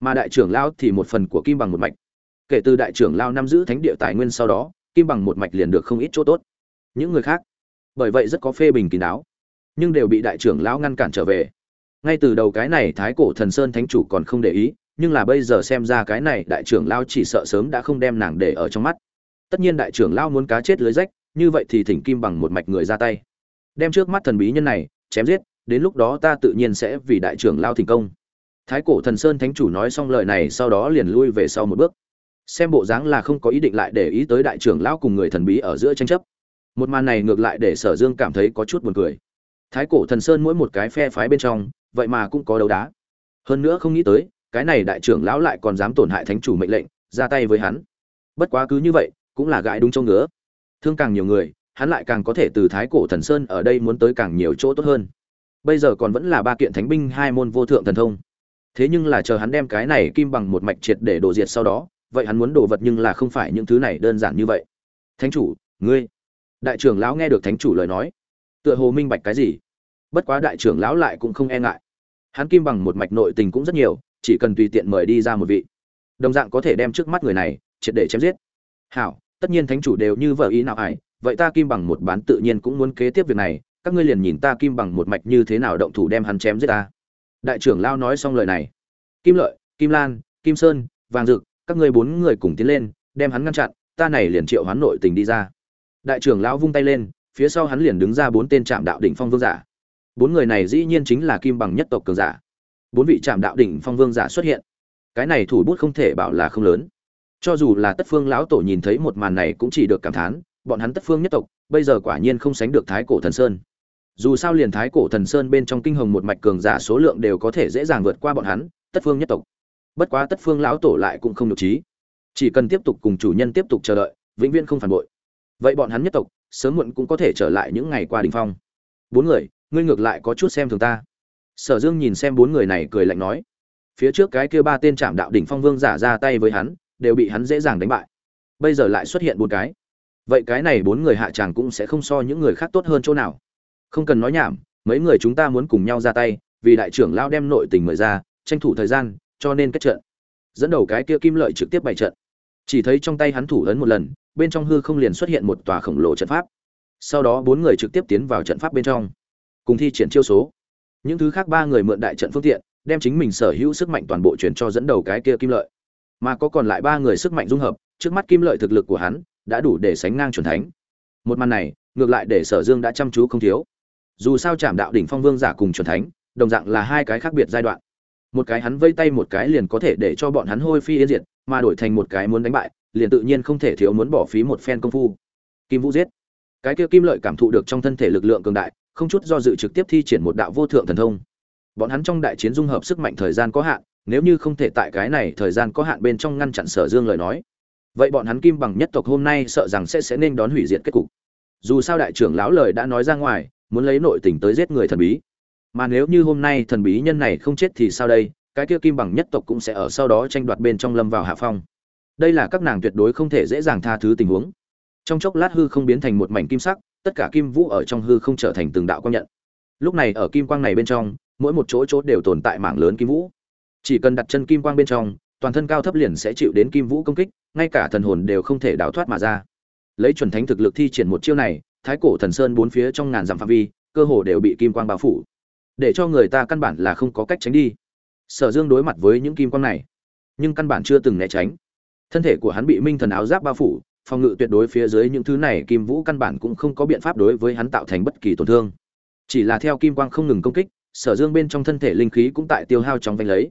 mà đại trưởng lao thì một phần của kim bằng một mạch. Kể từ đại trưởng lao nắm giữ thánh địa tài nguyên sau đó, kim bằng một mạch liền được không ít chỗ tốt. Những người khác, bởi vậy rất có phê bình kín đáo, nhưng đều bị đại trưởng lão ngăn cản trở về. Ngay từ đầu cái này thái cổ thần sơn thánh chủ còn không để ý, nhưng là bây giờ xem ra cái này đại trưởng lao chỉ sợ sớm đã không đem nàng để ở trong mắt. Tất nhiên đại trưởng lao muốn cá chết lưới rách, như vậy thì thỉnh kim bằng một mạch người ra tay. Đem trước mắt thần bí nhân này chém giết, đến lúc đó ta tự nhiên sẽ vì đại trưởng lao thành công thái cổ thần sơn thánh chủ nói xong lời này, sau đó liền lui về sau một bước. Xem bộ dáng là không có ý định lại để ý tới đại trưởng lão cùng người thần bí ở giữa tranh chấp. Một màn này ngược lại để sở dương cảm thấy có chút buồn cười. Thái cổ thần sơn mỗi một cái phe phái bên trong, vậy mà cũng có đấu đá. Hơn nữa không nghĩ tới, cái này đại trưởng lão lại còn dám tổn hại thánh chủ mệnh lệnh, ra tay với hắn. Bất quá cứ như vậy, cũng là gãi đúng châu ngứa. Thương càng nhiều người, hắn lại càng có thể từ thái cổ thần sơn ở đây muốn tới càng nhiều chỗ tốt hơn. Bây giờ còn vẫn là ba kiện thánh binh, hai môn vô thượng thần thông thế nhưng là chờ hắn đem cái này kim bằng một mạch triệt để đổ diệt sau đó, vậy hắn muốn đổ vật nhưng là không phải những thứ này đơn giản như vậy. Thánh chủ, ngươi. Đại trưởng lão nghe được thánh chủ lời nói, tựa hồ minh bạch cái gì. Bất quá đại trưởng lão lại cũng không e ngại. Hắn kim bằng một mạch nội tình cũng rất nhiều, chỉ cần tùy tiện mời đi ra một vị. Đồng dạng có thể đem trước mắt người này triệt để chém giết. Hảo, tất nhiên thánh chủ đều như vợ ý nào ải vậy ta kim bằng một bán tự nhiên cũng muốn kế tiếp việc này, các ngươi liền nhìn ta kim bằng một mạch như thế nào động thủ đem hắn chém giết ta đại trưởng lao nói xong lời này. Kim lợi, kim lan, kim sơn, vàng dực, các ngươi bốn người cùng tiến lên, đem hắn ngăn chặn, ta này liền triệu hắn nội tình đi ra. Đại trưởng lão vung tay lên, phía sau hắn liền đứng ra bốn tên trạm đạo đỉnh phong vương giả. Bốn người này dĩ nhiên chính là kim bằng nhất tộc cường giả. Bốn vị trạm đạo đỉnh phong vương giả xuất hiện. Cái này thủ bút không thể bảo là không lớn. Cho dù là tất phương lão tổ nhìn thấy một màn này cũng chỉ được cảm thán, bọn hắn tất phương nhất tộc, bây giờ quả nhiên không sánh được thái cổ thần sơn dù sao liền thái cổ thần sơn bên trong kinh hồng một mạch cường giả số lượng đều có thể dễ dàng vượt qua bọn hắn, tất phương nhất tộc. Bất quá tất phương lão tổ lại cũng không được trí. Chỉ cần tiếp tục cùng chủ nhân tiếp tục chờ đợi, vĩnh viễn không phản bội. Vậy bọn hắn nhất tộc, sớm muộn cũng có thể trở lại những ngày qua đình phong. Bốn người, ngươi ngược lại có chút xem thường ta. Sở dương nhìn xem bốn người này cười lạnh nói. Phía trước cái kia ba tên trạm đạo đỉnh phong vương giả ra tay với hắn, đều bị hắn dễ dàng đánh bại. Bây giờ lại xuất hiện bốn cái. Vậy cái này bốn người hạ tràng cũng sẽ không so những người khác tốt hơn chỗ nào không cần nói nhảm, mấy người chúng ta muốn cùng nhau ra tay, vì đại trưởng lao đem nội tình mời ra, tranh thủ thời gian, cho nên kết trận. Dẫn đầu cái kia kim lợi trực tiếp bày trận. Chỉ thấy trong tay hắn thủ ấn một lần, bên trong hư không liền xuất hiện một tòa khổng lồ trận pháp. Sau đó bốn người trực tiếp tiến vào trận pháp bên trong, cùng thi triển chiêu số. Những thứ khác ba người mượn đại trận phương tiện, đem chính mình sở hữu sức mạnh toàn bộ chuyển cho dẫn đầu cái kia kim lợi. Mà có còn lại ba người sức mạnh dung hợp, trước mắt kim lợi thực lực của hắn, đã đủ để sánh ngang chuẩn thánh. Một màn này, ngược lại để sở dương đã chăm chú không thiếu dù sao chạm đạo đỉnh phong vương giả cùng chuẩn thánh, đồng dạng là hai cái khác biệt giai đoạn. Một cái hắn vây tay một cái liền có thể để cho bọn hắn hôi phi yên diệt, mà đổi thành một cái muốn đánh bại, liền tự nhiên không thể thiếu muốn bỏ phí một phen công phu. Kim vũ giết. Cái kia kim lợi cảm thụ được trong thân thể lực lượng cường đại, không chút do dự trực tiếp thi triển một đạo vô thượng thần thông. Bọn hắn trong đại chiến dung hợp sức mạnh thời gian có hạn, nếu như không thể tại cái này thời gian có hạn bên trong ngăn chặn sở dương lời nói, vậy bọn hắn kim bằng nhất tộc hôm nay sợ rằng sẽ sẽ nên đón hủy diệt kết cục. Dù sao đại trưởng lão lời đã nói ra ngoài muốn lấy nội tình tới giết người thần bí. Mà nếu như hôm nay thần bí nhân này không chết thì sao đây? Cái kia kim bằng nhất tộc cũng sẽ ở sau đó tranh đoạt bên trong lâm vào hạ phong. Đây là các nàng tuyệt đối không thể dễ dàng tha thứ tình huống. Trong chốc lát hư không biến thành một mảnh kim sắc, tất cả kim vũ ở trong hư không trở thành từng đạo quang nhận. Lúc này ở kim quang này bên trong, mỗi một chỗ chỗ đều tồn tại mảng lớn kim vũ. Chỉ cần đặt chân kim quang bên trong, toàn thân cao thấp liền sẽ chịu đến kim vũ công kích, ngay cả thần hồn đều không thể đào thoát mà ra. Lấy chuẩn thánh thực lực thi triển một chiêu này thái cổ thần sơn bốn phía trong ngàn dặm phạm vi, cơ hồ đều bị kim quang bao phủ. Để cho người ta căn bản là không có cách tránh đi. Sở dương đối mặt với những kim quang này, nhưng căn bản chưa từng né tránh. Thân thể của hắn bị minh thần áo giáp bao phủ, phòng ngự tuyệt đối phía dưới những thứ này kim vũ căn bản cũng không có biện pháp đối với hắn tạo thành bất kỳ tổn thương. Chỉ là theo kim quang không ngừng công kích, sở dương bên trong thân thể linh khí cũng tại tiêu hao trong vanh lấy.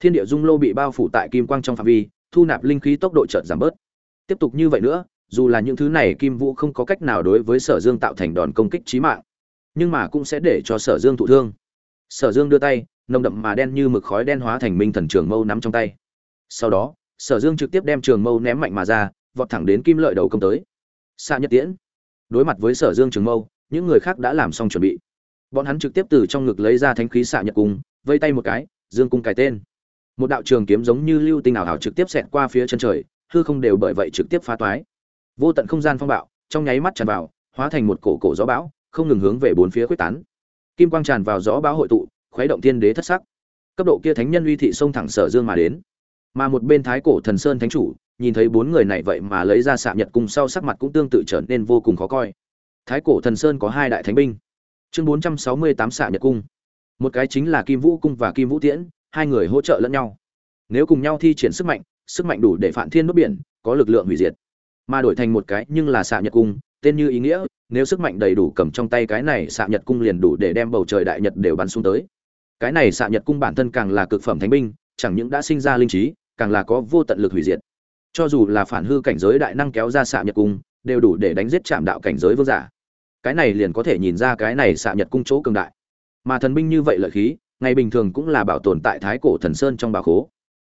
Thiên địa dung lô bị bao phủ tại kim quang trong phạm vi, thu nạp linh khí tốc độ chợt giảm bớt. Tiếp tục như vậy nữa dù là những thứ này kim vũ không có cách nào đối với sở dương tạo thành đòn công kích trí mạng, nhưng mà cũng sẽ để cho sở dương thụ thương. Sở dương đưa tay, nồng đậm mà đen như mực khói đen hóa thành minh thần trường mâu nắm trong tay. Sau đó, sở dương trực tiếp đem trường mâu ném mạnh mà ra, vọt thẳng đến kim lợi đầu công tới. Xa nhất tiễn. Đối mặt với sở dương trường mâu, những người khác đã làm xong chuẩn bị. Bọn hắn trực tiếp từ trong ngực lấy ra thánh khí xạ nhật cung, vây tay một cái, dương cung cái tên. Một đạo trường kiếm giống như lưu tinh ảo hảo trực tiếp xẹt qua phía chân trời, hư không đều bởi vậy trực tiếp phá toái vô tận không gian phong bạo, trong nháy mắt tràn vào, hóa thành một cổ cổ gió bão, không ngừng hướng về bốn phía quyết tán. Kim quang tràn vào gió bão hội tụ, khuấy động thiên đế thất sắc. Cấp độ kia thánh nhân uy thị xông thẳng sở dương mà đến. Mà một bên thái cổ thần sơn thánh chủ, nhìn thấy bốn người này vậy mà lấy ra xạ nhật cung sau sắc mặt cũng tương tự trở nên vô cùng khó coi. Thái cổ thần sơn có hai đại thánh binh. Chương bốn trăm sáu mươi tám xạ nhật cung. Một cái chính là kim vũ cung và kim vũ tiễn, hai người hỗ trợ lẫn nhau. Nếu cùng nhau thi triển sức mạnh sức mạnh đủ để phản thiên đốt biển, có lực lượng hủy diệt mà đổi thành một cái nhưng là xạ nhật cung, tên như ý nghĩa, nếu sức mạnh đầy đủ cầm trong tay cái này xạ nhật cung liền đủ để đem bầu trời đại nhật đều bắn xuống tới. Cái này xạ nhật cung bản thân càng là cực phẩm thánh binh, chẳng những đã sinh ra linh trí, càng là có vô tận lực hủy diệt. Cho dù là phản hư cảnh giới đại năng kéo ra xạ nhật cung, đều đủ để đánh giết chạm đạo cảnh giới vương giả. Cái này liền có thể nhìn ra cái này xạ nhật cung chỗ cường đại. Mà thần binh như vậy lợi khí, ngày bình thường cũng là bảo tồn tại thái cổ thần sơn trong bà khố.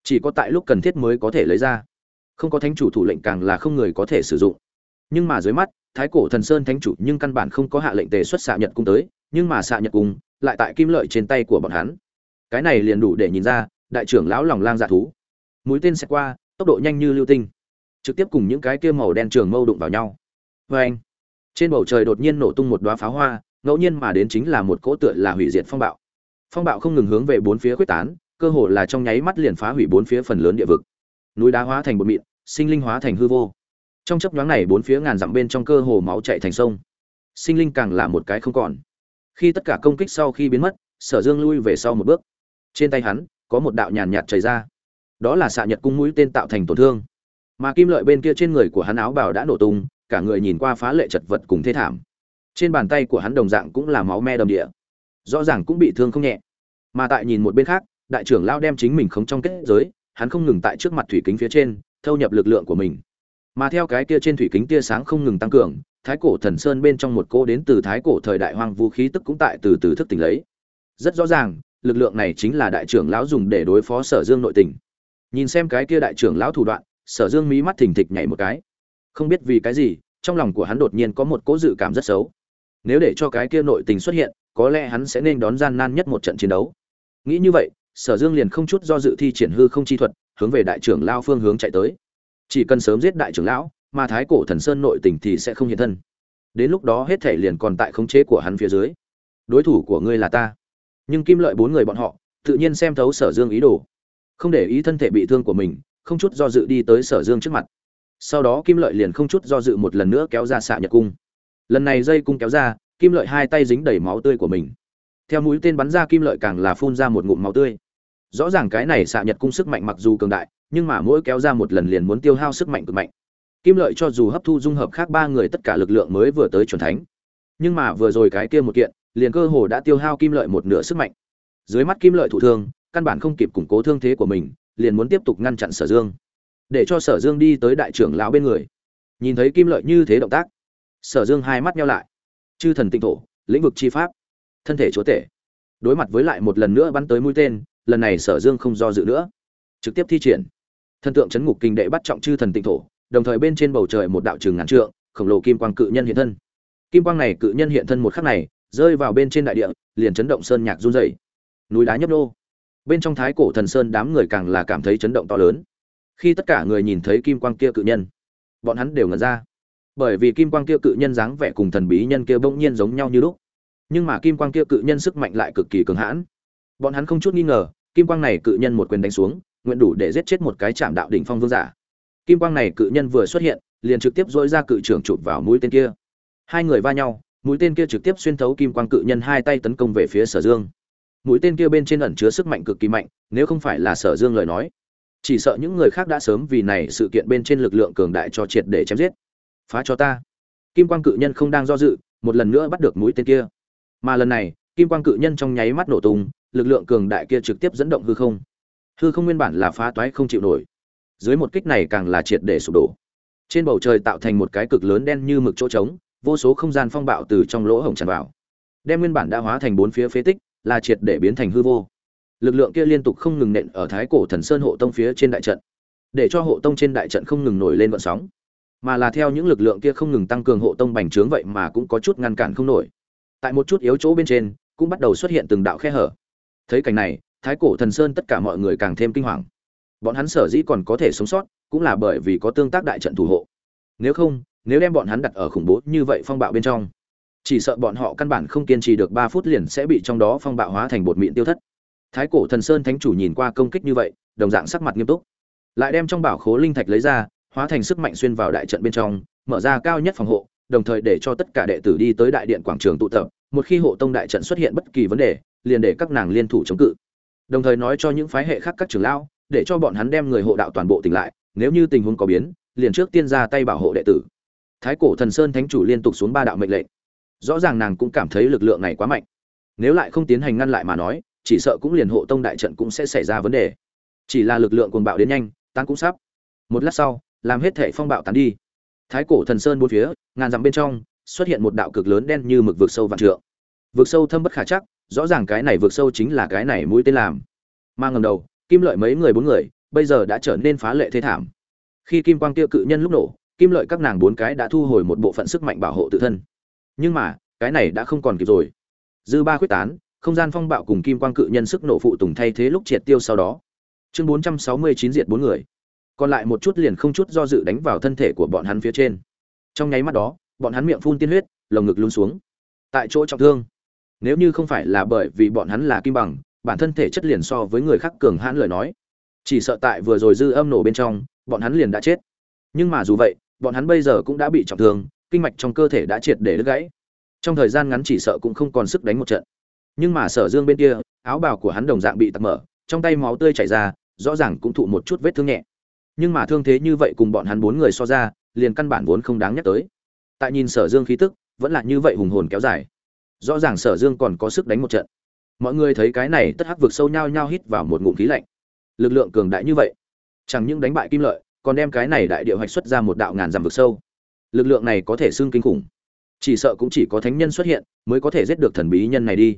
Chỉ có tại lúc cần thiết mới có thể lấy ra không có thánh chủ thủ lệnh càng là không người có thể sử dụng. Nhưng mà dưới mắt, thái cổ thần sơn thánh chủ nhưng căn bản không có hạ lệnh tề xuất xạ nhật cung tới, nhưng mà xạ nhật cung lại tại kim lợi trên tay của bọn hắn. Cái này liền đủ để nhìn ra, đại trưởng lão lòng lang dạ thú. Mũi tên xẹt qua, tốc độ nhanh như lưu tinh. Trực tiếp cùng những cái kia màu đen trường mâu đụng vào nhau. Vê anh, trên bầu trời đột nhiên nổ tung một đoá pháo hoa, ngẫu nhiên mà đến chính là một cỗ tựa là hủy diệt phong bạo. Phong bạo không ngừng hướng về bốn phía quyết tán, cơ hồ là trong nháy mắt liền phá hủy bốn phía phần lớn địa vực. Núi đá hóa thành bột mịn sinh linh hóa thành hư vô. Trong chấp nhoáng này, bốn phía ngàn dặm bên trong cơ hồ máu chạy thành sông. Sinh linh càng là một cái không còn. Khi tất cả công kích sau khi biến mất, sở dương lui về sau một bước. Trên tay hắn, có một đạo nhàn nhạt chảy ra. Đó là xạ nhật cung mũi tên tạo thành tổn thương. Mà kim lợi bên kia trên người của hắn áo bào đã nổ tung, cả người nhìn qua phá lệ chật vật cùng thế thảm. Trên bàn tay của hắn đồng dạng cũng là máu me đầm địa. Rõ ràng cũng bị thương không nhẹ. Mà tại nhìn một bên khác, đại trưởng lao đem chính mình khống trong kết giới, hắn không ngừng tại trước mặt thủy kính phía trên thâu nhập lực lượng của mình. Mà theo cái kia trên thủy kính tia sáng không ngừng tăng cường, thái cổ thần sơn bên trong một cô đến từ thái cổ thời đại hoang vũ khí tức cũng tại từ từ thức tỉnh lấy. Rất rõ ràng, lực lượng này chính là đại trưởng lão dùng để đối phó sở dương nội tình. Nhìn xem cái kia đại trưởng lão thủ đoạn, sở dương mí mắt thình thịch nhảy một cái. Không biết vì cái gì, trong lòng của hắn đột nhiên có một cố dự cảm rất xấu. Nếu để cho cái kia nội tình xuất hiện, có lẽ hắn sẽ nên đón gian nan nhất một trận chiến đấu. Nghĩ như vậy, sở dương liền không chút do dự thi triển hư không chi thuật hướng về đại trưởng lao phương hướng chạy tới. Chỉ cần sớm giết đại trưởng lão, mà thái cổ thần sơn nội tình thì sẽ không hiện thân. Đến lúc đó hết thể liền còn tại khống chế của hắn phía dưới. Đối thủ của ngươi là ta. Nhưng kim lợi bốn người bọn họ, tự nhiên xem thấu sở dương ý đồ. Không để ý thân thể bị thương của mình, không chút do dự đi tới sở dương trước mặt. Sau đó kim lợi liền không chút do dự một lần nữa kéo ra xạ nhật cung. Lần này dây cung kéo ra, kim lợi hai tay dính đầy máu tươi của mình. Theo mũi tên bắn ra kim lợi càng là phun ra một ngụm máu tươi rõ ràng cái này xạ nhật cung sức mạnh mặc dù cường đại, nhưng mà mỗi kéo ra một lần liền muốn tiêu hao sức mạnh cực mạnh. Kim lợi cho dù hấp thu dung hợp khác ba người tất cả lực lượng mới vừa tới chuẩn thánh. Nhưng mà vừa rồi cái kia một kiện, liền cơ hồ đã tiêu hao kim lợi một nửa sức mạnh. Dưới mắt kim lợi thụ thương, căn bản không kịp củng cố thương thế của mình, liền muốn tiếp tục ngăn chặn sở dương. Để cho sở dương đi tới đại trưởng lão bên người. Nhìn thấy kim lợi như thế động tác, sở dương hai mắt nhau lại. Chư thần tinh thổ, lĩnh vực chi pháp, thân thể chúa tể. Đối mặt với lại một lần nữa bắn tới mũi tên lần này sở dương không do dự nữa, trực tiếp thi triển. Thần tượng chấn ngục kinh đệ bắt trọng chư thần tịnh thổ, đồng thời bên trên bầu trời một đạo trường ngàn trượng, khổng lồ kim quang cự nhân hiện thân. Kim quang này cự nhân hiện thân một khắc này, rơi vào bên trên đại địa, liền chấn động sơn nhạc run rẩy. Núi đá nhấp nô. Bên trong thái cổ thần sơn đám người càng là cảm thấy chấn động to lớn. Khi tất cả người nhìn thấy kim quang kia cự nhân, bọn hắn đều ngẩn ra. Bởi vì kim quang kia cự nhân dáng vẻ cùng thần bí nhân kia bỗng nhiên giống nhau như lúc. Nhưng mà kim quang kia cự nhân sức mạnh lại cực kỳ cường hãn. Bọn hắn không chút nghi ngờ kim quang này cự nhân một quyền đánh xuống, nguyện đủ để giết chết một cái chạm đạo đỉnh phong vương giả. Kim quang này cự nhân vừa xuất hiện, liền trực tiếp dỗi ra cự trưởng chụp vào mũi tên kia. Hai người va nhau, mũi tên kia trực tiếp xuyên thấu kim quang cự nhân hai tay tấn công về phía sở dương. Mũi tên kia bên trên ẩn chứa sức mạnh cực kỳ mạnh, nếu không phải là sở dương lời nói, chỉ sợ những người khác đã sớm vì này sự kiện bên trên lực lượng cường đại cho triệt để chém giết. Phá cho ta. Kim quang cự nhân không đang do dự, một lần nữa bắt được mũi tên kia. Mà lần này, kim quang cự nhân trong nháy mắt nổ tung lực lượng cường đại kia trực tiếp dẫn động hư không. Hư không nguyên bản là phá toái không chịu nổi. Dưới một kích này càng là triệt để sụp đổ. Trên bầu trời tạo thành một cái cực lớn đen như mực chỗ trống, vô số không gian phong bạo từ trong lỗ hổng tràn vào. Đem nguyên bản đã hóa thành bốn phía phế tích, là triệt để biến thành hư vô. Lực lượng kia liên tục không ngừng nện ở thái cổ thần sơn hộ tông phía trên đại trận. Để cho hộ tông trên đại trận không ngừng nổi lên vận sóng. Mà là theo những lực lượng kia không ngừng tăng cường hộ tông bành trướng vậy mà cũng có chút ngăn cản không nổi. Tại một chút yếu chỗ bên trên, cũng bắt đầu xuất hiện từng đạo khe hở thấy cảnh này, thái cổ thần sơn tất cả mọi người càng thêm kinh hoàng. Bọn hắn sở dĩ còn có thể sống sót, cũng là bởi vì có tương tác đại trận thủ hộ. Nếu không, nếu đem bọn hắn đặt ở khủng bố như vậy phong bạo bên trong, chỉ sợ bọn họ căn bản không kiên trì được ba phút liền sẽ bị trong đó phong bạo hóa thành bột mịn tiêu thất. Thái cổ thần sơn thánh chủ nhìn qua công kích như vậy, đồng dạng sắc mặt nghiêm túc. Lại đem trong bảo khố linh thạch lấy ra, hóa thành sức mạnh xuyên vào đại trận bên trong, mở ra cao nhất phòng hộ, đồng thời để cho tất cả đệ tử đi tới đại điện quảng trường tụ tập. Một khi hộ tông đại trận xuất hiện bất kỳ vấn đề liền để các nàng liên thủ chống cự. Đồng thời nói cho những phái hệ khác các trưởng lão, để cho bọn hắn đem người hộ đạo toàn bộ tỉnh lại, nếu như tình huống có biến, liền trước tiên ra tay bảo hộ đệ tử. Thái cổ thần sơn thánh chủ liên tục xuống ba đạo mệnh lệnh. Rõ ràng nàng cũng cảm thấy lực lượng này quá mạnh. Nếu lại không tiến hành ngăn lại mà nói, chỉ sợ cũng liền hộ tông đại trận cũng sẽ xảy ra vấn đề. Chỉ là lực lượng cuồng bạo đến nhanh tan cũng sắp. Một lát sau, làm hết thể phong bạo tán đi. Thái cổ thần sơn bốn phía, ngàn dặm bên trong, xuất hiện một đạo cực lớn đen như mực vực sâu vạn trượng vượt sâu thâm bất khả chắc, rõ ràng cái này vượt sâu chính là cái này mũi tên làm. Mang ngầm đầu, kim lợi mấy người bốn người, bây giờ đã trở nên phá lệ thế thảm. Khi kim quang tiêu cự nhân lúc nổ, kim lợi các nàng bốn cái đã thu hồi một bộ phận sức mạnh bảo hộ tự thân. Nhưng mà, cái này đã không còn kịp rồi. Dư ba quyết tán, không gian phong bạo cùng kim quang cự nhân sức nổ phụ tùng thay thế lúc triệt tiêu sau đó. Chương bốn trăm sáu mươi chín diệt bốn người. Còn lại một chút liền không chút do dự đánh vào thân thể của bọn hắn phía trên. Trong nháy mắt đó, bọn hắn miệng phun tiên huyết, lồng ngực luôn xuống. Tại chỗ trọng thương nếu như không phải là bởi vì bọn hắn là kim bằng, bản thân thể chất liền so với người khác cường hãn lời nói. Chỉ sợ tại vừa rồi dư âm nổ bên trong, bọn hắn liền đã chết. Nhưng mà dù vậy, bọn hắn bây giờ cũng đã bị trọng thương, kinh mạch trong cơ thể đã triệt để đứt gãy. Trong thời gian ngắn chỉ sợ cũng không còn sức đánh một trận. Nhưng mà sở dương bên kia, áo bào của hắn đồng dạng bị tặc mở, trong tay máu tươi chảy ra, rõ ràng cũng thụ một chút vết thương nhẹ. Nhưng mà thương thế như vậy cùng bọn hắn bốn người so ra, liền căn bản vốn không đáng nhắc tới. Tại nhìn sở dương khí tức, vẫn là như vậy hùng hồn kéo dài rõ ràng sở dương còn có sức đánh một trận. Mọi người thấy cái này tất hắc vực sâu nhao nhao hít vào một ngụm khí lạnh. Lực lượng cường đại như vậy, chẳng những đánh bại kim lợi, còn đem cái này đại địa hoạch xuất ra một đạo ngàn dặm vực sâu. Lực lượng này có thể xưng kinh khủng. Chỉ sợ cũng chỉ có thánh nhân xuất hiện mới có thể giết được thần bí nhân này đi.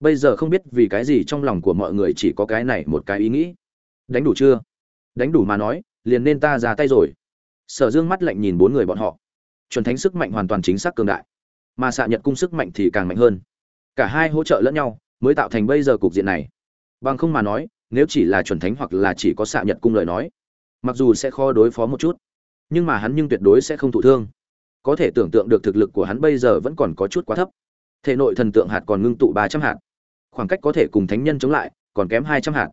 Bây giờ không biết vì cái gì trong lòng của mọi người chỉ có cái này một cái ý nghĩ. Đánh đủ chưa? Đánh đủ mà nói, liền nên ta ra tay rồi. Sở dương mắt lạnh nhìn bốn người bọn họ. Chuẩn thánh sức mạnh hoàn toàn chính xác cường đại mà xạ nhật cung sức mạnh thì càng mạnh hơn. Cả hai hỗ trợ lẫn nhau mới tạo thành bây giờ cục diện này. Bằng không mà nói, nếu chỉ là chuẩn thánh hoặc là chỉ có xạ nhật cung lời nói, mặc dù sẽ khó đối phó một chút, nhưng mà hắn nhưng tuyệt đối sẽ không thụ thương. Có thể tưởng tượng được thực lực của hắn bây giờ vẫn còn có chút quá thấp. Thể nội thần tượng hạt còn ngưng tụ ba trăm hạt. Khoảng cách có thể cùng thánh nhân chống lại còn kém hai trăm hạt.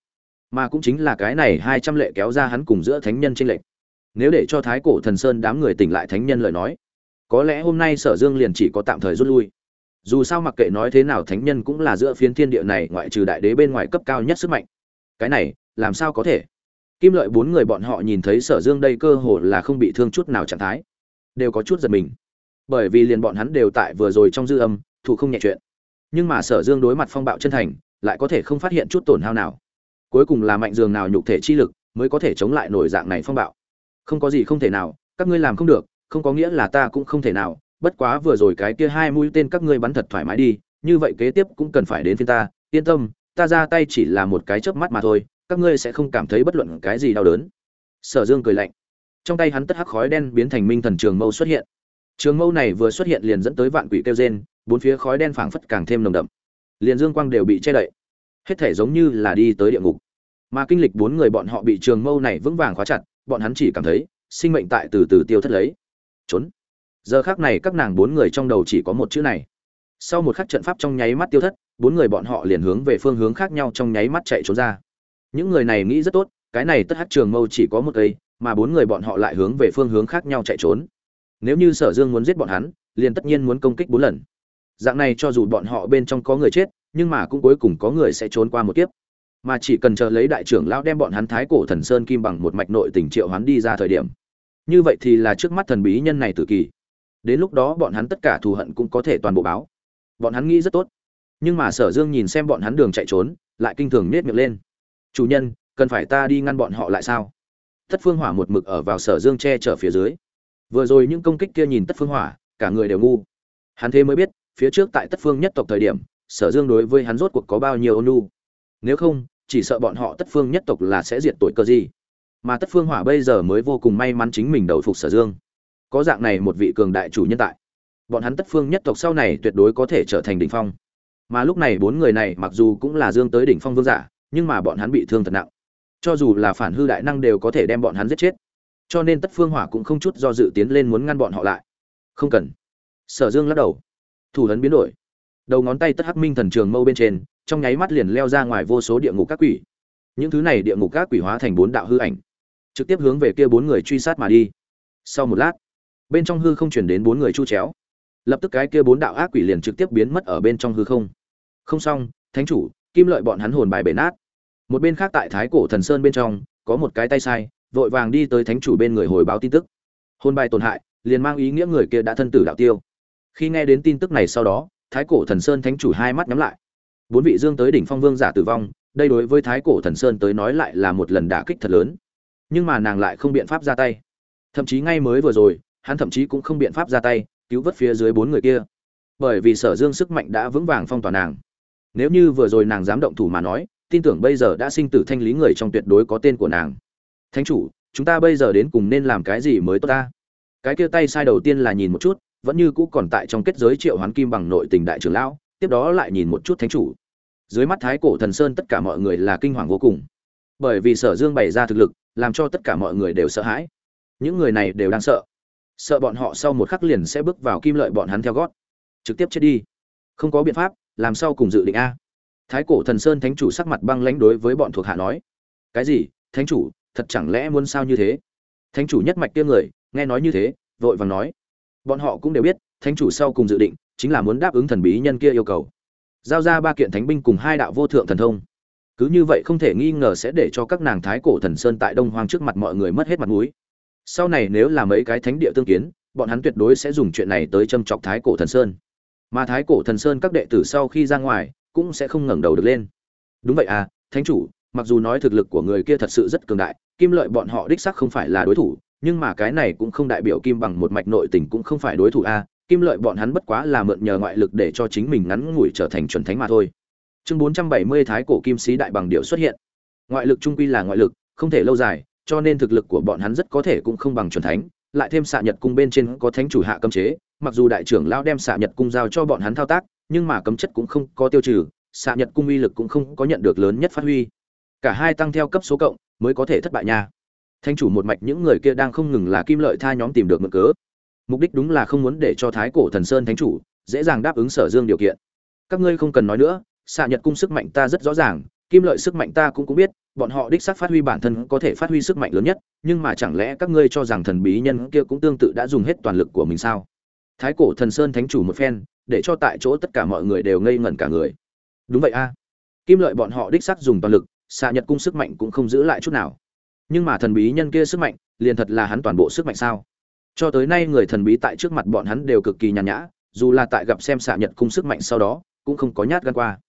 Mà cũng chính là cái này hai trăm lệ kéo ra hắn cùng giữa thánh nhân tranh lệch. Nếu để cho thái cổ thần sơn đám người tỉnh lại thánh nhân lời nói có lẽ hôm nay sở dương liền chỉ có tạm thời rút lui. Dù sao mặc kệ nói thế nào thánh nhân cũng là giữa phiến thiên địa này ngoại trừ đại đế bên ngoài cấp cao nhất sức mạnh. Cái này, làm sao có thể? Kim lợi bốn người bọn họ nhìn thấy sở dương đây cơ hồ là không bị thương chút nào trạng thái. Đều có chút giật mình. Bởi vì liền bọn hắn đều tại vừa rồi trong dư âm thụ không nhẹ chuyện. Nhưng mà sở dương đối mặt phong bạo chân thành, lại có thể không phát hiện chút tổn hao nào. Cuối cùng là mạnh dường nào nhục thể chi lực, mới có thể chống lại nổi dạng này phong bạo. Không có gì không thể nào, các ngươi làm không được không có nghĩa là ta cũng không thể nào, bất quá vừa rồi cái kia hai mũi tên các ngươi bắn thật thoải mái đi, như vậy kế tiếp cũng cần phải đến phiên ta, yên tâm, ta ra tay chỉ là một cái chớp mắt mà thôi, các ngươi sẽ không cảm thấy bất luận cái gì đau đớn. Sở dương cười lạnh. Trong tay hắn tất hắc khói đen biến thành minh thần trường mâu xuất hiện. Trường mâu này vừa xuất hiện liền dẫn tới vạn quỷ kêu rên, bốn phía khói đen phảng phất càng thêm nồng đậm. Liền dương quang đều bị che đậy. Hết thể giống như là đi tới địa ngục. Mà kinh lịch bốn người bọn họ bị trường mâu này vững vàng khóa chặt, bọn hắn chỉ cảm thấy, sinh mệnh tại từ từ tiêu thất lấy trốn. Giờ khác này các nàng bốn người trong đầu chỉ có một chữ này. Sau một khắc trận pháp trong nháy mắt tiêu thất, bốn người bọn họ liền hướng về phương hướng khác nhau trong nháy mắt chạy trốn ra. Những người này nghĩ rất tốt, cái này tất hát trường mâu chỉ có một cây, mà bốn người bọn họ lại hướng về phương hướng khác nhau chạy trốn. Nếu như sở dương muốn giết bọn hắn, liền tất nhiên muốn công kích bốn lần. Dạng này cho dù bọn họ bên trong có người chết, nhưng mà cũng cuối cùng có người sẽ trốn qua một kiếp. Mà chỉ cần chờ lấy đại trưởng lão đem bọn hắn thái cổ thần sơn kim bằng một mạch nội tình triệu hắn đi ra thời điểm như vậy thì là trước mắt thần bí nhân này tử kỳ. Đến lúc đó bọn hắn tất cả thù hận cũng có thể toàn bộ báo. Bọn hắn nghĩ rất tốt. Nhưng mà sở dương nhìn xem bọn hắn đường chạy trốn, lại kinh thường nết miệng lên. Chủ nhân, cần phải ta đi ngăn bọn họ lại sao? Tất phương hỏa một mực ở vào sở dương che chở phía dưới. Vừa rồi những công kích kia nhìn tất phương hỏa, cả người đều ngu. Hắn thế mới biết, phía trước tại tất phương nhất tộc thời điểm, sở dương đối với hắn rốt cuộc có bao nhiêu ôn nu? nếu không, chỉ sợ bọn họ tất phương nhất tộc là sẽ diệt tội cơ gì? Mà tất phương hỏa bây giờ mới vô cùng may mắn chính mình đầu phục sở dương. Có dạng này một vị cường đại chủ nhân tại, bọn hắn tất phương nhất tộc sau này tuyệt đối có thể trở thành đỉnh phong. Mà lúc này bốn người này mặc dù cũng là dương tới đỉnh phong vương giả, nhưng mà bọn hắn bị thương thật nặng. Cho dù là phản hư đại năng đều có thể đem bọn hắn giết chết. Cho nên tất phương hỏa cũng không chút do dự tiến lên muốn ngăn bọn họ lại. Không cần. Sở dương lắc đầu. Thủ hấn biến đổi. Đầu ngón tay tất hắc minh thần trường mâu bên trên, trong nháy mắt liền leo ra ngoài vô số địa ngục các quỷ. Những thứ này địa ngục các quỷ hóa thành bốn đạo hư ảnh trực tiếp hướng về kia bốn người truy sát mà đi. Sau một lát, bên trong hư không chuyển đến bốn người chu chéo. Lập tức cái kia bốn đạo ác quỷ liền trực tiếp biến mất ở bên trong hư không. Không xong, thánh chủ, kim lợi bọn hắn hồn bài bể nát. Một bên khác tại thái cổ thần sơn bên trong, có một cái tay sai, vội vàng đi tới thánh chủ bên người hồi báo tin tức. Hồn bài tổn hại, liền mang ý nghĩa người kia đã thân tử đạo tiêu. Khi nghe đến tin tức này sau đó, thái cổ thần sơn thánh chủ hai mắt nhắm lại. Bốn vị dương tới đỉnh phong vương giả tử vong, đây đối với thái cổ thần sơn tới nói lại là một lần đả kích thật lớn nhưng mà nàng lại không biện pháp ra tay. Thậm chí ngay mới vừa rồi, hắn thậm chí cũng không biện pháp ra tay, cứu vớt phía dưới bốn người kia. Bởi vì sở dương sức mạnh đã vững vàng phong tỏa nàng. Nếu như vừa rồi nàng dám động thủ mà nói, tin tưởng bây giờ đã sinh tử thanh lý người trong tuyệt đối có tên của nàng. Thánh chủ, chúng ta bây giờ đến cùng nên làm cái gì mới tốt ta? Cái kia tay sai đầu tiên là nhìn một chút, vẫn như cũ còn tại trong kết giới triệu hoán kim bằng nội tình đại trưởng lão, tiếp đó lại nhìn một chút thánh chủ. Dưới mắt thái cổ thần sơn tất cả mọi người là kinh hoàng vô cùng bởi vì sở dương bày ra thực lực, làm cho tất cả mọi người đều sợ hãi. Những người này đều đang sợ. Sợ bọn họ sau một khắc liền sẽ bước vào kim lợi bọn hắn theo gót. Trực tiếp chết đi. Không có biện pháp, làm sao cùng dự định a? Thái cổ thần sơn thánh chủ sắc mặt băng lãnh đối với bọn thuộc hạ nói. Cái gì? Thánh chủ, thật chẳng lẽ muốn sao như thế? Thánh chủ nhất mạch tiêm người, nghe nói như thế, vội vàng nói. Bọn họ cũng đều biết, thánh chủ sau cùng dự định, chính là muốn đáp ứng thần bí nhân kia yêu cầu. Giao ra ba kiện thánh binh cùng hai đạo vô thượng thần thông cứ như vậy không thể nghi ngờ sẽ để cho các nàng thái cổ thần sơn tại đông hoang trước mặt mọi người mất hết mặt mũi. Sau này nếu là mấy cái thánh địa tương kiến, bọn hắn tuyệt đối sẽ dùng chuyện này tới châm chọc thái cổ thần sơn. Mà thái cổ thần sơn các đệ tử sau khi ra ngoài, cũng sẽ không ngẩng đầu được lên. Đúng vậy à thánh chủ, mặc dù nói thực lực của người kia thật sự rất cường đại, kim lợi bọn họ đích sắc không phải là đối thủ, nhưng mà cái này cũng không đại biểu kim bằng một mạch nội tình cũng không phải đối thủ a kim lợi bọn hắn bất quá là mượn nhờ ngoại lực để cho chính mình ngắn ngủi trở thành chuẩn thánh mà thôi chương bốn trăm bảy mươi thái cổ kim sĩ đại bằng điệu xuất hiện. Ngoại lực trung quy là ngoại lực, không thể lâu dài, cho nên thực lực của bọn hắn rất có thể cũng không bằng chuẩn thánh, lại thêm xạ nhật cung bên trên có thánh chủ hạ cấm chế, mặc dù đại trưởng lao đem xạ nhật cung giao cho bọn hắn thao tác, nhưng mà cấm chất cũng không có tiêu trừ, xạ nhật cung uy lực cũng không có nhận được lớn nhất phát huy. Cả hai tăng theo cấp số cộng, mới có thể thất bại nha. Thanh chủ một mạch những người kia đang không ngừng là kim lợi tha nhóm tìm được mực cớ. Mục đích đúng là không muốn để cho thái cổ thần sơn thánh chủ dễ dàng đáp ứng sở dương điều kiện. Các ngươi không cần nói nữa xạ nhật cung sức mạnh ta rất rõ ràng, kim lợi sức mạnh ta cũng cũng biết, bọn họ đích xác phát huy bản thân có thể phát huy sức mạnh lớn nhất, nhưng mà chẳng lẽ các ngươi cho rằng thần bí nhân kia cũng tương tự đã dùng hết toàn lực của mình sao? Thái cổ thần sơn thánh chủ một phen, để cho tại chỗ tất cả mọi người đều ngây ngẩn cả người. Đúng vậy a. Kim lợi bọn họ đích xác dùng toàn lực, xạ nhật cung sức mạnh cũng không giữ lại chút nào. Nhưng mà thần bí nhân kia sức mạnh, liền thật là hắn toàn bộ sức mạnh sao? Cho tới nay người thần bí tại trước mặt bọn hắn đều cực kỳ nhàn nhã, dù là tại gặp xem xạ nhật cung sức mạnh sau đó, cũng không có nhát gan qua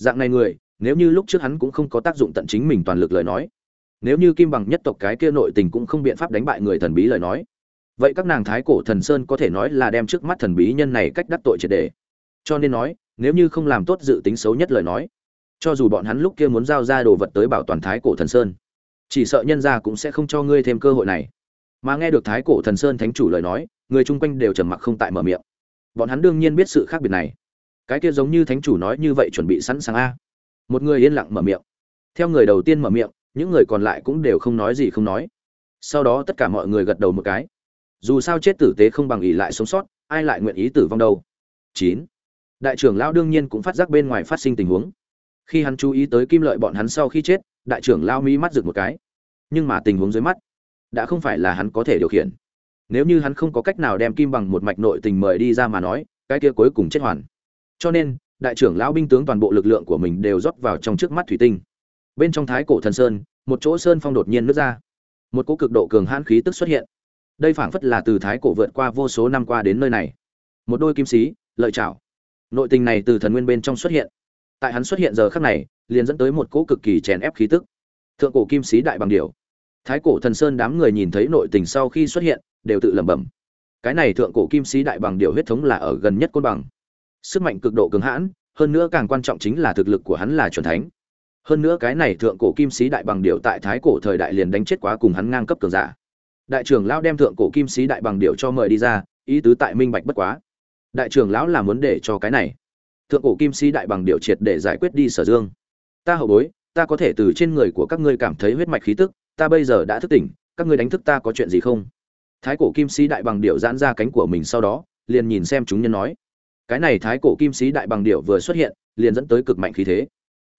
dạng này người, nếu như lúc trước hắn cũng không có tác dụng tận chính mình toàn lực lời nói, nếu như kim bằng nhất tộc cái kia nội tình cũng không biện pháp đánh bại người thần bí lời nói, vậy các nàng thái cổ thần sơn có thể nói là đem trước mắt thần bí nhân này cách đắc tội triệt đề cho nên nói, nếu như không làm tốt dự tính xấu nhất lời nói, cho dù bọn hắn lúc kia muốn giao ra đồ vật tới bảo toàn thái cổ thần sơn, chỉ sợ nhân gia cũng sẽ không cho ngươi thêm cơ hội này. Mà nghe được thái cổ thần sơn thánh chủ lời nói, người chung quanh đều trầm mặc không tại mở miệng. Bọn hắn đương nhiên biết sự khác biệt này cái kia giống như thánh chủ nói như vậy chuẩn bị sẵn sàng a. Một người yên lặng mở miệng. Theo người đầu tiên mở miệng, những người còn lại cũng đều không nói gì không nói. Sau đó tất cả mọi người gật đầu một cái. Dù sao chết tử tế không bằng ỉ lại sống sót, ai lại nguyện ý tử vong đâu? Chín. Đại trưởng lão đương nhiên cũng phát giác bên ngoài phát sinh tình huống. Khi hắn chú ý tới kim lợi bọn hắn sau khi chết, đại trưởng lao mỹ mắt rực một cái. Nhưng mà tình huống dưới mắt, đã không phải là hắn có thể điều khiển. Nếu như hắn không có cách nào đem kim bằng một mạch nội tình mời đi ra mà nói, cái kia cuối cùng chết hoàn cho nên, đại trưởng lão binh tướng toàn bộ lực lượng của mình đều rót vào trong trước mắt thủy tinh. Bên trong thái cổ thần sơn, một chỗ sơn phong đột nhiên nứt ra. Một cỗ cực độ cường hãn khí tức xuất hiện. Đây phảng phất là từ thái cổ vượt qua vô số năm qua đến nơi này. Một đôi kim sĩ, lợi chảo. Nội tình này từ thần nguyên bên trong xuất hiện. Tại hắn xuất hiện giờ khắc này, liền dẫn tới một cỗ cực kỳ chèn ép khí tức. Thượng cổ kim sĩ đại bằng điều thái cổ thần sơn đám người nhìn thấy nội tình sau khi xuất hiện, đều tự lẩm bẩm. Cái này thượng cổ kim sĩ đại bằng điều huyết thống là ở gần nhất côn bằng sức mạnh cực độ cứng hãn, hơn nữa càng quan trọng chính là thực lực của hắn là chuẩn thánh. Hơn nữa cái này thượng cổ kim sĩ đại bằng điệu tại thái cổ thời đại liền đánh chết quá cùng hắn ngang cấp cường giả. Đại trưởng lão đem thượng cổ kim sĩ đại bằng điệu cho mời đi ra, ý tứ tại minh bạch bất quá. Đại trưởng lão là muốn để cho cái này. Thượng cổ kim sĩ đại bằng điệu triệt để giải quyết đi sở dương. Ta hậu bối, ta có thể từ trên người của các ngươi cảm thấy huyết mạch khí tức, ta bây giờ đã thức tỉnh, các ngươi đánh thức ta có chuyện gì không? Thái cổ kim sĩ đại bằng điệu giãn ra cánh của mình sau đó, liền nhìn xem chúng nhân nói cái này thái cổ kim sĩ đại bằng điểu vừa xuất hiện, liền dẫn tới cực mạnh khí thế.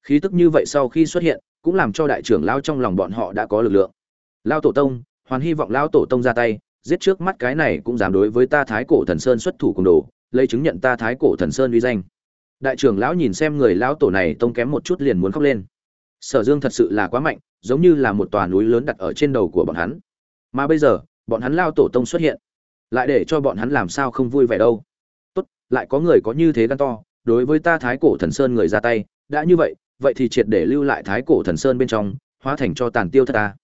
Khí tức như vậy sau khi xuất hiện, cũng làm cho đại trưởng lao trong lòng bọn họ đã có lực lượng. Lao tổ tông, hoàn hy vọng lao tổ tông ra tay, giết trước mắt cái này cũng dám đối với ta thái cổ thần sơn xuất thủ cùng đồ, lấy chứng nhận ta thái cổ thần sơn uy danh. Đại trưởng lão nhìn xem người lão tổ này, tông kém một chút liền muốn khóc lên. Sở dương thật sự là quá mạnh, giống như là một tòa núi lớn đặt ở trên đầu của bọn hắn. Mà bây giờ, bọn hắn lao tổ tông xuất hiện, lại để cho bọn hắn làm sao không vui vẻ đâu lại có người có như thế gan to, đối với ta thái cổ thần sơn người ra tay, đã như vậy vậy thì triệt để lưu lại thái cổ thần sơn bên trong, hóa thành cho tàn tiêu thất ta.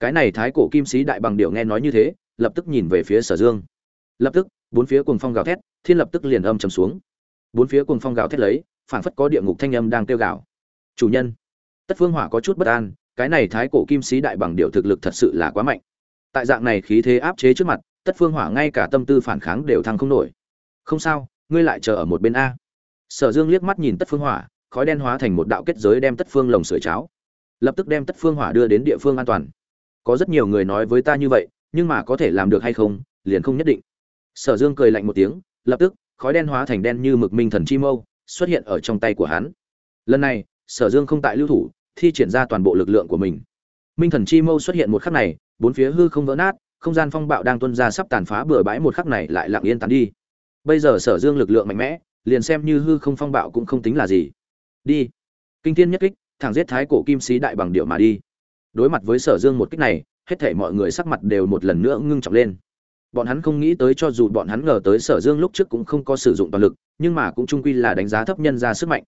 Cái này thái cổ kim sĩ đại bằng điệu nghe nói như thế, lập tức nhìn về phía sở dương. Lập tức, bốn phía cuồng phong gào thét, thiên lập tức liền âm trầm xuống. Bốn phía cuồng phong gào thét lấy, phảng phất có địa ngục thanh âm đang kêu gào. Chủ nhân, tất phương hỏa có chút bất an, cái này thái cổ kim sĩ đại bằng điệu thực lực thật sự là quá mạnh. Tại dạng này khí thế áp chế trước mặt, tất phương hỏa ngay cả tâm tư phản kháng đều thăng không nổi. Không sao ngươi lại chờ ở một bên a. Sở dương liếc mắt nhìn tất phương hỏa, khói đen hóa thành một đạo kết giới đem tất phương lồng sưởi cháo. Lập tức đem tất phương hỏa đưa đến địa phương an toàn. Có rất nhiều người nói với ta như vậy, nhưng mà có thể làm được hay không, liền không nhất định. Sở dương cười lạnh một tiếng, lập tức, khói đen hóa thành đen như mực minh thần chi mâu, xuất hiện ở trong tay của hắn. Lần này, sở dương không tại lưu thủ, thi triển ra toàn bộ lực lượng của mình. Minh thần chi mâu xuất hiện một khắc này, bốn phía hư không vỡ nát, không gian phong bạo đang tuân ra sắp tàn phá bừa bãi một khắc này lại lặng yên tàn đi bây giờ sở dương lực lượng mạnh mẽ, liền xem như hư không phong bạo cũng không tính là gì. Đi. Kinh thiên nhất kích, thẳng giết thái cổ kim sĩ đại bằng điệu mà đi. Đối mặt với sở dương một kích này, hết thể mọi người sắc mặt đều một lần nữa ngưng trọng lên. Bọn hắn không nghĩ tới cho dù bọn hắn ngờ tới sở dương lúc trước cũng không có sử dụng toàn lực, nhưng mà cũng trung quy là đánh giá thấp nhân ra sức mạnh.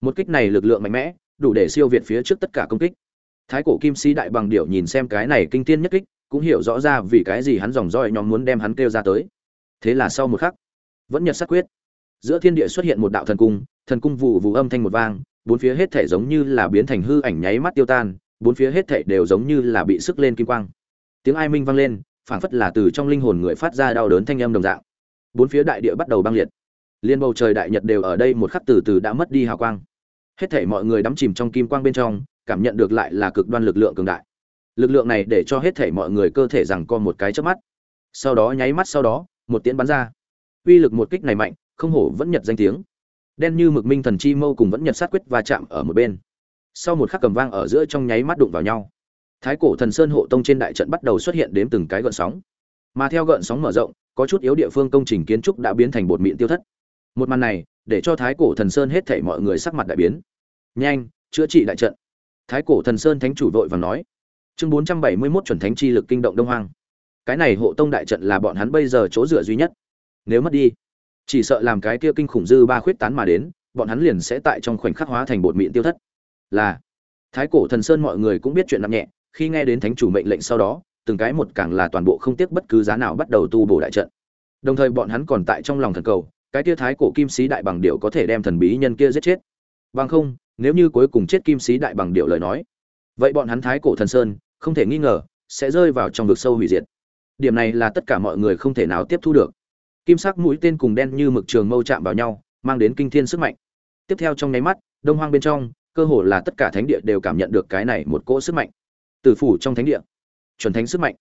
Một kích này lực lượng mạnh mẽ, đủ để siêu việt phía trước tất cả công kích. Thái cổ kim sĩ đại bằng điệu nhìn xem cái này kinh thiên nhất kích, cũng hiểu rõ ra vì cái gì hắn dòng roi nhóm muốn đem hắn kêu ra tới. Thế là sau một khắc vẫn nhật sát quyết. Giữa thiên địa xuất hiện một đạo thần cung thần cung vụ vụ âm thanh một vang, bốn phía hết thể giống như là biến thành hư ảnh nháy mắt tiêu tan, bốn phía hết thể đều giống như là bị sức lên kim quang. Tiếng ai minh vang lên, phảng phất là từ trong linh hồn người phát ra đau đớn thanh âm đồng dạng. Bốn phía đại địa bắt đầu băng liệt. Liên bầu trời đại nhật đều ở đây một khắc từ từ đã mất đi hào quang. Hết thể mọi người đắm chìm trong kim quang bên trong, cảm nhận được lại là cực đoan lực lượng cường đại. Lực lượng này để cho hết thể mọi người cơ thể rằng co một cái chớp mắt. Sau đó nháy mắt sau đó, một tiễn bắn ra uy lực một kích này mạnh, không hổ vẫn nhật danh tiếng. Đen như mực minh thần chi mâu cùng vẫn nhật sát quyết và chạm ở một bên. Sau một khắc cầm vang ở giữa trong nháy mắt đụng vào nhau. Thái cổ thần sơn hộ tông trên đại trận bắt đầu xuất hiện đến từng cái gợn sóng. Mà theo gợn sóng mở rộng, có chút yếu địa phương công trình kiến trúc đã biến thành bột mịn tiêu thất. Một màn này, để cho thái cổ thần sơn hết thảy mọi người sắc mặt đại biến. Nhanh, chữa trị đại trận. Thái cổ thần sơn thánh chủ vội vàng nói. Chương bốn trăm bảy mươi 471 chuẩn thánh chi lực kinh động đông hoang. Cái này hộ tông đại trận là bọn hắn bây giờ chỗ dựa duy nhất nếu mất đi, chỉ sợ làm cái kia kinh khủng dư ba khuyết tán mà đến, bọn hắn liền sẽ tại trong khoảnh khắc hóa thành bột mịn tiêu thất. Là, thái cổ thần sơn mọi người cũng biết chuyện nặng nhẹ, khi nghe đến thánh chủ mệnh lệnh sau đó, từng cái một càng là toàn bộ không tiếc bất cứ giá nào bắt đầu tu bổ đại trận. Đồng thời bọn hắn còn tại trong lòng thần cầu, cái kia thái cổ kim sĩ đại bằng điệu có thể đem thần bí nhân kia giết chết. Bằng không, nếu như cuối cùng chết kim sĩ đại bằng điệu lời nói, vậy bọn hắn thái cổ thần sơn, không thể nghi ngờ, sẽ rơi vào trong vực sâu hủy diệt. Điểm này là tất cả mọi người không thể nào tiếp thu được kim sắc mũi tên cùng đen như mực trường mâu chạm vào nhau, mang đến kinh thiên sức mạnh. Tiếp theo trong nháy mắt, đông hoang bên trong, cơ hồ là tất cả thánh địa đều cảm nhận được cái này một cỗ sức mạnh. Tử phủ trong thánh địa, chuẩn thánh sức mạnh.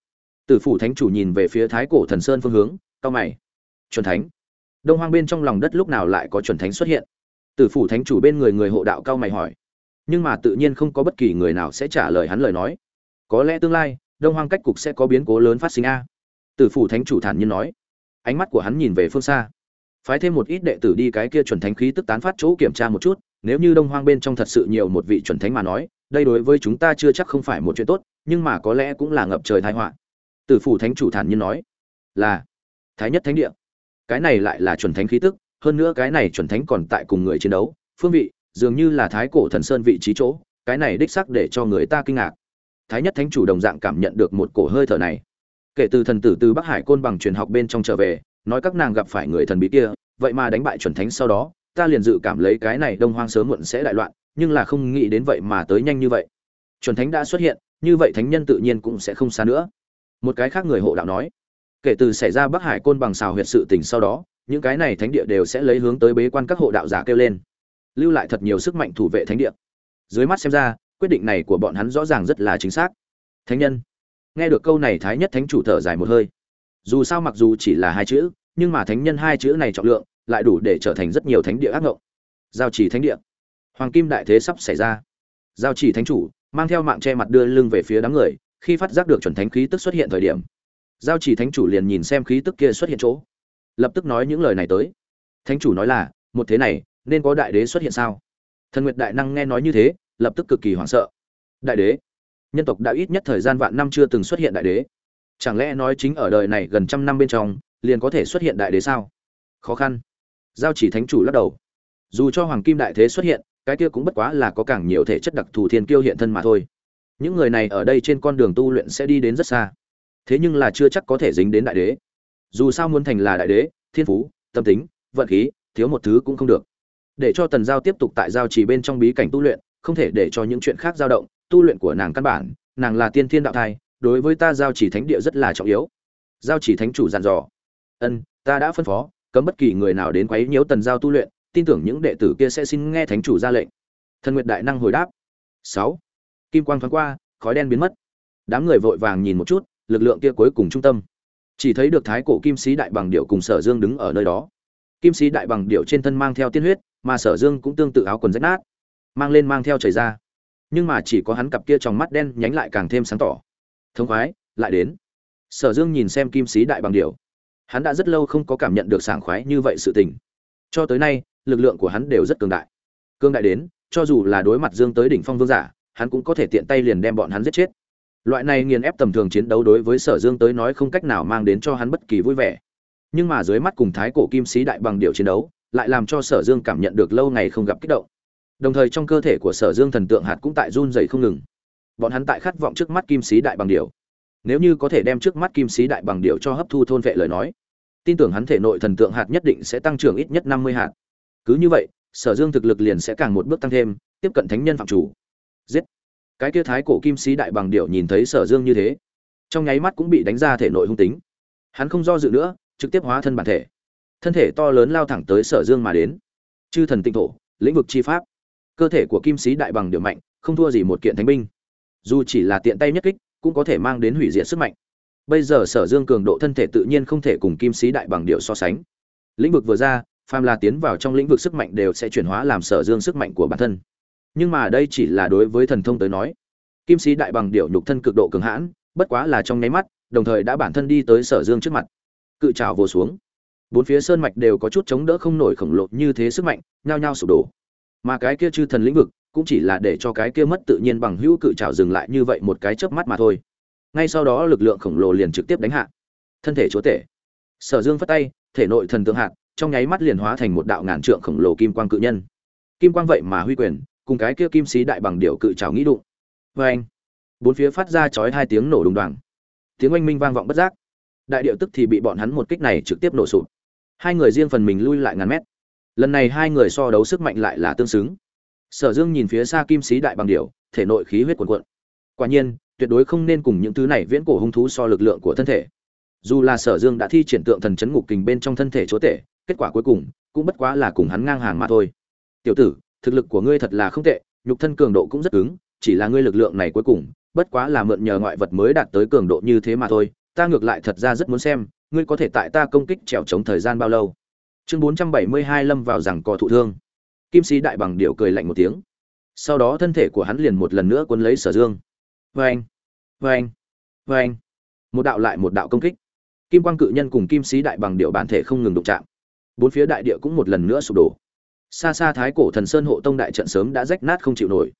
Tử phủ thánh chủ nhìn về phía thái cổ thần sơn phương hướng, cao mày. Chuẩn thánh. Đông hoang bên trong lòng đất lúc nào lại có chuẩn thánh xuất hiện? Tử phủ thánh chủ bên người người hộ đạo cao mày hỏi. Nhưng mà tự nhiên không có bất kỳ người nào sẽ trả lời hắn lời nói. Có lẽ tương lai, đông hoang cách cục sẽ có biến cố lớn phát sinh a. Tử phủ thánh chủ thản nhiên nói ánh mắt của hắn nhìn về phương xa. Phái thêm một ít đệ tử đi cái kia chuẩn thánh khí tức tán phát chỗ kiểm tra một chút, nếu như đông hoang bên trong thật sự nhiều một vị chuẩn thánh mà nói, đây đối với chúng ta chưa chắc không phải một chuyện tốt, nhưng mà có lẽ cũng là ngập trời thái họa. Tử phủ thánh chủ thản nhiên nói, là, thái nhất thánh địa. Cái này lại là chuẩn thánh khí tức, hơn nữa cái này chuẩn thánh còn tại cùng người chiến đấu. Phương vị, dường như là thái cổ thần sơn vị trí chỗ, cái này đích sắc để cho người ta kinh ngạc. Thái nhất thánh chủ đồng dạng cảm nhận được một cổ hơi thở này kể từ thần tử từ bắc hải côn bằng truyền học bên trong trở về, nói các nàng gặp phải người thần bí kia, vậy mà đánh bại chuẩn thánh sau đó, ta liền dự cảm lấy cái này đông hoang sớm muộn sẽ đại loạn, nhưng là không nghĩ đến vậy mà tới nhanh như vậy. Chuẩn thánh đã xuất hiện, như vậy thánh nhân tự nhiên cũng sẽ không xa nữa. Một cái khác người hộ đạo nói, kể từ xảy ra bắc hải côn bằng xào huyệt sự tình sau đó, những cái này thánh địa đều sẽ lấy hướng tới bế quan các hộ đạo giả kêu lên. Lưu lại thật nhiều sức mạnh thủ vệ thánh địa. Dưới mắt xem ra, quyết định này của bọn hắn rõ ràng rất là chính xác. Thánh nhân nghe được câu này thái nhất thánh chủ thở dài một hơi. Dù sao mặc dù chỉ là hai chữ, nhưng mà thánh nhân hai chữ này trọng lượng lại đủ để trở thành rất nhiều thánh địa ác ngộng. Giao chỉ thánh địa. Hoàng kim đại thế sắp xảy ra. Giao chỉ thánh chủ, mang theo mạng che mặt đưa lưng về phía đám người, khi phát giác được chuẩn thánh khí tức xuất hiện thời điểm, giao chỉ thánh chủ liền nhìn xem khí tức kia xuất hiện chỗ. Lập tức nói những lời này tới. Thánh chủ nói là, một thế này, nên có đại đế xuất hiện sao? Thần nguyệt đại năng nghe nói như thế, lập tức cực kỳ hoảng sợ. Đại đế nhân tộc đã ít nhất thời gian vạn năm chưa từng xuất hiện đại đế. Chẳng lẽ nói chính ở đời này gần trăm năm bên trong, liền có thể xuất hiện đại đế sao? Khó khăn. Giao chỉ thánh chủ lắc đầu. Dù cho hoàng kim đại thế xuất hiện, cái kia cũng bất quá là có càng nhiều thể chất đặc thù thiên kiêu hiện thân mà thôi. Những người này ở đây trên con đường tu luyện sẽ đi đến rất xa. Thế nhưng là chưa chắc có thể dính đến đại đế. Dù sao muốn thành là đại đế, thiên phú, tâm tính, vận khí, thiếu một thứ cũng không được. Để cho tần giao tiếp tục tại giao chỉ bên trong bí cảnh tu luyện, không thể để cho những chuyện khác dao động tu luyện của nàng căn bản, nàng là tiên thiên đạo thai, đối với ta giao chỉ thánh địa rất là trọng yếu. Giao chỉ thánh chủ dặn dò. Ân, ta đã phân phó, cấm bất kỳ người nào đến quấy nhiễu tần giao tu luyện, tin tưởng những đệ tử kia sẽ xin nghe thánh chủ ra lệnh. Thần nguyệt đại năng hồi đáp. Sáu, kim quang thoáng qua, khói đen biến mất. Đám người vội vàng nhìn một chút, lực lượng kia cuối cùng trung tâm. Chỉ thấy được thái cổ kim sĩ đại bằng điệu cùng sở dương đứng ở nơi đó. Kim sĩ đại bằng điệu trên thân mang theo tiên huyết, mà sở dương cũng tương tự áo quần rách nát, mang lên mang theo chảy ra nhưng mà chỉ có hắn cặp kia trong mắt đen nhánh lại càng thêm sáng tỏ. Thống khoái, lại đến. Sở dương nhìn xem kim sĩ đại bằng điệu hắn đã rất lâu không có cảm nhận được sảng khoái như vậy sự tình. Cho tới nay, lực lượng của hắn đều rất cường đại. Cường đại đến, cho dù là đối mặt dương tới đỉnh phong vương giả, hắn cũng có thể tiện tay liền đem bọn hắn giết chết. Loại này nghiền ép tầm thường chiến đấu đối với sở dương tới nói không cách nào mang đến cho hắn bất kỳ vui vẻ. Nhưng mà dưới mắt cùng thái cổ kim sĩ đại bằng điệu chiến đấu, lại làm cho sở dương cảm nhận được lâu ngày không gặp kích động đồng thời trong cơ thể của sở dương thần tượng hạt cũng tại run dày không ngừng. Bọn hắn tại khát vọng trước mắt kim sĩ đại bằng điệu nếu như có thể đem trước mắt kim sĩ đại bằng điệu cho hấp thu thôn vệ lời nói, tin tưởng hắn thể nội thần tượng hạt nhất định sẽ tăng trưởng ít nhất năm mươi hạt. Cứ như vậy, sở dương thực lực liền sẽ càng một bước tăng thêm, tiếp cận thánh nhân phạm chủ. Giết! Cái kia thái cổ kim sĩ đại bằng điệu nhìn thấy sở dương như thế, trong nháy mắt cũng bị đánh ra thể nội hung tính. Hắn không do dự nữa, trực tiếp hóa thân bản thể. Thân thể to lớn lao thẳng tới sở dương mà đến. Chư thần tinh thổ, lĩnh vực chi pháp cơ thể của kim sĩ đại bằng điều mạnh, không thua gì một kiện thánh binh. Dù chỉ là tiện tay nhất kích, cũng có thể mang đến hủy diệt sức mạnh. Bây giờ sở dương cường độ thân thể tự nhiên không thể cùng kim sĩ đại bằng điệu so sánh. Lĩnh vực vừa ra, phàm là tiến vào trong lĩnh vực sức mạnh đều sẽ chuyển hóa làm sở dương sức mạnh của bản thân. Nhưng mà đây chỉ là đối với thần thông tới nói. Kim sĩ đại bằng điệu nhục thân cực độ cường hãn, bất quá là trong nháy mắt, đồng thời đã bản thân đi tới sở dương trước mặt. Cự trào vồ xuống. Bốn phía sơn mạch đều có chút chống đỡ không nổi khổng lồ như thế sức mạnh, nhao nhao sụp đổ mà cái kia chư thần lĩnh vực cũng chỉ là để cho cái kia mất tự nhiên bằng hữu cự trảo dừng lại như vậy một cái chớp mắt mà thôi. Ngay sau đó lực lượng khổng lồ liền trực tiếp đánh hạ. Thân thể chúa tể. Sở dương phất tay, thể nội thần tượng hạt, trong nháy mắt liền hóa thành một đạo ngàn trượng khổng lồ kim quang cự nhân. Kim quang vậy mà huy quyền, cùng cái kia kim sĩ đại bằng điệu cự trảo nghĩ đụng. Vê anh, bốn phía phát ra chói hai tiếng nổ đùng đoàng. Tiếng oanh minh vang vọng bất giác. Đại điệu tức thì bị bọn hắn một kích này trực tiếp nổ sụp. Hai người riêng phần mình lui lại ngàn mét lần này hai người so đấu sức mạnh lại là tương xứng. Sở dương nhìn phía xa kim sĩ đại bằng điệu thể nội khí huyết cuồn cuộn. Quả nhiên, tuyệt đối không nên cùng những thứ này viễn cổ hung thú so lực lượng của thân thể. Dù là sở dương đã thi triển tượng thần chấn ngục kình bên trong thân thể chúa tể, kết quả cuối cùng cũng bất quá là cùng hắn ngang hàng mà thôi. Tiểu tử, thực lực của ngươi thật là không tệ, nhục thân cường độ cũng rất cứng, chỉ là ngươi lực lượng này cuối cùng, bất quá là mượn nhờ ngoại vật mới đạt tới cường độ như thế mà thôi, ta ngược lại thật ra rất muốn xem, ngươi có thể tại ta công kích trèo chống thời gian bao lâu chương bốn trăm bảy mươi hai lâm vào rằng cò thụ thương. Kim sĩ đại bằng điệu cười lạnh một tiếng. Sau đó thân thể của hắn liền một lần nữa cuốn lấy sở dương. Vê anh vê anh vê anh một đạo lại một đạo công kích. Kim quang cự nhân cùng kim sĩ đại bằng điệu bản thể không ngừng đụng chạm. Bốn phía đại địa cũng một lần nữa sụp đổ. Xa xa thái cổ thần sơn hộ tông đại trận sớm đã rách nát không chịu nổi.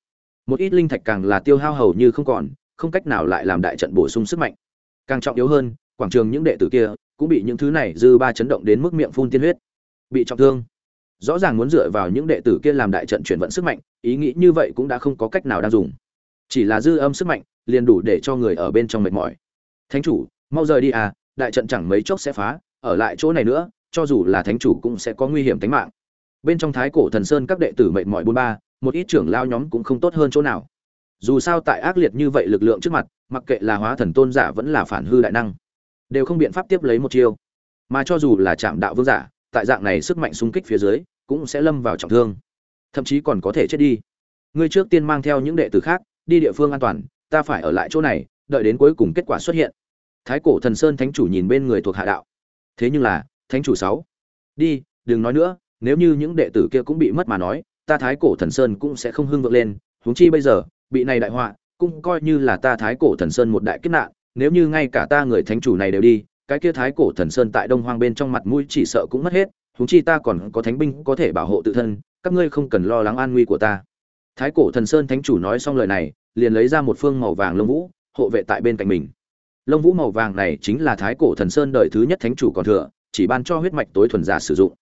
Một ít linh thạch càng là tiêu hao hầu như không còn, không cách nào lại làm đại trận bổ sung sức mạnh. Càng trọng yếu hơn, quảng trường những đệ tử kia cũng bị những thứ này dư ba chấn động đến mức miệng phun tiên huyết bị trọng thương. Rõ ràng muốn dựa vào những đệ tử kia làm đại trận chuyển vận sức mạnh, ý nghĩ như vậy cũng đã không có cách nào đang dùng. Chỉ là dư âm sức mạnh, liền đủ để cho người ở bên trong mệt mỏi. Thánh chủ, mau rời đi à đại trận chẳng mấy chốc sẽ phá, ở lại chỗ này nữa, cho dù là thánh chủ cũng sẽ có nguy hiểm tính mạng. Bên trong thái cổ thần sơn các đệ tử mệt mỏi bôn ba, một ít trưởng lao nhóm cũng không tốt hơn chỗ nào. Dù sao tại ác liệt như vậy lực lượng trước mặt, mặc kệ là hóa thần tôn giả vẫn là phản hư đại năng, đều không biện pháp tiếp lấy một chiêu. Mà cho dù là chạm đạo vương giả tại dạng này sức mạnh xung kích phía dưới, cũng sẽ lâm vào trọng thương. Thậm chí còn có thể chết đi. Ngươi trước tiên mang theo những đệ tử khác, đi địa phương an toàn, ta phải ở lại chỗ này, đợi đến cuối cùng kết quả xuất hiện. Thái cổ thần sơn thánh chủ nhìn bên người thuộc hạ đạo. Thế nhưng là, thánh chủ sáu. Đi, đừng nói nữa, nếu như những đệ tử kia cũng bị mất mà nói, ta thái cổ thần sơn cũng sẽ không hưng vượng lên. Huống chi bây giờ, bị này đại họa, cũng coi như là ta thái cổ thần sơn một đại kiếp nạn, nếu như ngay cả ta người thánh chủ này đều đi cái kia thái cổ thần sơn tại đông hoang bên trong mặt mũi chỉ sợ cũng mất hết, huống chi ta còn có thánh binh có thể bảo hộ tự thân, các ngươi không cần lo lắng an nguy của ta. Thái cổ thần sơn thánh chủ nói xong lời này, liền lấy ra một phương màu vàng lông vũ, hộ vệ tại bên cạnh mình. Lông vũ màu vàng này chính là thái cổ thần sơn đời thứ nhất thánh chủ còn thừa, chỉ ban cho huyết mạch tối thuần giả sử dụng.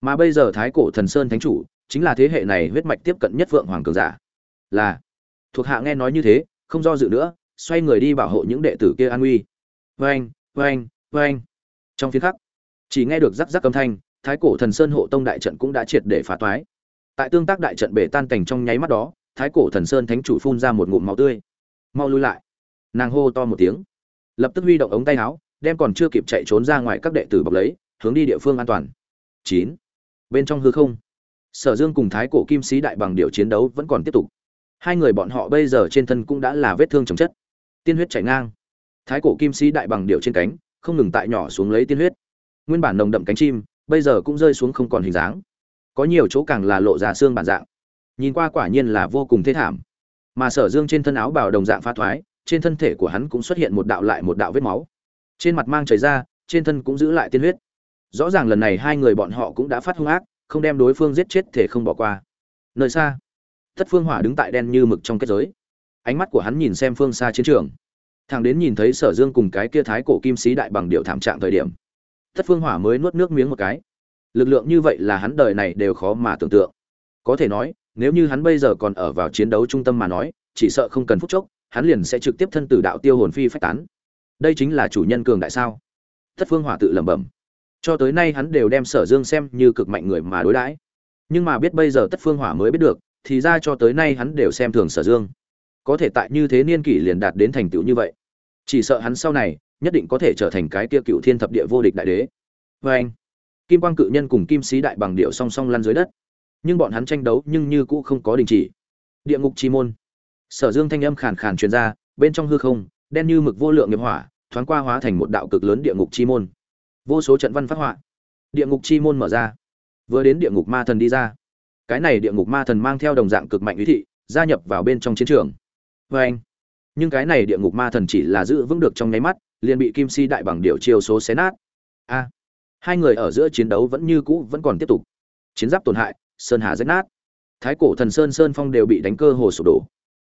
Mà bây giờ thái cổ thần sơn thánh chủ, chính là thế hệ này huyết mạch tiếp cận nhất vượng hoàng cường giả. Là, thuộc hạ nghe nói như thế, không do dự nữa, xoay người đi bảo hộ những đệ tử kia an nguy. Anh với anh. Trong phiên khắc, chỉ nghe được rắc rắc âm thanh, thái cổ thần sơn hộ tông đại trận cũng đã triệt để phá toái. Tại tương tác đại trận bể tan cảnh trong nháy mắt đó, thái cổ thần sơn thánh chủ phun ra một ngụm máu tươi. Mau lui lại. Nàng hô to một tiếng, lập tức huy động ống tay áo, đem còn chưa kịp chạy trốn ra ngoài các đệ tử bọc lấy, hướng đi địa phương an toàn. Chín. Bên trong hư không, sở dương cùng thái cổ kim sĩ đại bằng điệu chiến đấu vẫn còn tiếp tục. Hai người bọn họ bây giờ trên thân cũng đã là vết thương chồng chất. Tiên huyết chảy ngang. Thái cổ kim sĩ đại bằng điệu trên cánh không ngừng tại nhỏ xuống lấy tiên huyết. Nguyên bản nồng đậm cánh chim, bây giờ cũng rơi xuống không còn hình dáng. Có nhiều chỗ càng là lộ ra xương bản dạng. Nhìn qua quả nhiên là vô cùng thê thảm. Mà sở dương trên thân áo bào đồng dạng pha thoái, trên thân thể của hắn cũng xuất hiện một đạo lại một đạo vết máu. Trên mặt mang chảy ra, trên thân cũng giữ lại tiên huyết. Rõ ràng lần này hai người bọn họ cũng đã phát hung ác, không đem đối phương giết chết thể không bỏ qua. Nơi xa tất phương hỏa đứng tại đen như mực trong kết giới. Ánh mắt của hắn nhìn xem phương xa chiến trường thằng đến nhìn thấy sở dương cùng cái kia thái cổ kim sĩ đại bằng điệu thảm trạng thời điểm tất phương hỏa mới nuốt nước miếng một cái. Lực lượng như vậy là hắn đời này đều khó mà tưởng tượng. Có thể nói, nếu như hắn bây giờ còn ở vào chiến đấu trung tâm mà nói, chỉ sợ không cần phút chốc, hắn liền sẽ trực tiếp thân tử đạo tiêu hồn phi phách tán. Đây chính là chủ nhân cường đại sao? Tất phương hỏa tự lẩm bẩm. Cho tới nay hắn đều đem sở dương xem như cực mạnh người mà đối đãi. Nhưng mà biết bây giờ tất phương hỏa mới biết được, thì ra cho tới nay hắn đều xem thường sở dương. Có thể tại như thế niên kỷ liền đạt đến thành tựu như vậy chỉ sợ hắn sau này nhất định có thể trở thành cái kia cựu thiên thập địa vô địch đại đế. Vê anh, kim quang cự nhân cùng kim sĩ đại bằng điệu song song lăn dưới đất. Nhưng bọn hắn tranh đấu nhưng như cũ không có đình chỉ. Địa ngục chi môn. Sở dương thanh âm khàn khàn truyền ra, bên trong hư không, đen như mực vô lượng nghiệp hỏa, thoáng qua hóa thành một đạo cực lớn địa ngục chi môn. Vô số trận văn phát họa. Địa ngục chi môn mở ra. Vừa đến địa ngục ma thần đi ra. Cái này địa ngục ma thần mang theo đồng dạng cực mạnh ý thị, gia nhập vào bên trong chiến trường. Vê anh nhưng cái này địa ngục ma thần chỉ là giữ vững được trong nháy mắt, liền bị kim si đại bằng điệu chiêu số xé nát. A! Hai người ở giữa chiến đấu vẫn như cũ, vẫn còn tiếp tục. Chiến giáp tổn hại, sơn hà rách nát. Thái cổ thần sơn sơn phong đều bị đánh cơ hồ sụp đổ.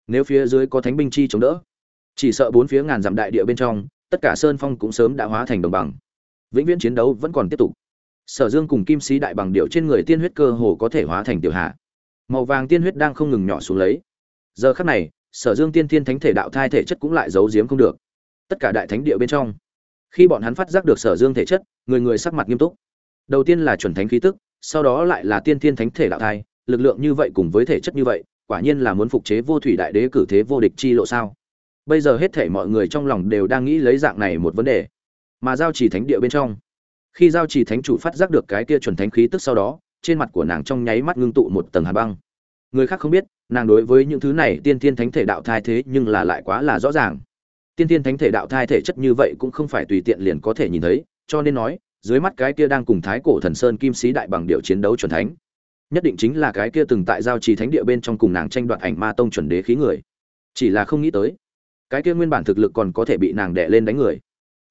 Nếu phía dưới có thánh binh chi chống đỡ, chỉ sợ bốn phía ngàn dặm đại địa bên trong, tất cả sơn phong cũng sớm đã hóa thành đồng bằng. Vĩnh viễn chiến đấu vẫn còn tiếp tục. Sở dương cùng kim sĩ đại bằng điệu trên người tiên huyết cơ hồ có thể hóa thành tiểu hạ. Màu vàng tiên huyết đang không ngừng nhỏ xuống lấy. Giờ khắc này sở dương tiên thiên thánh thể đạo thai thể chất cũng lại giấu giếm không được. Tất cả đại thánh địa bên trong, khi bọn hắn phát giác được sở dương thể chất, người người sắc mặt nghiêm túc. Đầu tiên là chuẩn thánh khí tức, sau đó lại là tiên thiên thánh thể đạo thai, lực lượng như vậy cùng với thể chất như vậy, quả nhiên là muốn phục chế vô thủy đại đế cử thế vô địch chi lộ sao? Bây giờ hết thể mọi người trong lòng đều đang nghĩ lấy dạng này một vấn đề. Mà giao chỉ thánh địa bên trong, khi giao chỉ thánh chủ phát giác được cái kia chuẩn thánh khí tức sau đó, trên mặt của nàng trong nháy mắt ngưng tụ một tầng hà băng người khác không biết, nàng đối với những thứ này tiên tiên thánh thể đạo thai thế nhưng là lại quá là rõ ràng. Tiên tiên thánh thể đạo thai thể chất như vậy cũng không phải tùy tiện liền có thể nhìn thấy, cho nên nói, dưới mắt cái kia đang cùng thái cổ thần sơn kim sĩ đại bằng điệu chiến đấu chuẩn thánh, nhất định chính là cái kia từng tại giao trì thánh địa bên trong cùng nàng tranh đoạt ảnh ma tông chuẩn đế khí người. Chỉ là không nghĩ tới, cái kia nguyên bản thực lực còn có thể bị nàng đè lên đánh người.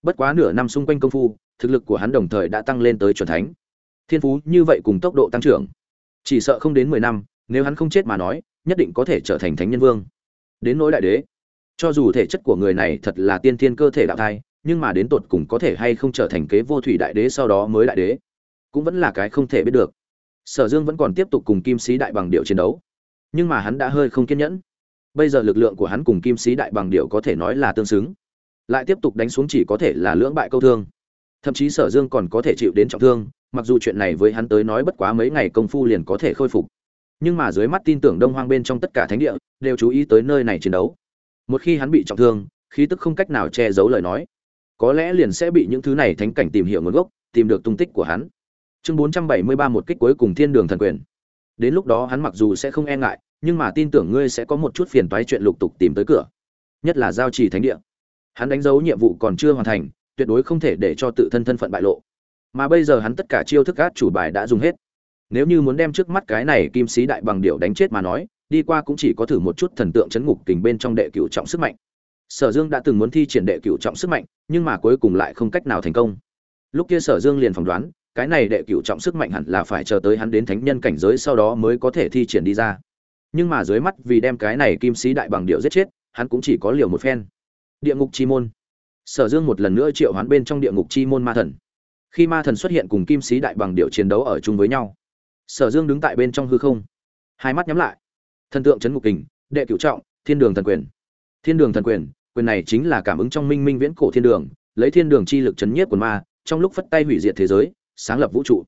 Bất quá nửa năm xung quanh công phu, thực lực của hắn đồng thời đã tăng lên tới chuẩn thánh. Thiên phú như vậy cùng tốc độ tăng trưởng, chỉ sợ không đến mười năm nếu hắn không chết mà nói, nhất định có thể trở thành thánh nhân vương. Đến nỗi đại đế, cho dù thể chất của người này thật là tiên thiên cơ thể đạo thai, nhưng mà đến tột cùng có thể hay không trở thành kế vô thủy đại đế sau đó mới đại đế, cũng vẫn là cái không thể biết được. Sở dương vẫn còn tiếp tục cùng kim sĩ đại bằng điệu chiến đấu, nhưng mà hắn đã hơi không kiên nhẫn. Bây giờ lực lượng của hắn cùng kim sĩ đại bằng điệu có thể nói là tương xứng, lại tiếp tục đánh xuống chỉ có thể là lưỡng bại câu thương. Thậm chí sở dương còn có thể chịu đến trọng thương, mặc dù chuyện này với hắn tới nói bất quá mấy ngày công phu liền có thể khôi phục nhưng mà dưới mắt tin tưởng đông hoang bên trong tất cả thánh địa đều chú ý tới nơi này chiến đấu. Một khi hắn bị trọng thương, khí tức không cách nào che giấu lời nói. Có lẽ liền sẽ bị những thứ này thánh cảnh tìm hiểu nguồn gốc, tìm được tung tích của hắn. Chương bốn trăm bảy mươi ba một kích cuối cùng thiên đường thần quyền. Đến lúc đó hắn mặc dù sẽ không e ngại, nhưng mà tin tưởng ngươi sẽ có một chút phiền toái chuyện lục tục tìm tới cửa. Nhất là giao trì thánh địa. Hắn đánh dấu nhiệm vụ còn chưa hoàn thành, tuyệt đối không thể để cho tự thân thân phận bại lộ. Mà bây giờ hắn tất cả chiêu thức át chủ bài đã dùng hết nếu như muốn đem trước mắt cái này kim sĩ đại bằng điệu đánh chết mà nói, đi qua cũng chỉ có thử một chút thần tượng chấn ngục kình bên trong đệ cửu trọng sức mạnh. Sở dương đã từng muốn thi triển đệ cửu trọng sức mạnh, nhưng mà cuối cùng lại không cách nào thành công. Lúc kia sở dương liền phỏng đoán, cái này đệ cửu trọng sức mạnh hẳn là phải chờ tới hắn đến thánh nhân cảnh giới sau đó mới có thể thi triển đi ra. Nhưng mà dưới mắt vì đem cái này kim sĩ đại bằng điệu giết chết, hắn cũng chỉ có liều một phen. Địa ngục chi môn. Sở dương một lần nữa triệu hoán bên trong địa ngục chi môn ma thần. Khi ma thần xuất hiện cùng kim sĩ đại bằng điệu chiến đấu ở chung với nhau sở dương đứng tại bên trong hư không. Hai mắt nhắm lại. Thần tượng c ngục kình, đệ cửu trọng, thiên đường thần quyền. Thiên đường thần quyền quyền này chính là cảm ứng trong minh minh viễn cổ thiên đường, lấy thiên đường chi lực chấn nhiếp quần ma, trong lúc phất tay hủy diệt thế giới, sáng lập vũ trụ.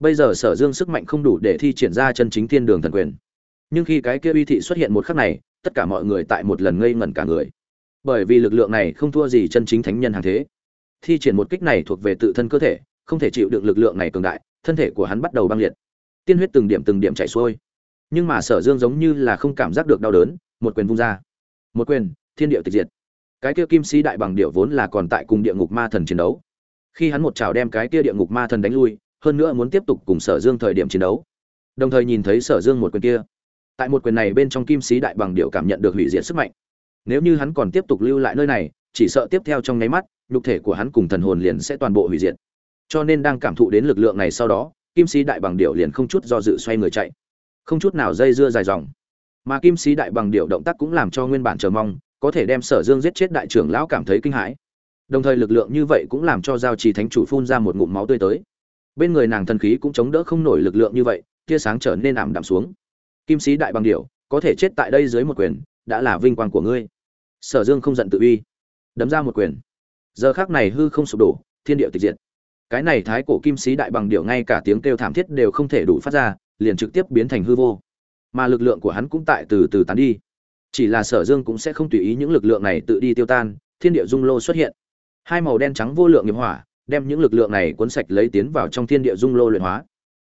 Bây giờ sở dương sức mạnh không đủ để thi triển ra chân chính thiên đường thần quyền. Nhưng khi cái kia uy thị xuất hiện một khắc này, tất cả mọi người tại một lần ngây ngẩn cả người. Bởi vì lực lượng này không thua gì chân chính thánh nhân hàng thế. Thi triển một kích này thuộc về tự thân cơ thể, không thể chịu được lực lượng này cường đại, thân thể của hắn bắt đầu băng liệt tiên huyết từng điểm từng điểm chảy xuôi. Nhưng mà sở dương giống như là không cảm giác được đau đớn, một quyền vung ra. Một quyền, thiên địa tịch diệt. Cái kia kim sĩ đại bằng điệu vốn là còn tại cùng địa ngục ma thần chiến đấu. Khi hắn một trào đem cái kia địa ngục ma thần đánh lui, hơn nữa muốn tiếp tục cùng sở dương thời điểm chiến đấu. Đồng thời nhìn thấy sở dương một quyền kia. Tại một quyền này bên trong kim sĩ đại bằng điệu cảm nhận được hủy diệt sức mạnh. Nếu như hắn còn tiếp tục lưu lại nơi này, chỉ sợ tiếp theo trong nháy mắt, nhục thể của hắn cùng thần hồn liền sẽ toàn bộ hủy diệt. Cho nên đang cảm thụ đến lực lượng này sau đó kim sĩ đại bằng điệu liền không chút do dự xoay người chạy. Không chút nào dây dưa dài dòng. Mà kim sĩ đại bằng điệu động tác cũng làm cho nguyên bản chờ mong, có thể đem sở dương giết chết đại trưởng lão cảm thấy kinh hãi. Đồng thời lực lượng như vậy cũng làm cho giao trì thánh chủ phun ra một ngụm máu tươi tới. Bên người nàng thần khí cũng chống đỡ không nổi lực lượng như vậy, tia sáng trở nên ảm đạm xuống. Kim sĩ đại bằng điệu có thể chết tại đây dưới một quyền, đã là vinh quang của ngươi. Sở dương không giận tự uy, đấm ra một quyền. Giờ khác này hư không sụp đổ, thiên địa tịch diệt cái này thái cổ kim sĩ đại bằng điệu ngay cả tiếng kêu thảm thiết đều không thể đủ phát ra, liền trực tiếp biến thành hư vô. Mà lực lượng của hắn cũng tại từ từ tán đi. Chỉ là sở dương cũng sẽ không tùy ý những lực lượng này tự đi tiêu tan, thiên địa dung lô xuất hiện. Hai màu đen trắng vô lượng nghiệp hỏa, đem những lực lượng này cuốn sạch lấy tiến vào trong thiên địa dung lô luyện hóa.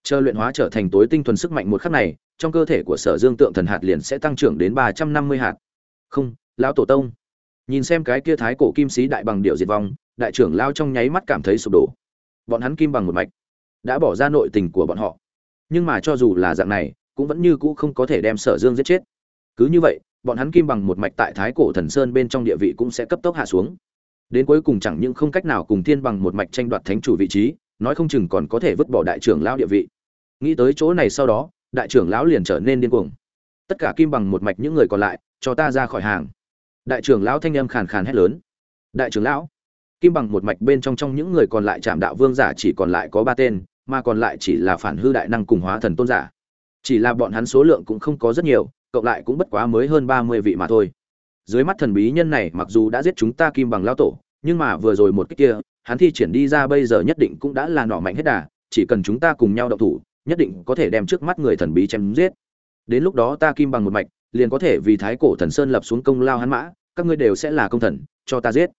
Chờ luyện hóa trở thành tối tinh thuần sức mạnh một khắc này, trong cơ thể của sở dương tượng thần hạt liền sẽ tăng trưởng đến ba trăm năm mươi hạt. Không, lão tổ tông. Nhìn xem cái kia thái cổ kim sĩ đại bằng điệu diệt vong, đại trưởng lao trong nháy mắt cảm thấy sụp đổ bọn hắn kim bằng một mạch, đã bỏ ra nội tình của bọn họ. Nhưng mà cho dù là dạng này, cũng vẫn như cũ không có thể đem sở dương giết chết. Cứ như vậy, bọn hắn kim bằng một mạch tại thái cổ thần sơn bên trong địa vị cũng sẽ cấp tốc hạ xuống. Đến cuối cùng chẳng những không cách nào cùng thiên bằng một mạch tranh đoạt thánh chủ vị trí, nói không chừng còn có thể vứt bỏ đại trưởng lão địa vị. Nghĩ tới chỗ này sau đó, đại trưởng lão liền trở nên điên cuồng. Tất cả kim bằng một mạch những người còn lại, cho ta ra khỏi hàng. Đại trưởng lão thanh âm khàn khàn hét lớn. Đại trưởng lão kim bằng một mạch bên trong trong những người còn lại chạm đạo vương giả chỉ còn lại có ba tên, mà còn lại chỉ là phản hư đại năng cùng hóa thần tôn giả. Chỉ là bọn hắn số lượng cũng không có rất nhiều, cộng lại cũng bất quá mới hơn ba mươi vị mà thôi. Dưới mắt thần bí nhân này mặc dù đã giết chúng ta kim bằng lao tổ, nhưng mà vừa rồi một cách kia, hắn thi triển đi ra bây giờ nhất định cũng đã là nỏ mạnh hết đà, chỉ cần chúng ta cùng nhau động thủ, nhất định có thể đem trước mắt người thần bí chém giết. Đến lúc đó ta kim bằng một mạch, liền có thể vì thái cổ thần sơn lập xuống công lao hắn mã, các ngươi đều sẽ là công thần, cho ta giết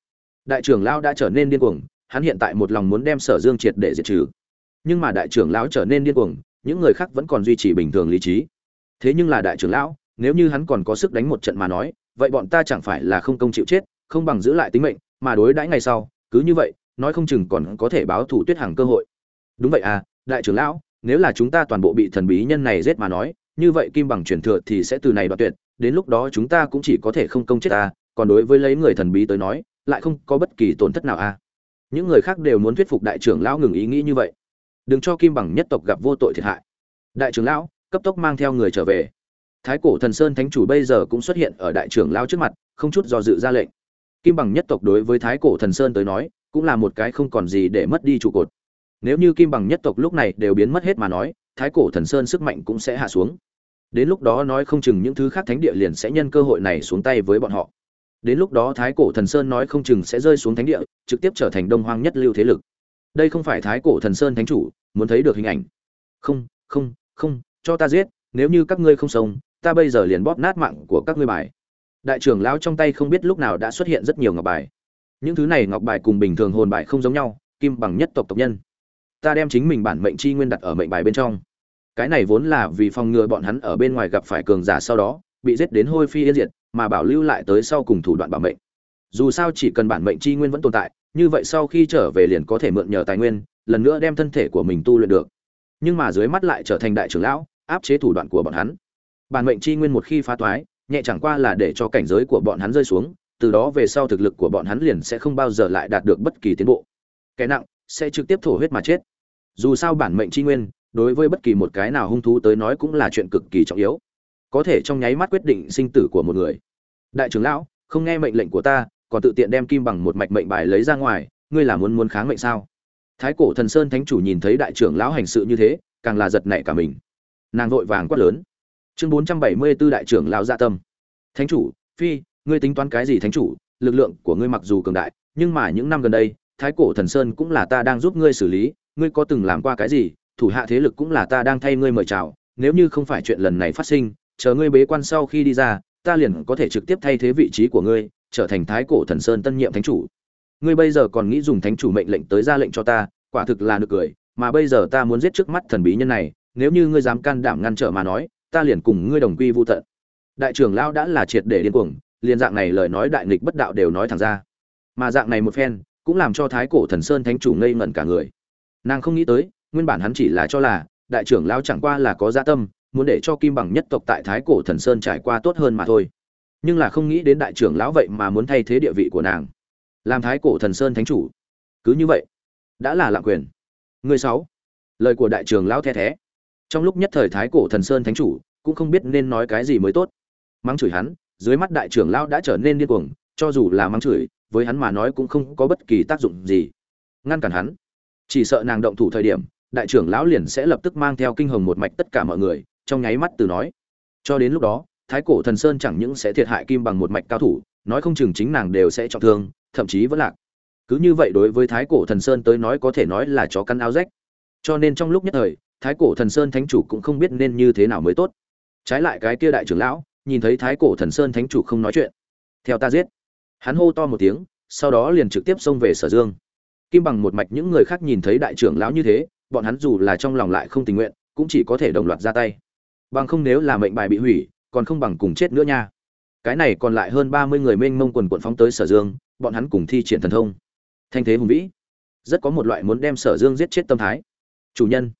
đại trưởng lão đã trở nên điên cuồng, hắn hiện tại một lòng muốn đem sở dương triệt để diệt trừ. Nhưng mà đại trưởng lão trở nên điên cuồng, những người khác vẫn còn duy trì bình thường lý trí. Thế nhưng là đại trưởng lão, nếu như hắn còn có sức đánh một trận mà nói, vậy bọn ta chẳng phải là không công chịu chết, không bằng giữ lại tính mệnh, mà đối đãi ngày sau, cứ như vậy, nói không chừng còn có thể báo thủ tuyết hàng cơ hội. Đúng vậy à đại trưởng lão, nếu là chúng ta toàn bộ bị thần bí nhân này giết mà nói, như vậy kim bằng truyền thừa thì sẽ từ này đoạt tuyệt, đến lúc đó chúng ta cũng chỉ có thể không công chết ta, còn đối với lấy người thần bí tới nói lại không có bất kỳ tổn thất nào à? Những người khác đều muốn thuyết phục đại trưởng lão ngừng ý nghĩ như vậy. Đừng cho kim bằng nhất tộc gặp vô tội thiệt hại. Đại trưởng lão, cấp tốc mang theo người trở về. Thái cổ thần sơn thánh chủ bây giờ cũng xuất hiện ở đại trưởng lão trước mặt, không chút do dự ra lệnh. Kim bằng nhất tộc đối với thái cổ thần sơn tới nói, cũng là một cái không còn gì để mất đi trụ cột. Nếu như kim bằng nhất tộc lúc này đều biến mất hết mà nói, thái cổ thần sơn sức mạnh cũng sẽ hạ xuống. Đến lúc đó nói không chừng những thứ khác thánh địa liền sẽ nhân cơ hội này xuống tay với bọn họ đến lúc đó thái cổ thần sơn nói không chừng sẽ rơi xuống thánh địa, trực tiếp trở thành đông hoang nhất lưu thế lực. Đây không phải thái cổ thần sơn thánh chủ, muốn thấy được hình ảnh. Không không không, cho ta giết, nếu như các ngươi không sống, ta bây giờ liền bóp nát mạng của các ngươi bài. Đại trưởng lão trong tay không biết lúc nào đã xuất hiện rất nhiều ngọc bài. Những thứ này ngọc bài cùng bình thường hồn bài không giống nhau, kim bằng nhất tộc tộc nhân. Ta đem chính mình bản mệnh chi nguyên đặt ở mệnh bài bên trong. Cái này vốn là vì phòng ngừa bọn hắn ở bên ngoài gặp phải cường giả sau đó, bị giết đến hôi phi yên diệt mà bảo lưu lại tới sau cùng thủ đoạn bảo mệnh. Dù sao chỉ cần bản mệnh chi nguyên vẫn tồn tại, như vậy sau khi trở về liền có thể mượn nhờ tài nguyên, lần nữa đem thân thể của mình tu luyện được. Nhưng mà dưới mắt lại trở thành đại trưởng lão, áp chế thủ đoạn của bọn hắn. Bản mệnh chi nguyên một khi phá toái, nhẹ chẳng qua là để cho cảnh giới của bọn hắn rơi xuống, từ đó về sau thực lực của bọn hắn liền sẽ không bao giờ lại đạt được bất kỳ tiến bộ. Cái nặng sẽ trực tiếp thổ huyết mà chết. Dù sao bản mệnh chi nguyên, đối với bất kỳ một cái nào hung thú tới nói cũng là chuyện cực kỳ trọng yếu có thể trong nháy mắt quyết định sinh tử của một người. Đại trưởng lão, không nghe mệnh lệnh của ta, còn tự tiện đem kim bằng một mạch mệnh bài lấy ra ngoài, ngươi là muốn muốn kháng mệnh sao? Thái cổ thần sơn thánh chủ nhìn thấy đại trưởng lão hành sự như thế, càng là giật nảy cả mình. Nàng vội vàng quát lớn. Chương bốn trăm bảy mươi 474 đại trưởng lão dạ tâm. Thánh chủ, phi, ngươi tính toán cái gì thánh chủ? Lực lượng của ngươi mặc dù cường đại, nhưng mà những năm gần đây, thái cổ thần sơn cũng là ta đang giúp ngươi xử lý, ngươi có từng làm qua cái gì? Thủ hạ thế lực cũng là ta đang thay ngươi mời chào, nếu như không phải chuyện lần này phát sinh chờ ngươi bế quan sau khi đi ra, ta liền có thể trực tiếp thay thế vị trí của ngươi, trở thành thái cổ thần sơn tân nhiệm thánh chủ. Ngươi bây giờ còn nghĩ dùng thánh chủ mệnh lệnh tới ra lệnh cho ta, quả thực là nực cười, mà bây giờ ta muốn giết trước mắt thần bí nhân này, nếu như ngươi dám can đảm ngăn trở mà nói, ta liền cùng ngươi đồng quy vô tận. Đại trưởng lão đã là triệt để điên cuồng, liền dạng này lời nói đại nghịch bất đạo đều nói thẳng ra. Mà dạng này một phen, cũng làm cho thái cổ thần sơn thánh chủ ngây ngẩn cả người. Nàng không nghĩ tới, nguyên bản hắn chỉ là cho là, đại trưởng lão chẳng qua là có dạ tâm muốn để cho kim bằng nhất tộc tại thái cổ thần sơn trải qua tốt hơn mà thôi. Nhưng là không nghĩ đến đại trưởng lão vậy mà muốn thay thế địa vị của nàng. Làm thái cổ thần sơn thánh chủ. Cứ như vậy, đã là lạm quyền. Người sáu, lời của đại trưởng lão the thé. Trong lúc nhất thời thái cổ thần sơn thánh chủ cũng không biết nên nói cái gì mới tốt. Mắng chửi hắn, dưới mắt đại trưởng lão đã trở nên điên cuồng, cho dù là mắng chửi, với hắn mà nói cũng không có bất kỳ tác dụng gì. Ngăn cản hắn. Chỉ sợ nàng động thủ thời điểm, đại trưởng lão liền sẽ lập tức mang theo kinh hồng một mạch tất cả mọi người trong nháy mắt từ nói. Cho đến lúc đó, thái cổ thần sơn chẳng những sẽ thiệt hại kim bằng một mạch cao thủ, nói không chừng chính nàng đều sẽ trọng thương, thậm chí vẫn lạc. Cứ như vậy đối với thái cổ thần sơn tới nói có thể nói là chó căn áo rách. Cho nên trong lúc nhất thời, thái cổ thần sơn thánh chủ cũng không biết nên như thế nào mới tốt. Trái lại cái kia đại trưởng lão, nhìn thấy thái cổ thần sơn thánh chủ không nói chuyện. Theo ta giết. Hắn hô to một tiếng, sau đó liền trực tiếp xông về sở dương. Kim bằng một mạch những người khác nhìn thấy đại trưởng lão như thế, bọn hắn dù là trong lòng lại không tình nguyện, cũng chỉ có thể đồng loạt ra tay bằng không nếu là mệnh bài bị hủy, còn không bằng cùng chết nữa nha. Cái này còn lại hơn ba mươi người mênh mông quần quận phóng tới sở dương, bọn hắn cùng thi triển thần thông. Thanh thế hùng vĩ. Rất có một loại muốn đem sở dương giết chết tâm thái. Chủ nhân.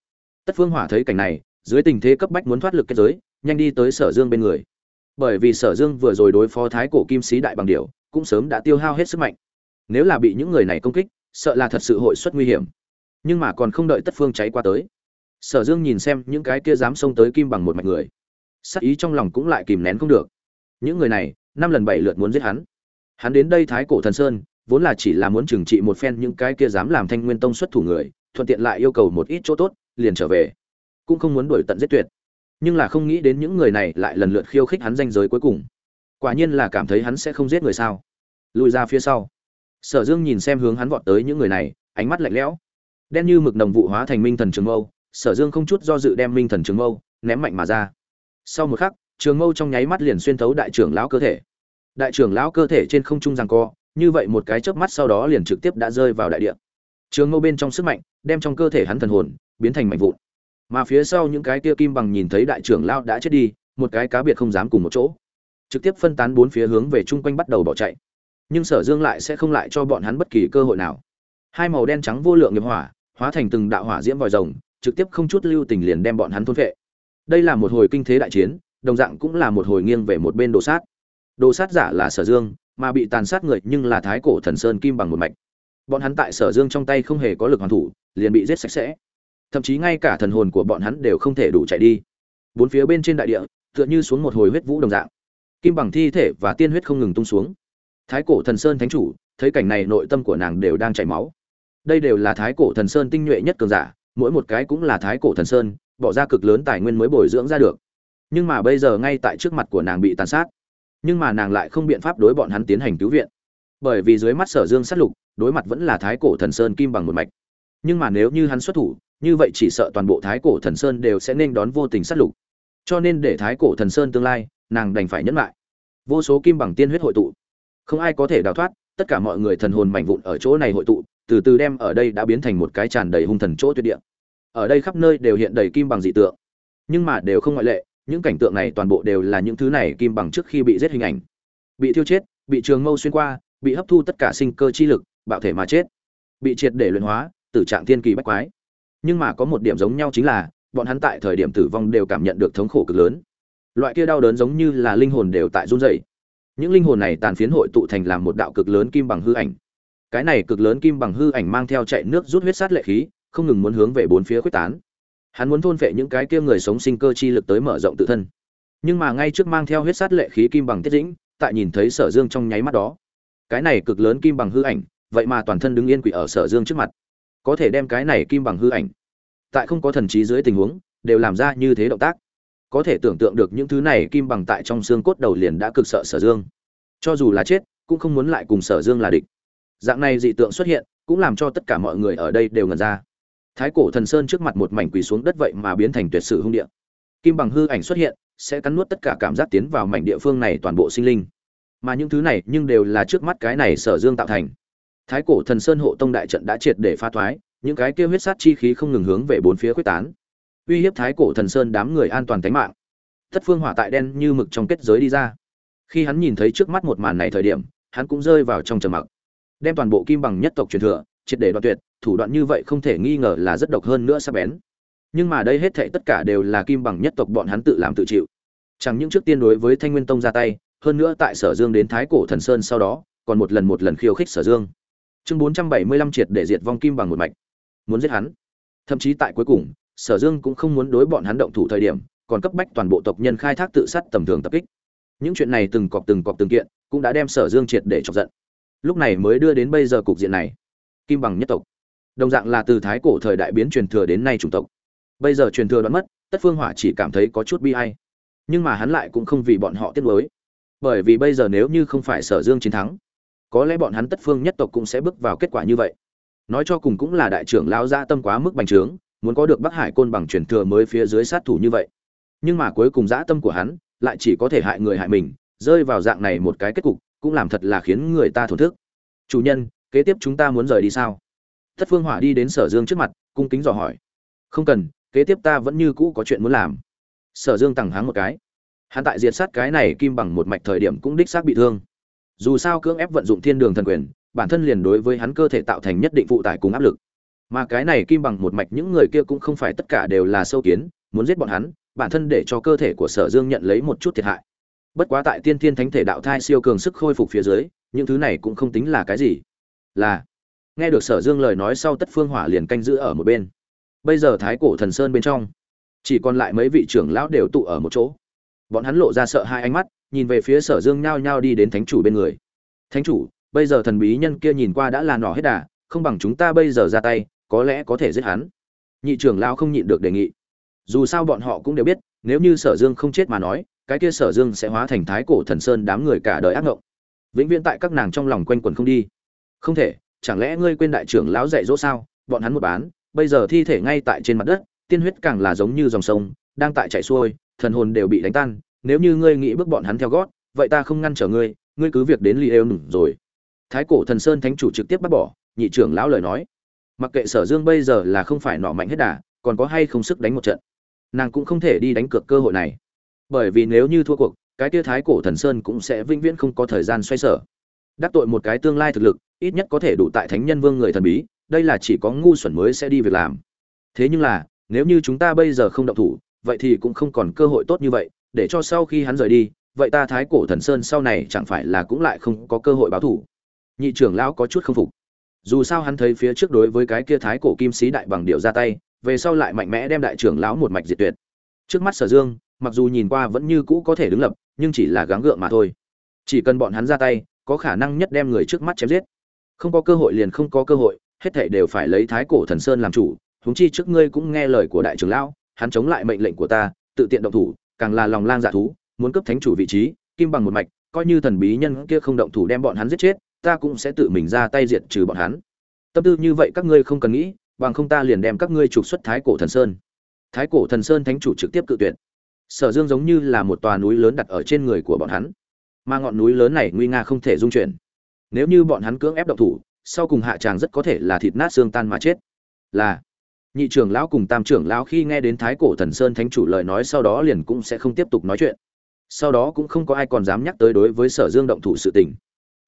Tất phương hỏa thấy cảnh này, dưới tình thế cấp bách muốn thoát lực kết giới, nhanh đi tới sở dương bên người. Bởi vì sở dương vừa rồi đối phó thái cổ kim sĩ đại bằng điểu, cũng sớm đã tiêu hao hết sức mạnh. Nếu là bị những người này công kích, sợ là thật sự hội suất nguy hiểm. Nhưng mà còn không đợi tất phương cháy qua tới sở dương nhìn xem những cái kia dám xông tới kim bằng một mạch người. Sắc ý trong lòng cũng lại kìm nén không được. Những người này, năm lần bảy lượt muốn giết hắn. Hắn đến đây thái cổ thần sơn, vốn là chỉ là muốn trừng trị một phen những cái kia dám làm thanh nguyên tông xuất thủ người, thuận tiện lại yêu cầu một ít chỗ tốt, liền trở về. Cũng không muốn đuổi tận giết tuyệt. Nhưng là không nghĩ đến những người này lại lần lượt khiêu khích hắn danh giới cuối cùng. Quả nhiên là cảm thấy hắn sẽ không giết người sao. Lùi ra phía sau. Sở dương nhìn xem hướng hắn vọt tới những người này, ánh mắt lạnh lẽo. Đen như mực nồng vụ hóa thành minh thần trường mâu sở dương không chút do dự đem minh thần trường mâu ném mạnh mà ra. Sau một khắc, trường mâu trong nháy mắt liền xuyên thấu đại trưởng lão cơ thể. Đại trưởng lão cơ thể trên không trung rằng co, như vậy một cái chớp mắt sau đó liền trực tiếp đã rơi vào đại địa. Trường mâu bên trong sức mạnh đem trong cơ thể hắn thần hồn biến thành mạnh vụn. Mà phía sau những cái kia kim bằng nhìn thấy đại trưởng lão đã chết đi, một cái cá biệt không dám cùng một chỗ. Trực tiếp phân tán bốn phía hướng về chung quanh bắt đầu bỏ chạy. Nhưng sở dương lại sẽ không lại cho bọn hắn bất kỳ cơ hội nào. Hai màu đen trắng vô lượng nghiệp hỏa hóa thành từng đạo hỏa diễm vòi rồng trực tiếp không chút lưu tình liền đem bọn hắn thôn vệ. Đây là một hồi kinh thế đại chiến, đồng dạng cũng là một hồi nghiêng về một bên đồ sát. Đồ sát giả là sở dương, mà bị tàn sát người nhưng là thái cổ thần sơn kim bằng một mạch. Bọn hắn tại sở dương trong tay không hề có lực hoàn thủ, liền bị giết sạch sẽ. Thậm chí ngay cả thần hồn của bọn hắn đều không thể đủ chạy đi. Bốn phía bên trên đại địa, tựa như xuống một hồi huyết vũ đồng dạng. Kim bằng thi thể và tiên huyết không ngừng tung xuống. Thái cổ thần sơn thánh chủ, thấy cảnh này nội tâm của nàng đều đang chảy máu. Đây đều là thái cổ thần sơn tinh nhuệ nhất cường giả mỗi một cái cũng là thái cổ thần sơn, bỏ ra cực lớn tài nguyên mới bồi dưỡng ra được. Nhưng mà bây giờ ngay tại trước mặt của nàng bị tàn sát. Nhưng mà nàng lại không biện pháp đối bọn hắn tiến hành cứu viện. Bởi vì dưới mắt sở dương sát lục, đối mặt vẫn là thái cổ thần sơn kim bằng một mạch. Nhưng mà nếu như hắn xuất thủ, như vậy chỉ sợ toàn bộ thái cổ thần sơn đều sẽ nên đón vô tình sát lục. Cho nên để thái cổ thần sơn tương lai, nàng đành phải nhẫn lại. Vô số kim bằng tiên huyết hội tụ. Không ai có thể đào thoát, tất cả mọi người thần hồn mảnh vụn ở chỗ này hội tụ từ từ đem ở đây đã biến thành một cái tràn đầy hung thần chỗ tuyệt địa. Ở đây khắp nơi đều hiện đầy kim bằng dị tượng. Nhưng mà đều không ngoại lệ, những cảnh tượng này toàn bộ đều là những thứ này kim bằng trước khi bị giết hình ảnh. Bị thiêu chết, bị trường mâu xuyên qua, bị hấp thu tất cả sinh cơ chi lực, bạo thể mà chết. Bị triệt để luyện hóa, tử trạng thiên kỳ bách quái. Nhưng mà có một điểm giống nhau chính là, bọn hắn tại thời điểm tử vong đều cảm nhận được thống khổ cực lớn. Loại kia đau đớn giống như là linh hồn đều tại run rẩy. Những linh hồn này tàn phiến hội tụ thành làm một đạo cực lớn kim bằng hư ảnh cái này cực lớn kim bằng hư ảnh mang theo chạy nước rút huyết sát lệ khí, không ngừng muốn hướng về bốn phía quyết tán. Hắn muốn thôn phệ những cái kia người sống sinh cơ chi lực tới mở rộng tự thân. Nhưng mà ngay trước mang theo huyết sát lệ khí kim bằng tiết dĩnh, tại nhìn thấy sở dương trong nháy mắt đó. Cái này cực lớn kim bằng hư ảnh, vậy mà toàn thân đứng yên quỷ ở sở dương trước mặt. Có thể đem cái này kim bằng hư ảnh, tại không có thần trí dưới tình huống, đều làm ra như thế động tác. Có thể tưởng tượng được những thứ này kim bằng tại trong xương cốt đầu liền đã cực sợ sở dương. Cho dù là chết, cũng không muốn lại cùng sở dương là địch dạng này dị tượng xuất hiện, cũng làm cho tất cả mọi người ở đây đều ngần ra. Thái cổ thần sơn trước mặt một mảnh quỳ xuống đất vậy mà biến thành tuyệt sử hung địa. Kim bằng hư ảnh xuất hiện, sẽ cắn nuốt tất cả cảm giác tiến vào mảnh địa phương này toàn bộ sinh linh. Mà những thứ này nhưng đều là trước mắt cái này sở dương tạo thành. Thái cổ thần sơn hộ tông đại trận đã triệt để pha thoái, những cái kia huyết sát chi khí không ngừng hướng về bốn phía quyết tán. Uy hiếp thái cổ thần sơn đám người an toàn tính mạng. Thất phương hỏa tại đen như mực trong kết giới đi ra. Khi hắn nhìn thấy trước mắt một màn này thời điểm, hắn cũng rơi vào trong trầm mặc đem toàn bộ kim bằng nhất tộc truyền thừa, triệt để đoạn tuyệt, thủ đoạn như vậy không thể nghi ngờ là rất độc hơn nữa sắp bén. Nhưng mà đây hết thảy tất cả đều là kim bằng nhất tộc bọn hắn tự làm tự chịu. Chẳng những trước tiên đối với thanh nguyên tông ra tay, hơn nữa tại sở dương đến thái cổ thần sơn sau đó, còn một lần một lần khiêu khích sở dương. Chương bốn trăm bảy mươi lăm triệt để diệt vong kim bằng một mạch. Muốn giết hắn. Thậm chí tại cuối cùng, sở dương cũng không muốn đối bọn hắn động thủ thời điểm, còn cấp bách toàn bộ tộc nhân khai thác tự sát tầm thường tập kích. Những chuyện này từng cọp từng cọp từng kiện, cũng đã đem sở dương triệt để chọc giận lúc này mới đưa đến bây giờ cục diện này. Kim bằng nhất tộc. Đồng dạng là từ thái cổ thời đại biến truyền thừa đến nay chủng tộc. Bây giờ truyền thừa đoán mất, tất phương hỏa chỉ cảm thấy có chút bi hay nhưng mà hắn lại cũng không vì bọn họ tiếc nuối. Bởi vì bây giờ nếu như không phải sở dương chiến thắng, có lẽ bọn hắn tất phương nhất tộc cũng sẽ bước vào kết quả như vậy. Nói cho cùng cũng là đại trưởng lão gia tâm quá mức bành trướng, muốn có được bắc hải côn bằng truyền thừa mới phía dưới sát thủ như vậy. Nhưng mà cuối cùng dã tâm của hắn lại chỉ có thể hại người hại mình, rơi vào dạng này một cái kết cục cũng làm thật là khiến người ta thổn thức. Chủ nhân, kế tiếp chúng ta muốn rời đi sao? Thất phương hỏa đi đến sở dương trước mặt, cung kính dò hỏi. Không cần, kế tiếp ta vẫn như cũ có chuyện muốn làm. Sở dương tằng háng một cái. Hắn tại diệt sát cái này kim bằng một mạch thời điểm cũng đích xác bị thương. Dù sao cưỡng ép vận dụng thiên đường thần quyền, bản thân liền đối với hắn cơ thể tạo thành nhất định phụ tải cùng áp lực. Mà cái này kim bằng một mạch những người kia cũng không phải tất cả đều là sâu kiến, muốn giết bọn hắn, bản thân để cho cơ thể của sở dương nhận lấy một chút thiệt hại bất quá tại tiên thiên thánh thể đạo thai siêu cường sức khôi phục phía dưới, những thứ này cũng không tính là cái gì. Là, nghe được sở dương lời nói sau tất phương hỏa liền canh giữ ở một bên. Bây giờ thái cổ thần sơn bên trong, chỉ còn lại mấy vị trưởng lão đều tụ ở một chỗ. Bọn hắn lộ ra sợ hai ánh mắt, nhìn về phía sở dương nhao nhao đi đến thánh chủ bên người. Thánh chủ, bây giờ thần bí nhân kia nhìn qua đã là nỏ hết đà, không bằng chúng ta bây giờ ra tay, có lẽ có thể giết hắn. Nhị trưởng lão không nhịn được đề nghị. Dù sao bọn họ cũng đều biết, nếu như sở dương không chết mà nói cái kia sở dương sẽ hóa thành thái cổ thần sơn đám người cả đời ác ngộng. Vĩnh viễn tại các nàng trong lòng quanh quẩn không đi. Không thể, chẳng lẽ ngươi quên đại trưởng lão dạy dỗ sao? Bọn hắn một bán, bây giờ thi thể ngay tại trên mặt đất, tiên huyết càng là giống như dòng sông, đang tại chạy xuôi, thần hồn đều bị đánh tan. Nếu như ngươi nghĩ bước bọn hắn theo gót, vậy ta không ngăn trở ngươi ngươi cứ việc đến li êu nửng rồi. Thái cổ thần sơn thánh chủ trực tiếp bắt bỏ, nhị trưởng lão lời nói. Mặc kệ sở dương bây giờ là không phải nọ mạnh hết đà, còn có hay không sức đánh một trận. Nàng cũng không thể đi đánh cược cơ hội này bởi vì nếu như thua cuộc, cái tia thái cổ thần sơn cũng sẽ vĩnh viễn không có thời gian xoay sở. Đắc tội một cái tương lai thực lực, ít nhất có thể đủ tại thánh nhân vương người thần bí, đây là chỉ có ngu xuẩn mới sẽ đi việc làm. Thế nhưng là, nếu như chúng ta bây giờ không động thủ, vậy thì cũng không còn cơ hội tốt như vậy, để cho sau khi hắn rời đi, vậy ta thái cổ thần sơn sau này chẳng phải là cũng lại không có cơ hội báo thủ. Nhị trưởng lão có chút không phục. Dù sao hắn thấy phía trước đối với cái kia thái cổ kim sĩ đại bằng điệu ra tay, về sau lại mạnh mẽ đem đại trưởng lão một mạch diệt tuyệt. Trước mắt sở dương mặc dù nhìn qua vẫn như cũ có thể đứng lập, nhưng chỉ là gắng gượng mà thôi. Chỉ cần bọn hắn ra tay, có khả năng nhất đem người trước mắt chém giết. Không có cơ hội liền không có cơ hội, hết thảy đều phải lấy thái cổ thần sơn làm chủ. Huống chi trước ngươi cũng nghe lời của đại trưởng lão, hắn chống lại mệnh lệnh của ta, tự tiện động thủ, càng là lòng lang dạ thú, muốn cấp thánh chủ vị trí, kim bằng một mạch, coi như thần bí nhân kia không động thủ đem bọn hắn giết chết, ta cũng sẽ tự mình ra tay diệt trừ bọn hắn. Tâm tư như vậy các ngươi không cần nghĩ, bằng không ta liền đem các ngươi trục xuất thái cổ thần sơn. Thái cổ thần sơn thánh chủ trực tiếp cự tuyệt sở dương giống như là một tòa núi lớn đặt ở trên người của bọn hắn. Mà ngọn núi lớn này nguy nga không thể dung chuyển. Nếu như bọn hắn cưỡng ép động thủ, sau cùng hạ tràng rất có thể là thịt nát xương tan mà chết. Là, nhị trưởng lão cùng tam trưởng lão khi nghe đến thái cổ thần sơn thánh chủ lời nói sau đó liền cũng sẽ không tiếp tục nói chuyện. Sau đó cũng không có ai còn dám nhắc tới đối với sở dương động thủ sự tình.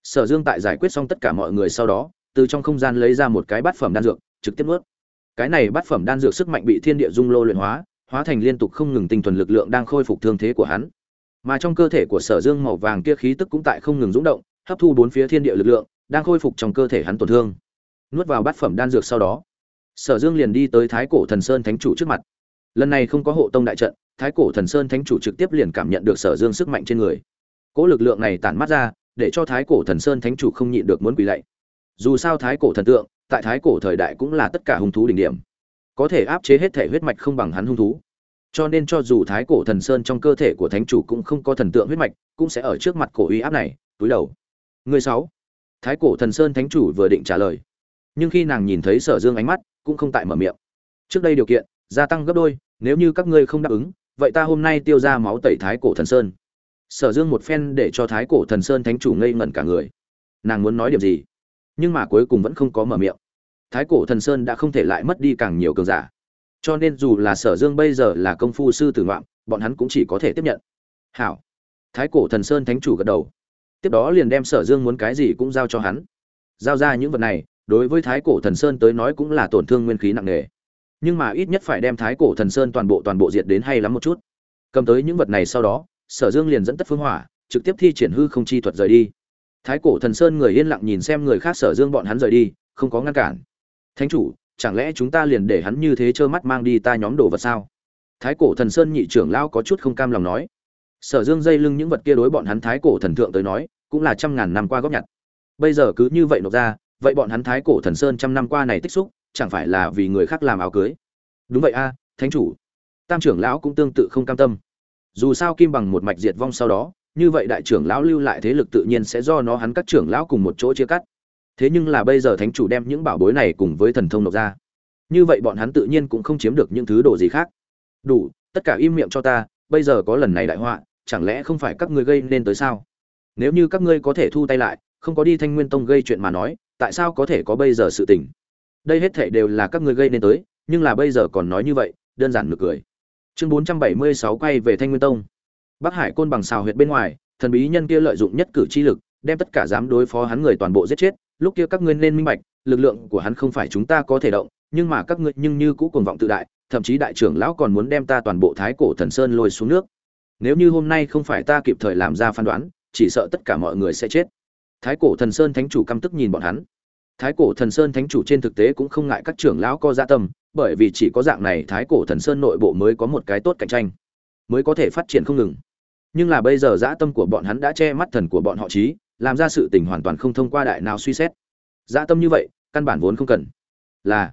Sở dương tại giải quyết xong tất cả mọi người sau đó, từ trong không gian lấy ra một cái bát phẩm đan dược, trực tiếp nuốt. Cái này bát phẩm đan dược sức mạnh bị thiên địa dung lô luyện hóa hóa thành liên tục không ngừng tinh thuần lực lượng đang khôi phục thương thế của hắn. Mà trong cơ thể của sở dương màu vàng kia khí tức cũng tại không ngừng dũng động, hấp thu bốn phía thiên địa lực lượng, đang khôi phục trong cơ thể hắn tổn thương. Nuốt vào bát phẩm đan dược sau đó, sở dương liền đi tới thái cổ thần sơn thánh chủ trước mặt. Lần này không có hộ tông đại trận, thái cổ thần sơn thánh chủ trực tiếp liền cảm nhận được sở dương sức mạnh trên người. Cỗ lực lượng này tản mắt ra, để cho thái cổ thần sơn thánh chủ không nhịn được muốn quỳ lạy. Dù sao thái cổ thần tượng, tại thái cổ thời đại cũng là tất cả hung thú đỉnh điểm có thể áp chế hết thể huyết mạch không bằng hắn hung thú. Cho nên cho dù thái cổ thần sơn trong cơ thể của thánh chủ cũng không có thần tượng huyết mạch, cũng sẽ ở trước mặt cổ uy áp này, túi đầu. Người sáu. Thái cổ thần sơn thánh chủ vừa định trả lời, nhưng khi nàng nhìn thấy sở dương ánh mắt, cũng không tại mở miệng. Trước đây điều kiện, gia tăng gấp đôi, nếu như các ngươi không đáp ứng, vậy ta hôm nay tiêu ra máu tẩy thái cổ thần sơn. Sở dương một phen để cho thái cổ thần sơn thánh chủ ngây ngẩn cả người. Nàng muốn nói điểm gì? Nhưng mà cuối cùng vẫn không có mở miệng thái cổ thần sơn đã không thể lại mất đi càng nhiều cường giả. Cho nên dù là sở dương bây giờ là công phu sư tử ngoạm bọn hắn cũng chỉ có thể tiếp nhận. Hảo. Thái cổ thần sơn thánh chủ gật đầu. Tiếp đó liền đem sở dương muốn cái gì cũng giao cho hắn. Giao ra những vật này, đối với thái cổ thần sơn tới nói cũng là tổn thương nguyên khí nặng nề. Nhưng mà ít nhất phải đem thái cổ thần sơn toàn bộ toàn bộ diệt đến hay lắm một chút. Cầm tới những vật này sau đó, sở dương liền dẫn tất phương hỏa, trực tiếp thi triển hư không chi thuật rời đi. Thái cổ thần sơn người yên lặng nhìn xem người khác sở dương bọn hắn rời đi, không có ngăn cản thánh chủ, chẳng lẽ chúng ta liền để hắn như thế trơ mắt mang đi ta nhóm đồ vật sao? Thái cổ thần sơn nhị trưởng lão có chút không cam lòng nói. Sở dương dây lưng những vật kia đối bọn hắn thái cổ thần thượng tới nói, cũng là trăm ngàn năm qua góp nhặt. Bây giờ cứ như vậy nộp ra, vậy bọn hắn thái cổ thần sơn trăm năm qua này tích xúc, chẳng phải là vì người khác làm áo cưới? Đúng vậy a, thánh chủ. Tam trưởng lão cũng tương tự không cam tâm. Dù sao kim bằng một mạch diệt vong sau đó, như vậy đại trưởng lão lưu lại thế lực tự nhiên sẽ do nó hắn các trưởng lão cùng một chỗ chia cắt thế nhưng là bây giờ thánh chủ đem những bảo bối này cùng với thần thông nộp ra. Như vậy bọn hắn tự nhiên cũng không chiếm được những thứ đồ gì khác. Đủ, tất cả im miệng cho ta, bây giờ có lần này đại họa, chẳng lẽ không phải các ngươi gây nên tới sao? Nếu như các ngươi có thể thu tay lại, không có đi thanh nguyên tông gây chuyện mà nói, tại sao có thể có bây giờ sự tình? Đây hết thể đều là các ngươi gây nên tới, nhưng là bây giờ còn nói như vậy, đơn giản nực cười. Chương bốn trăm bảy mươi sáu quay về thanh nguyên tông. Bắc hải côn bằng xào huyệt bên ngoài, thần bí nhân kia lợi dụng nhất cử chi lực, đem tất cả dám đối phó hắn người toàn bộ giết chết lúc kia các ngươi nên minh bạch, lực lượng của hắn không phải chúng ta có thể động, nhưng mà các ngươi nhưng như cũ cuồng vọng tự đại, thậm chí đại trưởng lão còn muốn đem ta toàn bộ thái cổ thần sơn lôi xuống nước. Nếu như hôm nay không phải ta kịp thời làm ra phán đoán, chỉ sợ tất cả mọi người sẽ chết. Thái cổ thần sơn thánh chủ căm tức nhìn bọn hắn. Thái cổ thần sơn thánh chủ trên thực tế cũng không ngại các trưởng lão có dạ tâm, bởi vì chỉ có dạng này thái cổ thần sơn nội bộ mới có một cái tốt cạnh tranh, mới có thể phát triển không ngừng. Nhưng là bây giờ dã tâm của bọn hắn đã che mắt thần của bọn họ trí làm ra sự tình hoàn toàn không thông qua đại nào suy xét. Dã tâm như vậy, căn bản vốn không cần. Là,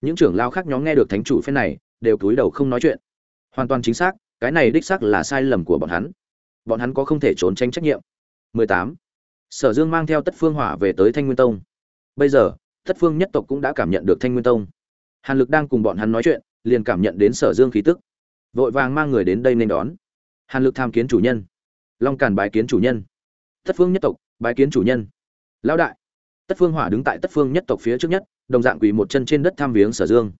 những trưởng lao khác nhóm nghe được thánh chủ phen này, đều cúi đầu không nói chuyện. Hoàn toàn chính xác, cái này đích xác là sai lầm của bọn hắn. Bọn hắn có không thể trốn tránh trách nhiệm. 18. sở dương mang theo tất phương hỏa về tới thanh nguyên tông. Bây giờ, tất phương nhất tộc cũng đã cảm nhận được thanh nguyên tông. Hàn lực đang cùng bọn hắn nói chuyện, liền cảm nhận đến sở dương khí tức. Vội vàng mang người đến đây nên đón. Hàn lực tham kiến chủ nhân. Long càn bái kiến chủ nhân tất phương nhất tộc, bái kiến chủ nhân. Lão đại. Tất phương hỏa đứng tại tất phương nhất tộc phía trước nhất, đồng dạng quỳ một chân trên đất tham viếng sở dương.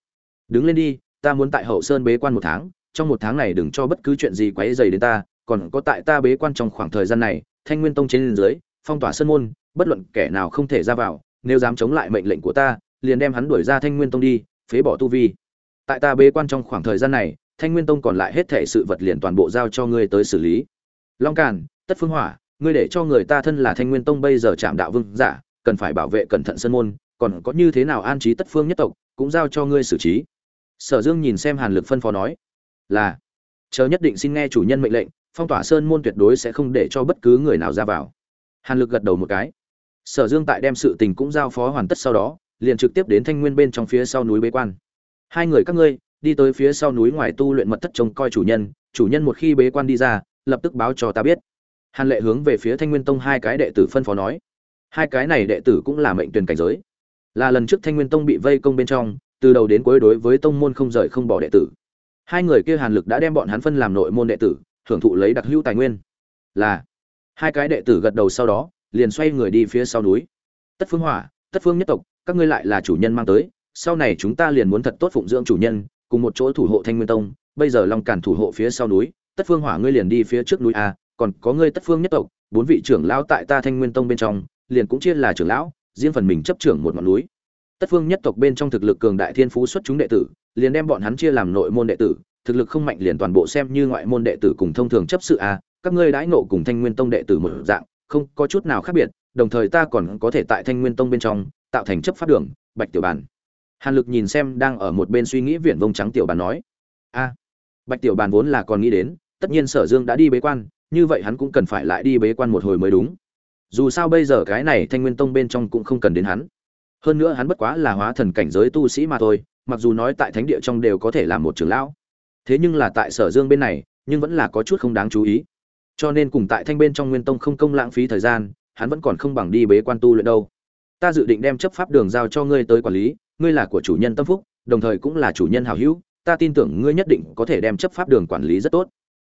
Đứng lên đi, ta muốn tại hậu sơn bế quan một tháng, trong một tháng này đừng cho bất cứ chuyện gì quấy dày đến ta, còn có tại ta bế quan trong khoảng thời gian này, thanh nguyên tông trên dưới, phong tỏa sơn môn, bất luận kẻ nào không thể ra vào, nếu dám chống lại mệnh lệnh của ta, liền đem hắn đuổi ra thanh nguyên tông đi, phế bỏ tu vi. Tại ta bế quan trong khoảng thời gian này, thanh nguyên tông còn lại hết thể sự vật liền toàn bộ giao cho ngươi tới xử lý. Long càn, tất phương hỏa ngươi để cho người ta thân là thanh nguyên tông bây giờ chạm đạo vương giả, cần phải bảo vệ cẩn thận sân môn, còn có như thế nào an trí tất phương nhất tộc, cũng giao cho ngươi xử trí. Sở dương nhìn xem hàn lực phân phó nói, là, chờ nhất định xin nghe chủ nhân mệnh lệnh, phong tỏa sơn môn tuyệt đối sẽ không để cho bất cứ người nào ra vào. Hàn lực gật đầu một cái. Sở dương tại đem sự tình cũng giao phó hoàn tất sau đó, liền trực tiếp đến thanh nguyên bên trong phía sau núi bế quan. Hai người các ngươi, đi tới phía sau núi ngoài tu luyện mật thất trông coi chủ nhân chủ nhân một khi bế quan đi ra, lập tức báo cho ta biết hàn lệ hướng về phía thanh nguyên tông hai cái đệ tử phân phó nói, hai cái này đệ tử cũng là mệnh tuyển cảnh giới. Là lần trước thanh nguyên tông bị vây công bên trong, từ đầu đến cuối đối với tông môn không rời không bỏ đệ tử. Hai người kia hàn lực đã đem bọn hắn phân làm nội môn đệ tử, hưởng thụ lấy đặc hữu tài nguyên. Là, hai cái đệ tử gật đầu sau đó, liền xoay người đi phía sau núi. Tất phương hỏa, tất phương nhất tộc, các ngươi lại là chủ nhân mang tới, sau này chúng ta liền muốn thật tốt phụng dưỡng chủ nhân, cùng một chỗ thủ hộ thanh nguyên tông. Bây giờ long cản thủ hộ phía sau núi, tất phương hỏa ngươi liền đi phía trước núi a còn có ngươi tất phương nhất tộc, bốn vị trưởng lão tại ta thanh nguyên tông bên trong, liền cũng chia là trưởng lão, riêng phần mình chấp trưởng một ngọn núi. Tất phương nhất tộc bên trong thực lực cường đại thiên phú xuất chúng đệ tử, liền đem bọn hắn chia làm nội môn đệ tử, thực lực không mạnh liền toàn bộ xem như ngoại môn đệ tử cùng thông thường chấp sự a, các ngươi đãi nộ cùng thanh nguyên tông đệ tử một dạng, không có chút nào khác biệt, đồng thời ta còn có thể tại thanh nguyên tông bên trong, tạo thành chấp pháp đường, bạch tiểu bàn. Hàn lực nhìn xem đang ở một bên suy nghĩ viển vông trắng tiểu bàn nói, a, bạch tiểu bàn vốn là còn nghĩ đến, tất nhiên sở dương đã đi bế quan như vậy hắn cũng cần phải lại đi bế quan một hồi mới đúng. Dù sao bây giờ cái này thanh nguyên tông bên trong cũng không cần đến hắn. Hơn nữa hắn bất quá là hóa thần cảnh giới tu sĩ mà thôi, mặc dù nói tại thánh địa trong đều có thể là một trưởng lão. Thế nhưng là tại sở dương bên này, nhưng vẫn là có chút không đáng chú ý. Cho nên cùng tại thanh bên trong nguyên tông không công lãng phí thời gian, hắn vẫn còn không bằng đi bế quan tu luyện đâu. Ta dự định đem chấp pháp đường giao cho ngươi tới quản lý, ngươi là của chủ nhân tâm phúc, đồng thời cũng là chủ nhân hào hữu, ta tin tưởng ngươi nhất định có thể đem chấp pháp đường quản lý rất tốt.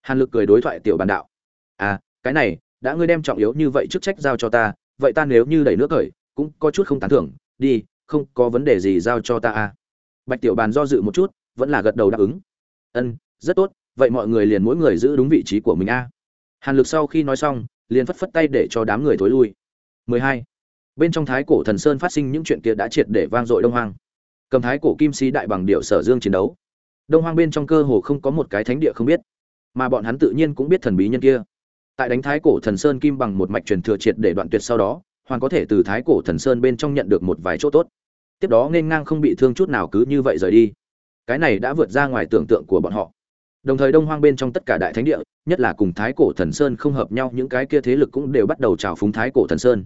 Hàn lực cười đối thoại tiểu bàn đạo à cái này, đã ngươi đem trọng yếu như vậy chức trách giao cho ta, vậy ta nếu như đẩy nước khởi cũng có chút không tán thưởng, đi, không có vấn đề gì giao cho ta à. Bạch tiểu bàn do dự một chút, vẫn là gật đầu đáp ứng. Ân, rất tốt, vậy mọi người liền mỗi người giữ đúng vị trí của mình a hàn lực sau khi nói xong, liền phất phất tay để cho đám người thối lui. 12. bên trong thái cổ thần sơn phát sinh những chuyện kia đã triệt để vang dội đông hoang. Cầm thái cổ kim sĩ đại bằng điệu sở dương chiến đấu. Đông hoang bên trong cơ hồ không có một cái thánh địa không biết, mà bọn hắn tự nhiên cũng biết thần bí nhân kia tại đánh thái cổ thần sơn kim bằng một mạch truyền thừa triệt để đoạn tuyệt sau đó hoàn có thể từ thái cổ thần sơn bên trong nhận được một vài chỗ tốt. Tiếp đó nên ngang không bị thương chút nào cứ như vậy rời đi. Cái này đã vượt ra ngoài tưởng tượng của bọn họ. Đồng thời đông hoang bên trong tất cả đại thánh địa, nhất là cùng thái cổ thần sơn không hợp nhau, những cái kia thế lực cũng đều bắt đầu trào phúng thái cổ thần sơn.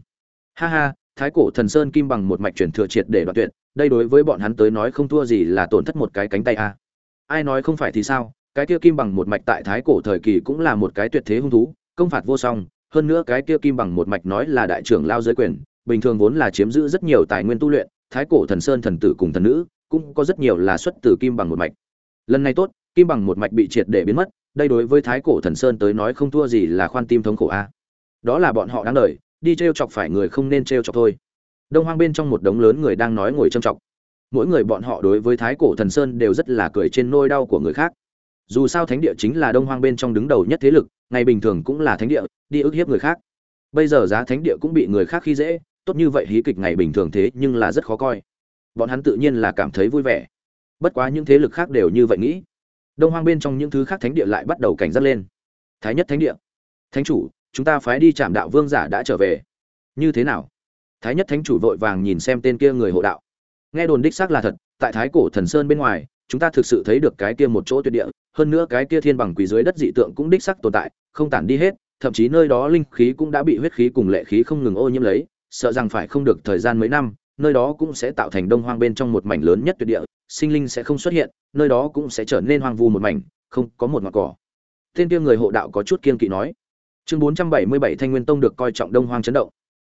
Ha ha, thái cổ thần sơn kim bằng một mạch truyền thừa triệt để đoạn tuyệt, đây đối với bọn hắn tới nói không thua gì là tổn thất một cái cánh tay a. Ai nói không phải thì sao, cái kia kim bằng một mạch tại thái cổ thời kỳ cũng là một cái tuyệt thế hung thú công phạt vô song, hơn nữa cái kia kim bằng một mạch nói là đại trưởng lao giới quyền, bình thường vốn là chiếm giữ rất nhiều tài nguyên tu luyện, thái cổ thần sơn thần tử cùng thần nữ, cũng có rất nhiều là xuất từ kim bằng một mạch. Lần này tốt, kim bằng một mạch bị triệt để biến mất, đây đối với thái cổ thần sơn tới nói không thua gì là khoan tim thống khổ a. Đó là bọn họ đáng đợi đi t r e o chọc phải người không nên t r e o chọc thôi. Đông hoang bên trong một đống lớn người đang nói ngồi trầm trọng mỗi người bọn họ đối với thái cổ thần sơn đều rất là cười trên nôi đau của người khác dù sao thánh địa chính là đông hoang bên trong đứng đầu nhất thế lực, ngày bình thường cũng là thánh địa, đi ức hiếp người khác. Bây giờ giá thánh địa cũng bị người khác khi dễ, tốt như vậy hí kịch ngày bình thường thế nhưng là rất khó coi. Bọn hắn tự nhiên là cảm thấy vui vẻ. Bất quá những thế lực khác đều như vậy nghĩ. Đông hoang bên trong những thứ khác thánh địa lại bắt đầu cảnh giác lên. Thái nhất thánh địa. Thánh chủ, chúng ta phái đi chạm đạo vương giả đã trở về. Như thế nào? Thái nhất thánh chủ vội vàng nhìn xem tên kia người hộ đạo. Nghe đồn đích xác là thật, tại thái cổ thần sơn bên ngoài, chúng ta thực sự thấy được cái kia một chỗ tuyệt địa hơn nữa cái kia thiên bằng quỷ dưới đất dị tượng cũng đích xác tồn tại, không tản đi hết, thậm chí nơi đó linh khí cũng đã bị huyết khí cùng lệ khí không ngừng ô nhiễm lấy, sợ rằng phải không được thời gian mấy năm, nơi đó cũng sẽ tạo thành đông hoang bên trong một mảnh lớn nhất tuyệt địa, sinh linh sẽ không xuất hiện, nơi đó cũng sẽ trở nên hoang vu một mảnh, không có một ngọn cỏ. Tên kia người hộ đạo có chút kiên kỵ nói. Chương bốn trăm bảy mươi bảy thanh nguyên tông được coi trọng đông hoang chấn động.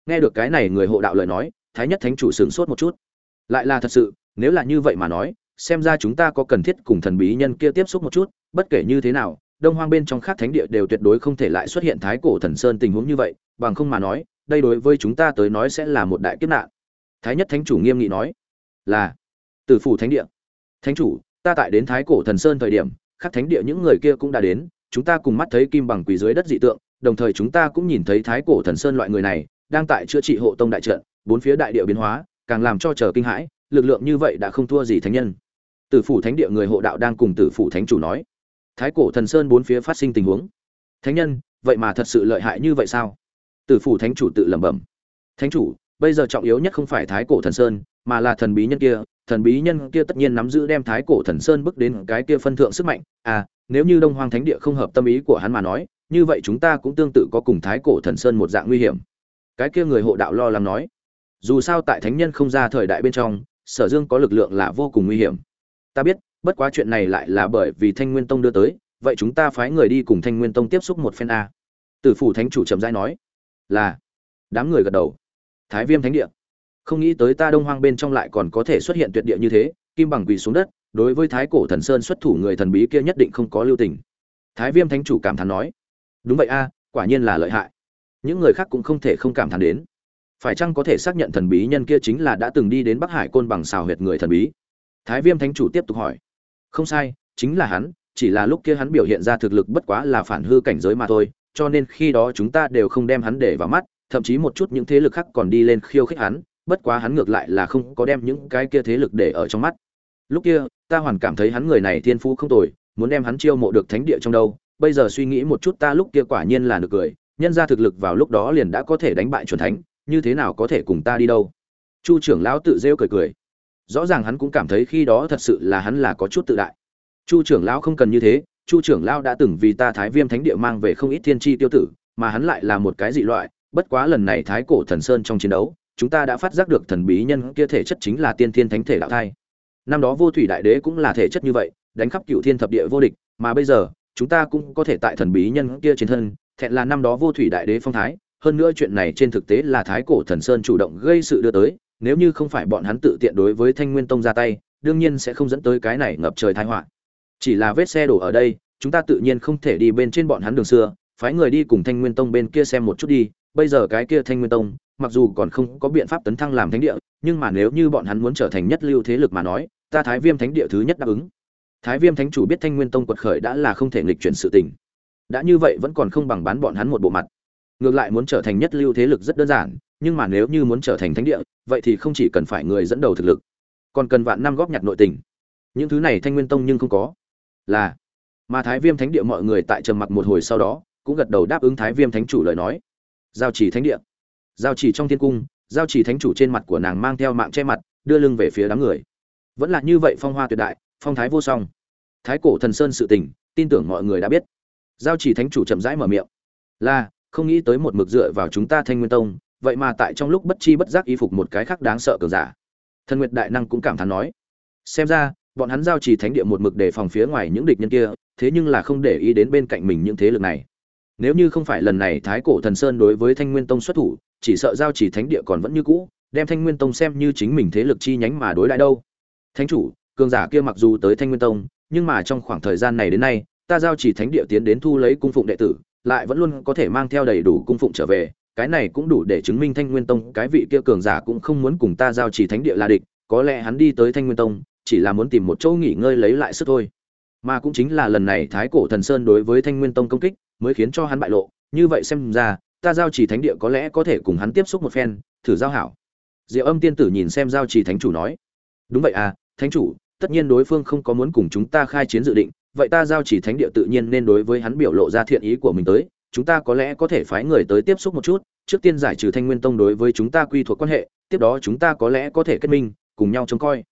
Nghe được cái này người hộ đạo lời nói, thái nhất thánh chủ sửng sốt một chút. Lại là thật sự, nếu là như vậy mà nói xem ra chúng ta có cần thiết cùng thần bí nhân kia tiếp xúc một chút, bất kể như thế nào, đông hoang bên trong khác thánh địa đều tuyệt đối không thể lại xuất hiện thái cổ thần sơn tình huống như vậy, bằng không mà nói, đây đối với chúng ta tới nói sẽ là một đại kiếp nạn. Thái nhất thánh chủ nghiêm nghị nói, là, từ phủ thánh địa. Thánh chủ, ta tại đến thái cổ thần sơn thời điểm, khắc thánh địa những người kia cũng đã đến, chúng ta cùng mắt thấy kim bằng quỳ dưới đất dị tượng, đồng thời chúng ta cũng nhìn thấy thái cổ thần sơn loại người này, đang tại chữa trị hộ tông đại trận, bốn phía đại địa biến hóa, càng làm cho chờ kinh hãi, lực lượng như vậy đã không thua gì thánh nhân tử phủ thánh địa người hộ đạo đang cùng tử phủ thánh chủ nói. Thái cổ thần sơn bốn phía phát sinh tình huống. Thánh nhân, vậy mà thật sự lợi hại như vậy sao? Tử phủ thánh chủ tự lẩm bẩm. Thánh chủ, bây giờ trọng yếu nhất không phải thái cổ thần sơn, mà là thần bí nhân kia. Thần bí nhân kia tất nhiên nắm giữ đem thái cổ thần sơn bước đến cái kia phân thượng sức mạnh. À nếu như đông hoàng thánh địa không hợp tâm ý của hắn mà nói, như vậy chúng ta cũng tương tự có cùng thái cổ thần sơn một dạng nguy hiểm. Cái kia người hộ đạo lo lắng nói. Dù sao tại thánh nhân không ra thời đại bên trong, sở dương có lực lượng là vô cùng nguy hiểm ta biết, bất quá chuyện này lại là bởi vì thanh nguyên tông đưa tới, vậy chúng ta phái người đi cùng thanh nguyên tông tiếp xúc một phen a. Tử phủ thánh chủ trầm giai nói, là. Đám người gật đầu. Thái viêm thánh địa. Không nghĩ tới ta đông hoang bên trong lại còn có thể xuất hiện tuyệt địa như thế, kim bằng quỳ xuống đất, đối với thái cổ thần sơn xuất thủ người thần bí kia nhất định không có lưu tình. Thái viêm thánh chủ cảm thán nói, đúng vậy a, quả nhiên là lợi hại. Những người khác cũng không thể không cảm thán đến. Phải chăng có thể xác nhận thần bí nhân kia chính là đã từng đi đến bắc hải côn bằng xào huyệt người thần bí? Thái viêm thánh chủ tiếp tục hỏi. Không sai, chính là hắn, chỉ là lúc kia hắn biểu hiện ra thực lực bất quá là phản hư cảnh giới mà thôi, cho nên khi đó chúng ta đều không đem hắn để vào mắt, thậm chí một chút những thế lực khác còn đi lên khiêu khích hắn, bất quá hắn ngược lại là không có đem những cái kia thế lực để ở trong mắt. Lúc kia, ta hoàn cảm thấy hắn người này thiên phú không tồi, muốn đem hắn chiêu mộ được thánh địa trong đâu, bây giờ suy nghĩ một chút ta lúc kia quả nhiên là được cười, nhân ra thực lực vào lúc đó liền đã có thể đánh bại chuẩn thánh, như thế nào có thể cùng ta đi đâu? Chu trưởng lão tự rêu cười cười rõ ràng hắn cũng cảm thấy khi đó thật sự là hắn là có chút tự đại. Chu trưởng lão không cần như thế, chu trưởng lão đã từng vì ta thái viêm thánh địa mang về không ít thiên tri tiêu tử, mà hắn lại là một cái dị loại, bất quá lần này thái cổ thần sơn trong chiến đấu, chúng ta đã phát giác được thần bí nhân kia thể chất chính là tiên thiên thánh thể đạo thai. Năm đó vô thủy đại đế cũng là thể chất như vậy, đánh khắp cựu thiên thập địa vô địch, mà bây giờ, chúng ta cũng có thể tại thần bí nhân kia trên thân, thẹn là năm đó vô thủy đại đế phong thái, hơn nữa chuyện này trên thực tế là thái cổ thần sơn chủ động gây sự đưa tới nếu như không phải bọn hắn tự tiện đối với thanh nguyên tông ra tay, đương nhiên sẽ không dẫn tới cái này ngập trời tai họa. Chỉ là vết xe đổ ở đây, chúng ta tự nhiên không thể đi bên trên bọn hắn đường xưa, phái người đi cùng thanh nguyên tông bên kia xem một chút đi. Bây giờ cái kia thanh nguyên tông, mặc dù còn không có biện pháp tấn thăng làm thánh địa, nhưng mà nếu như bọn hắn muốn trở thành nhất lưu thế lực mà nói, ta thái viêm thánh địa thứ nhất đáp ứng. Thái viêm thánh chủ biết thanh nguyên tông quật khởi đã là không thể nghịch chuyển sự tình. Đã như vậy vẫn còn không bằng bán bọn hắn một bộ mặt. Ngược lại muốn trở thành nhất lưu thế lực rất đơn giản nhưng mà nếu như muốn trở thành thánh địa, vậy thì không chỉ cần phải người dẫn đầu thực lực, còn cần vạn năm góp nhặt nội tình. Những thứ này thanh nguyên tông nhưng không có. Là, mà thái viêm thánh địa mọi người tại trầm mặc một hồi sau đó, cũng gật đầu đáp ứng thái viêm thánh chủ lời nói. Giao chỉ thánh địa. Giao chỉ trong thiên cung, giao chỉ thánh chủ trên mặt của nàng mang theo mạng che mặt, đưa lưng về phía đám người. Vẫn là như vậy phong hoa tuyệt đại, phong thái vô song. Thái cổ thần sơn sự tình, tin tưởng mọi người đã biết. Giao chỉ thánh chủ chậm rãi mở miệng. Là, không nghĩ tới một mực dựa vào chúng ta thanh nguyên tông vậy mà tại trong lúc bất chi bất giác y phục một cái khác đáng sợ cường giả. Thần nguyệt đại năng cũng cảm thán nói, xem ra, bọn hắn giao chỉ thánh địa một mực đề phòng phía ngoài những địch nhân kia, thế nhưng là không để ý đến bên cạnh mình những thế lực này. Nếu như không phải lần này thái cổ thần sơn đối với thanh nguyên tông xuất thủ, chỉ sợ giao chỉ thánh địa còn vẫn như cũ, đem thanh nguyên tông xem như chính mình thế lực chi nhánh mà đối lại đâu. Thánh chủ, cường giả kia mặc dù tới thanh nguyên tông, nhưng mà trong khoảng thời gian này đến nay, ta giao chỉ thánh địa tiến đến thu lấy cung phụng đệ tử, lại vẫn luôn có thể mang theo đầy đủ cung phụng trở về cái này cũng đủ để chứng minh thanh nguyên tông, cái vị kia cường giả cũng không muốn cùng ta giao chỉ thánh địa là địch, có lẽ hắn đi tới thanh nguyên tông, chỉ là muốn tìm một chỗ nghỉ ngơi lấy lại sức thôi. Mà cũng chính là lần này thái cổ thần sơn đối với thanh nguyên tông công kích, mới khiến cho hắn bại lộ. Như vậy xem ra, ta giao chỉ thánh địa có lẽ có thể cùng hắn tiếp xúc một phen, thử giao hảo. Diệu âm tiên tử nhìn xem giao chỉ thánh chủ nói. Đúng vậy à thánh chủ, tất nhiên đối phương không có muốn cùng chúng ta khai chiến dự định, vậy ta giao chỉ thánh địa tự nhiên nên đối với hắn biểu lộ ra thiện ý của mình tới chúng ta có lẽ có thể phái người tới tiếp xúc một chút, trước tiên giải trừ thanh nguyên tông đối với chúng ta quy thuộc quan hệ, tiếp đó chúng ta có lẽ có thể kết minh, cùng nhau trông coi.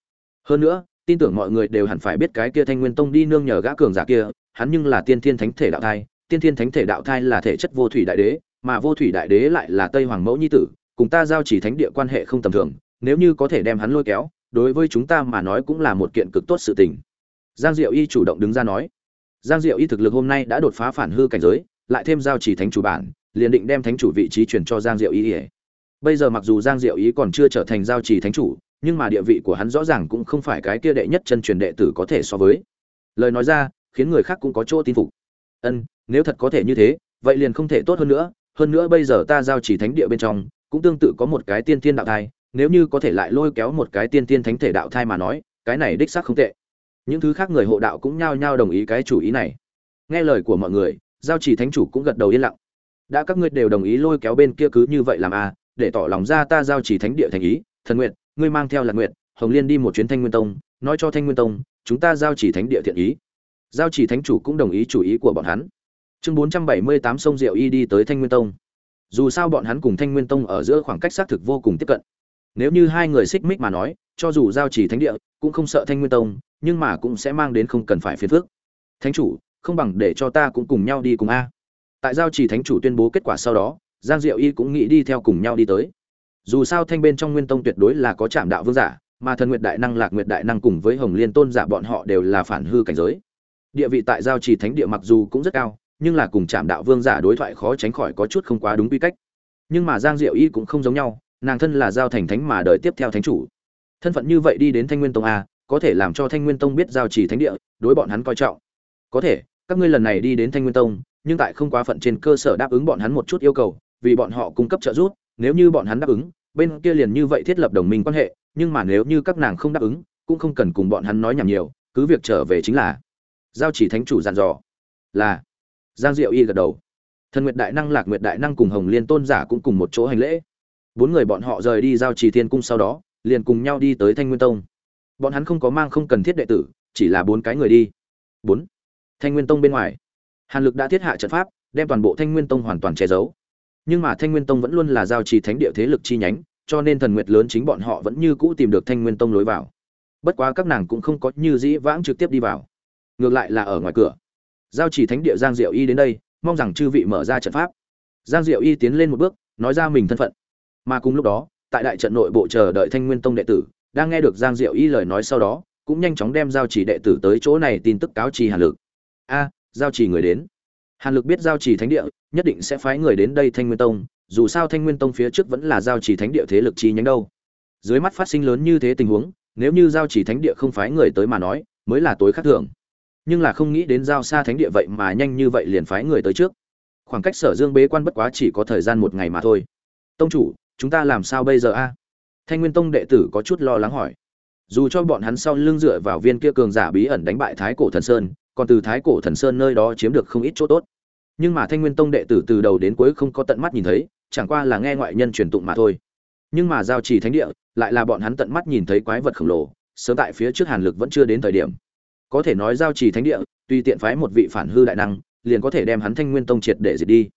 Hơn nữa, tin tưởng mọi người đều hẳn phải biết cái kia thanh nguyên tông đi nương nhờ gã cường giả kia, hắn nhưng là tiên thiên thánh thể đạo thai, tiên thiên thánh thể đạo thai là thể chất vô thủy đại đế, mà vô thủy đại đế lại là tây hoàng mẫu nhi tử, cùng ta giao chỉ thánh địa quan hệ không tầm thường, nếu như có thể đem hắn lôi kéo, đối với chúng ta mà nói cũng là một kiện cực tốt sự tình. Giang diệu y chủ động đứng ra nói. Giang diệu y thực lực hôm nay đã đột phá phản hư cảnh giới lại thêm giao chỉ thánh chủ bản, liền định đem thánh chủ vị trí chuyển cho giang diệu ý y bây giờ mặc dù giang diệu ý còn chưa trở thành giao chỉ thánh chủ, nhưng mà địa vị của hắn rõ ràng cũng không phải cái kia đệ nhất chân truyền đệ tử có thể so với. Lời nói ra, khiến người khác cũng có chỗ tin phục. Ân, nếu thật có thể như thế, vậy liền không thể tốt hơn nữa. Hơn nữa bây giờ ta giao chỉ thánh địa bên trong, cũng tương tự có một cái tiên tiên đạo thai, nếu như có thể lại lôi kéo một cái tiên tiên thánh thể đạo thai mà nói, cái này đích xác không tệ. Những thứ khác người hộ đạo cũng nhao nhao đồng ý cái chủ ý này. Nghe lời của mọi người giao chỉ thánh chủ cũng gật đầu yên lặng. Đã các ngươi đều đồng ý lôi kéo bên kia cứ như vậy làm à để tỏ lòng ra ta giao chỉ thánh địa thành ý, thần nguyện, ngươi mang theo lạc nguyện hồng liên đi một chuyến thanh nguyên tông, nói cho thanh nguyên tông, chúng ta giao chỉ thánh địa thiện ý. Giao chỉ thánh chủ cũng đồng ý chủ ý của bọn hắn. Chương bốn trăm bảy mươi tám sông diệu y đi tới thanh nguyên tông. Dù sao bọn hắn cùng thanh nguyên tông ở giữa khoảng cách xác thực vô cùng tiếp cận. Nếu như hai người xích mích mà nói, cho dù giao chỉ thánh địa, cũng không sợ thanh nguyên tông, nhưng mà cũng sẽ mang đến không cần phải phiền phức. Thánh chủ không bằng để cho ta cũng cùng nhau đi cùng a. Tại giao chỉ thánh chủ tuyên bố kết quả sau đó, giang diệu y cũng nghĩ đi theo cùng nhau đi tới. Dù sao thanh bên trong nguyên tông tuyệt đối là có trạm đạo vương giả, mà thần nguyệt đại năng, lạc nguyệt đại năng cùng với hồng liên tôn giả bọn họ đều là phản hư cảnh giới. Địa vị tại giao trì thánh địa mặc dù cũng rất cao, nhưng là cùng trạm đạo vương giả đối thoại khó tránh khỏi có chút không quá đúng quy cách. Nhưng mà giang diệu y cũng không giống nhau, nàng thân là giao thành thánh mà đợi tiếp theo thánh chủ. Thân phận như vậy đi đến thanh nguyên tông a, có thể làm cho thanh nguyên tông biết giao trì thánh địa, đối bọn hắn coi trọng có thể, các ngươi lần này đi đến thanh nguyên tông, nhưng tại không quá phận trên cơ sở đáp ứng bọn hắn một chút yêu cầu, vì bọn họ cung cấp trợ giúp, nếu như bọn hắn đáp ứng, bên kia liền như vậy thiết lập đồng minh quan hệ, nhưng mà nếu như các nàng không đáp ứng, cũng không cần cùng bọn hắn nói nhảm nhiều, cứ việc trở về chính là giao chỉ thánh chủ dặn dò. Là, giang diệu y gật đầu. Thần nguyệt đại năng, lạc nguyệt đại năng cùng hồng liên tôn giả cũng cùng một chỗ hành lễ. Bốn người bọn họ rời đi giao trì thiên cung sau đó, liền cùng nhau đi tới thanh nguyên tông. Bọn hắn không có mang không cần thiết đệ tử, chỉ là bốn cái người đi. Bốn thanh nguyên tông bên ngoài. Hàn lực đã thiết hạ trận pháp, đem toàn bộ thanh nguyên tông hoàn toàn che giấu. Nhưng mà thanh nguyên tông vẫn luôn là giao trì thánh địa thế lực chi nhánh, cho nên thần nguyệt lớn chính bọn họ vẫn như cũ tìm được thanh nguyên tông lối vào. Bất quá các nàng cũng không có như dĩ vãng trực tiếp đi vào. Ngược lại là ở ngoài cửa. Giao chỉ thánh địa giang diệu y đến đây, mong rằng chư vị mở ra trận pháp. Giang diệu y tiến lên một bước, nói ra mình thân phận. Mà cùng lúc đó, tại đại trận nội bộ chờ đợi thanh nguyên tông đệ tử, đang nghe được giang diệu y lời nói sau đó, cũng nhanh chóng đem giao chỉ đệ tử tới chỗ này tin tức cáo trì hàn lực a, giao chỉ người đến. Hàn lực biết giao chỉ thánh địa, nhất định sẽ phái người đến đây thanh nguyên tông, dù sao thanh nguyên tông phía trước vẫn là giao chỉ thánh địa thế lực chi nhánh đâu. Dưới mắt phát sinh lớn như thế tình huống, nếu như giao chỉ thánh địa không phái người tới mà nói, mới là tối khắc thường. Nhưng là không nghĩ đến giao xa thánh địa vậy mà nhanh như vậy liền phái người tới trước. Khoảng cách sở dương bế quan bất quá chỉ có thời gian một ngày mà thôi. Tông chủ, chúng ta làm sao bây giờ a? Thanh nguyên tông đệ tử có chút lo lắng hỏi. Dù cho bọn hắn sau lưng dựa vào viên kia cường giả bí ẩn đánh bại thái cổ thần sơn còn từ thái cổ thần sơn nơi đó chiếm được không ít chỗ tốt. Nhưng mà thanh nguyên tông đệ tử từ đầu đến cuối không có tận mắt nhìn thấy, chẳng qua là nghe ngoại nhân truyền tụng mà thôi. Nhưng mà giao trì thánh địa, lại là bọn hắn tận mắt nhìn thấy quái vật khổng lồ, sớm tại phía trước hàn lực vẫn chưa đến thời điểm. Có thể nói giao trì thánh địa, tuy tiện phái một vị phản hư đại năng, liền có thể đem hắn thanh nguyên tông triệt để diệt đi.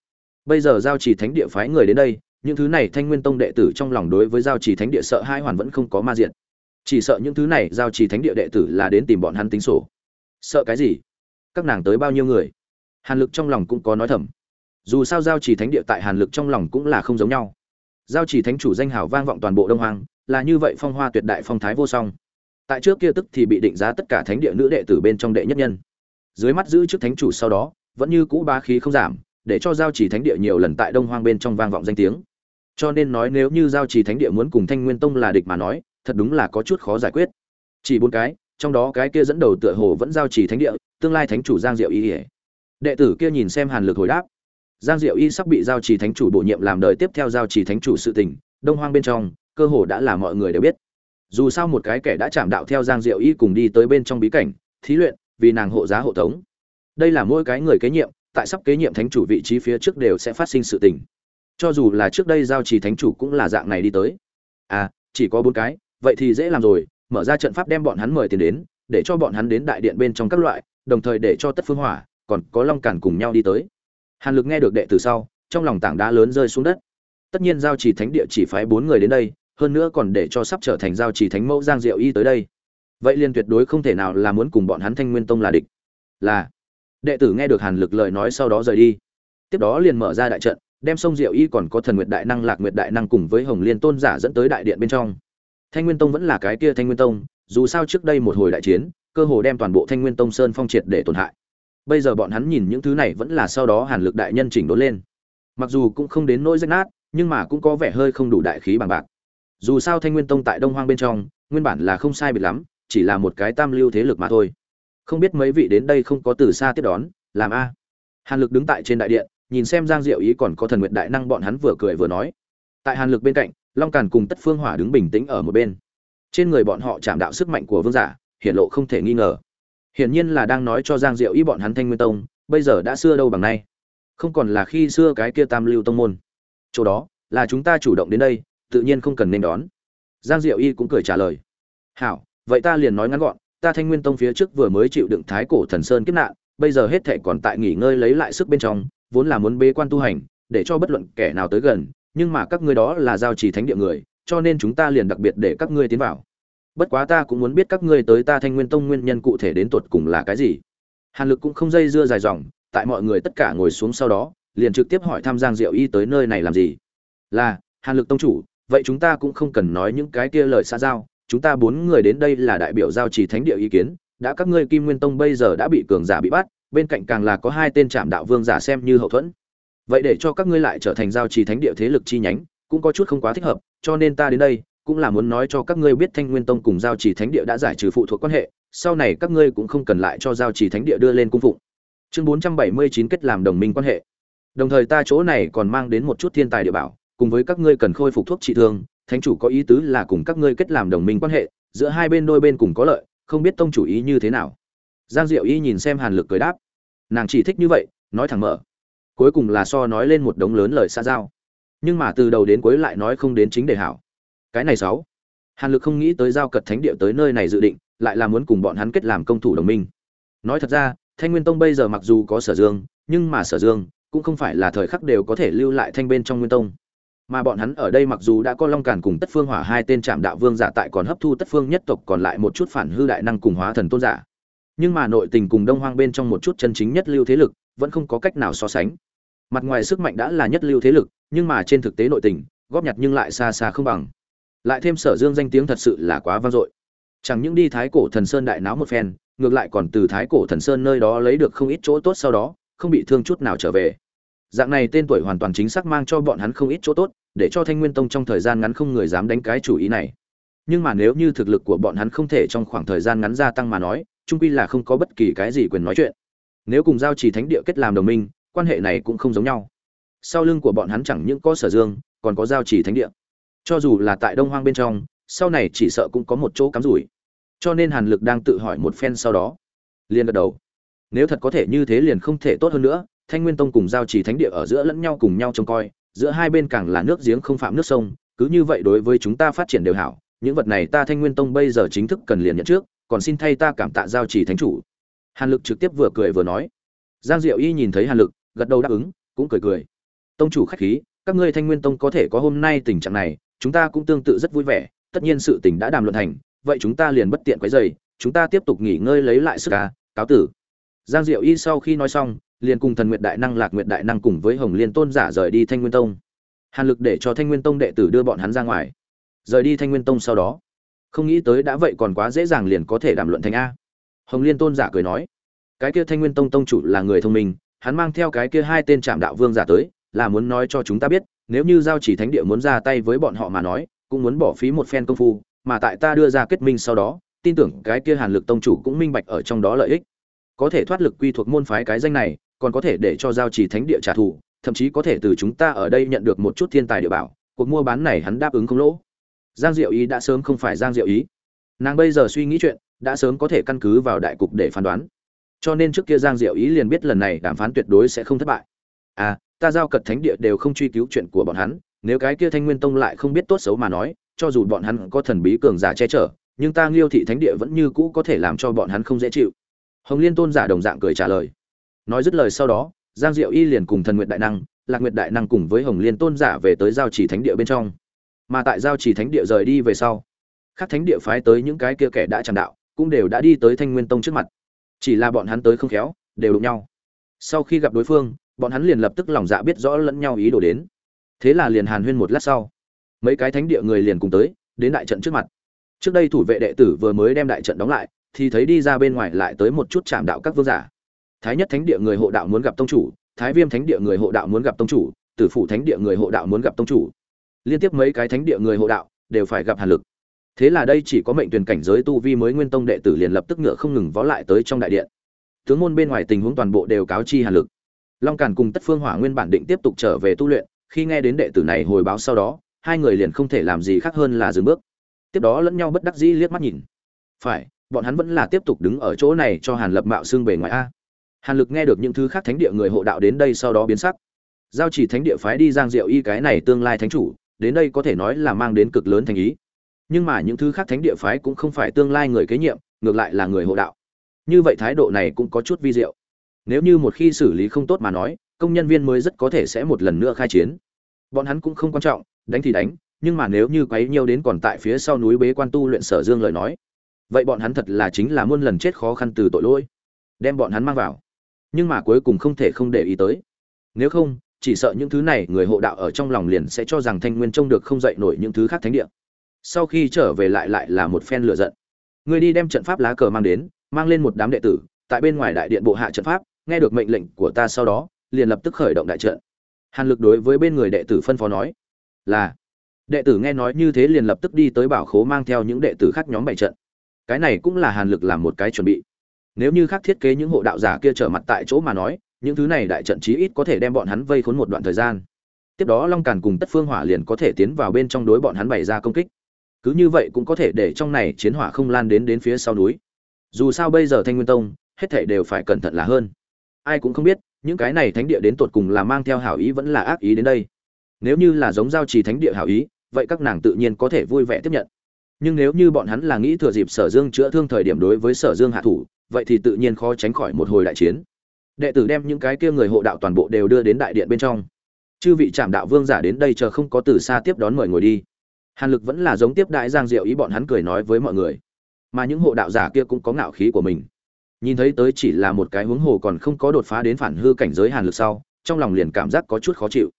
Bây giờ giao trì thánh địa phái người đến đây, những thứ này thanh nguyên tông đệ tử trong lòng đối với giao trì thánh địa sợ hai hoàn vẫn không có ma diện chỉ sợ những thứ này giao trì thánh địa đệ tử là đến tìm bọn hắn tính sổ sợ cái gì? Các nàng tới bao nhiêu người? Hàn lực trong lòng cũng có nói thầm. Dù sao giao trì thánh địa tại hàn lực trong lòng cũng là không giống nhau. Giao trì thánh chủ danh hào vang vọng toàn bộ đông hoàng là như vậy phong hoa tuyệt đại phong thái vô song. Tại trước kia tức thì bị định giá tất cả thánh địa nữ đệ tử bên trong đệ nhất nhân. Dưới mắt giữ chức thánh chủ sau đó, vẫn như cũ ba khí không giảm, để cho giao chỉ thánh địa nhiều lần tại đông hoang bên trong vang vọng danh tiếng. Cho nên nói nếu như giao chỉ thánh địa muốn cùng thanh nguyên tông là địch mà nói, thật đúng là có chút khó giải quyết. Chỉ bốn cái trong đó cái kia dẫn đầu tựa hồ vẫn giao chỉ thánh địa, tương lai thánh chủ giang diệu y ỉa đệ tử kia nhìn xem hàn lực hồi đáp. Giang diệu y sắp bị giao chỉ thánh chủ bổ nhiệm làm đời tiếp theo giao chỉ thánh chủ sự tình, đông hoang bên trong, cơ hồ đã là mọi người đều biết. Dù sao một cái kẻ đã chạm đạo theo giang diệu y cùng đi tới bên trong bí cảnh, thí luyện, vì nàng hộ giá hộ tống. Đây là mỗi cái người kế nhiệm, tại sắp kế nhiệm thánh chủ vị trí phía trước đều sẽ phát sinh sự tình. Cho dù là trước đây giao trì thánh chủ cũng là dạng này đi tới. À chỉ có bốn cái, vậy thì dễ làm rồi mở ra trận pháp đem bọn hắn mời tiền đến, để cho bọn hắn đến đại điện bên trong các loại, đồng thời để cho tất phương hỏa, còn có long cản cùng nhau đi tới. Hàn lực nghe được đệ từ sau, trong lòng tảng đá lớn rơi xuống đất. Tất nhiên giao trì thánh địa chỉ phái bốn người đến đây, hơn nữa còn để cho sắp trở thành giao trì thánh mẫu giang diệu y tới đây. Vậy liền tuyệt đối không thể nào là muốn cùng bọn hắn thanh nguyên tông là địch. Là. Đệ tử nghe được hàn lực lời nói sau đó rời đi. Tiếp đó liền mở ra đại trận, đem sông diệu y còn có thần nguyệt đại năng, lạc nguyệt đại năng cùng với hồng liên tôn giả dẫn tới đại điện bên trong thanh nguyên tông vẫn là cái kia thanh nguyên tông, dù sao trước đây một hồi đại chiến, cơ hồ đem toàn bộ thanh nguyên tông sơn phong triệt để tổn hại. Bây giờ bọn hắn nhìn những thứ này vẫn là sau đó hàn lực đại nhân chỉnh đốn lên. Mặc dù cũng không đến nỗi rách nát, nhưng mà cũng có vẻ hơi không đủ đại khí bằng bạc. Dù sao thanh nguyên tông tại đông hoang bên trong, nguyên bản là không sai biệt lắm, chỉ là một cái tam lưu thế lực mà thôi. Không biết mấy vị đến đây không có từ xa tiếp đón, làm a? Hàn lực đứng tại trên đại điện, nhìn xem giang diệu ý còn có thần nguyện đại năng bọn hắn vừa cười vừa nói. Tại hàn lực bên cạnh long càn cùng tất phương hỏa đứng bình tĩnh ở một bên. Trên người bọn họ chạm đạo sức mạnh của vương giả hiện lộ không thể nghi ngờ. Hiển nhiên là đang nói cho giang diệu ý bọn hắn thanh nguyên tông, bây giờ đã xưa đâu bằng nay. Không còn là khi xưa cái kia tam lưu tông môn. Chỗ đó, là chúng ta chủ động đến đây, tự nhiên không cần nên đón. Giang diệu y cũng cười trả lời. Hảo, vậy ta liền nói ngắn gọn, ta thanh nguyên tông phía trước vừa mới chịu đựng thái cổ thần sơn kiếp nạn, bây giờ hết thể còn tại nghỉ ngơi lấy lại sức bên trong, vốn là muốn bế quan tu hành, để cho bất luận kẻ nào tới gần nhưng mà các ngươi đó là giao trì thánh địa người, cho nên chúng ta liền đặc biệt để các ngươi tiến vào. Bất quá ta cũng muốn biết các ngươi tới ta thanh nguyên tông nguyên nhân cụ thể đến tột cùng là cái gì. Hàn lực cũng không dây dưa dài dòng, tại mọi người tất cả ngồi xuống sau đó, liền trực tiếp hỏi Tham giang diệu y tới nơi này làm gì. Là, hàn lực tông chủ, vậy chúng ta cũng không cần nói những cái kia lời xa giao, chúng ta bốn người đến đây là đại biểu giao trì thánh địa ý kiến, đã các ngươi kim nguyên tông bây giờ đã bị cường giả bị bắt, bên cạnh càng là có hai tên trạm đạo vương giả xem như hậu thuẫn vậy để cho các ngươi lại trở thành giao trì thánh địa thế lực chi nhánh, cũng có chút không quá thích hợp, cho nên ta đến đây, cũng là muốn nói cho các ngươi biết thanh nguyên tông cùng giao trì thánh địa đã giải trừ phụ thuộc quan hệ, sau này các ngươi cũng không cần lại cho giao trì thánh địa đưa lên cung phụng. Chương bốn trăm bảy mươi chín kết làm đồng minh quan hệ. Đồng thời ta chỗ này còn mang đến một chút thiên tài địa bảo, cùng với các ngươi cần khôi phục thuốc trị thương, thánh chủ có ý tứ là cùng các ngươi kết làm đồng minh quan hệ, giữa hai bên đôi bên cùng có lợi, không biết tông chủ ý như thế nào. Giang diệu y nhìn xem hàn lực cười đáp. Nàng chỉ thích như vậy, nói thẳng mở cuối cùng là so nói lên một đống lớn lời xa giao. Nhưng mà từ đầu đến cuối lại nói không đến chính đề hảo. Cái này sáu. Hàn lực không nghĩ tới giao cật thánh địa tới nơi này dự định, lại là muốn cùng bọn hắn kết làm công thủ đồng minh. Nói thật ra, thanh nguyên tông bây giờ mặc dù có sở dương, nhưng mà sở dương cũng không phải là thời khắc đều có thể lưu lại thanh bên trong nguyên tông. Mà bọn hắn ở đây mặc dù đã có long càn cùng tất phương hỏa hai tên trạm đạo vương giả tại còn hấp thu tất phương nhất tộc còn lại một chút phản hư đại năng cùng hóa thần tôn giả. Nhưng mà nội tình cùng đông hoang bên trong một chút chân chính nhất lưu thế lực vẫn không có cách nào so sánh. Mặt ngoài sức mạnh đã là nhất lưu thế lực, nhưng mà trên thực tế nội tình, góp nhặt nhưng lại xa xa không bằng. Lại thêm sở dương danh tiếng thật sự là quá vang dội. Chẳng những đi thái cổ thần sơn đại náo một phen, ngược lại còn từ thái cổ thần sơn nơi đó lấy được không ít chỗ tốt sau đó, không bị thương chút nào trở về. Dạng này tên tuổi hoàn toàn chính xác mang cho bọn hắn không ít chỗ tốt, để cho thanh nguyên tông trong thời gian ngắn không người dám đánh cái chủ ý này. Nhưng mà nếu như thực lực của bọn hắn không thể trong khoảng thời gian ngắn gia tăng mà nói trung quy là không có bất kỳ cái gì quyền nói chuyện nếu cùng giao trì thánh địa kết làm đồng minh, quan hệ này cũng không giống nhau. Sau lưng của bọn hắn chẳng những có sở dương, còn có giao trì thánh địa. Cho dù là tại đông hoang bên trong, sau này chỉ sợ cũng có một chỗ cắm rủi. Cho nên hàn lực đang tự hỏi một phen sau đó. Liền gật đầu. Nếu thật có thể như thế liền không thể tốt hơn nữa, thanh nguyên tông cùng giao trì thánh địa ở giữa lẫn nhau cùng nhau trông coi, giữa hai bên càng là nước giếng không phạm nước sông, cứ như vậy đối với chúng ta phát triển đều hảo, những vật này ta thanh nguyên tông bây giờ chính thức cần liền nhận trước, còn xin thay ta cảm tạ giao trì thánh chủ hàn lực trực tiếp vừa cười vừa nói. Giang diệu y nhìn thấy hàn lực, gật đầu đáp ứng, cũng cười cười. Tông chủ khách khí, các ngươi thanh nguyên tông có thể có hôm nay tình trạng này, chúng ta cũng tương tự rất vui vẻ, tất nhiên sự tình đã đàm luận thành, vậy chúng ta liền bất tiện quấy rầy, chúng ta tiếp tục nghỉ ngơi lấy lại sức ca cáo tử. Giang diệu y sau khi nói xong, liền cùng thần nguyệt đại năng, lạc nguyệt đại năng cùng với hồng liên tôn giả rời đi thanh nguyên tông. Hàn lực để cho thanh nguyên tông đệ tử đưa bọn hắn ra ngoài. Rời đi thanh nguyên tông sau đó, không nghĩ tới đã vậy còn quá dễ dàng liền có thể đàm luận thành a hồng liên tôn giả cười nói, cái kia thanh nguyên tông tông chủ là người thông minh, hắn mang theo cái kia hai tên trạm đạo vương giả tới, là muốn nói cho chúng ta biết, nếu như giao chỉ thánh địa muốn ra tay với bọn họ mà nói, cũng muốn bỏ phí một phen công phu, mà tại ta đưa ra kết minh sau đó, tin tưởng cái kia hàn lực tông chủ cũng minh bạch ở trong đó lợi ích. Có thể thoát lực quy thuộc môn phái cái danh này, còn có thể để cho giao chỉ thánh địa trả thù, thậm chí có thể từ chúng ta ở đây nhận được một chút thiên tài địa bảo, cuộc mua bán này hắn đáp ứng không lỗ. Giang diệu ý đã sớm không phải giang diệu ý. Nàng bây giờ suy nghĩ chuyện đã sớm có thể căn cứ vào đại cục để phán đoán. Cho nên trước kia giang diệu ý liền biết lần này đàm phán tuyệt đối sẽ không thất bại. À ta giao cật thánh địa đều không truy cứu chuyện của bọn hắn, nếu cái kia thanh nguyên tông lại không biết tốt xấu mà nói, cho dù bọn hắn có thần bí cường giả che chở, nhưng ta nghiêu thị thánh địa vẫn như cũ có thể làm cho bọn hắn không dễ chịu. Hồng liên tôn giả đồng dạng cười trả lời. Nói dứt lời sau đó, giang diệu y liền cùng thần nguyện đại năng, lạc nguyệt đại năng cùng với hồng liên tôn giả về tới giao chỉ thánh địa bên trong. Mà tại giao chỉ thánh địa rời đi về sau các thánh địa phái tới những cái kia kẻ đã tràn đạo cũng đều đã đi tới thanh nguyên tông trước mặt. Chỉ là bọn hắn tới không khéo, đều đụng nhau. Sau khi gặp đối phương, bọn hắn liền lập tức lòng dạ biết rõ lẫn nhau ý đồ đến. Thế là liền hàn huyên một lát sau. Mấy cái thánh địa người liền cùng tới, đến đại trận trước mặt. Trước đây thủ vệ đệ tử vừa mới đem đại trận đóng lại, thì thấy đi ra bên ngoài lại tới một chút chạm đạo các vương giả. Thái nhất thánh địa người hộ đạo muốn gặp tông chủ, thái viêm thánh địa người hộ đạo muốn gặp tông chủ, tử phủ thánh địa người hộ đạo muốn gặp tông chủ. Liên tiếp mấy cái thánh địa người hộ đạo đều phải gặp hàn lực thế là đây chỉ có mệnh tuyển cảnh giới tu vi mới nguyên tông đệ tử liền lập tức ngựa không ngừng vó lại tới trong đại điện. Tướng môn bên ngoài tình huống toàn bộ đều cáo chi hàn lực. Long càn cùng tất phương hỏa nguyên bản định tiếp tục trở về tu luyện, khi nghe đến đệ tử này hồi báo sau đó, hai người liền không thể làm gì khác hơn là dừng bước. Tiếp đó lẫn nhau bất đắc dĩ liếc mắt nhìn. Phải, bọn hắn vẫn là tiếp tục đứng ở chỗ này cho hàn lập mạo xương bề ngoài a. Hàn lực nghe được những thứ khác thánh địa người hộ đạo đến đây sau đó biến sắc. Giao chỉ thánh địa phái đi giang diệu y cái này tương lai thánh chủ, đến đây có thể nói là mang đến cực lớn thành ý nhưng mà những thứ khác thánh địa phái cũng không phải tương lai người kế nhiệm, ngược lại là người hộ đạo. Như vậy thái độ này cũng có chút vi diệu. Nếu như một khi xử lý không tốt mà nói, công nhân viên mới rất có thể sẽ một lần nữa khai chiến. Bọn hắn cũng không quan trọng, đánh thì đánh, nhưng mà nếu như quấy nhiều đến còn tại phía sau núi bế quan tu luyện sở dương lời nói, vậy bọn hắn thật là chính là muôn lần chết khó khăn từ tội lỗi, đem bọn hắn mang vào. Nhưng mà cuối cùng không thể không để ý tới. Nếu không, chỉ sợ những thứ này người hộ đạo ở trong lòng liền sẽ cho rằng thanh nguyên trông được không dậy nổi những thứ khác thánh địa sau khi trở về lại lại là một phen lửa giận. Người đi đem trận pháp lá cờ mang đến, mang lên một đám đệ tử, tại bên ngoài đại điện bộ hạ trận pháp, nghe được mệnh lệnh của ta sau đó, liền lập tức khởi động đại trận. Hàn lực đối với bên người đệ tử phân phó nói, là. Đệ tử nghe nói như thế liền lập tức đi tới bảo khố mang theo những đệ tử khác nhóm bảy trận. Cái này cũng là hàn lực làm một cái chuẩn bị. Nếu như khác thiết kế những hộ đạo giả kia trở mặt tại chỗ mà nói, những thứ này đại trận chí ít có thể đem bọn hắn vây khốn một đoạn thời gian. Tiếp đó long càn cùng tất phương hỏa liền có thể tiến vào bên trong đối bọn hắn bày ra công kích cứ như vậy cũng có thể để trong này chiến hỏa không lan đến đến phía sau núi. Dù sao bây giờ thanh nguyên tông, hết thể đều phải cẩn thận là hơn. Ai cũng không biết, những cái này thánh địa đến tột cùng là mang theo hảo ý vẫn là ác ý đến đây. Nếu như là giống giao trì thánh địa hảo ý, vậy các nàng tự nhiên có thể vui vẻ tiếp nhận. Nhưng nếu như bọn hắn là nghĩ thừa dịp sở dương chữa thương thời điểm đối với sở dương hạ thủ, vậy thì tự nhiên khó tránh khỏi một hồi đại chiến. Đệ tử đem những cái kia người hộ đạo toàn bộ đều đưa đến đại điện bên trong. Chư vị trạm đạo vương giả đến đây chờ không có từ xa tiếp đón mời ngồi đi hàn lực vẫn là giống tiếp đại giang diệu ý bọn hắn cười nói với mọi người. Mà những hộ đạo giả kia cũng có ngạo khí của mình. Nhìn thấy tới chỉ là một cái huống hồ còn không có đột phá đến phản hư cảnh giới hàn lực sau, trong lòng liền cảm giác có chút khó chịu.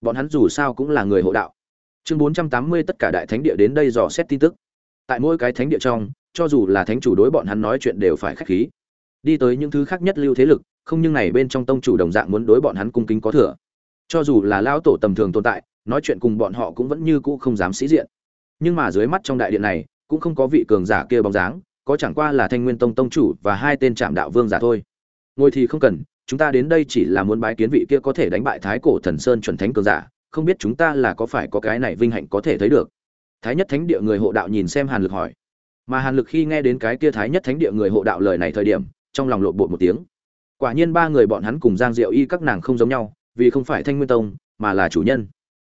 Bọn hắn dù sao cũng là người hộ đạo. Chương bốn trăm tám mươi tất cả đại thánh địa đến đây dò xét tin tức. Tại mỗi cái thánh địa trong, cho dù là thánh chủ đối bọn hắn nói chuyện đều phải khách khí. Đi tới những thứ khác nhất lưu thế lực, không nhưng này bên trong tông chủ đồng dạng muốn đối bọn hắn cung kính có thừa. Cho dù là lão tổ tầm thường tồn tại nói chuyện cùng bọn họ cũng vẫn như cũ không dám sĩ diện. Nhưng mà dưới mắt trong đại điện này, cũng không có vị cường giả kia bóng dáng, có chẳng qua là thanh nguyên tông tông chủ và hai tên trạm đạo vương giả thôi. Ngồi thì không cần, chúng ta đến đây chỉ là muốn bái kiến vị kia có thể đánh bại thái cổ thần sơn chuẩn thánh cường giả, không biết chúng ta là có phải có cái này vinh hạnh có thể thấy được. Thái nhất thánh địa người hộ đạo nhìn xem hàn lực hỏi. Mà hàn lực khi nghe đến cái kia thái nhất thánh địa người hộ đạo lời này thời điểm, trong lòng lộn bột một tiếng. Quả nhiên ba người bọn hắn cùng giang diệu y các nàng không giống nhau, vì không phải thanh nguyên tông, mà là chủ nhân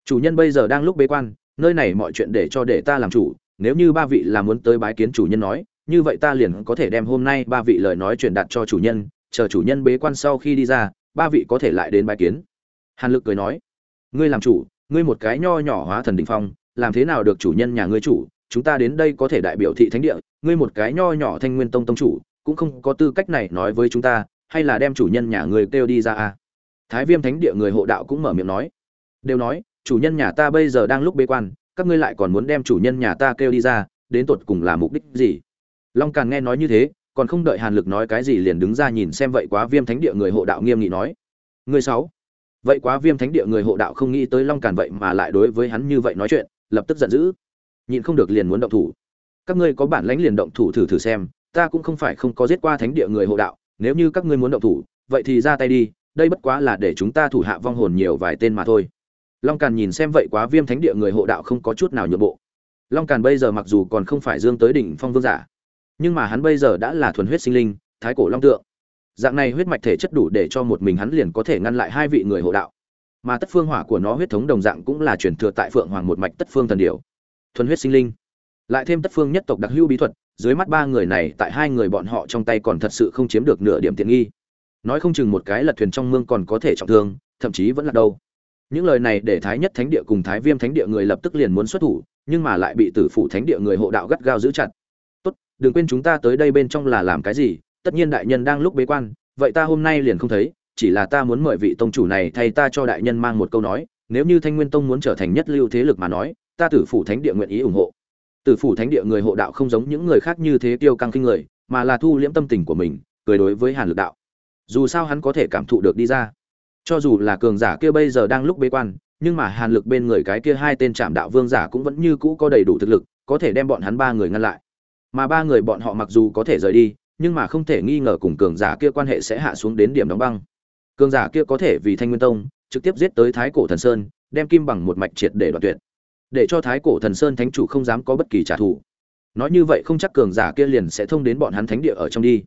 chủ nhân bây giờ đang lúc bế quan, nơi này mọi chuyện để cho để ta làm chủ, nếu như ba vị là muốn tới bái kiến chủ nhân nói, như vậy ta liền có thể đem hôm nay ba vị lời nói truyền đạt cho chủ nhân, chờ chủ nhân bế quan sau khi đi ra, ba vị có thể lại đến bái kiến. Hàn lực cười nói, ngươi làm chủ, ngươi một cái nho nhỏ hóa thần đình phong, làm thế nào được chủ nhân nhà ngươi chủ? Chúng ta đến đây có thể đại biểu thị thánh địa, ngươi một cái nho nhỏ thanh nguyên tông tông chủ, cũng không có tư cách này nói với chúng ta, hay là đem chủ nhân nhà ngươi kêu đi ra à? Thái viêm thánh địa người hộ đạo cũng mở miệng nói. Đều nói chủ nhân nhà ta bây giờ đang lúc bế quan, các ngươi lại còn muốn đem chủ nhân nhà ta kêu đi ra, đến tột cùng là mục đích gì? Long càn nghe nói như thế, còn không đợi hàn lực nói cái gì liền đứng ra nhìn xem vậy quá viêm thánh địa người hộ đạo nghiêm nghị nói, người sáu. Vậy quá viêm thánh địa người hộ đạo không nghĩ tới long càn vậy mà lại đối với hắn như vậy nói chuyện, lập tức giận dữ. Nhịn không được liền muốn động thủ. Các ngươi có bản lãnh liền động thủ thử thử xem, ta cũng không phải không có giết qua thánh địa người hộ đạo, nếu như các ngươi muốn động thủ, vậy thì ra tay đi, đây bất quá là để chúng ta thủ hạ vong hồn nhiều vài tên mà thôi long càn nhìn xem vậy quá viêm thánh địa người hộ đạo không có chút nào nhượng bộ. Long càn bây giờ mặc dù còn không phải dương tới đỉnh phong vương giả, nhưng mà hắn bây giờ đã là thuần huyết sinh linh, thái cổ long tượng. Dạng này huyết mạch thể chất đủ để cho một mình hắn liền có thể ngăn lại hai vị người hộ đạo. Mà tất phương hỏa của nó huyết thống đồng dạng cũng là truyền thừa tại phượng hoàng một mạch tất phương thần điều thuần huyết sinh linh. Lại thêm tất phương nhất tộc đặc hữu bí thuật, dưới mắt ba người này tại hai người bọn họ trong tay còn thật sự không chiếm được nửa điểm tiện nghi. Nói không chừng một cái lật thuyền trong mương còn có thể trọng thương, thậm chí vẫn là đâu những lời này để thái nhất thánh địa cùng thái viêm thánh địa người lập tức liền muốn xuất thủ, nhưng mà lại bị tử phủ thánh địa người hộ đạo gắt gao giữ chặt. Tốt, đừng quên chúng ta tới đây bên trong là làm cái gì, tất nhiên đại nhân đang lúc bế quan, vậy ta hôm nay liền không thấy, chỉ là ta muốn mời vị tông chủ này thay ta cho đại nhân mang một câu nói, nếu như thanh nguyên tông muốn trở thành nhất lưu thế lực mà nói, ta tử phủ thánh địa nguyện ý ủng hộ. Tử phủ thánh địa người hộ đạo không giống những người khác như thế tiêu căng kinh người, mà là thu liễm tâm tình của mình, cười đối với hàn lực đạo. Dù sao hắn có thể cảm thụ được đi ra cho dù là cường giả kia bây giờ đang lúc bế quan, nhưng mà hàn lực bên người cái kia hai tên trạm đạo vương giả cũng vẫn như cũ có đầy đủ thực lực, có thể đem bọn hắn ba người ngăn lại. Mà ba người bọn họ mặc dù có thể rời đi, nhưng mà không thể nghi ngờ cùng cường giả kia quan hệ sẽ hạ xuống đến điểm đóng băng. Cường giả kia có thể vì thanh nguyên tông, trực tiếp giết tới thái cổ thần sơn, đem kim bằng một mạch triệt để đoạt tuyệt. Để cho thái cổ thần sơn thánh chủ không dám có bất kỳ trả thù. Nói như vậy không chắc cường giả kia liền sẽ thông đến bọn hắn thánh địa ở trong đi.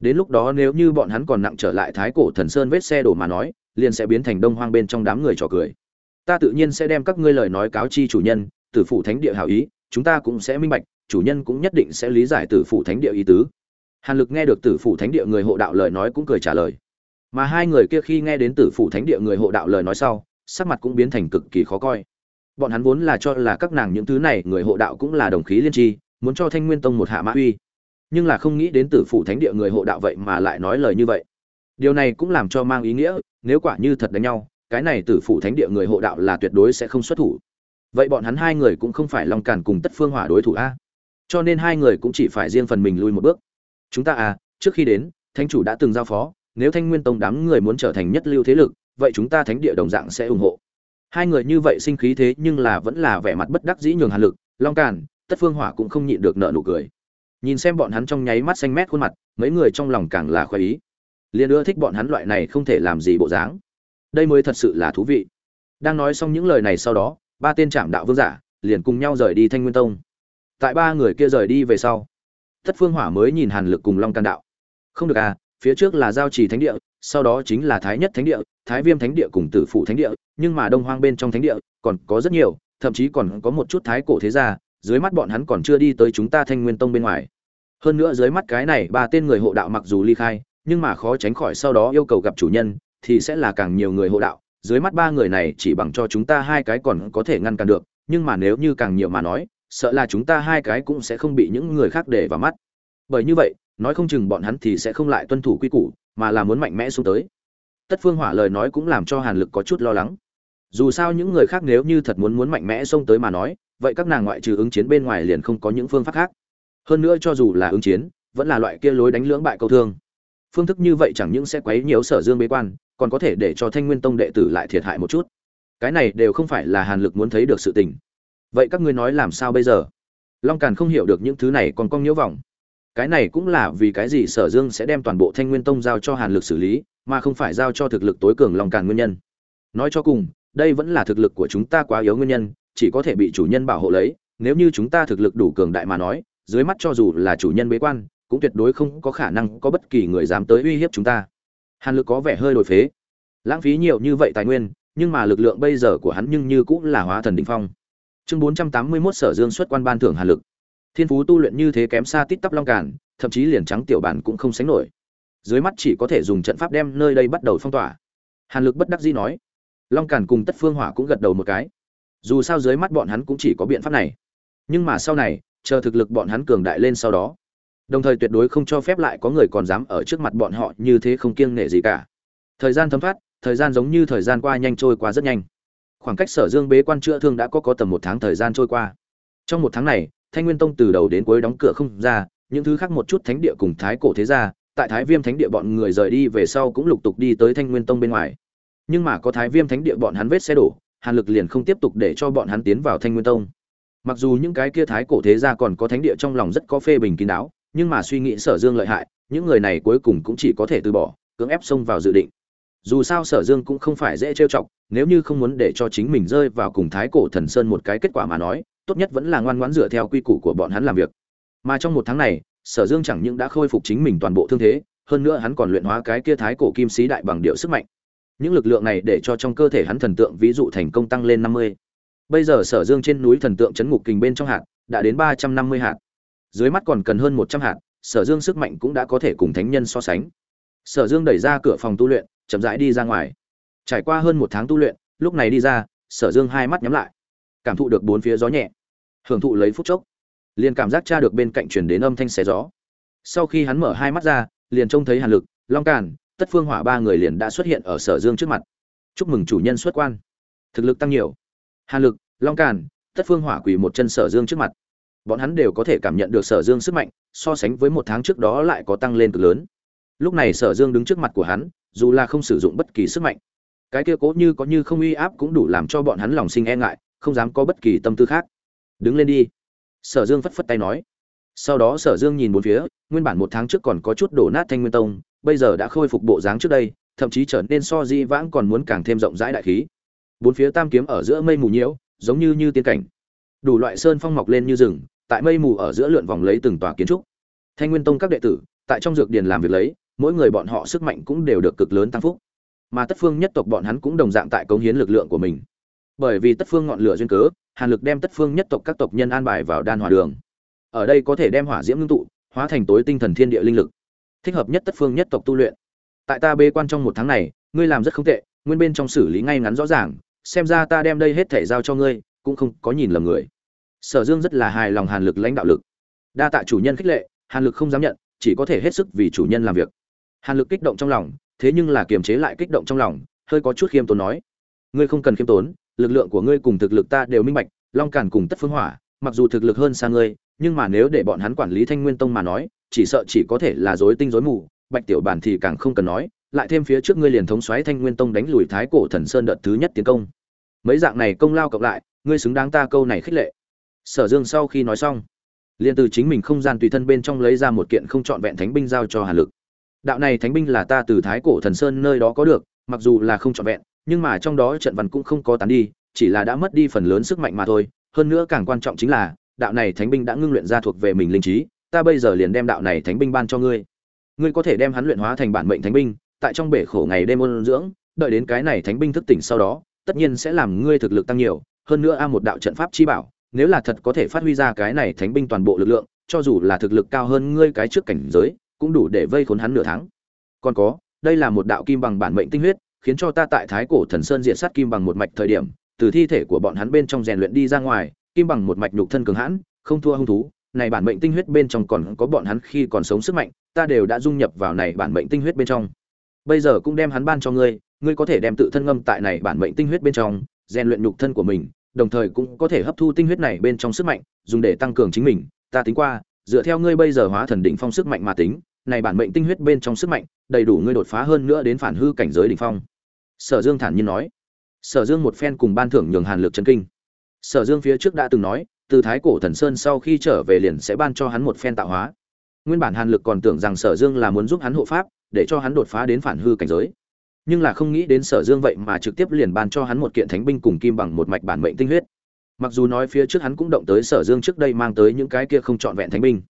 Đến lúc đó nếu như bọn hắn còn nặng trở lại thái cổ thần sơn vết xe đổ mà nói liền sẽ biến thành đông hoang bên trong đám người trò cười. Ta tự nhiên sẽ đem các ngươi lời nói cáo chi chủ nhân, tử phụ thánh địa hảo ý, chúng ta cũng sẽ minh bạch, chủ nhân cũng nhất định sẽ lý giải tử phụ thánh địa ý tứ. Hàn lực nghe được tử phụ thánh địa người hộ đạo lời nói cũng cười trả lời. Mà hai người kia khi nghe đến tử phụ thánh địa người hộ đạo lời nói sau, sắc mặt cũng biến thành cực kỳ khó coi. Bọn hắn vốn là cho là các nàng những thứ này người hộ đạo cũng là đồng khí liên tri, muốn cho thanh nguyên tông một hạ mã uy. Nhưng là không nghĩ đến tử phụ thánh địa người hộ đạo vậy mà lại nói lời như vậy điều này cũng làm cho mang ý nghĩa, nếu quả như thật đánh nhau, cái này tử phủ thánh địa người hộ đạo là tuyệt đối sẽ không xuất thủ. Vậy bọn hắn hai người cũng không phải long càn cùng tất phương hỏa đối thủ a. Cho nên hai người cũng chỉ phải riêng phần mình lui một bước. Chúng ta à trước khi đến, thánh chủ đã từng giao phó, nếu thanh nguyên tông đám người muốn trở thành nhất lưu thế lực, vậy chúng ta thánh địa đồng dạng sẽ ủng hộ. Hai người như vậy sinh khí thế nhưng là vẫn là vẻ mặt bất đắc dĩ nhường hàn lực, long càn, tất phương hỏa cũng không nhịn được nợ nụ cười. Nhìn xem bọn hắn trong nháy mắt xanh mét khuôn mặt, mấy người trong lòng càng là khoái ý liền ưa thích bọn hắn loại này không thể làm gì bộ dáng. Đây mới thật sự là thú vị. Đang nói xong những lời này sau đó, ba tên trạm đạo vương giả liền cùng nhau rời đi thanh nguyên tông. Tại ba người kia rời đi về sau, thất phương hỏa mới nhìn hàn lực cùng long can đạo. Không được à phía trước là giao trì thánh địa, sau đó chính là thái nhất thánh địa, thái viêm thánh địa cùng tử phụ thánh địa, nhưng mà đông hoang bên trong thánh địa còn có rất nhiều, thậm chí còn có một chút thái cổ thế gia, dưới mắt bọn hắn còn chưa đi tới chúng ta thanh nguyên tông bên ngoài. Hơn nữa dưới mắt cái này ba tên người hộ đạo mặc dù ly khai nhưng mà khó tránh khỏi sau đó yêu cầu gặp chủ nhân, thì sẽ là càng nhiều người hộ đạo. Dưới mắt ba người này chỉ bằng cho chúng ta hai cái còn có thể ngăn cản được, nhưng mà nếu như càng nhiều mà nói, sợ là chúng ta hai cái cũng sẽ không bị những người khác để vào mắt. Bởi như vậy, nói không chừng bọn hắn thì sẽ không lại tuân thủ quy củ, mà là muốn mạnh mẽ xuống tới. Tất phương hỏa lời nói cũng làm cho hàn lực có chút lo lắng. Dù sao những người khác nếu như thật muốn muốn mạnh mẽ xông tới mà nói, vậy các nàng ngoại trừ ứng chiến bên ngoài liền không có những phương pháp khác. Hơn nữa cho dù là ứng chiến, vẫn là loại kia lối đánh lưỡng bại câu thương phương thức như vậy chẳng những sẽ quấy nhiễu sở dương bế quan, còn có thể để cho thanh nguyên tông đệ tử lại thiệt hại một chút. Cái này đều không phải là hàn lực muốn thấy được sự tình. Vậy các ngươi nói làm sao bây giờ? Long càn không hiểu được những thứ này còn cong nhiễu vòng. Cái này cũng là vì cái gì sở dương sẽ đem toàn bộ thanh nguyên tông giao cho hàn lực xử lý, mà không phải giao cho thực lực tối cường long càn nguyên nhân. Nói cho cùng, đây vẫn là thực lực của chúng ta quá yếu nguyên nhân, chỉ có thể bị chủ nhân bảo hộ lấy. Nếu như chúng ta thực lực đủ cường đại mà nói, dưới mắt cho dù là chủ nhân bế quan cũng tuyệt đối không có khả năng có bất kỳ người dám tới uy hiếp chúng ta. Hàn lực có vẻ hơi đổi phế. Lãng phí nhiều như vậy tài nguyên, nhưng mà lực lượng bây giờ của hắn nhưng như cũng là hóa thần đỉnh phong. Chương bốn trăm tám mươi mốt sở dương xuất quan ban thưởng hàn lực. Thiên phú tu luyện như thế kém xa tít tắp long càn, thậm chí liền trắng tiểu bản cũng không sánh nổi. Dưới mắt chỉ có thể dùng trận pháp đem nơi đây bắt đầu phong tỏa. Hàn lực bất đắc dĩ nói. Long càn cùng tất phương hỏa cũng gật đầu một cái. Dù sao dưới mắt bọn hắn cũng chỉ có biện pháp này. Nhưng mà sau này, chờ thực lực bọn hắn cường đại lên sau đó đồng thời tuyệt đối không cho phép lại có người còn dám ở trước mặt bọn họ như thế không kiêng nể gì cả. Thời gian thấm thoát, thời gian giống như thời gian qua nhanh trôi qua rất nhanh. Khoảng cách sở dương bế quan chữa thương đã có có tầm một tháng thời gian trôi qua. Trong một tháng này, thanh nguyên tông từ đầu đến cuối đóng cửa không ra, những thứ khác một chút thánh địa cùng thái cổ thế gia, tại thái viêm thánh địa bọn người rời đi về sau cũng lục tục đi tới thanh nguyên tông bên ngoài. Nhưng mà có thái viêm thánh địa bọn hắn vết xe đổ, hàn lực liền không tiếp tục để cho bọn hắn tiến vào thanh nguyên tông. Mặc dù những cái kia thái cổ thế gia còn có thánh địa trong lòng rất có phê bình kín đáo nhưng mà suy nghĩ sở dương lợi hại, những người này cuối cùng cũng chỉ có thể từ bỏ, cưỡng ép xông vào dự định. Dù sao sở dương cũng không phải dễ trêu chọc, nếu như không muốn để cho chính mình rơi vào cùng thái cổ thần sơn một cái kết quả mà nói, tốt nhất vẫn là ngoan ngoãn dựa theo quy củ của bọn hắn làm việc. Mà trong một tháng này, sở dương chẳng những đã khôi phục chính mình toàn bộ thương thế, hơn nữa hắn còn luyện hóa cái kia thái cổ kim sĩ đại bằng điệu sức mạnh. Những lực lượng này để cho trong cơ thể hắn thần tượng ví dụ thành công tăng lên năm mươi. Bây giờ sở dương trên núi thần tượng chấn ngục kình bên trong hạt, đã đến ba trăm năm mươi hạt dưới mắt còn cần hơn một trăm hạt, sở dương sức mạnh cũng đã có thể cùng thánh nhân so sánh. Sở dương đẩy ra cửa phòng tu luyện, chậm rãi đi ra ngoài. Trải qua hơn một tháng tu luyện, lúc này đi ra, sở dương hai mắt nhắm lại. Cảm thụ được bốn phía gió nhẹ. Hưởng thụ lấy phút chốc. Liền cảm giác cha được bên cạnh truyền đến âm thanh xé gió. Sau khi hắn mở hai mắt ra, liền trông thấy hàn lực, long càn, tất phương hỏa ba người liền đã xuất hiện ở sở dương trước mặt. Chúc mừng chủ nhân xuất quan. Thực lực tăng nhiều. Hàn lực, long càn, tất phương hỏa quỳ một chân sở dương trước mặt bọn hắn đều có thể cảm nhận được sở dương sức mạnh, so sánh với một tháng trước đó lại có tăng lên cực lớn. Lúc này sở dương đứng trước mặt của hắn, dù là không sử dụng bất kỳ sức mạnh, cái kia cố như có như không uy áp cũng đủ làm cho bọn hắn lòng sinh e ngại, không dám có bất kỳ tâm tư khác. Đứng lên đi. Sở dương phất phất tay nói. Sau đó sở dương nhìn bốn phía, nguyên bản một tháng trước còn có chút đổ nát thanh nguyên tông, bây giờ đã khôi phục bộ dáng trước đây, thậm chí trở nên so di vãng còn muốn càng thêm rộng rãi đại khí. Bốn phía tam kiếm ở giữa mây mù nhiễu, giống như như tiên cảnh. Đủ loại sơn phong mọc lên như rừng tại mây mù ở giữa lượn vòng lấy từng tòa kiến trúc. Thanh nguyên tông các đệ tử, tại trong dược điền làm việc lấy, mỗi người bọn họ sức mạnh cũng đều được cực lớn tăng phúc. Mà tất phương nhất tộc bọn hắn cũng đồng dạng tại cống hiến lực lượng của mình. Bởi vì tất phương ngọn lửa duyên cớ, hàn lực đem tất phương nhất tộc các tộc nhân an bài vào đan hỏa đường. Ở đây có thể đem hỏa diễm ngưng tụ, hóa thành tối tinh thần thiên địa linh lực. Thích hợp nhất tất phương nhất tộc tu luyện. Tại ta bê quan trong một tháng này, ngươi làm rất không tệ, nguyên bên trong xử lý ngay ngắn rõ ràng, xem ra ta đem đây hết thể giao cho ngươi, cũng không có nhìn lầm người sở dương rất là hài lòng hàn lực lãnh đạo lực. Đa tạ chủ nhân khích lệ, hàn lực không dám nhận, chỉ có thể hết sức vì chủ nhân làm việc. Hàn lực kích động trong lòng, thế nhưng là kiềm chế lại kích động trong lòng, hơi có chút khiêm tốn nói, ngươi không cần khiêm tốn, lực lượng của ngươi cùng thực lực ta đều minh bạch, long càn cùng tất phương hỏa, mặc dù thực lực hơn xa ngươi, nhưng mà nếu để bọn hắn quản lý thanh nguyên tông mà nói, chỉ sợ chỉ có thể là dối tinh dối mù, bạch tiểu bản thì càng không cần nói, lại thêm phía trước ngươi liền thống xoáy thanh nguyên tông đánh lùi thái cổ thần sơn đợt thứ nhất tiến công. Mấy dạng này công lao cộng lại, ngươi xứng đáng ta câu này khích lệ sở dương sau khi nói xong, liền từ chính mình không gian tùy thân bên trong lấy ra một kiện không trọn vẹn thánh binh giao cho hàn lực. Đạo này thánh binh là ta từ thái cổ thần sơn nơi đó có được, mặc dù là không trọn vẹn, nhưng mà trong đó trận văn cũng không có tán đi, chỉ là đã mất đi phần lớn sức mạnh mà thôi. Hơn nữa càng quan trọng chính là, đạo này thánh binh đã ngưng luyện ra thuộc về mình linh trí, ta bây giờ liền đem đạo này thánh binh ban cho ngươi. Ngươi có thể đem hắn luyện hóa thành bản mệnh thánh binh, tại trong bể khổ ngày đêm ôn dưỡng, đợi đến cái này thánh binh thức tỉnh sau đó, tất nhiên sẽ làm ngươi thực lực tăng nhiều. Hơn nữa a một đạo trận pháp chi bảo nếu là thật có thể phát huy ra cái này thánh binh toàn bộ lực lượng, cho dù là thực lực cao hơn ngươi cái trước cảnh giới, cũng đủ để vây khốn hắn nửa tháng. Còn có, đây là một đạo kim bằng bản mệnh tinh huyết, khiến cho ta tại thái cổ thần sơn diện sát kim bằng một mạch thời điểm, từ thi thể của bọn hắn bên trong rèn luyện đi ra ngoài, kim bằng một mạch nhục thân cường hãn, không thua hung thú. Này bản mệnh tinh huyết bên trong còn có bọn hắn khi còn sống sức mạnh, ta đều đã dung nhập vào này bản mệnh tinh huyết bên trong. Bây giờ cũng đem hắn ban cho ngươi ngươi có thể đem tự thân ngâm tại này bản mệnh tinh huyết bên trong, rèn luyện nhục thân của mình đồng thời cũng có thể hấp thu tinh huyết này bên trong sức mạnh, dùng để tăng cường chính mình. Ta tính qua, dựa theo ngươi bây giờ hóa thần đỉnh phong sức mạnh mà tính, này bản mệnh tinh huyết bên trong sức mạnh, đầy đủ ngươi đột phá hơn nữa đến phản hư cảnh giới đỉnh phong. Sở dương thản nhiên nói. Sở dương một phen cùng ban thưởng nhường hàn lực chân kinh. Sở dương phía trước đã từng nói, từ thái cổ thần sơn sau khi trở về liền sẽ ban cho hắn một phen tạo hóa. Nguyên bản hàn lực còn tưởng rằng sở dương là muốn giúp hắn hộ pháp, để cho hắn đột phá đến phản hư cảnh giới nhưng là không nghĩ đến sở dương vậy mà trực tiếp liền ban cho hắn một kiện thánh binh cùng kim bằng một mạch bản mệnh tinh huyết. Mặc dù nói phía trước hắn cũng động tới sở dương trước đây mang tới những cái kia không trọn vẹn thánh binh,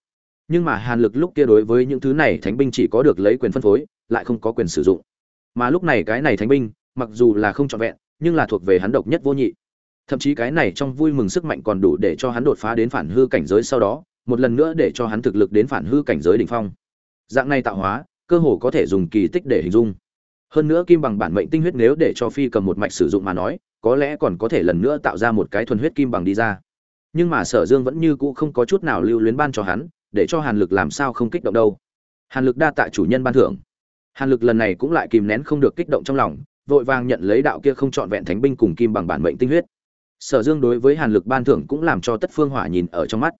nhưng mà hàn lực lúc kia đối với những thứ này thánh binh chỉ có được lấy quyền phân phối, lại không có quyền sử dụng. Mà lúc này cái này thánh binh, mặc dù là không trọn vẹn, nhưng là thuộc về hắn độc nhất vô nhị. Thậm chí cái này trong vui mừng sức mạnh còn đủ để cho hắn đột phá đến phản hư cảnh giới sau đó, một lần nữa để cho hắn thực lực đến phản hư cảnh giới đỉnh phong. Dạng này tạo hóa, cơ hồ có thể dùng kỳ tích để hình dung hơn nữa kim bằng bản mệnh tinh huyết nếu để cho phi cầm một mạch sử dụng mà nói, có lẽ còn có thể lần nữa tạo ra một cái thuần huyết kim bằng đi ra. Nhưng mà sở dương vẫn như cũ không có chút nào lưu luyến ban cho hắn, để cho hàn lực làm sao không kích động đâu. Hàn lực đa tạ chủ nhân ban thưởng. Hàn lực lần này cũng lại kìm nén không được kích động trong lòng, vội vàng nhận lấy đạo kia không trọn vẹn thánh binh cùng kim bằng bản mệnh tinh huyết. Sở dương đối với hàn lực ban thưởng cũng làm cho tất phương hỏa nhìn ở trong mắt.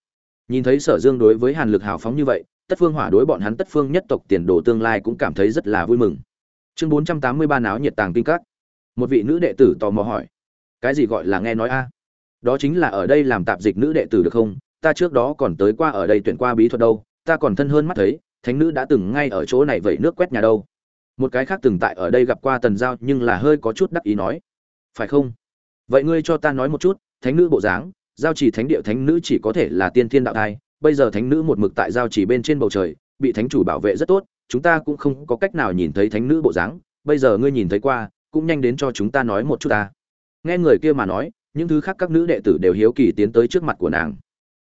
Nhìn thấy sở dương đối với hàn lực hào phóng như vậy, tất phương hỏa đối bọn hắn tất phương nhất tộc tiền đồ tương lai cũng cảm thấy rất là vui mừng chương bốn trăm tám mươi ba náo nhiệt tàng kinh các. Một vị nữ đệ tử tò mò hỏi, cái gì gọi là nghe nói a? Đó chính là ở đây làm tạp dịch nữ đệ tử được không? Ta trước đó còn tới qua ở đây tuyển qua bí thuật đâu, ta còn thân hơn mắt thấy, thánh nữ đã từng ngay ở chỗ này vậy nước quét nhà đâu. Một cái khác từng tại ở đây gặp qua tần giao nhưng là hơi có chút đắc ý nói, phải không? Vậy ngươi cho ta nói một chút, thánh nữ bộ dáng, giao chỉ thánh địa thánh nữ chỉ có thể là tiên thiên đạo thai, bây giờ thánh nữ một mực tại giao chỉ bên trên bầu trời, bị thánh chủ bảo vệ rất tốt chúng ta cũng không có cách nào nhìn thấy thánh nữ bộ dáng bây giờ ngươi nhìn thấy qua cũng nhanh đến cho chúng ta nói một chút ta. Nghe người kia mà nói những thứ khác các nữ đệ tử đều hiếu kỳ tiến tới trước mặt của nàng.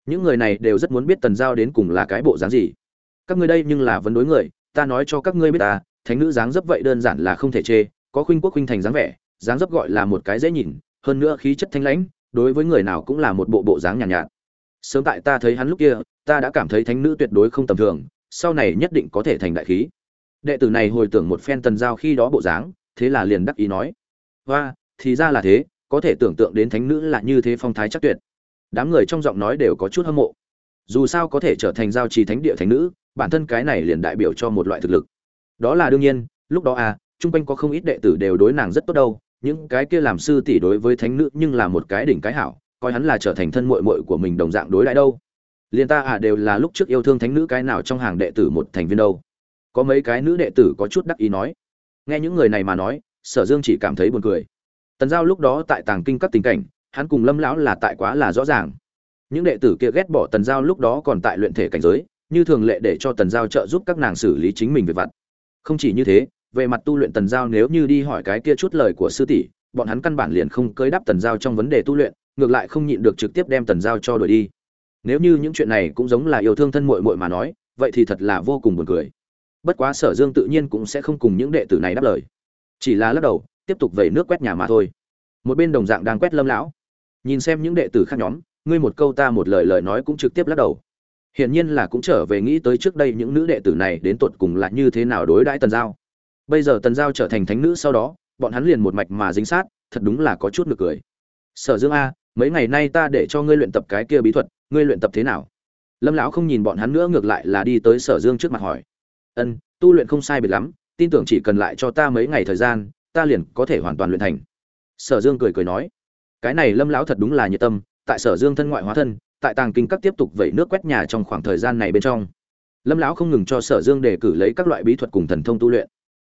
Những người này đều rất muốn biết tần giao đến cùng là cái bộ dáng gì. Các ngươi đây nhưng là vấn đối người ta nói cho các ngươi biết ta thánh nữ dáng dấp vậy đơn giản là không thể chê có khuynh quốc khuynh thành dáng vẻ dáng dấp gọi là một cái dễ nhìn hơn nữa khí chất thanh lãnh đối với người nào cũng là một bộ bộ dáng nhàn nhạt, nhạt. Sớm tại ta thấy hắn lúc kia ta đã cảm thấy thánh nữ tuyệt đối không tầm thường sau này nhất định có thể thành đại khí. Đệ tử này hồi tưởng một phen tần giao khi đó bộ dáng, thế là liền đắc ý nói và thì ra là thế, có thể tưởng tượng đến thánh nữ là như thế phong thái chắc tuyệt. Đám người trong giọng nói đều có chút hâm mộ. Dù sao có thể trở thành giao trì thánh địa thánh nữ, bản thân cái này liền đại biểu cho một loại thực lực. Đó là đương nhiên, lúc đó à chung quanh có không ít đệ tử đều đối nàng rất tốt đâu, những cái kia làm sư tỷ đối với thánh nữ nhưng là một cái đỉnh cái hảo, coi hắn là trở thành thân muội muội của mình đồng dạng đối lại đâu liền ta à đều là lúc trước yêu thương thánh nữ cái nào trong hàng đệ tử một thành viên đâu. Có mấy cái nữ đệ tử có chút đắc ý nói. Nghe những người này mà nói, sở dương chỉ cảm thấy buồn cười. Tần giao lúc đó tại tàng kinh các tình cảnh, hắn cùng lâm lão là tại quá là rõ ràng. Những đệ tử kia ghét bỏ tần giao lúc đó còn tại luyện thể cảnh giới, như thường lệ để cho tần giao trợ giúp các nàng xử lý chính mình về vặt. Không chỉ như thế, về mặt tu luyện tần giao nếu như đi hỏi cái kia chút lời của sư tỷ, bọn hắn căn bản liền không cưới đáp tần giao trong vấn đề tu luyện, ngược lại không nhịn được trực tiếp đem tần giao cho đuổi đi nếu như những chuyện này cũng giống là yêu thương thân muội muội mà nói, vậy thì thật là vô cùng buồn cười. Bất quá sở dương tự nhiên cũng sẽ không cùng những đệ tử này đáp lời. Chỉ là lắc đầu, tiếp tục vẩy nước quét nhà mà thôi. Một bên đồng dạng đang quét lâm lão. Nhìn xem những đệ tử khác nhóm, ngươi một câu ta một lời lời nói cũng trực tiếp lắc đầu. Hiển nhiên là cũng trở về nghĩ tới trước đây những nữ đệ tử này đến tột cùng là như thế nào đối đãi tần giao. Bây giờ tần giao trở thành thánh nữ sau đó, bọn hắn liền một mạch mà dính sát, thật đúng là có chút nực cười. Sở dương a, mấy ngày nay ta để cho ngươi luyện tập cái kia bí thuật ngươi luyện tập thế nào? Lâm lão không nhìn bọn hắn nữa, ngược lại là đi tới sở dương trước mặt hỏi. Ân, tu luyện không sai biệt lắm, tin tưởng chỉ cần lại cho ta mấy ngày thời gian, ta liền có thể hoàn toàn luyện thành. Sở dương cười cười nói. Cái này lâm lão thật đúng là nhiệt tâm, tại sở dương thân ngoại hóa thân, tại tàng kinh các tiếp tục vẩy nước quét nhà trong khoảng thời gian này bên trong. Lâm lão không ngừng cho sở dương đề cử lấy các loại bí thuật cùng thần thông tu luyện.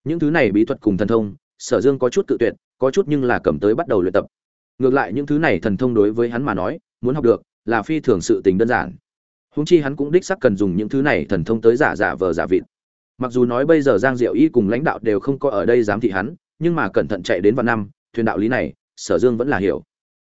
Những thứ này bí thuật cùng thần thông, sở dương có chút tự tuyệt, có chút nhưng là cầm tới bắt đầu luyện tập. Ngược lại những thứ này thần thông đối với hắn mà nói, muốn học được là phi thường sự tình đơn giản. Húng chi hắn cũng đích sắc cần dùng những thứ này thần thông tới giả giả vờ giả vịt. Mặc dù nói bây giờ giang diệu y cùng lãnh đạo đều không có ở đây giám thị hắn, nhưng mà cẩn thận chạy đến vào năm, thuyền đạo lý này, sở dương vẫn là hiểu.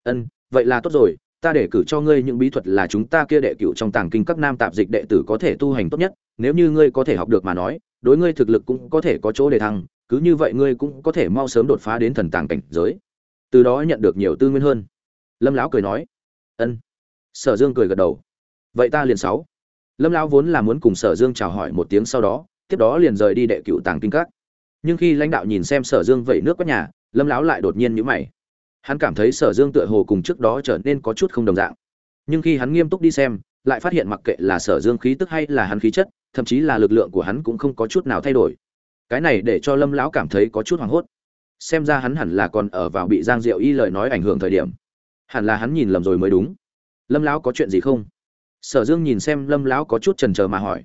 Ân, vậy là tốt rồi, ta để cử cho ngươi những bí thuật là chúng ta kia đệ cựu trong tàng kinh các nam tạp dịch đệ tử có thể tu hành tốt nhất, nếu như ngươi có thể học được mà nói, đối ngươi thực lực cũng có thể có chỗ để thăng, cứ như vậy ngươi cũng có thể mau sớm đột phá đến thần tàng cảnh giới. Từ đó nhận được nhiều tư nguyên hơn. Lâm lão cười nói, ân sở dương cười gật đầu. Vậy ta liền sáu. Lâm lão vốn là muốn cùng sở dương chào hỏi một tiếng sau đó, tiếp đó liền rời đi đệ cựu tàng kinh các. Nhưng khi lãnh đạo nhìn xem sở dương vẩy nước quét nhà, lâm lão lại đột nhiên nhíu mày. Hắn cảm thấy sở dương tựa hồ cùng trước đó trở nên có chút không đồng dạng. Nhưng khi hắn nghiêm túc đi xem, lại phát hiện mặc kệ là sở dương khí tức hay là hắn khí chất, thậm chí là lực lượng của hắn cũng không có chút nào thay đổi. Cái này để cho lâm lão cảm thấy có chút hoảng hốt. Xem ra hắn hẳn là còn ở vào bị giang diệu y lời nói ảnh hưởng thời điểm. Hẳn là hắn nhìn lầm rồi mới đúng lâm lão có chuyện gì không? Sở dương nhìn xem lâm lão có chút trần trờ mà hỏi.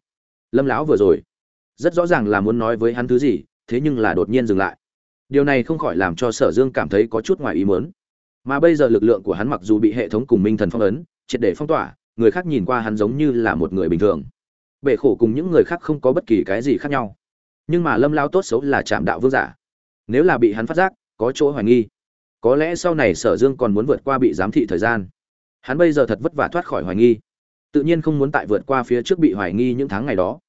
Lâm lão vừa rồi, rất rõ ràng là muốn nói với hắn thứ gì, thế nhưng là đột nhiên dừng lại. Điều này không khỏi làm cho sở dương cảm thấy có chút ngoài ý muốn. Mà bây giờ lực lượng của hắn mặc dù bị hệ thống cùng minh thần phong ấn, triệt để phong tỏa, người khác nhìn qua hắn giống như là một người bình thường. Bể khổ cùng những người khác không có bất kỳ cái gì khác nhau. Nhưng mà lâm lao tốt xấu là chạm đạo vương giả. Nếu là bị hắn phát giác, có chỗ hoài nghi. Có lẽ sau này sở dương còn muốn vượt qua bị giám thị thời gian hắn bây giờ thật vất vả thoát khỏi hoài nghi. Tự nhiên không muốn tại vượt qua phía trước bị hoài nghi những tháng ngày đó.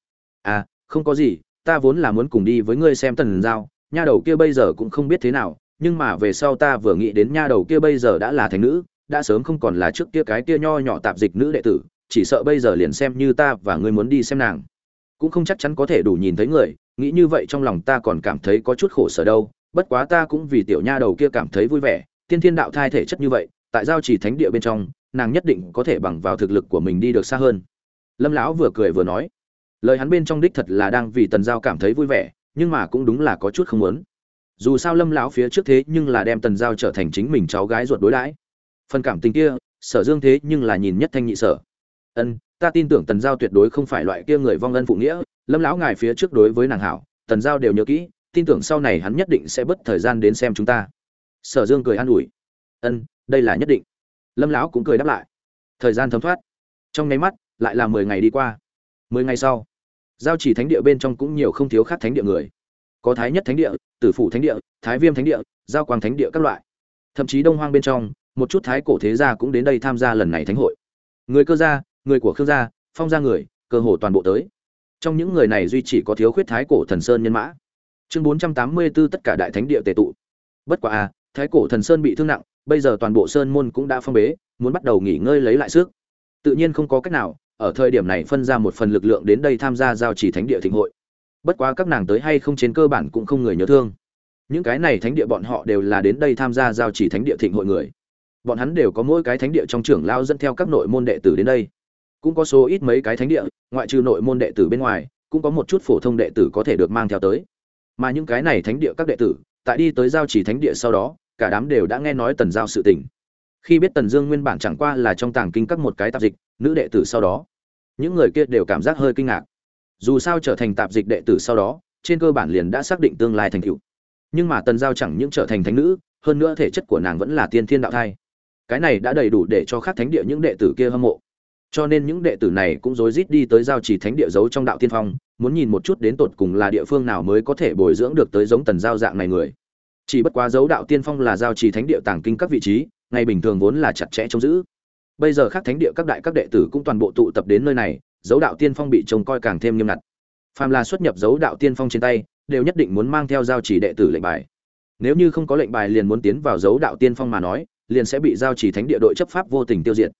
À không có gì, ta vốn là muốn cùng đi với ngươi xem tần giao, nha đầu kia bây giờ cũng không biết thế nào, nhưng mà về sau ta vừa nghĩ đến nha đầu kia bây giờ đã là thành nữ, đã sớm không còn là trước kia cái kia nho nhỏ tạp dịch nữ đệ tử, chỉ sợ bây giờ liền xem như ta và ngươi muốn đi xem nàng. Cũng không chắc chắn có thể đủ nhìn thấy người, nghĩ như vậy trong lòng ta còn cảm thấy có chút khổ sở đâu, bất quá ta cũng vì tiểu nha đầu kia cảm thấy vui vẻ, tiên thiên đạo thai thể chất như vậy, tại giao chỉ thánh địa bên trong nàng nhất định có thể bằng vào thực lực của mình đi được xa hơn. Lâm lão vừa cười vừa nói, lời hắn bên trong đích thật là đang vì tần giao cảm thấy vui vẻ, nhưng mà cũng đúng là có chút không muốn. Dù sao lâm lão phía trước thế nhưng là đem tần giao trở thành chính mình cháu gái ruột đối đãi. Phần cảm tình kia, sở dương thế nhưng là nhìn nhất thanh nhị sở. Ân, ta tin tưởng tần giao tuyệt đối không phải loại kia người vong ân phụ nghĩa, lâm lão ngài phía trước đối với nàng hảo, tần giao đều nhớ kỹ, tin tưởng sau này hắn nhất định sẽ bất thời gian đến xem chúng ta. Sở dương cười an ủi. Ân, đây là nhất định lâm lão cũng cười đáp lại. Thời gian thấm thoát. Trong nháy mắt, lại là mười ngày đi qua. Mười ngày sau, giao chỉ thánh địa bên trong cũng nhiều không thiếu khác thánh địa người. Có thái nhất thánh địa, tử phủ thánh địa, thái viêm thánh địa, giao quang thánh địa các loại. Thậm chí đông hoang bên trong, một chút thái cổ thế gia cũng đến đây tham gia lần này thánh hội. Người cơ gia, người của khương gia, phong gia người, cơ hồ toàn bộ tới. Trong những người này duy chỉ có thiếu khuyết thái cổ thần sơn nhân mã. Chương bốn trăm tám mươi 484 tất cả đại thánh địa tề tụ. Bất quá à thái cổ thần sơn bị thương nặng bây giờ toàn bộ sơn môn cũng đã phong bế, muốn bắt đầu nghỉ ngơi lấy lại sức. Tự nhiên không có cách nào, ở thời điểm này phân ra một phần lực lượng đến đây tham gia giao chỉ thánh địa thịnh hội. Bất quá các nàng tới hay không trên cơ bản cũng không người nhớ thương. Những cái này thánh địa bọn họ đều là đến đây tham gia giao chỉ thánh địa thịnh hội người. Bọn hắn đều có mỗi cái thánh địa trong trưởng lao dẫn theo các nội môn đệ tử đến đây. Cũng có số ít mấy cái thánh địa, ngoại trừ nội môn đệ tử bên ngoài, cũng có một chút phổ thông đệ tử có thể được mang theo tới. Mà những cái này thánh địa các đệ tử, tại đi tới giao chỉ thánh địa sau đó cả đám đều đã nghe nói tần giao sự tình. Khi biết tần dương nguyên bản chẳng qua là trong tàng kinh các một cái tạp dịch, nữ đệ tử sau đó, những người kia đều cảm giác hơi kinh ngạc. Dù sao trở thành tạp dịch đệ tử sau đó, trên cơ bản liền đã xác định tương lai thành cựu nhưng mà tần giao chẳng những trở thành thánh nữ, hơn nữa thể chất của nàng vẫn là tiên thiên đạo thai. Cái này đã đầy đủ để cho các thánh địa những đệ tử kia hâm mộ. Cho nên những đệ tử này cũng rối rít đi tới giao chỉ thánh địa giấu trong đạo tiên phong, muốn nhìn một chút đến tột cùng là địa phương nào mới có thể bồi dưỡng được tới giống tần giao dạng này người chỉ bất quá dấu đạo tiên phong là giao chỉ thánh địa tàng kinh các vị trí, ngày bình thường vốn là chặt chẽ trông giữ. Bây giờ các thánh địa các đại các đệ tử cũng toàn bộ tụ tập đến nơi này, dấu đạo tiên phong bị trông coi càng thêm nghiêm ngặt. Phàm là xuất nhập dấu đạo tiên phong trên tay, đều nhất định muốn mang theo giao chỉ đệ tử lệnh bài. Nếu như không có lệnh bài liền muốn tiến vào dấu đạo tiên phong mà nói, liền sẽ bị giao chỉ thánh địa đội chấp pháp vô tình tiêu diệt.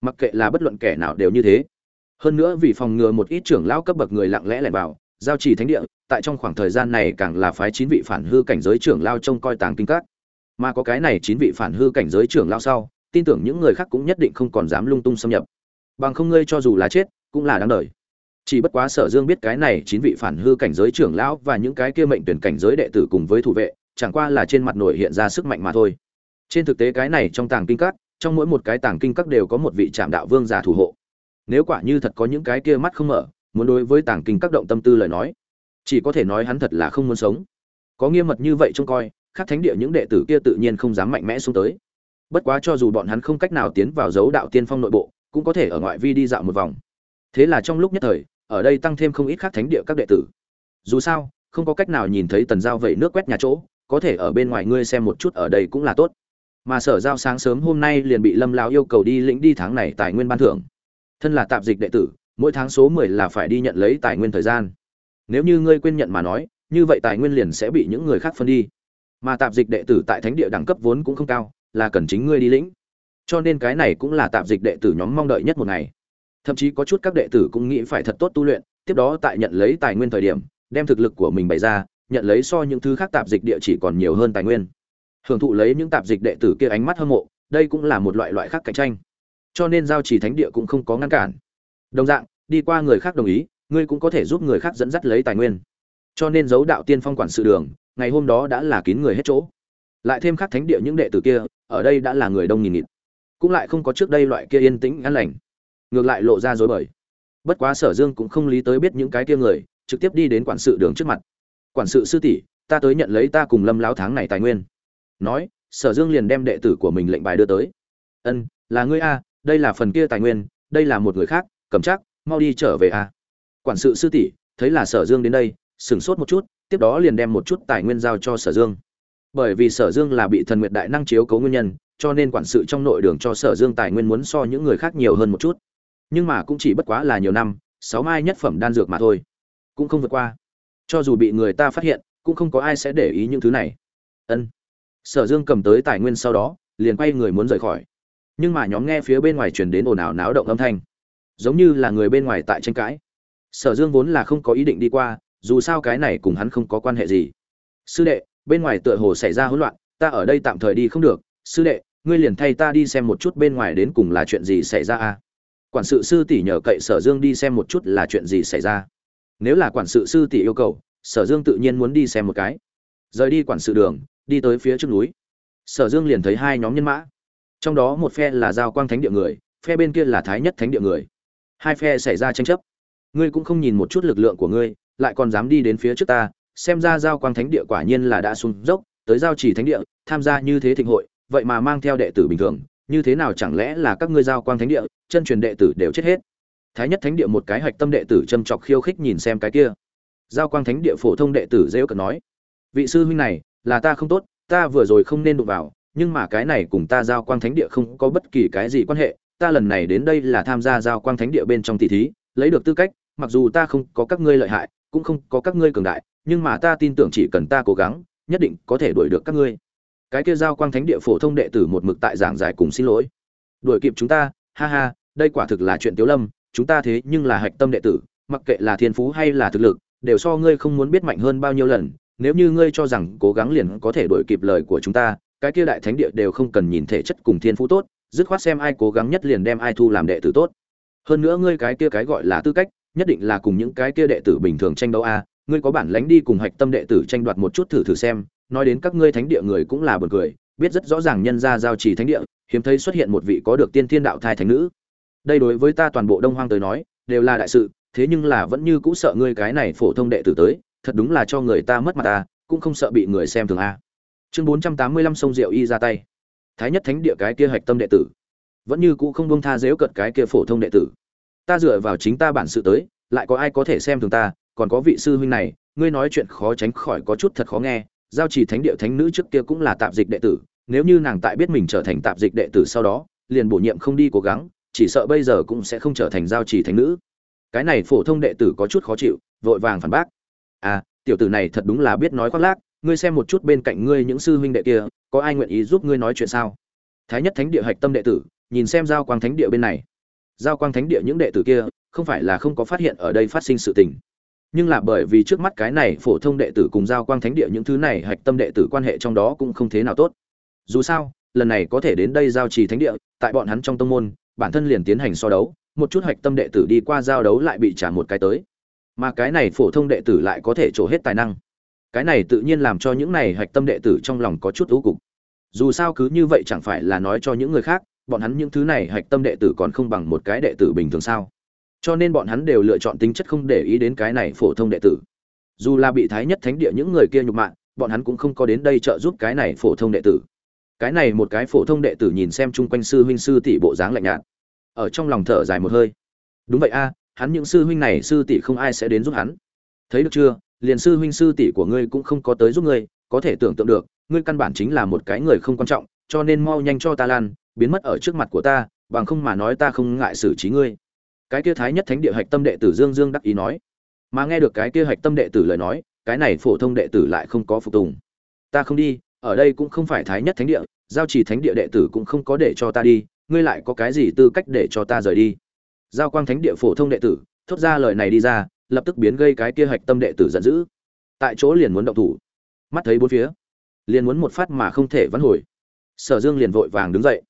Mặc kệ là bất luận kẻ nào đều như thế. Hơn nữa vì phòng ngừa một ít trưởng lão cấp bậc người lặng lẽ lẻn vào, giao chỉ thánh địa tại trong khoảng thời gian này càng là phái chín vị phản hư cảnh giới trưởng lao trông coi tàng kinh các. Mà có cái này chín vị phản hư cảnh giới trưởng lao sau, tin tưởng những người khác cũng nhất định không còn dám lung tung xâm nhập. Bằng không ngươi cho dù là chết, cũng là đáng đời. Chỉ bất quá sở dương biết cái này chín vị phản hư cảnh giới trưởng lão và những cái kia mệnh tuyển cảnh giới đệ tử cùng với thủ vệ, chẳng qua là trên mặt nổi hiện ra sức mạnh mà thôi. Trên thực tế cái này trong tàng kinh các, trong mỗi một cái tàng kinh các đều có một vị trạm đạo vương giả thủ hộ. Nếu quả như thật có những cái kia mắt không mở, muốn đối với tàng kinh các động tâm tư lời nói chỉ có thể nói hắn thật là không muốn sống. Có nghiêm mật như vậy trông coi các thánh địa những đệ tử kia tự nhiên không dám mạnh mẽ xuống tới. Bất quá cho dù bọn hắn không cách nào tiến vào dấu đạo tiên phong nội bộ, cũng có thể ở ngoại vi đi dạo một vòng. Thế là trong lúc nhất thời, ở đây tăng thêm không ít các thánh địa các đệ tử. Dù sao, không có cách nào nhìn thấy tần giao vậy nước quét nhà chỗ, có thể ở bên ngoài ngươi xem một chút ở đây cũng là tốt. Mà sở giao sáng sớm hôm nay liền bị lâm lão yêu cầu đi lĩnh đi tháng này tài nguyên ban thưởng. Thân là tạp dịch đệ tử, mỗi tháng số mười là phải đi nhận lấy tài nguyên thời gian nếu như ngươi quên nhận mà nói, như vậy tài nguyên liền sẽ bị những người khác phân đi. Mà tạp dịch đệ tử tại thánh địa đẳng cấp vốn cũng không cao, là cần chính ngươi đi lĩnh. Cho nên cái này cũng là tạp dịch đệ tử nhóm mong đợi nhất một ngày. Thậm chí có chút các đệ tử cũng nghĩ phải thật tốt tu luyện, tiếp đó tại nhận lấy tài nguyên thời điểm, đem thực lực của mình bày ra, nhận lấy so những thứ khác tạp dịch địa chỉ còn nhiều hơn tài nguyên. Hưởng thụ lấy những tạp dịch đệ tử kia ánh mắt hâm mộ, đây cũng là một loại loại khác cạnh tranh. Cho nên giao chỉ thánh địa cũng không có ngăn cản. Đồng dạng, đi qua người khác đồng ý ngươi cũng có thể giúp người khác dẫn dắt lấy tài nguyên. Cho nên dấu đạo tiên phong quản sự đường, ngày hôm đó đã là kín người hết chỗ. Lại thêm khắc thánh địa những đệ tử kia, ở đây đã là người đông nghìn nghịt. Cũng lại không có trước đây loại kia yên tĩnh, an lành. Ngược lại lộ ra dối bời. Bất quá sở dương cũng không lý tới biết những cái kia người, trực tiếp đi đến quản sự đường trước mặt. Quản sự sư tỷ, ta tới nhận lấy ta cùng lâm lão tháng này tài nguyên. Nói, sở dương liền đem đệ tử của mình lệnh bài đưa tới. Ân, là ngươi a, đây là phần kia tài nguyên, đây là một người khác, cầm chắc, mau đi trở về a quản sự sư tỷ, thấy là sở dương đến đây, sửng sốt một chút, tiếp đó liền đem một chút tài nguyên giao cho sở dương. Bởi vì sở dương là bị thần nguyệt đại năng chiếu cấu nguyên nhân, cho nên quản sự trong nội đường cho sở dương tài nguyên muốn so những người khác nhiều hơn một chút. Nhưng mà cũng chỉ bất quá là nhiều năm, sáu mai nhất phẩm đan dược mà thôi. Cũng không vượt qua. Cho dù bị người ta phát hiện, cũng không có ai sẽ để ý những thứ này. Ân. Sở dương cầm tới tài nguyên sau đó, liền quay người muốn rời khỏi. Nhưng mà nhóm nghe phía bên ngoài truyền đến ồn ào náo động âm thanh. Giống như là người bên ngoài tại tranh cãi sở dương vốn là không có ý định đi qua, dù sao cái này cùng hắn không có quan hệ gì. Sư đệ, bên ngoài tựa hồ xảy ra hỗn loạn, ta ở đây tạm thời đi không được. Sư đệ, ngươi liền thay ta đi xem một chút bên ngoài đến cùng là chuyện gì xảy ra a. Quản sự sư tỷ nhờ cậy sở dương đi xem một chút là chuyện gì xảy ra. Nếu là quản sự sư tỷ yêu cầu, sở dương tự nhiên muốn đi xem một cái. Rời đi quản sự đường, đi tới phía trước núi. Sở dương liền thấy hai nhóm nhân mã. Trong đó một phe là giao quang thánh địa người, phe bên kia là thái nhất thánh địa người. Hai phe xảy ra tranh chấp ngươi cũng không nhìn một chút lực lượng của ngươi, lại còn dám đi đến phía trước ta, xem ra giao quang thánh địa quả nhiên là đã xuống dốc, tới giao chỉ thánh địa, tham gia như thế thịnh hội, vậy mà mang theo đệ tử bình thường, như thế nào chẳng lẽ là các ngươi giao quang thánh địa, chân truyền đệ tử đều chết hết? Thái nhất thánh địa một cái hạch tâm đệ tử châm chọc khiêu khích nhìn xem cái kia. Giao quang thánh địa phổ thông đệ tử dễ cận nói, vị sư huynh này, là ta không tốt, ta vừa rồi không nên đụng vào, nhưng mà cái này cùng ta giao quang thánh địa không có bất kỳ cái gì quan hệ, ta lần này đến đây là tham gia giao quang thánh địa bên trong tỷ thí, lấy được tư cách mặc dù ta không có các ngươi lợi hại, cũng không có các ngươi cường đại, nhưng mà ta tin tưởng chỉ cần ta cố gắng, nhất định có thể đuổi được các ngươi. Cái kia giao quang thánh địa phổ thông đệ tử một mực tại giảng giải cùng xin lỗi. Đuổi kịp chúng ta, ha ha, đây quả thực là chuyện tiếu lâm, chúng ta thế nhưng là hạch tâm đệ tử, mặc kệ là thiên phú hay là thực lực, đều so ngươi không muốn biết mạnh hơn bao nhiêu lần, nếu như ngươi cho rằng cố gắng liền có thể đuổi kịp lời của chúng ta, cái kia đại thánh địa đều không cần nhìn thể chất cùng thiên phú tốt, dứt khoát xem ai cố gắng nhất liền đem ai thu làm đệ tử tốt. Hơn nữa ngươi cái kia cái gọi là tư cách nhất định là cùng những cái kia đệ tử bình thường tranh đấu a, ngươi có bản lánh đi cùng hạch tâm đệ tử tranh đoạt một chút thử thử xem, nói đến các ngươi thánh địa người cũng là buồn cười, biết rất rõ ràng nhân gia giao trì thánh địa, hiếm thấy xuất hiện một vị có được tiên thiên đạo thai thánh nữ. Đây đối với ta toàn bộ đông hoang tới nói, đều là đại sự, thế nhưng là vẫn như cũ sợ ngươi cái này phổ thông đệ tử tới, thật đúng là cho người ta mất mặt ta cũng không sợ bị người xem thường a. Chương bốn trăm tám mươi lăm sông rượu y ra tay. Thái nhất thánh địa cái kia hạch tâm đệ tử. Vẫn như cũ không buông tha giễu cợt cái kia phổ thông đệ tử ta dựa vào chính ta bản sự tới, lại có ai có thể xem thường ta, còn có vị sư huynh này, ngươi nói chuyện khó tránh khỏi có chút thật khó nghe, giao chỉ thánh địa thánh nữ trước kia cũng là tạp dịch đệ tử, nếu như nàng tại biết mình trở thành tạp dịch đệ tử sau đó, liền bổ nhiệm không đi cố gắng, chỉ sợ bây giờ cũng sẽ không trở thành giao chỉ thánh nữ. Cái này phổ thông đệ tử có chút khó chịu, vội vàng phản bác. À tiểu tử này thật đúng là biết nói khoác lác, ngươi xem một chút bên cạnh ngươi những sư huynh đệ kia, có ai nguyện ý giúp ngươi nói chuyện sao? Thái nhất thánh địa hạch tâm đệ tử, nhìn xem giao quang thánh địa bên này giao quang thánh địa những đệ tử kia, không phải là không có phát hiện ở đây phát sinh sự tình. Nhưng là bởi vì trước mắt cái này phổ thông đệ tử cùng giao quang thánh địa những thứ này hạch tâm đệ tử quan hệ trong đó cũng không thế nào tốt. Dù sao, lần này có thể đến đây giao trì thánh địa, tại bọn hắn trong tông môn, bản thân liền tiến hành so đấu, một chút hạch tâm đệ tử đi qua giao đấu lại bị trả một cái tới. Mà cái này phổ thông đệ tử lại có thể trổ hết tài năng. Cái này tự nhiên làm cho những này hạch tâm đệ tử trong lòng có chút ưu cục. Dù sao cứ như vậy chẳng phải là nói cho những người khác bọn hắn những thứ này hạch tâm đệ tử còn không bằng một cái đệ tử bình thường sao? Cho nên bọn hắn đều lựa chọn tính chất không để ý đến cái này phổ thông đệ tử. Dù là bị thái nhất thánh địa những người kia nhục mạ, bọn hắn cũng không có đến đây trợ giúp cái này phổ thông đệ tử. Cái này một cái phổ thông đệ tử nhìn xem chung quanh sư huynh sư tỷ bộ dáng lạnh nhạt, ở trong lòng thở dài một hơi. Đúng vậy a, hắn những sư huynh này sư tỷ không ai sẽ đến giúp hắn. Thấy được chưa, liền sư huynh sư tỷ của ngươi cũng không có tới giúp ngươi, có thể tưởng tượng được, ngươi căn bản chính là một cái người không quan trọng, cho nên mau nhanh cho ta lan biến mất ở trước mặt của ta, bằng không mà nói ta không ngại xử trí ngươi. Cái kia thái nhất thánh địa hạch tâm đệ tử dương dương đắc ý nói. Mà nghe được cái kia hạch tâm đệ tử lời nói, cái này phổ thông đệ tử lại không có phục tùng. Ta không đi, ở đây cũng không phải thái nhất thánh địa, giao chỉ thánh địa đệ tử cũng không có để cho ta đi, ngươi lại có cái gì tư cách để cho ta rời đi? Giao quang thánh địa phổ thông đệ tử, thốt ra lời này đi ra, lập tức biến gây cái kia hạch tâm đệ tử giận dữ. Tại chỗ liền muốn động thủ. Mắt thấy bốn phía, liền muốn một phát mà không thể vãn hồi. Sở dương liền vội vàng đứng dậy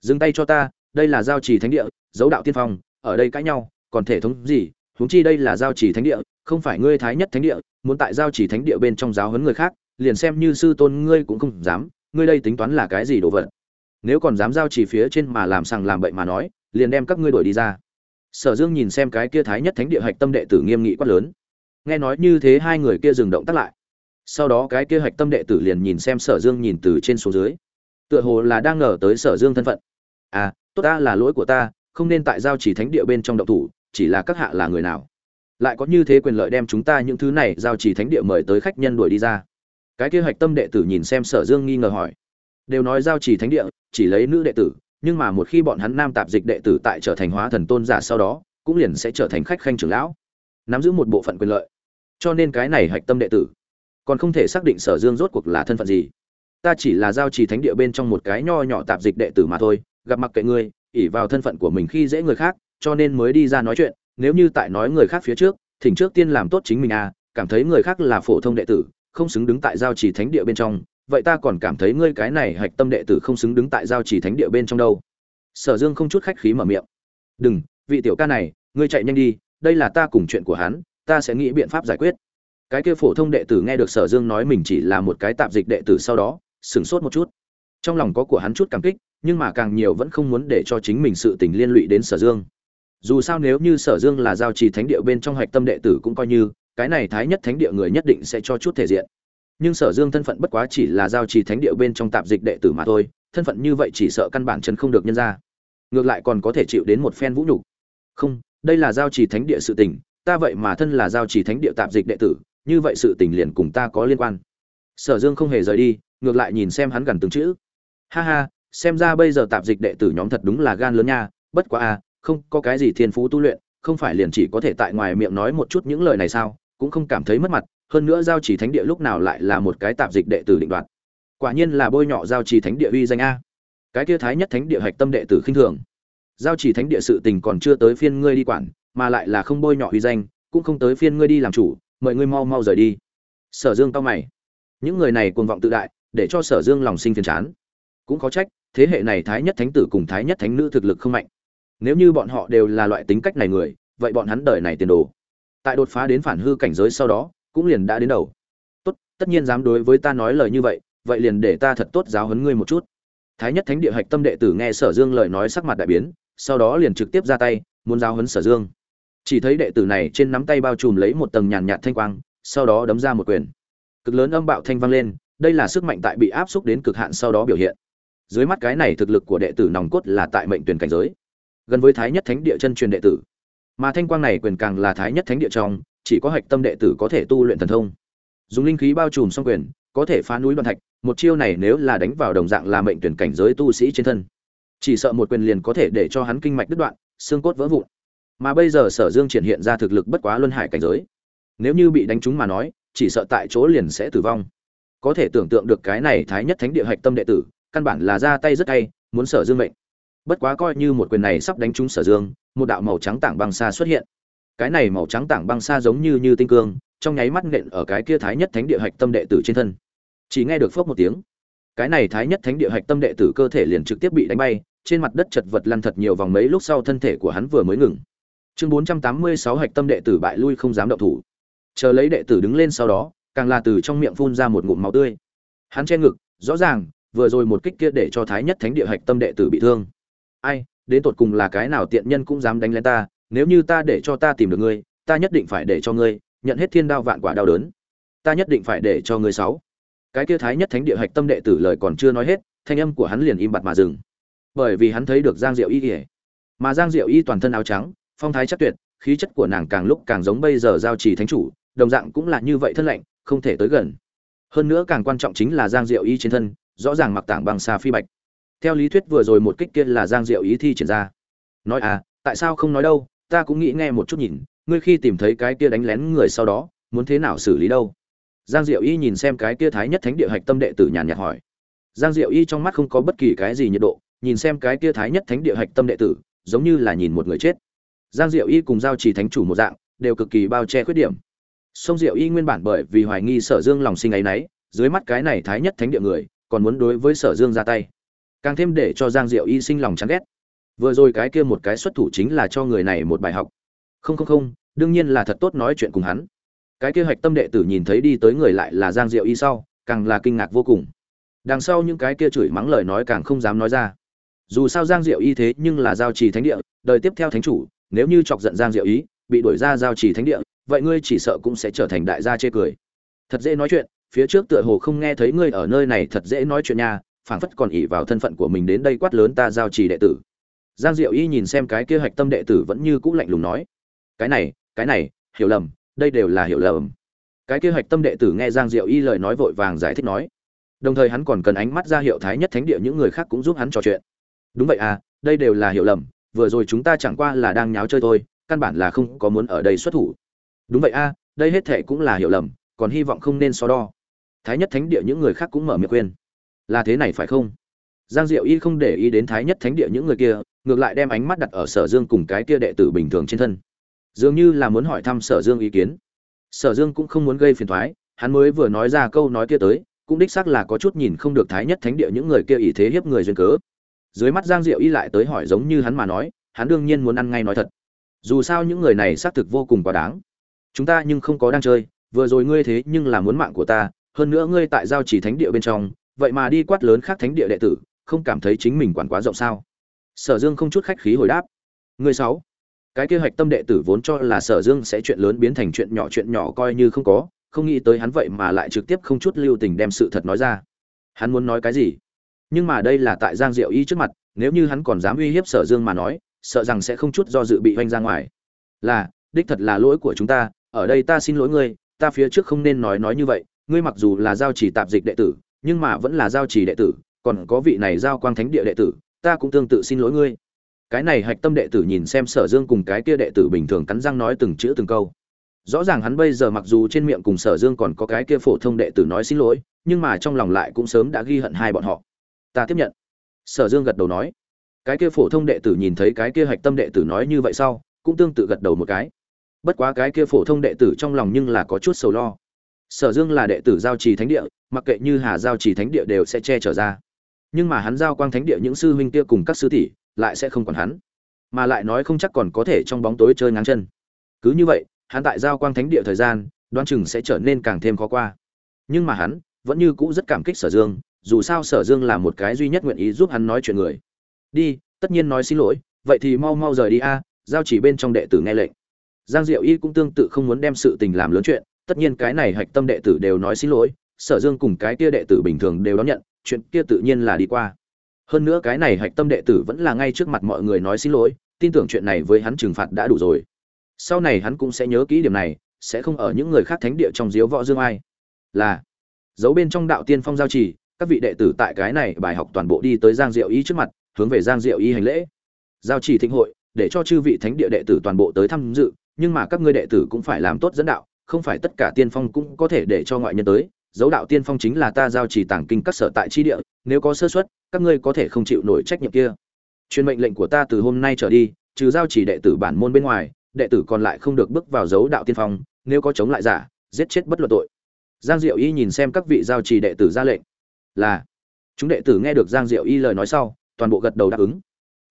dừng tay cho ta, đây là giao trì thánh địa, dấu đạo tiên phong, ở đây cãi nhau, còn thể thống gì, huống chi đây là giao trì thánh địa, không phải ngươi thái nhất thánh địa, muốn tại giao trì thánh địa bên trong giáo huấn người khác, liền xem như sư tôn ngươi cũng không dám, ngươi đây tính toán là cái gì đồ vật? Nếu còn dám giao trì phía trên mà làm sằng làm bậy mà nói, liền đem các ngươi đuổi đi ra. Sở dương nhìn xem cái kia thái nhất thánh địa hạch tâm đệ tử nghiêm nghị quát lớn. Nghe nói như thế hai người kia dừng động tắt lại. Sau đó cái kia hạch tâm đệ tử liền nhìn xem sở dương nhìn từ trên xuống dưới. Tựa hồ là đang ngờ tới sở dương thân phận à tốt ta là lỗi của ta, không nên tại giao chỉ thánh địa bên trong động thủ, chỉ là các hạ là người nào. Lại có như thế quyền lợi đem chúng ta những thứ này giao chỉ thánh địa mời tới khách nhân đuổi đi ra. Cái kia hạch tâm đệ tử nhìn xem sở dương nghi ngờ hỏi. Đều nói giao chỉ thánh địa, chỉ lấy nữ đệ tử, nhưng mà một khi bọn hắn nam tạp dịch đệ tử tại trở thành hóa thần tôn giả sau đó, cũng liền sẽ trở thành khách khanh trưởng lão. Nắm giữ một bộ phận quyền lợi. Cho nên cái này hạch tâm đệ tử, còn không thể xác định sở dương rốt cuộc là thân phận gì. Ta chỉ là giao trì thánh địa bên trong một cái nho nhỏ tạp dịch đệ tử mà thôi gặp mặc kệ ngươi ỉ vào thân phận của mình khi dễ người khác, cho nên mới đi ra nói chuyện, nếu như tại nói người khác phía trước, thỉnh trước tiên làm tốt chính mình à cảm thấy người khác là phổ thông đệ tử, không xứng đứng tại giao trì thánh địa bên trong, vậy ta còn cảm thấy ngươi cái này hạch tâm đệ tử không xứng đứng tại giao trì thánh địa bên trong đâu. Sở dương không chút khách khí mở miệng. Đừng, vị tiểu ca này, ngươi chạy nhanh đi, đây là ta cùng chuyện của hắn, ta sẽ nghĩ biện pháp giải quyết. Cái kia phổ thông đệ tử nghe được sở dương nói mình chỉ là một cái tạp dịch đệ tử sau đó, sửng sốt một chút. Trong lòng có của hắn chút cảm kích nhưng mà càng nhiều vẫn không muốn để cho chính mình sự tình liên lụy đến sở dương. Dù sao nếu như sở dương là giao trì thánh địa bên trong hạch tâm đệ tử cũng coi như, cái này thái nhất thánh địa người nhất định sẽ cho chút thể diện. Nhưng sở dương thân phận bất quá chỉ là giao trì thánh địa bên trong tạp dịch đệ tử mà thôi, thân phận như vậy chỉ sợ căn bản chân không được nhân ra. Ngược lại còn có thể chịu đến một phen vũ nhục. Không, đây là giao trì thánh địa sự tình, ta vậy mà thân là giao trì thánh địa tạp dịch đệ tử, như vậy sự tình liền cùng ta có liên quan. Sở dương không hề rời đi, ngược lại nhìn xem hắn gần từng chữ. Ha ha xem ra bây giờ tạp dịch đệ tử nhóm thật đúng là gan lớn nha, bất quá a không có cái gì thiên phú tu luyện, không phải liền chỉ có thể tại ngoài miệng nói một chút những lời này sao, cũng không cảm thấy mất mặt, hơn nữa giao chỉ thánh địa lúc nào lại là một cái tạp dịch đệ tử định đoạt. Quả nhiên là bôi nhọ giao chỉ thánh địa uy danh a. Cái kia thái nhất thánh địa hạch tâm đệ tử khinh thường. Giao chỉ thánh địa sự tình còn chưa tới phiên ngươi đi quản, mà lại là không bôi nhọ uy danh, cũng không tới phiên ngươi đi làm chủ, mời ngươi mau mau rời đi. Sở dương cao mày. Những người này cuồng vọng tự đại, để cho sở dương lòng sinh phiền chán cũng có trách, thế hệ này thái nhất thánh tử cùng thái nhất thánh nữ thực lực không mạnh. Nếu như bọn họ đều là loại tính cách này người, vậy bọn hắn đời này tiền đồ. Tại đột phá đến phản hư cảnh giới sau đó, cũng liền đã đến đầu. Tốt, tất nhiên dám đối với ta nói lời như vậy vậy liền để ta thật tốt giáo huấn ngươi một chút. Thái nhất thánh địa hạch tâm đệ tử nghe sở dương lời nói sắc mặt đại biến, sau đó liền trực tiếp ra tay, muốn giáo huấn sở dương. Chỉ thấy đệ tử này trên nắm tay bao trùm lấy một tầng nhàn nhạt thanh quang, sau đó đấm ra một quyền. Cực lớn âm bạo thanh vang lên, đây là sức mạnh tại bị áp xúc đến cực hạn sau đó biểu hiện dưới mắt cái này thực lực của đệ tử nòng cốt là tại mệnh tuyển cảnh giới, gần với thái nhất thánh địa chân truyền đệ tử. Mà thanh quang này quyền càng là thái nhất thánh địa trong, chỉ có hạch tâm đệ tử có thể tu luyện thần thông. Dùng linh khí bao trùm xong quyền, có thể phá núi đoạn thạch, một chiêu này nếu là đánh vào đồng dạng là mệnh tuyển cảnh giới tu sĩ trên thân, chỉ sợ một quyền liền có thể để cho hắn kinh mạch đứt đoạn, xương cốt vỡ vụn. Mà bây giờ sở dương triển hiện ra thực lực bất quá luân hải cảnh giới. Nếu như bị đánh trúng mà nói, chỉ sợ tại chỗ liền sẽ tử vong. Có thể tưởng tượng được cái này thái nhất thánh địa hạch tâm đệ tử căn bản là ra tay rất tay muốn sở dương mệnh. Bất quá coi như một quyền này sắp đánh trúng sở dương, một đạo màu trắng tảng băng xa xuất hiện. Cái này màu trắng tảng băng xa giống như như tinh cương, trong nháy mắt nện ở cái kia thái nhất thánh địa hạch tâm đệ tử trên thân. Chỉ nghe được phốc một tiếng. Cái này thái nhất thánh địa hạch tâm đệ tử cơ thể liền trực tiếp bị đánh bay, trên mặt đất chật vật lăn thật nhiều vòng mấy lúc sau thân thể của hắn vừa mới ngừng. Chương bốn trăm tám mươi sáu hạch tâm đệ tử bại lui không dám động thủ. Chờ lấy đệ tử đứng lên sau đó, càng là từ trong miệng phun ra một ngụm máu tươi. Hắn che ngực, rõ ràng vừa rồi một kích kia để cho thái nhất thánh địa hạch tâm đệ tử bị thương. Ai, đến tột cùng là cái nào tiện nhân cũng dám đánh lên ta, nếu như ta để cho ta tìm được ngươi, ta nhất định phải để cho ngươi nhận hết thiên đao vạn quả đau đớn. Ta nhất định phải để cho ngươi sáu. Cái kia thái nhất thánh địa hạch tâm đệ tử lời còn chưa nói hết, thanh âm của hắn liền im bặt mà dừng. Bởi vì hắn thấy được giang diệu y kể mà giang diệu y toàn thân áo trắng, phong thái chắc tuyệt, khí chất của nàng càng lúc càng giống bây giờ giao trì thánh chủ, đồng dạng cũng là như vậy thân lạnh, không thể tới gần. Hơn nữa càng quan trọng chính là giang diệu y trên thân rõ ràng mặc tảng bằng xà phi bạch. Theo lý thuyết vừa rồi một kích kia là giang diệu ý thi triển ra. Nói à tại sao không nói đâu, ta cũng nghĩ nghe một chút nhìn, ngươi khi tìm thấy cái kia đánh lén người sau đó, muốn thế nào xử lý đâu? Giang diệu y nhìn xem cái kia thái nhất thánh địa hạch tâm đệ tử nhàn nhạt hỏi. Giang diệu y trong mắt không có bất kỳ cái gì nhiệt độ, nhìn xem cái kia thái nhất thánh địa hạch tâm đệ tử, giống như là nhìn một người chết. Giang diệu y cùng giao trì thánh chủ một dạng, đều cực kỳ bao che khuyết điểm. Sông diệu y nguyên bản bởi vì hoài nghi sở dương lòng sinh ấ y dưới mắt cái này thái nhất thánh địa người còn muốn đối với sở dương ra tay. Càng thêm để cho giang diệu y sinh lòng chán ghét. Vừa rồi cái kia một cái xuất thủ chính là cho người này một bài học. Không không không, đương nhiên là thật tốt nói chuyện cùng hắn. Cái kia hạch tâm đệ tử nhìn thấy đi tới người lại là giang diệu y sau, càng là kinh ngạc vô cùng. Đằng sau những cái kia chửi mắng lời nói càng không dám nói ra. Dù sao giang diệu y thế nhưng là giao trì thánh địa, đời tiếp theo thánh chủ, nếu như chọc giận giang diệu ý bị đuổi ra giao trì thánh địa, vậy ngươi chỉ sợ cũng sẽ trở thành đại gia chê cười. Thật dễ nói chuyện phía trước tựa hồ không nghe thấy ngươi ở nơi này thật dễ nói chuyện nha, phảng phất còn ỉ vào thân phận của mình đến đây quát lớn ta giao trì đệ tử. Giang diệu y nhìn xem cái kia hạch tâm đệ tử vẫn như cũ lạnh lùng nói, cái này cái này, hiểu lầm, đây đều là hiểu lầm. Cái kia hạch tâm đệ tử nghe giang diệu y lời nói vội vàng giải thích nói, đồng thời hắn còn cần ánh mắt ra hiệu thái nhất thánh địa những người khác cũng giúp hắn trò chuyện. Đúng vậy à đây đều là hiểu lầm, vừa rồi chúng ta chẳng qua là đang nháo chơi thôi, căn bản là không có muốn ở đây xuất thủ. Đúng vậy a đây hết thệ cũng là hiểu lầm, còn hy vọng không nên so đo thái nhất thánh địa những người khác cũng mở miệng khuyên. Là thế này phải không? Giang diệu y không để ý đến thái nhất thánh địa những người kia, ngược lại đem ánh mắt đặt ở sở dương cùng cái kia đệ tử bình thường trên thân. Dường như là muốn hỏi thăm sở dương ý kiến. Sở dương cũng không muốn gây phiền thoái hắn mới vừa nói ra câu nói kia tới, cũng đích xác là có chút nhìn không được thái nhất thánh địa những người kia ý thế hiếp người duyên cớ. Dưới mắt giang diệu y lại tới hỏi giống như hắn mà nói, hắn đương nhiên muốn ăn ngay nói thật. Dù sao những người này xác thực vô cùng quá đáng. Chúng ta nhưng không có đang chơi, vừa rồi ngươi thế nhưng là muốn mạng của ta hơn nữa ngươi tại giao chỉ thánh địa bên trong, vậy mà đi quát lớn khác thánh địa đệ tử, không cảm thấy chính mình quản quá rộng sao? Sở dương không chút khách khí hồi đáp. Người sáu, cái kế hoạch tâm đệ tử vốn cho là sở dương sẽ chuyện lớn biến thành chuyện nhỏ chuyện nhỏ coi như không có, không nghĩ tới hắn vậy mà lại trực tiếp không chút lưu tình đem sự thật nói ra. Hắn muốn nói cái gì? Nhưng mà đây là tại giang diệu y trước mặt, nếu như hắn còn dám uy hiếp sở dương mà nói, sợ rằng sẽ không chút do dự bị oanh ra ngoài. Là, đích thật là lỗi của chúng ta, ở đây ta xin lỗi ngươi, ta phía trước không nên nói nói như vậy ngươi mặc dù là giao chỉ tạp dịch đệ tử, nhưng mà vẫn là giao chỉ đệ tử, còn có vị này giao quang thánh địa đệ tử, ta cũng tương tự xin lỗi ngươi. Cái này hạch tâm đệ tử nhìn xem sở dương cùng cái kia đệ tử bình thường cắn răng nói từng chữ từng câu. Rõ ràng hắn bây giờ mặc dù trên miệng cùng sở dương còn có cái kia phổ thông đệ tử nói xin lỗi, nhưng mà trong lòng lại cũng sớm đã ghi hận hai bọn họ. Ta tiếp nhận. Sở dương gật đầu nói. Cái kia phổ thông đệ tử nhìn thấy cái kia hạch tâm đệ tử nói như vậy sau, cũng tương tự gật đầu một cái. Bất quá cái kia phổ thông đệ tử trong lòng nhưng là có chút sầu lo sở dương là đệ tử giao trì thánh địa, mặc kệ như hà giao trì thánh địa đều sẽ che trở ra. Nhưng mà hắn giao quang thánh địa những sư huynh kia cùng các sư tỷ lại sẽ không còn hắn. Mà lại nói không chắc còn có thể trong bóng tối chơi ngang chân. Cứ như vậy, hắn tại giao quang thánh địa thời gian đoan chừng sẽ trở nên càng thêm khó qua. Nhưng mà hắn vẫn như cũ rất cảm kích sở dương, dù sao sở dương là một cái duy nhất nguyện ý giúp hắn nói chuyện người. Đi, tất nhiên nói xin lỗi, vậy thì mau mau rời đi a, giao chỉ bên trong đệ tử nghe lệnh. Giang diệu y cũng tương tự không muốn đem sự tình làm lớn chuyện tất nhiên cái này hạch tâm đệ tử đều nói xin lỗi, sở dương cùng cái kia đệ tử bình thường đều đón nhận, chuyện kia tự nhiên là đi qua. Hơn nữa cái này hạch tâm đệ tử vẫn là ngay trước mặt mọi người nói xin lỗi, tin tưởng chuyện này với hắn trừng phạt đã đủ rồi. Sau này hắn cũng sẽ nhớ kỹ điểm này, sẽ không ở những người khác thánh địa trong diếu võ dương ai. Là, giấu bên trong đạo tiên phong giao trì, các vị đệ tử tại cái này bài học toàn bộ đi tới giang diệu y trước mặt, hướng về giang diệu y hành lễ. Giao trì thịnh hội, để cho chư vị thánh địa đệ tử toàn bộ tới tham dự, nhưng mà các ngươi đệ tử cũng phải làm tốt dẫn đạo không phải tất cả tiên phong cũng có thể để cho ngoại nhân tới, dấu đạo tiên phong chính là ta giao trì tàng kinh các sở tại chi địa, nếu có sơ suất, các ngươi có thể không chịu nổi trách nhiệm kia. Truyền mệnh lệnh của ta từ hôm nay trở đi, trừ giao chỉ đệ tử bản môn bên ngoài, đệ tử còn lại không được bước vào dấu đạo tiên phong, nếu có chống lại giả, giết chết bất luận tội. Giang diệu y nhìn xem các vị giao trì đệ tử ra lệnh. Là. Chúng đệ tử nghe được giang diệu y lời nói sau, toàn bộ gật đầu đáp ứng.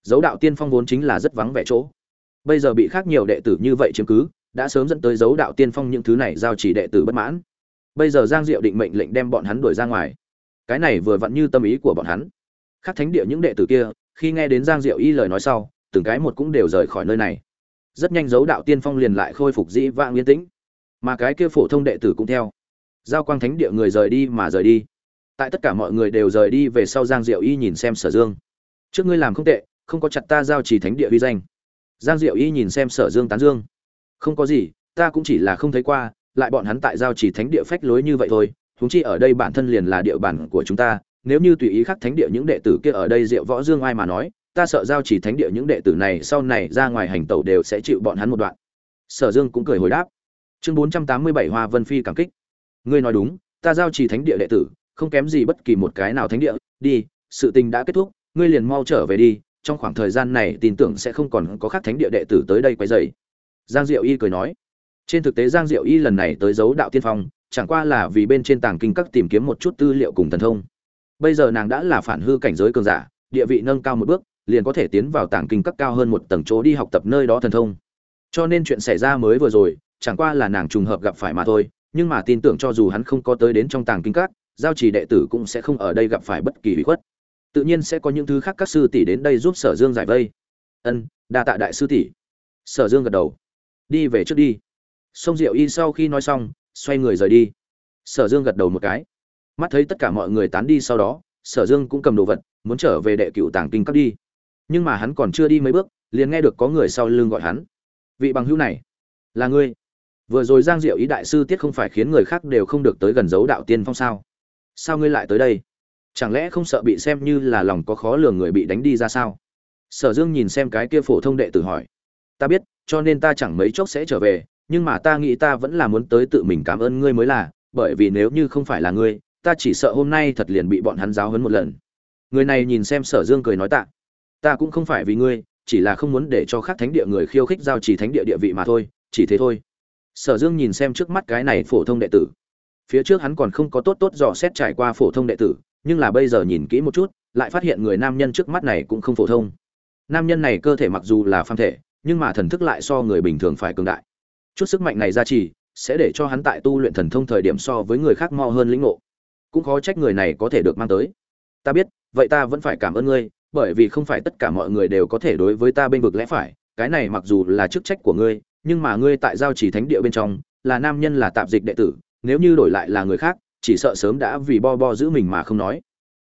Dấu đạo tiên phong vốn chính là rất vắng vẻ chỗ. Bây giờ bị khác nhiều đệ tử như vậy chiếm cứ đã sớm dẫn tới dấu đạo tiên phong những thứ này giao chỉ đệ tử bất mãn. Bây giờ giang diệu định mệnh lệnh đem bọn hắn đuổi ra ngoài. Cái này vừa vặn như tâm ý của bọn hắn. Khác thánh địa những đệ tử kia, khi nghe đến giang diệu y lời nói sau, từng cái một cũng đều rời khỏi nơi này. Rất nhanh dấu đạo tiên phong liền lại khôi phục dĩ vãng yên tĩnh. Mà cái kia phổ thông đệ tử cũng theo. Giao quang thánh địa người rời đi mà rời đi. Tại tất cả mọi người đều rời đi về sau giang diệu y nhìn xem sở dương. Trước ngươi làm không tệ, không có chặt ta giao chỉ thánh địa uy danh. Giang diệu y nhìn xem sở dương tán dương không có gì, ta cũng chỉ là không thấy qua, lại bọn hắn tại giao chỉ thánh địa phách lối như vậy thôi, huống chi ở đây bản thân liền là địa bàn của chúng ta, nếu như tùy ý khắc thánh địa những đệ tử kia ở đây diệu võ dương ai mà nói, ta sợ giao chỉ thánh địa những đệ tử này sau này ra ngoài hành tẩu đều sẽ chịu bọn hắn một đoạn. Sở dương cũng cười hồi đáp. Chương bốn trăm tám mươi bảy hoa vân phi cảm kích. Ngươi nói đúng, ta giao chỉ thánh địa đệ tử, không kém gì bất kỳ một cái nào thánh địa. Đi, sự tình đã kết thúc, ngươi liền mau trở về đi, trong khoảng thời gian này tin tưởng sẽ không còn có khác thánh địa đệ tử tới đây quấy rầy giang diệu y cười nói, trên thực tế giang diệu y lần này tới giấu đạo tiên phong, chẳng qua là vì bên trên tàng kinh các tìm kiếm một chút tư liệu cùng thần thông. Bây giờ nàng đã là phản hư cảnh giới cường giả, địa vị nâng cao một bước, liền có thể tiến vào tàng kinh các cao hơn một tầng chỗ đi học tập nơi đó thần thông. Cho nên chuyện xảy ra mới vừa rồi, chẳng qua là nàng trùng hợp gặp phải mà thôi, nhưng mà tin tưởng cho dù hắn không có tới đến trong tàng kinh các, giao trì đệ tử cũng sẽ không ở đây gặp phải bất kỳ bị khuất. Tự nhiên sẽ có những thứ khác các sư tỷ đến đây giúp sở dương giải vây. Ân, đa tạ đại sư tỷ. Sở dương gật đầu đi về trước đi. Sông diệu y sau khi nói xong, xoay người rời đi. Sở dương gật đầu một cái. Mắt thấy tất cả mọi người tán đi sau đó, sở dương cũng cầm đồ vật, muốn trở về đệ cựu tàng kinh cấp đi. Nhưng mà hắn còn chưa đi mấy bước, liền nghe được có người sau lưng gọi hắn. Vị bằng hữu này, là ngươi. Vừa rồi giang diệu ý đại sư tiết không phải khiến người khác đều không được tới gần dấu đạo tiên phong sao? Sao ngươi lại tới đây? Chẳng lẽ không sợ bị xem như là lòng có khó lường người bị đánh đi ra sao? Sở dương nhìn xem cái kia phổ thông đệ tử hỏi. Ta biết cho nên ta chẳng mấy chốc sẽ trở về, nhưng mà ta nghĩ ta vẫn là muốn tới tự mình cảm ơn ngươi mới là, bởi vì nếu như không phải là ngươi, ta chỉ sợ hôm nay thật liền bị bọn hắn giáo hấn một lần. Người này nhìn xem sở dương cười nói tạ. Ta cũng không phải vì ngươi, chỉ là không muốn để cho khác thánh địa người khiêu khích giao trì thánh địa địa vị mà thôi, chỉ thế thôi. Sở dương nhìn xem trước mắt cái này phổ thông đệ tử. Phía trước hắn còn không có tốt tốt dò xét trải qua phổ thông đệ tử, nhưng là bây giờ nhìn kỹ một chút, lại phát hiện người nam nhân trước mắt này cũng không phổ thông. Nam nhân này cơ thể mặc dù là phàm thể nhưng mà thần thức lại so người bình thường phải cường đại. Chút sức mạnh này ra trì sẽ để cho hắn tại tu luyện thần thông thời điểm so với người khác mo hơn lĩnh ngộ. Cũng khó trách người này có thể được mang tới. Ta biết, vậy ta vẫn phải cảm ơn ngươi, bởi vì không phải tất cả mọi người đều có thể đối với ta bên vực lẽ phải. Cái này mặc dù là chức trách của ngươi, nhưng mà ngươi tại giao chỉ thánh địa bên trong, là nam nhân là tạp dịch đệ tử, nếu như đổi lại là người khác, chỉ sợ sớm đã vì bo bo giữ mình mà không nói.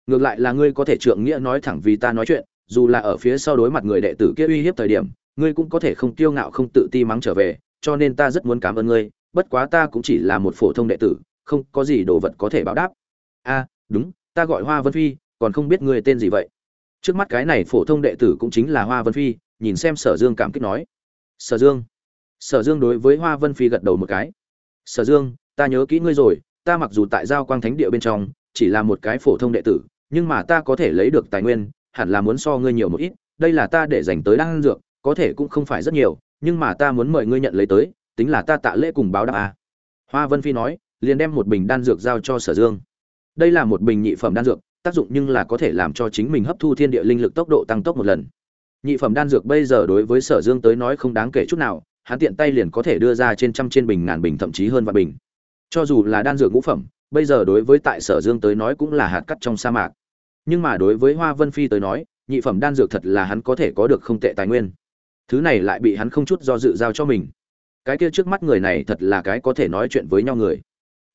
Ngược lại là ngươi có thể trượng nghĩa nói thẳng vì ta nói chuyện, dù là ở phía sau đối mặt người đệ tử kia uy hiếp thời điểm ngươi cũng có thể không kiêu ngạo không tự ti mắng trở về, cho nên ta rất muốn cảm ơn ngươi, bất quá ta cũng chỉ là một phổ thông đệ tử, không có gì đồ vật có thể báo đáp. A đúng, ta gọi hoa vân phi, còn không biết ngươi tên gì vậy. Trước mắt cái này phổ thông đệ tử cũng chính là hoa vân phi, nhìn xem sở dương cảm kích nói. Sở dương sở dương đối với hoa vân phi gật đầu một cái. Sở dương, ta nhớ kỹ ngươi rồi, ta mặc dù tại giao quang thánh địa bên trong, chỉ là một cái phổ thông đệ tử, nhưng mà ta có thể lấy được tài nguyên, hẳn là muốn so ngươi nhiều một ít, đây là ta để dành tới đan dược có thể cũng không phải rất nhiều, nhưng mà ta muốn mời ngươi nhận lấy tới, tính là ta tạ lễ cùng báo đáp à? hoa vân phi nói, liền đem một bình đan dược giao cho sở dương. Đây là một bình nhị phẩm đan dược, tác dụng nhưng là có thể làm cho chính mình hấp thu thiên địa linh lực tốc độ tăng tốc một lần. Nhị phẩm đan dược bây giờ đối với sở dương tới nói không đáng kể chút nào, hắn tiện tay liền có thể đưa ra trên trăm trên bình, ngàn bình, thậm chí hơn vạn bình. Cho dù là đan dược ngũ phẩm, bây giờ đối với tại sở dương tới nói cũng là hạt cắt trong sa mạc. Nhưng mà đối với hoa vân phi tới nói, nhị phẩm đan dược thật là hắn có thể có được không tệ tài nguyên thứ này lại bị hắn không chút do dự giao cho mình. Cái kia trước mắt người này thật là cái có thể nói chuyện với nhau người.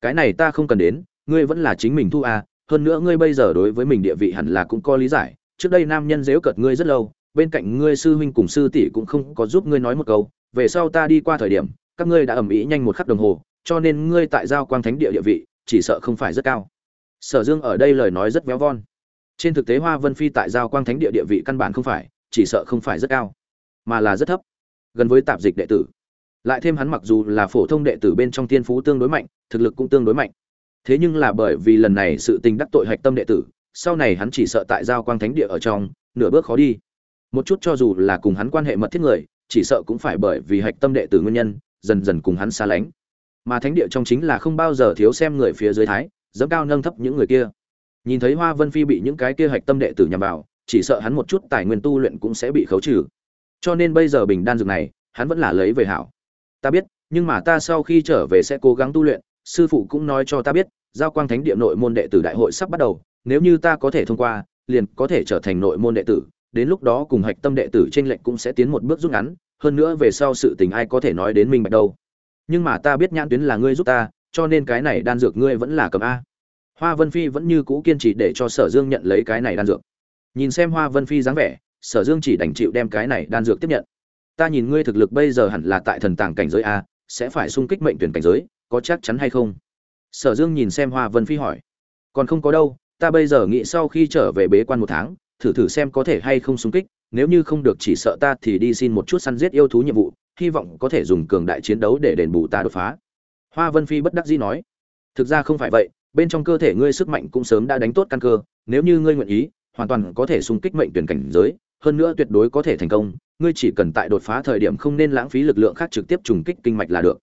Cái này ta không cần đến, ngươi vẫn là chính mình thu à hơn nữa ngươi bây giờ đối với mình địa vị hẳn là cũng có lý giải. Trước đây nam nhân dếu cợt ngươi rất lâu, bên cạnh ngươi sư huynh cùng sư tỷ cũng không có giúp ngươi nói một câu. Về sau ta đi qua thời điểm, các ngươi đã ầm ĩ nhanh một khắc đồng hồ, cho nên ngươi tại giao quang thánh địa địa vị, chỉ sợ không phải rất cao. Sở dương ở đây lời nói rất véo von. Trên thực tế hoa vân phi tại giao quang thánh địa địa vị căn bản không phải, chỉ sợ không phải rất cao mà là rất thấp, gần với tạp dịch đệ tử. Lại thêm hắn mặc dù là phổ thông đệ tử bên trong thiên phú tương đối mạnh, thực lực cũng tương đối mạnh. Thế nhưng là bởi vì lần này sự tình đắc tội hạch tâm đệ tử, sau này hắn chỉ sợ tại giao quang thánh địa ở trong, nửa bước khó đi. Một chút cho dù là cùng hắn quan hệ mật thiết người, chỉ sợ cũng phải bởi vì hạch tâm đệ tử nguyên nhân, dần dần cùng hắn xa lánh. Mà thánh địa trong chính là không bao giờ thiếu xem người phía dưới thái, dẫm cao nâng thấp những người kia. Nhìn thấy hoa vân phi bị những cái kia hạch tâm đệ tử nhằm vào, chỉ sợ hắn một chút tài nguyên tu luyện cũng sẽ bị khấu trừ cho nên bây giờ bình đan dược này, hắn vẫn là lấy về hảo. Ta biết, nhưng mà ta sau khi trở về sẽ cố gắng tu luyện, sư phụ cũng nói cho ta biết, giao quang thánh địa nội môn đệ tử đại hội sắp bắt đầu, nếu như ta có thể thông qua, liền có thể trở thành nội môn đệ tử, đến lúc đó cùng hạch tâm đệ tử trên lệnh cũng sẽ tiến một bước rút ngắn, hơn nữa về sau sự tình ai có thể nói đến mình bạch đâu. Nhưng mà ta biết nhãn tuyến là ngươi giúp ta, cho nên cái này đan dược ngươi vẫn là cầm a. Hoa vân phi vẫn như cũ kiên trì để cho sở dương nhận lấy cái này đan dược. Nhìn xem hoa vân phi dáng vẻ sở dương chỉ đành chịu đem cái này đan dược tiếp nhận. Ta nhìn ngươi thực lực bây giờ hẳn là tại thần tàng cảnh giới a, sẽ phải sung kích mệnh tuyển cảnh giới, có chắc chắn hay không? Sở dương nhìn xem hoa vân phi hỏi. Còn không có đâu, ta bây giờ nghĩ sau khi trở về bế quan một tháng, thử thử xem có thể hay không xung kích, nếu như không được chỉ sợ ta thì đi xin một chút săn giết yêu thú nhiệm vụ, hy vọng có thể dùng cường đại chiến đấu để đền bù ta đột phá. Hoa vân phi bất đắc dĩ nói. Thực ra không phải vậy, bên trong cơ thể ngươi sức mạnh cũng sớm đã đánh tốt căn cơ, nếu như ngươi nguyện ý, hoàn toàn có thể xung kích mệnh tuyển cảnh giới hơn nữa tuyệt đối có thể thành công, ngươi chỉ cần tại đột phá thời điểm không nên lãng phí lực lượng khác trực tiếp trùng kích kinh mạch là được.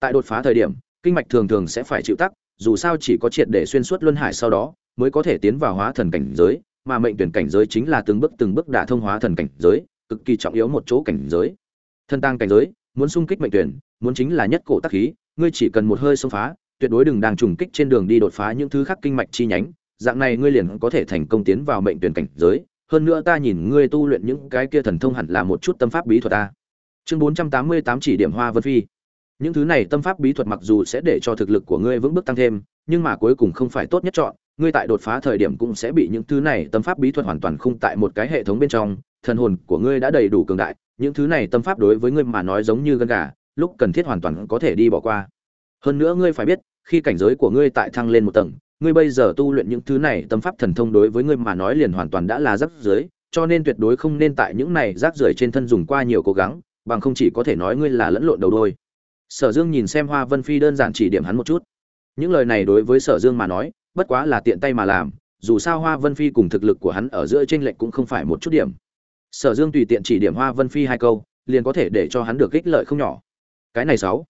Tại đột phá thời điểm, kinh mạch thường thường sẽ phải chịu tắc dù sao chỉ có triệt để xuyên suốt luân hải sau đó, mới có thể tiến vào hóa thần cảnh giới, mà mệnh tuyển cảnh giới chính là từng bước từng bước đả thông hóa thần cảnh giới, cực kỳ trọng yếu một chỗ cảnh giới. Thân tăng cảnh giới, muốn xung kích mệnh tuyển, muốn chính là nhất cổ tác khí, ngươi chỉ cần một hơi xông phá, tuyệt đối đừng đang trùng kích trên đường đi đột phá những thứ khác kinh mạch chi nhánh, dạng này ngươi liền có thể thành công tiến vào mệnh tuyển cảnh giới hơn nữa ta nhìn ngươi tu luyện những cái kia thần thông hẳn là một chút tâm pháp bí thuật ta. Chương bốn trăm tám mươi tám chỉ điểm hoa vân phi. Những thứ này tâm pháp bí thuật mặc dù sẽ để cho thực lực của ngươi vững bước tăng thêm, nhưng mà cuối cùng không phải tốt nhất chọn. Ngươi tại đột phá thời điểm cũng sẽ bị những thứ này tâm pháp bí thuật hoàn toàn không tại một cái hệ thống bên trong. Thần hồn của ngươi đã đầy đủ cường đại, những thứ này tâm pháp đối với ngươi mà nói giống như gân gà, lúc cần thiết hoàn toàn có thể đi bỏ qua. Hơn nữa ngươi phải biết, khi cảnh giới của ngươi tại thăng lên một tầng ngươi bây giờ tu luyện những thứ này, tâm pháp thần thông đối với ngươi mà nói liền hoàn toàn đã là rắc rưởi, cho nên tuyệt đối không nên tại những này rác rưởi trên thân dùng qua nhiều cố gắng, bằng không chỉ có thể nói ngươi là lẫn lộn đầu đôi. Sở dương nhìn xem hoa vân phi đơn giản chỉ điểm hắn một chút. Những lời này đối với sở dương mà nói, bất quá là tiện tay mà làm, dù sao hoa vân phi cùng thực lực của hắn ở giữa chênh lệch cũng không phải một chút điểm. Sở dương tùy tiện chỉ điểm hoa vân phi hai câu, liền có thể để cho hắn được kích lợi không nhỏ. Cái này sáu.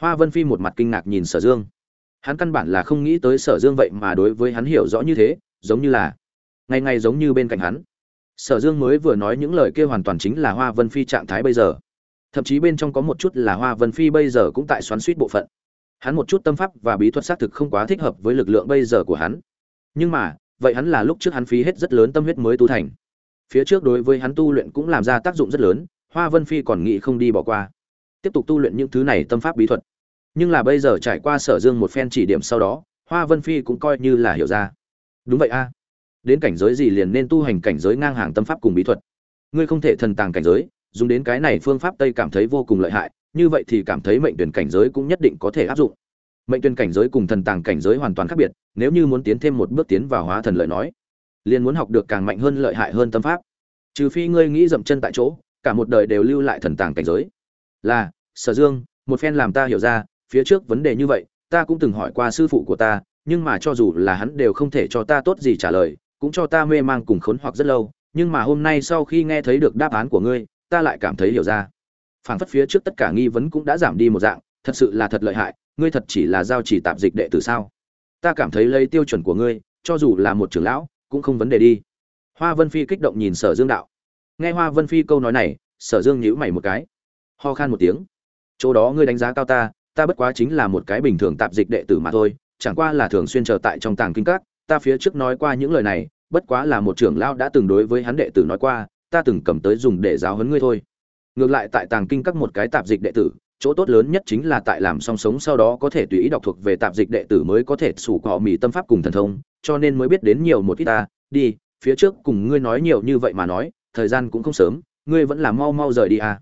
Hoa vân phi một mặt kinh ngạc nhìn sở dương hắn căn bản là không nghĩ tới sở dương vậy mà đối với hắn hiểu rõ như thế, giống như là ngày ngày giống như bên cạnh hắn. Sở dương mới vừa nói những lời kia hoàn toàn chính là hoa vân phi trạng thái bây giờ. Thậm chí bên trong có một chút là hoa vân phi bây giờ cũng tại xoắn suýt bộ phận. Hắn một chút tâm pháp và bí thuật xác thực không quá thích hợp với lực lượng bây giờ của hắn. Nhưng mà, vậy hắn là lúc trước hắn phí hết rất lớn tâm huyết mới tu thành. Phía trước đối với hắn tu luyện cũng làm ra tác dụng rất lớn, hoa vân phi còn nghĩ không đi bỏ qua. Tiếp tục tu luyện những thứ này tâm pháp bí thuật nhưng là bây giờ trải qua sở dương một phen chỉ điểm sau đó, hoa vân phi cũng coi như là hiểu ra. Đúng vậy a. Đến cảnh giới gì liền nên tu hành cảnh giới ngang hàng tâm pháp cùng bí thuật. Ngươi không thể thần tàng cảnh giới, dùng đến cái này phương pháp tây cảm thấy vô cùng lợi hại, như vậy thì cảm thấy mệnh tuyển cảnh giới cũng nhất định có thể áp dụng. Mệnh tuyển cảnh giới cùng thần tàng cảnh giới hoàn toàn khác biệt, nếu như muốn tiến thêm một bước tiến vào hóa thần lợi nói, liền muốn học được càng mạnh hơn lợi hại hơn tâm pháp. Trừ phi ngươi nghĩ dậm chân tại chỗ, cả một đời đều lưu lại thần tàng cảnh giới. Là, sở dương, một phen làm ta hiểu ra phía trước vấn đề như vậy, ta cũng từng hỏi qua sư phụ của ta, nhưng mà cho dù là hắn đều không thể cho ta tốt gì trả lời, cũng cho ta mê mang cùng khốn hoặc rất lâu, nhưng mà hôm nay sau khi nghe thấy được đáp án của ngươi, ta lại cảm thấy hiểu ra. Phảng phất phía trước tất cả nghi vấn cũng đã giảm đi một dạng, thật sự là thật lợi hại, ngươi thật chỉ là giao chỉ tạp dịch đệ tử sao? Ta cảm thấy lấy tiêu chuẩn của ngươi, cho dù là một trưởng lão, cũng không vấn đề đi. Hoa vân phi kích động nhìn sở dương đạo. Nghe hoa vân phi câu nói này, sở dương nhíu mày một cái. Ho khan một tiếng. Chỗ đó ngươi đánh giá cao ta ta bất quá chính là một cái bình thường tạp dịch đệ tử mà thôi, chẳng qua là thường xuyên chờ tại trong tàng kinh các, ta phía trước nói qua những lời này, bất quá là một trưởng lão đã từng đối với hắn đệ tử nói qua, ta từng cầm tới dùng để giáo huấn ngươi thôi. Ngược lại tại tàng kinh các một cái tạp dịch đệ tử, chỗ tốt lớn nhất chính là tại làm song sống sau đó có thể tùy ý đọc thuộc về tạp dịch đệ tử mới có thể sủ cọ mì tâm pháp cùng thần thông, cho nên mới biết đến nhiều một ít ta. Đi, phía trước cùng ngươi nói nhiều như vậy mà nói, thời gian cũng không sớm, ngươi vẫn là mau mau rời đi à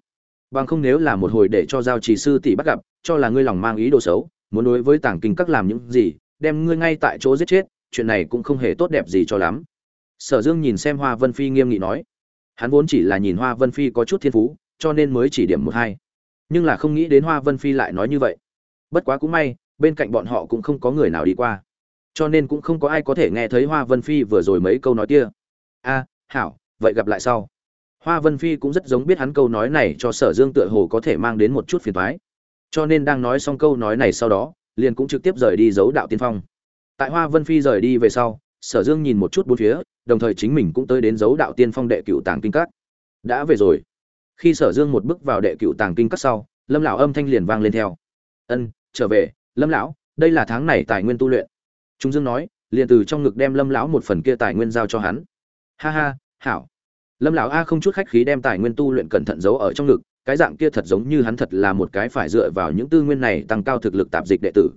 bằng không nếu là một hồi để cho giao trì sư tỷ bắt gặp, cho là ngươi lòng mang ý đồ xấu, muốn đối với tàng kinh các làm những gì, đem ngươi ngay tại chỗ giết chết, chuyện này cũng không hề tốt đẹp gì cho lắm. Sở dương nhìn xem hoa vân phi nghiêm nghị nói. Hắn vốn chỉ là nhìn hoa vân phi có chút thiên phú, cho nên mới chỉ điểm một hai. Nhưng là không nghĩ đến hoa vân phi lại nói như vậy. Bất quá cũng may, bên cạnh bọn họ cũng không có người nào đi qua. Cho nên cũng không có ai có thể nghe thấy hoa vân phi vừa rồi mấy câu nói kia. A hảo, vậy gặp lại sau hoa vân phi cũng rất giống biết hắn câu nói này cho sở dương tựa hồ có thể mang đến một chút phiền toái. cho nên đang nói xong câu nói này sau đó, liền cũng trực tiếp rời đi giấu đạo tiên phong. Tại hoa vân phi rời đi về sau, sở dương nhìn một chút bốn phía, đồng thời chính mình cũng tới đến dấu đạo tiên phong đệ cựu tàng kinh các. Đã về rồi. Khi sở dương một bước vào đệ cựu tàng kinh các sau, lâm lão âm thanh liền vang lên theo. Ân, trở về, lâm lão, đây là tháng này tài nguyên tu luyện. Trung dương nói, liền từ trong ngực đem lâm lão một phần kia tài nguyên giao cho hắn. Ha ha, hảo lâm lão a không chút khách khí đem tài nguyên tu luyện cẩn thận giấu ở trong ngực, cái dạng kia thật giống như hắn thật là một cái phải dựa vào những tư nguyên này tăng cao thực lực tạp dịch đệ tử.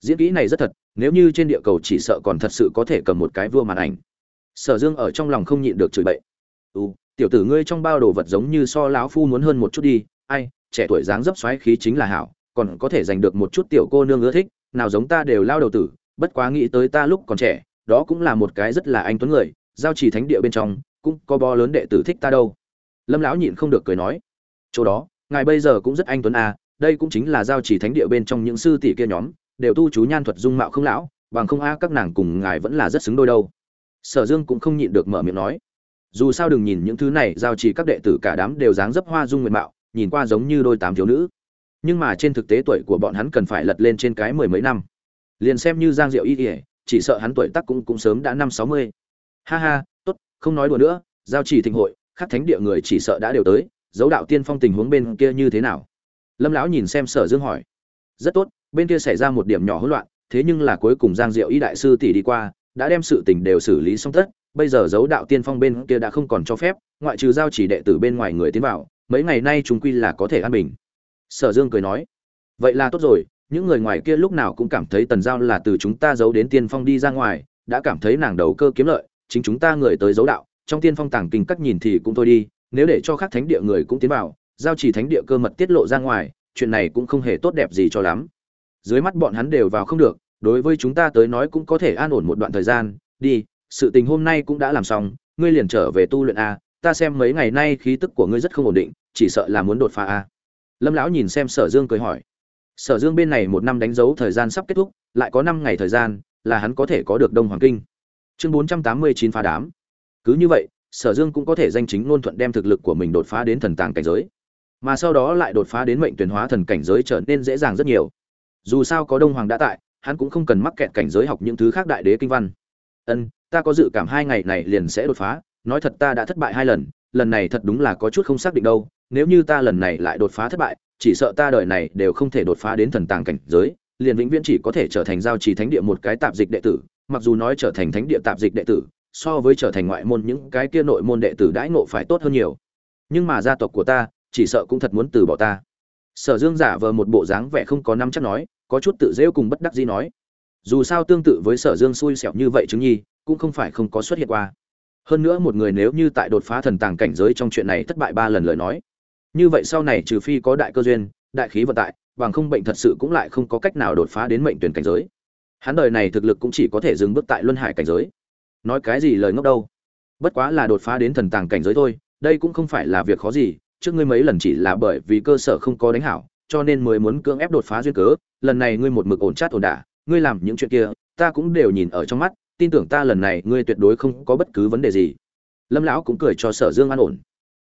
Diễn kỹ này rất thật, nếu như trên địa cầu chỉ sợ còn thật sự có thể cầm một cái vua màn ảnh. Sở dương ở trong lòng không nhịn được chửi bậy. Ừ tiểu tử ngươi trong bao đồ vật giống như so lão phu muốn hơn một chút đi, ai, trẻ tuổi dáng dấp xoáy khí chính là hảo, còn có thể giành được một chút tiểu cô nương ưa thích, nào giống ta đều lao đầu tử, bất quá nghĩ tới ta lúc còn trẻ, đó cũng là một cái rất là anh tuấn người, giao chỉ thánh địa bên trong cũng có bo lớn đệ tử thích ta đâu. Lâm lão nhịn không được cười nói, chỗ đó, ngài bây giờ cũng rất anh tuấn à đây cũng chính là giao chỉ thánh địa bên trong những sư tỷ kia nhóm, đều tu chú nhan thuật dung mạo không lão, bằng không a, các nàng cùng ngài vẫn là rất xứng đôi đâu. Sở dương cũng không nhịn được mở miệng nói, dù sao đừng nhìn những thứ này, giao chỉ các đệ tử cả đám đều dáng dấp hoa dung nguyện mạo, nhìn qua giống như đôi tám thiếu nữ. Nhưng mà trên thực tế tuổi của bọn hắn cần phải lật lên trên cái mười mấy năm. Liền xem như giang diệu y ỉa chỉ sợ hắn tuổi tác cũng cũng sớm đã năm sáu mươi. Ha ha không nói đùa nữa, giao chỉ thịnh hội khắc thánh địa người chỉ sợ đã đều tới dấu đạo tiên phong tình huống bên kia như thế nào? Lâm lão nhìn xem sở dương hỏi. Rất tốt, bên kia xảy ra một điểm nhỏ hỗn loạn, thế nhưng là cuối cùng giang diệu y đại sư tỷ đi qua, đã đem sự tình đều xử lý xong tất, bây giờ dấu đạo tiên phong bên kia đã không còn cho phép, ngoại trừ giao chỉ đệ tử bên ngoài người tiến vào, mấy ngày nay chúng quy là có thể an bình. Sở dương cười nói. Vậy là tốt rồi, những người ngoài kia lúc nào cũng cảm thấy tần giao là từ chúng ta giấu đến tiên phong đi ra ngoài, đã cảm thấy nàng đầu cơ kiếm lợi chính chúng ta người tới dấu đạo, trong tiên phong tàng kinh cắt nhìn thì cũng thôi đi, nếu để cho các thánh địa người cũng tiến vào, giao chỉ thánh địa cơ mật tiết lộ ra ngoài, chuyện này cũng không hề tốt đẹp gì cho lắm. Dưới mắt bọn hắn đều vào không được, đối với chúng ta tới nói cũng có thể an ổn một đoạn thời gian, đi, sự tình hôm nay cũng đã làm xong, ngươi liền trở về tu luyện a, ta xem mấy ngày nay khí tức của ngươi rất không ổn định, chỉ sợ là muốn đột phá a. Lâm lão nhìn xem sở dương cười hỏi. Sở dương bên này một năm đánh dấu thời gian sắp kết thúc, lại có năm ngày thời gian, là hắn có thể có được đông hoàng kinh chương bốn trăm tám mươi chín phá đám. Cứ như vậy, sở dương cũng có thể danh chính ngôn thuận đem thực lực của mình đột phá đến thần tàng cảnh giới. Mà sau đó lại đột phá đến mệnh tuyển hóa thần cảnh giới trở nên dễ dàng rất nhiều. Dù sao có đông hoàng đã tại, hắn cũng không cần mắc kẹt cảnh giới học những thứ khác đại đế kinh văn. Ân, ta có dự cảm hai ngày này liền sẽ đột phá, nói thật ta đã thất bại hai lần lần này thật đúng là có chút không xác định đâu, nếu như ta lần này lại đột phá thất bại, chỉ sợ ta đời này đều không thể đột phá đến thần tàng cảnh giới, liền vĩnh viễn chỉ có thể trở thành giao trì thánh địa một cái tạp dịch đệ tử mặc dù nói trở thành thánh địa tạp dịch đệ tử, so với trở thành ngoại môn những cái kia nội môn đệ tử đãi ngộ phải tốt hơn nhiều. Nhưng mà gia tộc của ta, chỉ sợ cũng thật muốn từ bỏ ta. Sở dương giả vờ một bộ dáng vẻ không có năm chắc nói, có chút tự dễu cùng bất đắc dĩ nói. Dù sao tương tự với sở dương xui xẻo như vậy chứng nhi cũng không phải không có xuất hiện qua. Hơn nữa một người nếu như tại đột phá thần tàng cảnh giới trong chuyện này thất bại ba lần lời nói. Như vậy sau này trừ phi có đại cơ duyên, đại khí vận tại, bằng không bệnh thật sự cũng lại không có cách nào đột phá đến mệnh tuyển cảnh giới hắn đời này thực lực cũng chỉ có thể dừng bước tại luân hải cảnh giới. Nói cái gì lời ngốc đâu? Bất quá là đột phá đến thần tàng cảnh giới thôi, đây cũng không phải là việc khó gì, trước ngươi mấy lần chỉ là bởi vì cơ sở không có đánh hảo, cho nên mới muốn cưỡng ép đột phá duyên cớ, lần này ngươi một mực ổn chát ổn đả, ngươi làm những chuyện kia, ta cũng đều nhìn ở trong mắt, tin tưởng ta lần này ngươi tuyệt đối không có bất cứ vấn đề gì. Lâm lão cũng cười cho sở dương an ổn.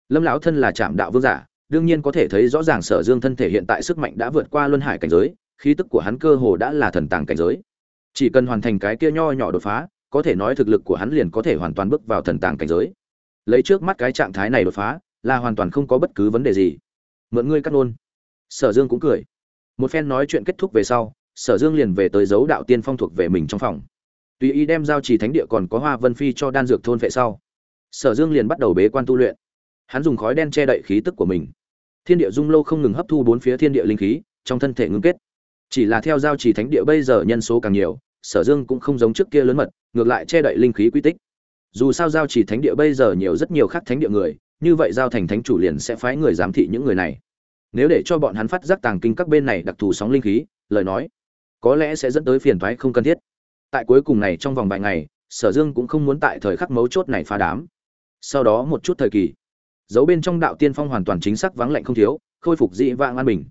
Lâm lão thân là trạm đạo vương giả, đương nhiên có thể thấy rõ ràng sở dương thân thể hiện tại sức mạnh đã vượt qua luân hải cảnh giới, khí tức của hắn cơ hồ đã là thần tàng cảnh giới chỉ cần hoàn thành cái kia nho nhỏ đột phá, có thể nói thực lực của hắn liền có thể hoàn toàn bước vào thần tàng cảnh giới. Lấy trước mắt cái trạng thái này đột phá, là hoàn toàn không có bất cứ vấn đề gì. Mượn ngươi cắt nôn sở dương cũng cười. Một phen nói chuyện kết thúc về sau, sở dương liền về tới dấu đạo tiên phong thuộc về mình trong phòng. Tùy ý đem giao trì thánh địa còn có hoa vân phi cho đan dược thôn vệ sau, sở dương liền bắt đầu bế quan tu luyện. Hắn dùng khói đen che đậy khí tức của mình. Thiên địa dung lô không ngừng hấp thu bốn phía thiên địa linh khí, trong thân thể ngưng kết. Chỉ là theo giao trì thánh địa bây giờ nhân số càng nhiều sở dương cũng không giống trước kia lớn mật, ngược lại che đậy linh khí quy tích. Dù sao giao chỉ thánh địa bây giờ nhiều rất nhiều khác thánh địa người, như vậy giao thành thánh chủ liền sẽ phái người giám thị những người này. Nếu để cho bọn hắn phát giác tàng kinh các bên này đặc thù sóng linh khí, lời nói, có lẽ sẽ dẫn tới phiền thoái không cần thiết. Tại cuối cùng này trong vòng vài ngày, sở dương cũng không muốn tại thời khắc mấu chốt này phá đám. Sau đó một chút thời kỳ, dấu bên trong đạo tiên phong hoàn toàn chính xác vắng lạnh không thiếu, khôi phục dị vãng an bình.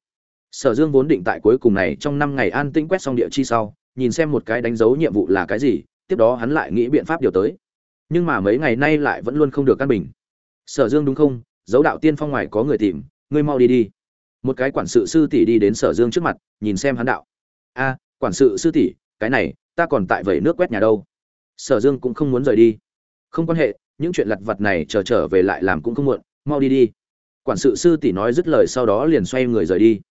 Sở dương vốn định tại cuối cùng này trong năm ngày an tĩnh quét xong địa chi sau nhìn xem một cái đánh dấu nhiệm vụ là cái gì tiếp đó hắn lại nghĩ biện pháp điều tới. Nhưng mà mấy ngày nay lại vẫn luôn không được căn bình. Sở dương đúng không? Dấu đạo tiên phong ngoài có người tìm ngươi mau đi đi. Một cái quản sự sư tỷ đi đến sở dương trước mặt nhìn xem hắn đạo. A quản sự sư tỷ cái này ta còn tại vẩy nước quét nhà đâu. Sở dương cũng không muốn rời đi. Không quan hệ những chuyện lặt vặt này chờ trở, trở về lại làm cũng không muộn mau đi đi. Quản sự sư tỷ nói dứt lời sau đó liền xoay người rời đi.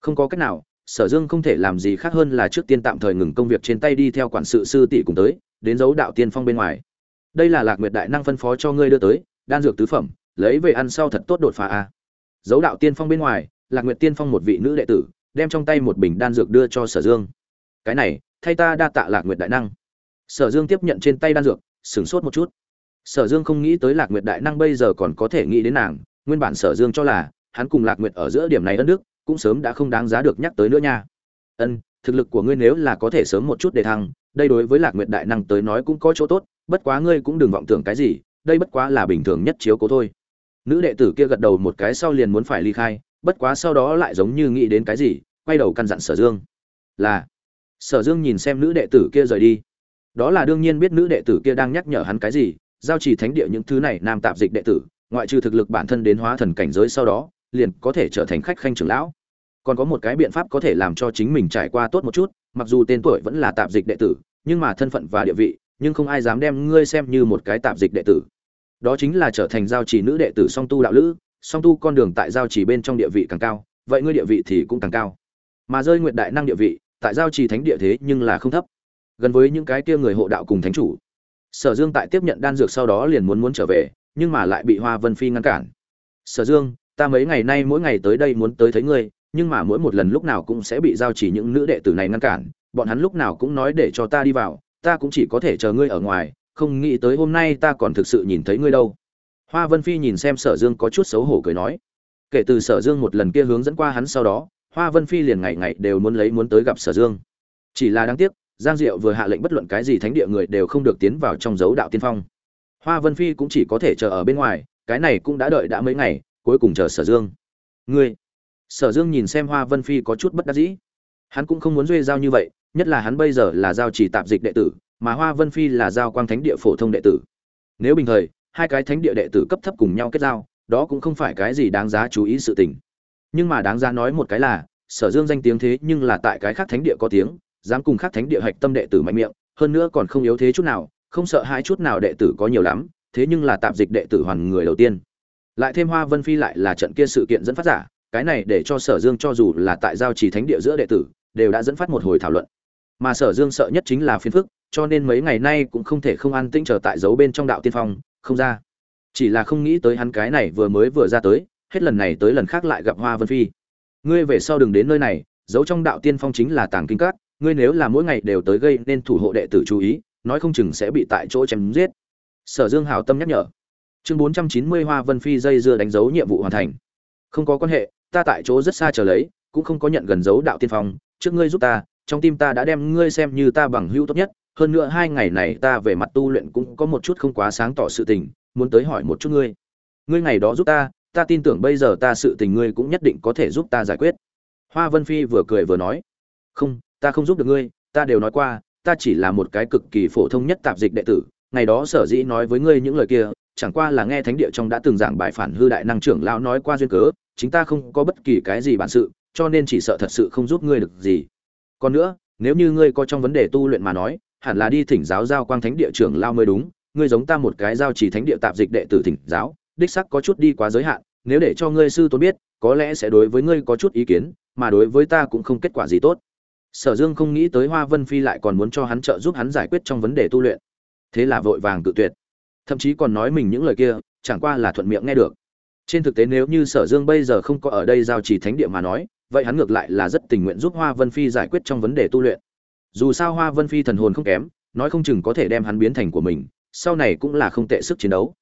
Không có cách nào sở dương không thể làm gì khác hơn là trước tiên tạm thời ngừng công việc trên tay đi theo quản sự sư tỷ cùng tới, đến dấu đạo tiên phong bên ngoài. Đây là lạc nguyệt đại năng phân phó cho ngươi đưa tới, đan dược tứ phẩm, lấy về ăn sau thật tốt đột phá a. Dấu đạo tiên phong bên ngoài, lạc nguyệt tiên phong một vị nữ đệ tử, đem trong tay một bình đan dược đưa cho sở dương. Cái này, thay ta đa tạ lạc nguyệt đại năng. Sở dương tiếp nhận trên tay đan dược, sửng sốt một chút. Sở dương không nghĩ tới lạc nguyệt đại năng bây giờ còn có thể nghĩ đến nàng, nguyên bản sở dương cho là, hắn cùng lạc nguyệt ở giữa điểm này ân đức cũng sớm đã không đáng giá được nhắc tới nữa nha. Ân, thực lực của ngươi nếu là có thể sớm một chút để thăng, đây đối với lạc nguyệt đại năng tới nói cũng có chỗ tốt, bất quá ngươi cũng đừng vọng tưởng cái gì, đây bất quá là bình thường nhất chiếu cố thôi. Nữ đệ tử kia gật đầu một cái sau liền muốn phải ly khai, bất quá sau đó lại giống như nghĩ đến cái gì, quay đầu căn dặn sở dương. Là. Sở dương nhìn xem nữ đệ tử kia rời đi. Đó là đương nhiên biết nữ đệ tử kia đang nhắc nhở hắn cái gì, giao trì thánh địa những thứ này nam tạp dịch đệ tử, ngoại trừ thực lực bản thân đến hóa thần cảnh giới sau đó liền có thể trở thành khách khanh trưởng lão. Còn có một cái biện pháp có thể làm cho chính mình trải qua tốt một chút, mặc dù tên tuổi vẫn là tạp dịch đệ tử, nhưng mà thân phận và địa vị, nhưng không ai dám đem ngươi xem như một cái tạp dịch đệ tử. Đó chính là trở thành giao trì nữ đệ tử song tu đạo lữ, song tu con đường tại giao trì bên trong địa vị càng cao, vậy ngươi địa vị thì cũng càng cao. Mà rơi nguyện đại năng địa vị, tại giao trì thánh địa thế nhưng là không thấp. Gần với những cái kia người hộ đạo cùng thánh chủ. Sở dương tại tiếp nhận đan dược sau đó liền muốn muốn trở về, nhưng mà lại bị hoa vân phi ngăn cản. Sở dương ta mấy ngày nay mỗi ngày tới đây muốn tới thấy ngươi, nhưng mà mỗi một lần lúc nào cũng sẽ bị giao chỉ những nữ đệ tử này ngăn cản, bọn hắn lúc nào cũng nói để cho ta đi vào, ta cũng chỉ có thể chờ ngươi ở ngoài, không nghĩ tới hôm nay ta còn thực sự nhìn thấy ngươi đâu. Hoa vân phi nhìn xem sở dương có chút xấu hổ cười nói. Kể từ sở dương một lần kia hướng dẫn qua hắn sau đó, hoa vân phi liền ngày ngày đều muốn lấy muốn tới gặp sở dương. Chỉ là đáng tiếc, giang diệu vừa hạ lệnh bất luận cái gì thánh địa người đều không được tiến vào trong dấu đạo tiên phong. Hoa vân phi cũng chỉ có thể chờ ở bên ngoài, cái này cũng đã đợi đã mấy ngày cuối cùng chờ sở dương. Ngươi? Sở dương nhìn xem hoa vân phi có chút bất đắc dĩ. Hắn cũng không muốn duê giao như vậy, nhất là hắn bây giờ là giao chỉ tạp dịch đệ tử, mà hoa vân phi là giao quang thánh địa phổ thông đệ tử. Nếu bình thời, hai cái thánh địa đệ tử cấp thấp cùng nhau kết giao, đó cũng không phải cái gì đáng giá chú ý sự tình. Nhưng mà đáng giá nói một cái là, sở dương danh tiếng thế nhưng là tại cái khác thánh địa có tiếng, dám cùng khác thánh địa hạch tâm đệ tử mạnh miệng, hơn nữa còn không yếu thế chút nào, không sợ hai chút nào đệ tử có nhiều lắm, thế nhưng là tạp dịch đệ tử hoàn người đầu tiên lại thêm hoa vân phi lại là trận kia sự kiện dẫn phát giả, cái này để cho sở dương cho dù là tại giao trì thánh địa giữa đệ tử, đều đã dẫn phát một hồi thảo luận. Mà sở dương sợ nhất chính là phiền phức, cho nên mấy ngày nay cũng không thể không an tĩnh chờ tại dấu bên trong đạo tiên phong, không ra. Chỉ là không nghĩ tới hắn cái này vừa mới vừa ra tới, hết lần này tới lần khác lại gặp hoa vân phi. Ngươi về sau đừng đến nơi này giấu trong đạo tiên phong chính là tàng kinh cát ngươi nếu là mỗi ngày đều tới gây nên thủ hộ đệ tử chú ý, nói không chừng sẽ bị tại chỗ chém giết. Sở dương hào tâm nhắc nhở chương bốn trăm chín mươi hoa vân phi dây dưa đánh dấu nhiệm vụ hoàn thành. Không có quan hệ, ta tại chỗ rất xa trở lấy, cũng không có nhận gần dấu đạo tiên phong, trước ngươi giúp ta, trong tim ta đã đem ngươi xem như ta bằng hữu tốt nhất, hơn nữa hai ngày này ta về mặt tu luyện cũng có một chút không quá sáng tỏ sự tình, muốn tới hỏi một chút ngươi. Ngươi ngày đó giúp ta ta tin tưởng bây giờ ta sự tình ngươi cũng nhất định có thể giúp ta giải quyết. Hoa vân phi vừa cười vừa nói, không, ta không giúp được ngươi, ta đều nói qua, ta chỉ là một cái cực kỳ phổ thông nhất tạp dịch đệ tử, ngày đó sở dĩ nói với ngươi những lời kia chẳng qua là nghe thánh địa trong đã từng giảng bài phản hư đại năng trưởng lão nói qua duyên cớ, chính ta không có bất kỳ cái gì bản sự, cho nên chỉ sợ thật sự không giúp ngươi được gì. Còn nữa, nếu như ngươi có trong vấn đề tu luyện mà nói, hẳn là đi thỉnh giáo giao quang thánh địa trưởng lão mới đúng, ngươi giống ta một cái giao chỉ thánh địa tạp dịch đệ tử thỉnh giáo, đích xác có chút đi quá giới hạn, nếu để cho ngươi sư tôn biết, có lẽ sẽ đối với ngươi có chút ý kiến, mà đối với ta cũng không kết quả gì tốt. Sở dương không nghĩ tới hoa vân phi lại còn muốn cho hắn trợ giúp hắn giải quyết trong vấn đề tu luyện. Thế là vội vàng cự tuyệt thậm chí còn nói mình những lời kia, chẳng qua là thuận miệng nghe được. Trên thực tế nếu như sở dương bây giờ không có ở đây giao chỉ thánh địa mà nói, vậy hắn ngược lại là rất tình nguyện giúp hoa vân phi giải quyết trong vấn đề tu luyện. Dù sao hoa vân phi thần hồn không kém, nói không chừng có thể đem hắn biến thành của mình, sau này cũng là không tệ sức chiến đấu.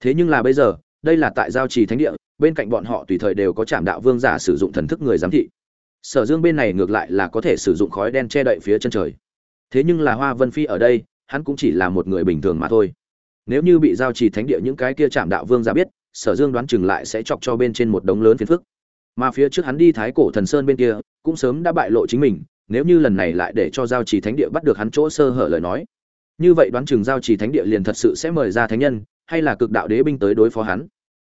Thế nhưng là bây giờ, đây là tại giao trì thánh địa, bên cạnh bọn họ tùy thời đều có trạm đạo vương giả sử dụng thần thức người giám thị. Sở dương bên này ngược lại là có thể sử dụng khói đen che đậy phía chân trời. Thế nhưng là hoa vân phi ở đây, hắn cũng chỉ là một người bình thường mà thôi nếu như bị giao trì thánh địa những cái kia chạm đạo vương ra biết, sở dương đoán chừng lại sẽ chọc cho bên trên một đống lớn phiền phức. Mà phía trước hắn đi thái cổ thần sơn bên kia, cũng sớm đã bại lộ chính mình, nếu như lần này lại để cho giao trì thánh địa bắt được hắn chỗ sơ hở lời nói. Như vậy đoán chừng giao trì thánh địa liền thật sự sẽ mời ra thánh nhân, hay là cực đạo đế binh tới đối phó hắn.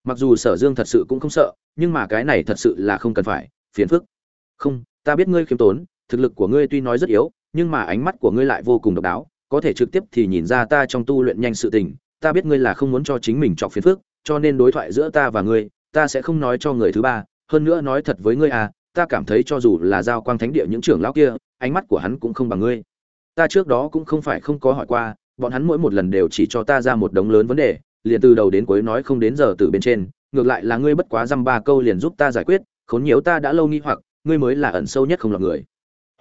Mặc dù sở dương thật sự cũng không sợ, nhưng mà cái này thật sự là không cần phải, phiền phức. Không, ta biết ngươi khiêm tốn, thực lực của ngươi tuy nói rất yếu, nhưng mà ánh mắt của ngươi lại vô cùng độc đáo có thể trực tiếp thì nhìn ra ta trong tu luyện nhanh sự tình, ta biết ngươi là không muốn cho chính mình chọc phiền phức, cho nên đối thoại giữa ta và ngươi, ta sẽ không nói cho người thứ ba, hơn nữa nói thật với ngươi à ta cảm thấy cho dù là giao quang thánh địa những trưởng lão kia, ánh mắt của hắn cũng không bằng ngươi. Ta trước đó cũng không phải không có hỏi qua, bọn hắn mỗi một lần đều chỉ cho ta ra một đống lớn vấn đề, liền từ đầu đến cuối nói không đến giờ từ bên trên, ngược lại là ngươi bất quá dăm ba câu liền giúp ta giải quyết, khốn nhiễu ta đã lâu nghi hoặc, ngươi mới là ẩn sâu nhất không lọt người.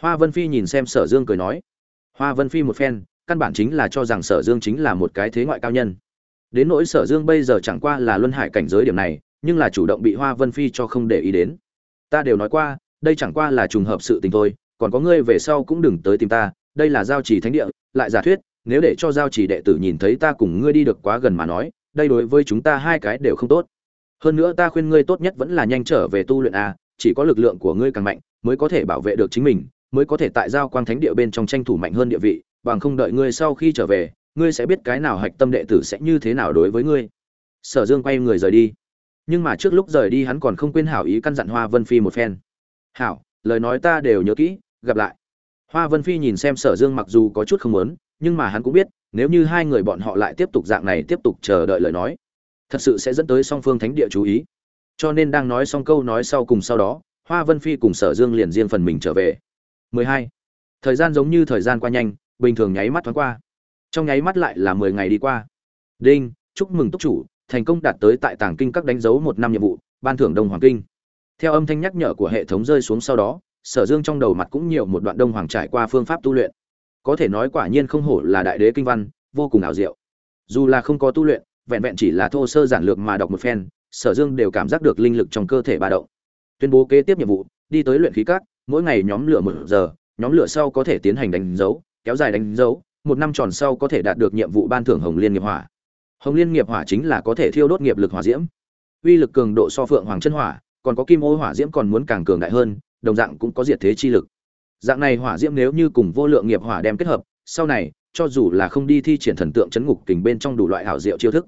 Hoa vân phi nhìn xem sở dương cười nói. Hoa vân phi một phen căn bản chính là cho rằng sở dương chính là một cái thế ngoại cao nhân. Đến nỗi sở dương bây giờ chẳng qua là luân hải cảnh giới điểm này, nhưng là chủ động bị hoa vân phi cho không để ý đến. Ta đều nói qua, đây chẳng qua là trùng hợp sự tình thôi, còn có ngươi về sau cũng đừng tới tìm ta, đây là giao trì thánh địa, lại giả thuyết, nếu để cho giao trì đệ tử nhìn thấy ta cùng ngươi đi được quá gần mà nói, đây đối với chúng ta hai cái đều không tốt. Hơn nữa ta khuyên ngươi tốt nhất vẫn là nhanh trở về tu luyện a, chỉ có lực lượng của ngươi càng mạnh, mới có thể bảo vệ được chính mình, mới có thể tại giao quang thánh địa bên trong tranh thủ mạnh hơn địa vị bằng không đợi ngươi sau khi trở về, ngươi sẽ biết cái nào hạch tâm đệ tử sẽ như thế nào đối với ngươi. Sở dương quay người rời đi. Nhưng mà trước lúc rời đi hắn còn không quên hảo ý căn dặn hoa vân phi một phen. Hảo, lời nói ta đều nhớ kỹ, gặp lại. Hoa vân phi nhìn xem sở dương mặc dù có chút không muốn, nhưng mà hắn cũng biết, nếu như hai người bọn họ lại tiếp tục dạng này tiếp tục chờ đợi lời nói, thật sự sẽ dẫn tới song phương thánh địa chú ý. Cho nên đang nói xong câu nói sau cùng sau đó, hoa vân phi cùng sở dương liền riêng phần mình trở về. 12. thời gian giống như thời gian qua nhanh bình thường nháy mắt thoáng qua. Trong nháy mắt lại là 10 ngày đi qua. Đinh chúc mừng túc chủ thành công đạt tới tại tàng kinh các đánh dấu một năm nhiệm vụ ban thưởng đông hoàng kinh. Theo âm thanh nhắc nhở của hệ thống rơi xuống sau đó sở dương trong đầu mặt cũng nhiều một đoạn đông hoàng trải qua phương pháp tu luyện. Có thể nói quả nhiên không hổ là đại đế kinh văn vô cùng ảo diệu. Dù là không có tu luyện vẹn vẹn chỉ là thô sơ giản lược mà đọc một phen sở dương đều cảm giác được linh lực trong cơ thể ba động. Tuyên bố kế tiếp nhiệm vụ đi tới luyện khí các, mỗi ngày nhóm lửa một giờ nhóm lửa sau có thể tiến hành đánh dấu kéo dài đánh dấu, một năm tròn sau có thể đạt được nhiệm vụ ban thưởng hồng liên nghiệp hỏa. Hồng liên nghiệp hỏa chính là có thể thiêu đốt nghiệp lực hỏa diễm. Uy lực cường độ so phượng hoàng chân hỏa, còn có kim ô hỏa diễm còn muốn càng cường đại hơn, đồng dạng cũng có diệt thế chi lực. Dạng này hỏa diễm nếu như cùng vô lượng nghiệp hỏa đem kết hợp, sau này, cho dù là không đi thi triển thần tượng chấn ngục kình bên trong đủ loại hảo diệu chiêu thức,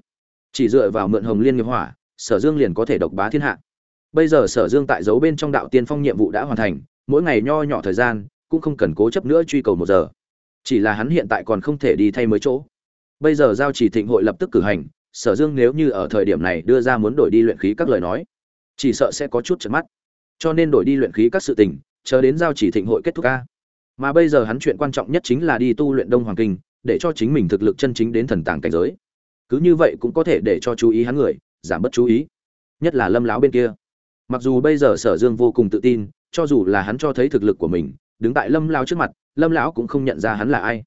chỉ dựa vào mượn hồng liên nghiệp hỏa, sở dương liền có thể độc bá thiên hạ. Bây giờ sở dương tại dấu bên trong đạo tiên phong nhiệm vụ đã hoàn thành, mỗi ngày nho nhỏ thời gian, cũng không cần cố chấp nữa truy cầu một giờ chỉ là hắn hiện tại còn không thể đi thay mới chỗ. Bây giờ giao chỉ thịnh hội lập tức cử hành, sở dương nếu như ở thời điểm này đưa ra muốn đổi đi luyện khí các lời nói, chỉ sợ sẽ có chút chật mắt. Cho nên đổi đi luyện khí các sự tình, chờ đến giao chỉ thịnh hội kết thúc ca. Mà bây giờ hắn chuyện quan trọng nhất chính là đi tu luyện đông hoàng kinh, để cho chính mình thực lực chân chính đến thần tàng cảnh giới. Cứ như vậy cũng có thể để cho chú ý hắn người, giảm bớt chú ý. Nhất là lâm lão bên kia. Mặc dù bây giờ sở dương vô cùng tự tin, cho dù là hắn cho thấy thực lực của mình đứng tại lâm lão trước mặt, lâm lão cũng không nhận ra hắn là ai.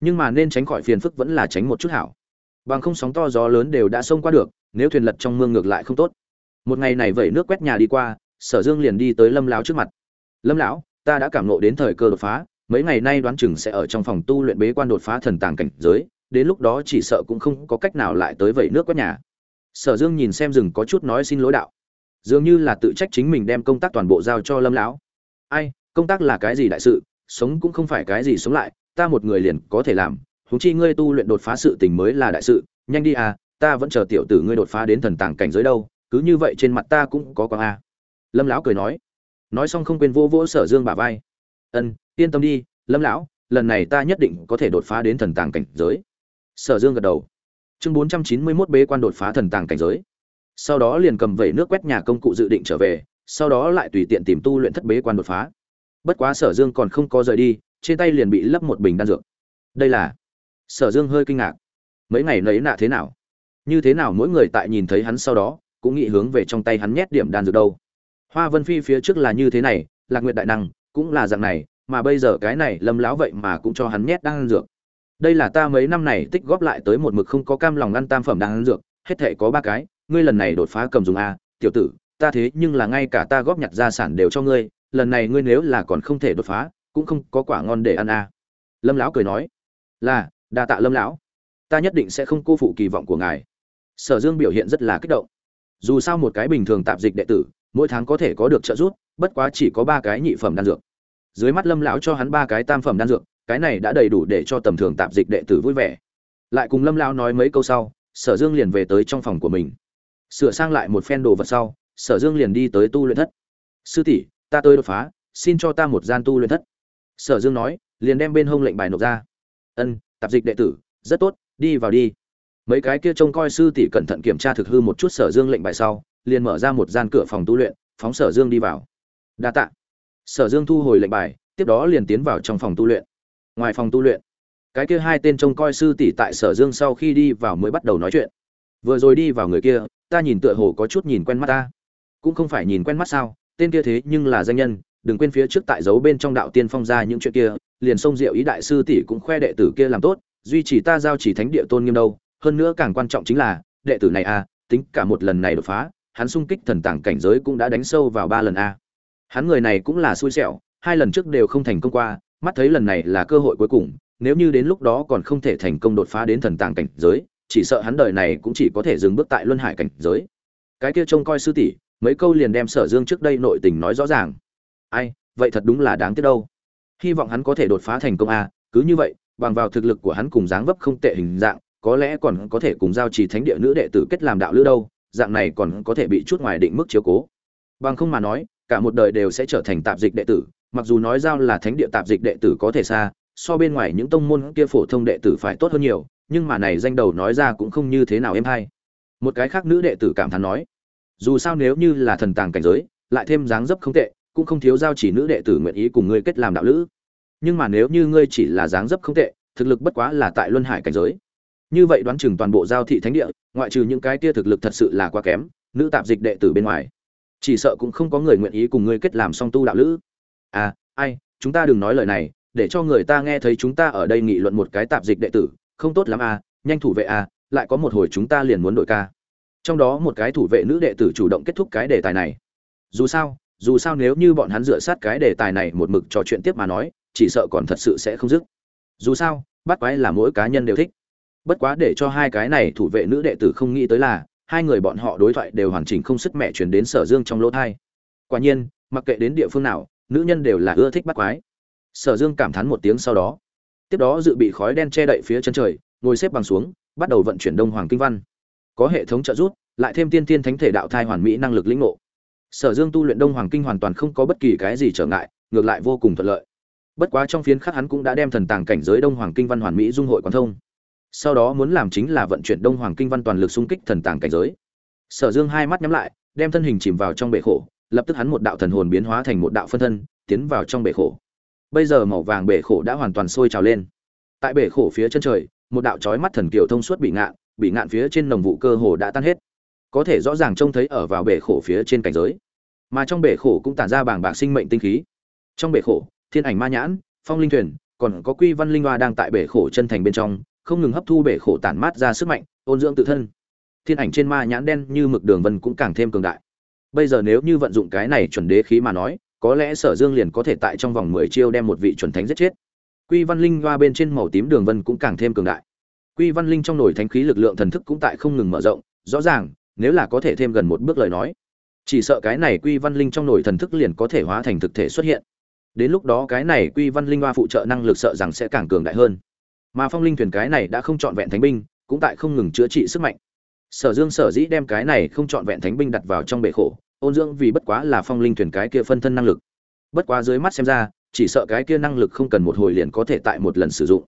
Nhưng mà nên tránh khỏi phiền phức vẫn là tránh một chút hảo. Bằng không sóng to gió lớn đều đã xông qua được, nếu thuyền lật trong mương ngược lại không tốt. Một ngày này vẩy nước quét nhà đi qua, sở dương liền đi tới lâm lão trước mặt. Lâm lão, ta đã cảm nộ đến thời cơ đột phá, mấy ngày nay đoán chừng sẽ ở trong phòng tu luyện bế quan đột phá thần tàng cảnh giới, đến lúc đó chỉ sợ cũng không có cách nào lại tới vẩy nước quét nhà. Sở dương nhìn xem rừng có chút nói xin lỗi đạo. Dường như là tự trách chính mình đem công tác toàn bộ giao cho lâm lão. Ai công tác là cái gì đại sự, sống cũng không phải cái gì sống lại, ta một người liền có thể làm, huống chi ngươi tu luyện đột phá sự tình mới là đại sự, nhanh đi à ta vẫn chờ tiểu tử ngươi đột phá đến thần tàng cảnh giới đâu, cứ như vậy trên mặt ta cũng có quang a. Lâm lão cười nói. Nói xong không quên vô vỗ sở dương bả vai. Ân, yên tâm đi, lâm lão, lần này ta nhất định có thể đột phá đến thần tàng cảnh giới. Sở dương gật đầu. Chương bốn trăm chín mươi mốt bế quan đột phá thần tàng cảnh giới. Sau đó liền cầm vẩy nước quét nhà công cụ dự định trở về, sau đó lại tùy tiện tìm tu luyện thất bế quan đột phá bất quá sở dương còn không có rời đi, trên tay liền bị lấp một bình đan dược. Đây là? Sở dương hơi kinh ngạc. Mấy ngày nấy nạ thế nào? Như thế nào mỗi người tại nhìn thấy hắn sau đó, cũng nghĩ hướng về trong tay hắn nhét điểm đan dược đâu? Hoa vân phi phía trước là như thế này, lạc nguyệt đại năng cũng là dạng này, mà bây giờ cái này lâm láo vậy mà cũng cho hắn nhét đan dược. Đây là ta mấy năm này tích góp lại tới một mực không có cam lòng ăn tam phẩm đan dược, hết thể có ba cái, ngươi lần này đột phá cầm dùng a, tiểu tử, ta thế nhưng là ngay cả ta góp nhặt gia sản đều cho ngươi lần này ngươi nếu là còn không thể đột phá, cũng không có quả ngon để ăn à? lâm lão cười nói, là, đa tạ lâm lão. Ta nhất định sẽ không cô phụ kỳ vọng của ngài. Sở dương biểu hiện rất là kích động. Dù sao một cái bình thường tạp dịch đệ tử, mỗi tháng có thể có được trợ giúp, bất quá chỉ có ba cái nhị phẩm đan dược. Dưới mắt lâm lão cho hắn ba cái tam phẩm đan dược, cái này đã đầy đủ để cho tầm thường tạp dịch đệ tử vui vẻ. Lại cùng lâm lão nói mấy câu sau, sở dương liền về tới trong phòng của mình. Sửa sang lại một phen đồ vật sau, sở dương liền đi tới tu luyện thất. Sư tỷ ta tới đột phá, xin cho ta một gian tu luyện thất. Sở dương nói, liền đem bên hông lệnh bài nộp ra. Ân, tạp dịch đệ tử, rất tốt, đi vào đi. Mấy cái kia trông coi sư tỷ cẩn thận kiểm tra thực hư một chút sở dương lệnh bài sau, liền mở ra một gian cửa phòng tu luyện, phóng sở dương đi vào. Đa tạ. Sở dương thu hồi lệnh bài, tiếp đó liền tiến vào trong phòng tu luyện. Ngoài phòng tu luyện, cái kia hai tên trông coi sư tỷ tại sở dương sau khi đi vào mới bắt đầu nói chuyện. Vừa rồi đi vào người kia, ta nhìn tựa hồ có chút nhìn quen mắt ta. Cũng không phải nhìn quen mắt sao tên kia thế nhưng là danh nhân, đừng quên phía trước tại dấu bên trong đạo tiên phong ra những chuyện kia, liền sông diệu ý đại sư tỷ cũng khoe đệ tử kia làm tốt, duy trì ta giao chỉ thánh địa tôn nghiêm đâu, hơn nữa càng quan trọng chính là, đệ tử này a tính cả một lần này đột phá, hắn sung kích thần tàng cảnh giới cũng đã đánh sâu vào ba lần a. Hắn người này cũng là xui xẻo, hai lần trước đều không thành công qua, mắt thấy lần này là cơ hội cuối cùng, nếu như đến lúc đó còn không thể thành công đột phá đến thần tàng cảnh giới, chỉ sợ hắn đời này cũng chỉ có thể dừng bước tại luân hải cảnh giới. Cái kia trông coi sư tỷ mấy câu liền đem sở dương trước đây nội tình nói rõ ràng. Ai, vậy thật đúng là đáng tiếc đâu. Hy vọng hắn có thể đột phá thành công a, cứ như vậy, bằng vào thực lực của hắn cùng dáng vấp không tệ hình dạng, có lẽ còn có thể cùng giao trì thánh địa nữ đệ tử kết làm đạo lữ đâu, dạng này còn có thể bị chút ngoài định mức chiếu cố. Bằng không mà nói, cả một đời đều sẽ trở thành tạp dịch đệ tử, mặc dù nói giao là thánh địa tạp dịch đệ tử có thể xa, so bên ngoài những tông môn kia phổ thông đệ tử phải tốt hơn nhiều, nhưng mà này danh đầu nói ra cũng không như thế nào em hay. Một cái khác nữ đệ tử cảm thán nói dù sao nếu như là thần tàng cảnh giới, lại thêm dáng dấp không tệ, cũng không thiếu giao chỉ nữ đệ tử nguyện ý cùng ngươi kết làm đạo lữ. Nhưng mà nếu như ngươi chỉ là dáng dấp không tệ, thực lực bất quá là tại luân hải cảnh giới. Như vậy đoán chừng toàn bộ giao thị thánh địa, ngoại trừ những cái tia thực lực thật sự là quá kém, nữ tạp dịch đệ tử bên ngoài, chỉ sợ cũng không có người nguyện ý cùng ngươi kết làm song tu đạo lữ. À ai, chúng ta đừng nói lời này, để cho người ta nghe thấy chúng ta ở đây nghị luận một cái tạp dịch đệ tử, không tốt lắm à nhanh thủ vệ à lại có một hồi chúng ta liền muốn đội ca trong đó một cái thủ vệ nữ đệ tử chủ động kết thúc cái đề tài này. Dù sao dù sao nếu như bọn hắn dựa sát cái đề tài này một mực trò chuyện tiếp mà nói, chỉ sợ còn thật sự sẽ không dứt. Dù sao, bắt quái là mỗi cá nhân đều thích. Bất quá để cho hai cái này thủ vệ nữ đệ tử không nghĩ tới là, hai người bọn họ đối thoại đều hoàn chỉnh không sức mẹ chuyển đến sở dương trong lỗ thai. Quả nhiên, mặc kệ đến địa phương nào, nữ nhân đều là ưa thích bắt quái. Sở dương cảm thán một tiếng sau đó. Tiếp đó dự bị khói đen che đậy phía chân trời, ngồi xếp bằng xuống, bắt đầu vận chuyển đông hoàng kinh văn có hệ thống trợ giúp, lại thêm tiên tiên thánh thể đạo thai hoàn mỹ năng lực lĩnh ngộ. Sở dương tu luyện đông hoàng kinh hoàn toàn không có bất kỳ cái gì trở ngại, ngược lại vô cùng thuận lợi. Bất quá trong phiến khắc hắn cũng đã đem thần tàng cảnh giới đông hoàng kinh văn hoàn mỹ dung hội quán thông. Sau đó muốn làm chính là vận chuyển đông hoàng kinh văn toàn lực xung kích thần tàng cảnh giới. Sở dương hai mắt nhắm lại, đem thân hình chìm vào trong bể khổ, lập tức hắn một đạo thần hồn biến hóa thành một đạo phân thân, tiến vào trong bể khổ. Bây giờ màu vàng bể khổ đã hoàn toàn sôi trào lên. Tại bể khổ phía chân trời, một đạo chói mắt thần kiều thông suốt bị ngạn bị ngạn phía trên nồng vụ cơ hồ đã tan hết. Có thể rõ ràng trông thấy ở vào bể khổ phía trên cảnh giới. Mà trong bể khổ cũng tản ra bảng bạc sinh mệnh tinh khí. Trong bể khổ, thiên ảnh ma nhãn, phong linh thuyền, còn có quy văn linh hoa đang tại bể khổ chân thành bên trong, không ngừng hấp thu bể khổ tản mát ra sức mạnh, ôn dưỡng tự thân. Thiên ảnh trên ma nhãn đen như mực đường vân cũng càng thêm cường đại. Bây giờ nếu như vận dụng cái này chuẩn đế khí mà nói, có lẽ sở dương liền có thể tại trong vòng mười chiêu đem một vị chuẩn thánh giết chết. Quy văn linh hoa bên trên màu tím đường vân cũng càng thêm cường đại quy văn linh trong nổi thánh khí lực lượng thần thức cũng tại không ngừng mở rộng, rõ ràng, nếu là có thể thêm gần một bước lời nói, chỉ sợ cái này quy văn linh trong nổi thần thức liền có thể hóa thành thực thể xuất hiện. Đến lúc đó cái này quy văn linh hoa phụ trợ năng lực sợ rằng sẽ càng cường đại hơn. Mà phong linh thuyền cái này đã không chọn vẹn thánh binh, cũng tại không ngừng chữa trị sức mạnh. Sở dương sở dĩ đem cái này không chọn vẹn thánh binh đặt vào trong bể khổ, ôn dưỡng vì bất quá là phong linh thuyền cái kia phân thân năng lực. Bất quá dưới mắt xem ra, chỉ sợ cái kia năng lực không cần một hồi liền có thể tại một lần sử dụng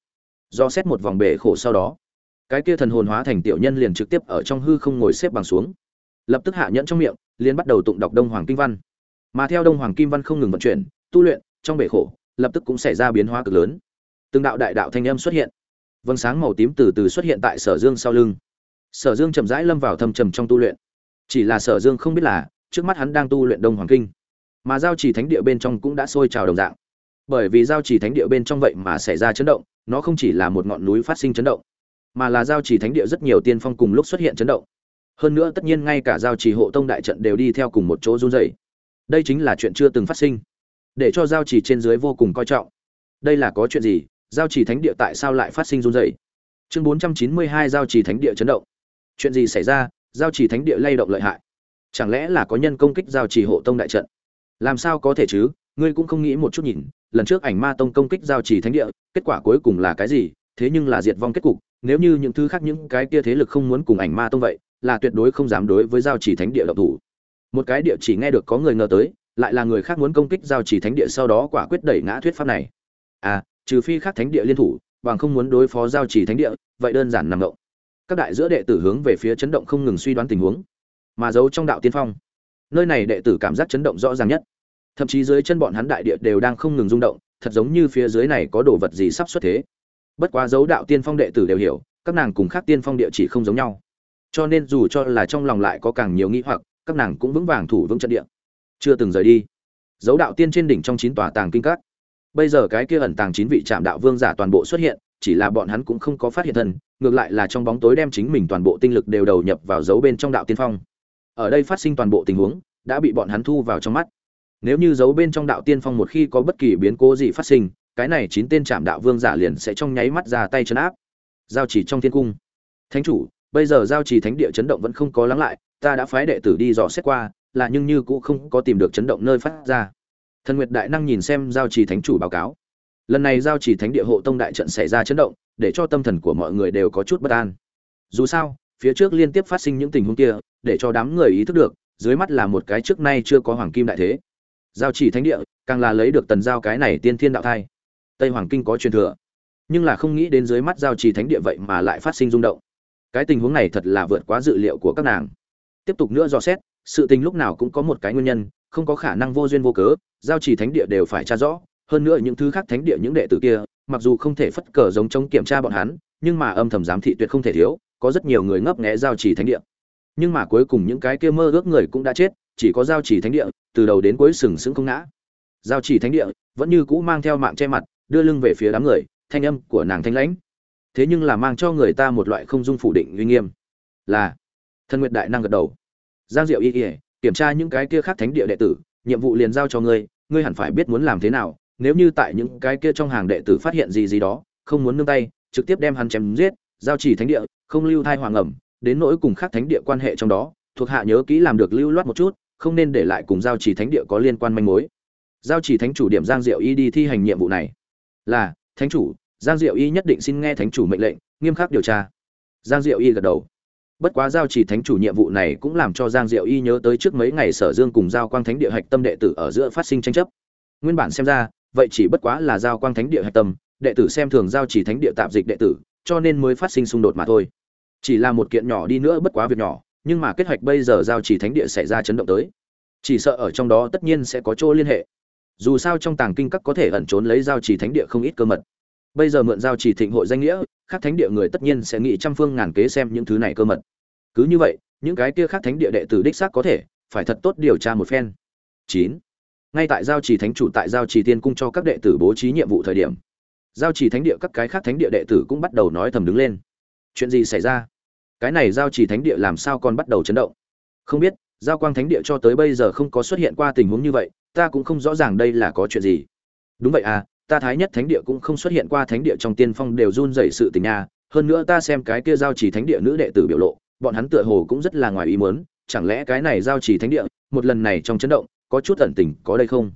do xét một vòng bể khổ sau đó, cái kia thần hồn hóa thành tiểu nhân liền trực tiếp ở trong hư không ngồi xếp bằng xuống. Lập tức hạ nhẫn trong miệng, liền bắt đầu tụng đọc đông hoàng kinh văn. Mà theo đông hoàng kim văn không ngừng vận chuyển, tu luyện, trong bể khổ, lập tức cũng xảy ra biến hóa cực lớn. Từng đạo đại đạo thanh âm xuất hiện. Vầng sáng màu tím từ từ xuất hiện tại sở dương sau lưng. Sở dương chậm rãi lâm vào thâm trầm trong tu luyện. Chỉ là sở dương không biết là, trước mắt hắn đang tu luyện đông hoàng kinh, mà giao trì thánh địa bên trong cũng đã sôi trào đồng dạng. Bởi vì giao trì thánh địa bên trong vậy mà xảy ra chấn động nó không chỉ là một ngọn núi phát sinh chấn động, mà là giao trì thánh địa rất nhiều tiên phong cùng lúc xuất hiện chấn động. Hơn nữa tất nhiên ngay cả giao trì hộ tông đại trận đều đi theo cùng một chỗ run rẩy. Đây chính là chuyện chưa từng phát sinh, để cho giao trì trên dưới vô cùng coi trọng. Đây là có chuyện gì? Giao trì thánh địa tại sao lại phát sinh run rẩy? Chương bốn trăm chín mươi hai, giao trì thánh địa chấn động. Chuyện gì xảy ra? Giao trì thánh địa lay động lợi hại. Chẳng lẽ là có nhân công kích giao trì hộ tông đại trận? Làm sao có thể chứ? Ngươi cũng không nghĩ một chút nhìn lần trước ảnh ma tông công kích giao trì thánh địa, kết quả cuối cùng là cái gì? Thế nhưng là diệt vong kết cục. Nếu như những thứ khác những cái kia thế lực không muốn cùng ảnh ma tông vậy, là tuyệt đối không dám đối với giao trì thánh địa độc thủ. Một cái địa chỉ nghe được có người ngờ tới, lại là người khác muốn công kích giao trì thánh địa sau đó quả quyết đẩy ngã thuyết pháp này. À trừ phi khác thánh địa liên thủ, bằng không muốn đối phó giao trì thánh địa, vậy đơn giản nằm động. Các đại giữa đệ tử hướng về phía chấn động không ngừng suy đoán tình huống, mà giấu trong đạo tiên phong. Nơi này đệ tử cảm giác chấn động rõ ràng nhất thậm chí dưới chân bọn hắn đại địa đều đang không ngừng rung động, thật giống như phía dưới này có đồ vật gì sắp xuất thế. Bất quá dấu đạo tiên phong đệ tử đều hiểu, các nàng cùng khác tiên phong địa chỉ không giống nhau. Cho nên dù cho là trong lòng lại có càng nhiều nghĩ hoặc, các nàng cũng vững vàng thủ vững trận địa. Chưa từng rời đi. Dấu đạo tiên trên đỉnh trong chín tòa tàng kinh các. Bây giờ cái kia ẩn tàng chín vị trạm đạo vương giả toàn bộ xuất hiện, chỉ là bọn hắn cũng không có phát hiện thân, ngược lại là trong bóng tối đem chính mình toàn bộ tinh lực đều đầu nhập vào dấu bên trong đạo tiên phong. Ở đây phát sinh toàn bộ tình huống, đã bị bọn hắn thu vào trong mắt nếu như giấu bên trong đạo tiên phong một khi có bất kỳ biến cố gì phát sinh, cái này chín tên trạm đạo vương giả liền sẽ trong nháy mắt ra tay chấn áp. Giao chỉ trong thiên cung. Thánh chủ, bây giờ giao chỉ thánh địa chấn động vẫn không có lắng lại, ta đã phái đệ tử đi dò xét qua, là nhưng như cũng không có tìm được chấn động nơi phát ra. Thần nguyệt đại năng nhìn xem giao chỉ thánh chủ báo cáo. Lần này giao chỉ thánh địa hộ tông đại trận xảy ra chấn động, để cho tâm thần của mọi người đều có chút bất an. Dù sao, phía trước liên tiếp phát sinh những tình huống kia, để cho đám người ý thức được, dưới mắt là một cái trước nay chưa có hoàng kim đại thế giao chỉ thánh địa, càng là lấy được tần giao cái này tiên thiên đạo thai. Tây hoàng kinh có truyền thừa, nhưng là không nghĩ đến dưới mắt giao chỉ thánh địa vậy mà lại phát sinh rung động. Cái tình huống này thật là vượt quá dự liệu của các nàng. Tiếp tục nữa dò xét, sự tình lúc nào cũng có một cái nguyên nhân, không có khả năng vô duyên vô cớ, giao chỉ thánh địa đều phải tra rõ. Hơn nữa những thứ khác thánh địa những đệ tử kia, mặc dù không thể phất cờ giống chống kiểm tra bọn hắn, nhưng mà âm thầm giám thị tuyệt không thể thiếu, có rất nhiều người ngấp nghé giao chỉ thánh địa nhưng mà cuối cùng những cái kia mơ ước người cũng đã chết, chỉ có giao chỉ thánh địa, từ đầu đến cuối sừng sững không ngã. Giao chỉ thánh địa vẫn như cũ mang theo mạng che mặt, đưa lưng về phía đám người, thanh âm của nàng thanh lãnh. Thế nhưng là mang cho người ta một loại không dung phủ định uy nghiêm. Là thân nguyện đại năng gật đầu. Giang diệu y ỉa kiểm tra những cái kia khác thánh địa đệ tử, nhiệm vụ liền giao cho ngươi ngươi hẳn phải biết muốn làm thế nào, nếu như tại những cái kia trong hàng đệ tử phát hiện gì gì đó, không muốn nương tay, trực tiếp đem hắn chém giết, giao chỉ thánh địa, không lưu thai hoàng ẩm đến nỗi cùng khác thánh địa quan hệ trong đó, thuộc hạ nhớ kỹ làm được lưu loát một chút, không nên để lại cùng giao chỉ thánh địa có liên quan manh mối. Giao chỉ thánh chủ điểm giang diệu y đi thi hành nhiệm vụ này. Là, thánh chủ, giang diệu y nhất định xin nghe thánh chủ mệnh lệnh, nghiêm khắc điều tra. Giang diệu y gật đầu. Bất quá giao chỉ thánh chủ nhiệm vụ này cũng làm cho giang diệu y nhớ tới trước mấy ngày sở dương cùng giao quang thánh địa hạch tâm đệ tử ở giữa phát sinh tranh chấp. Nguyên bản xem ra, vậy chỉ bất quá là giao quang thánh địa hạch tâm, đệ tử xem thường giao chỉ thánh địa tạp dịch đệ tử, cho nên mới phát sinh xung đột mà thôi chỉ là một kiện nhỏ đi nữa bất quá việc nhỏ, nhưng mà kết hoạch bây giờ giao chỉ thánh địa xảy ra chấn động tới. Chỉ sợ ở trong đó tất nhiên sẽ có chỗ liên hệ. Dù sao trong tàng kinh các có thể ẩn trốn lấy giao chỉ thánh địa không ít cơ mật. Bây giờ mượn giao chỉ thịnh hội danh nghĩa, khác thánh địa người tất nhiên sẽ nghĩ trăm phương ngàn kế xem những thứ này cơ mật. Cứ như vậy, những cái kia khác thánh địa đệ tử đích xác có thể, phải thật tốt điều tra một phen. Chín. Ngay tại giao chỉ thánh chủ tại giao chỉ tiên cung cho các đệ tử bố trí nhiệm vụ thời điểm, giao chỉ thánh địa các cái khác thánh địa đệ tử cũng bắt đầu nói thầm đứng lên chuyện gì xảy ra? Cái này giao chỉ thánh địa làm sao còn bắt đầu chấn động? Không biết, giao quang thánh địa cho tới bây giờ không có xuất hiện qua tình huống như vậy, ta cũng không rõ ràng đây là có chuyện gì. Đúng vậy à ta thái nhất thánh địa cũng không xuất hiện qua thánh địa trong tiên phong đều run rẩy sự tình nha. Hơn nữa ta xem cái kia giao chỉ thánh địa nữ đệ tử biểu lộ, bọn hắn tựa hồ cũng rất là ngoài ý muốn, chẳng lẽ cái này giao chỉ thánh địa, một lần này trong chấn động, có chút ẩn tình, có đây không?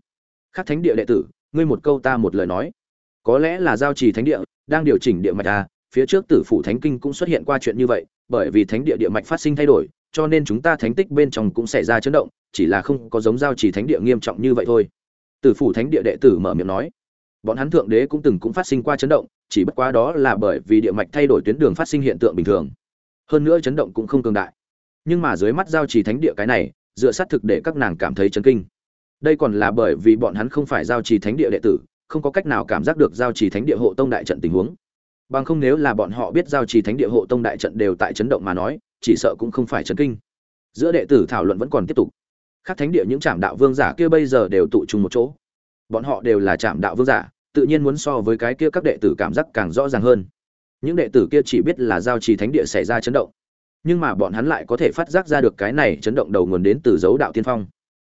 Khác thánh địa đệ tử, ngươi một câu ta một lời nói. Có lẽ là giao chỉ thánh địa đang điều chỉnh địa mạch à phía trước tử phủ thánh kinh cũng xuất hiện qua chuyện như vậy, bởi vì thánh địa địa mạch phát sinh thay đổi, cho nên chúng ta thánh tích bên trong cũng xảy ra chấn động, chỉ là không có giống giao chỉ thánh địa nghiêm trọng như vậy thôi. Tử phủ thánh địa đệ tử mở miệng nói. Bọn hắn thượng đế cũng từng cũng phát sinh qua chấn động, chỉ bất quá đó là bởi vì địa mạch thay đổi tuyến đường phát sinh hiện tượng bình thường. Hơn nữa chấn động cũng không cường đại. Nhưng mà dưới mắt giao trì thánh địa cái này, dựa sát thực để các nàng cảm thấy chấn kinh. Đây còn là bởi vì bọn hắn không phải giao trì thánh địa đệ tử, không có cách nào cảm giác được giao trì thánh địa hộ tông đại trận tình huống bằng không nếu là bọn họ biết giao trì thánh địa hộ tông đại trận đều tại chấn động mà nói, chỉ sợ cũng không phải chấn kinh. Giữa đệ tử thảo luận vẫn còn tiếp tục. Khác thánh địa những trạm đạo vương giả kia bây giờ đều tụ trung một chỗ. Bọn họ đều là trạm đạo vương giả, tự nhiên muốn so với cái kia các đệ tử cảm giác càng rõ ràng hơn. Những đệ tử kia chỉ biết là giao trì thánh địa xảy ra chấn động. Nhưng mà bọn hắn lại có thể phát giác ra được cái này chấn động đầu nguồn đến từ dấu đạo tiên phong.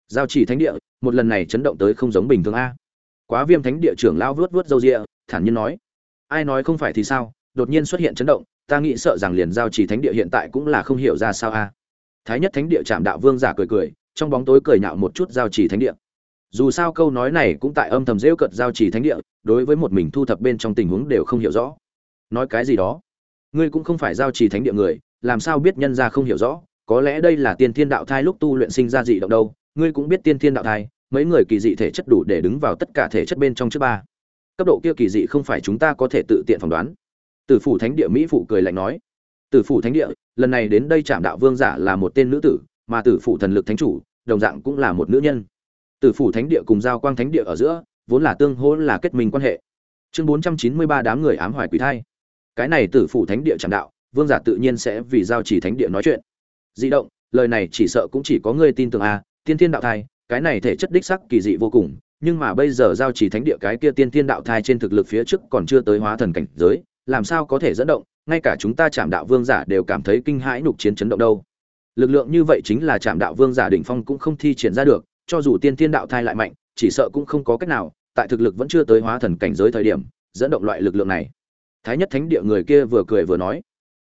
Giao trì thánh địa, một lần này chấn động tới không giống bình thường a. Quá viêm thánh địa trưởng lao vớt vớt râu rịa thản nhiên nói ai nói không phải thì sao? Đột nhiên xuất hiện chấn động, ta nghĩ sợ rằng liền giao trì thánh địa hiện tại cũng là không hiểu ra sao a. Thái nhất thánh địa chạm đạo vương giả cười cười, trong bóng tối cười nhạo một chút giao trì thánh địa. Dù sao câu nói này cũng tại âm thầm rêu cợt giao trì thánh địa, đối với một mình thu thập bên trong tình huống đều không hiểu rõ. Nói cái gì đó? Ngươi cũng không phải giao trì thánh địa người, làm sao biết nhân ra không hiểu rõ? Có lẽ đây là tiên thiên đạo thai lúc tu luyện sinh ra dị động đâu, ngươi cũng biết tiên thiên đạo thai, mấy người kỳ dị thể chất đủ để đứng vào tất cả thể chất bên trong trước ba cấp độ kia kỳ dị không phải chúng ta có thể tự tiện phỏng đoán. Tử phủ thánh địa mỹ phụ cười lạnh nói. Tử phủ thánh địa lần này đến đây chạm đạo vương giả là một tên nữ tử mà tử phủ thần lực thánh chủ đồng dạng cũng là một nữ nhân. Tử phủ thánh địa cùng giao quang thánh địa ở giữa vốn là tương hỗ là kết minh quan hệ. Chương bốn trăm chín mươi ba đám người ám hoài quỷ thai. Cái này tử phủ thánh địa chạm đạo vương giả tự nhiên sẽ vì giao chỉ thánh địa nói chuyện. Di động lời này chỉ sợ cũng chỉ có người tin tưởng a à, tiên thiên đạo thai cái này thể chất đích sắc kỳ dị vô cùng nhưng mà bây giờ giao chỉ thánh địa cái kia tiên thiên đạo thai trên thực lực phía trước còn chưa tới hóa thần cảnh giới, làm sao có thể dẫn động, ngay cả chúng ta chạm đạo vương giả đều cảm thấy kinh hãi nục chiến chấn động đâu. Lực lượng như vậy chính là chạm đạo vương giả đỉnh phong cũng không thi triển ra được, cho dù tiên thiên đạo thai lại mạnh, chỉ sợ cũng không có cách nào, tại thực lực vẫn chưa tới hóa thần cảnh giới thời điểm, dẫn động loại lực lượng này. Thái nhất thánh địa người kia vừa cười vừa nói,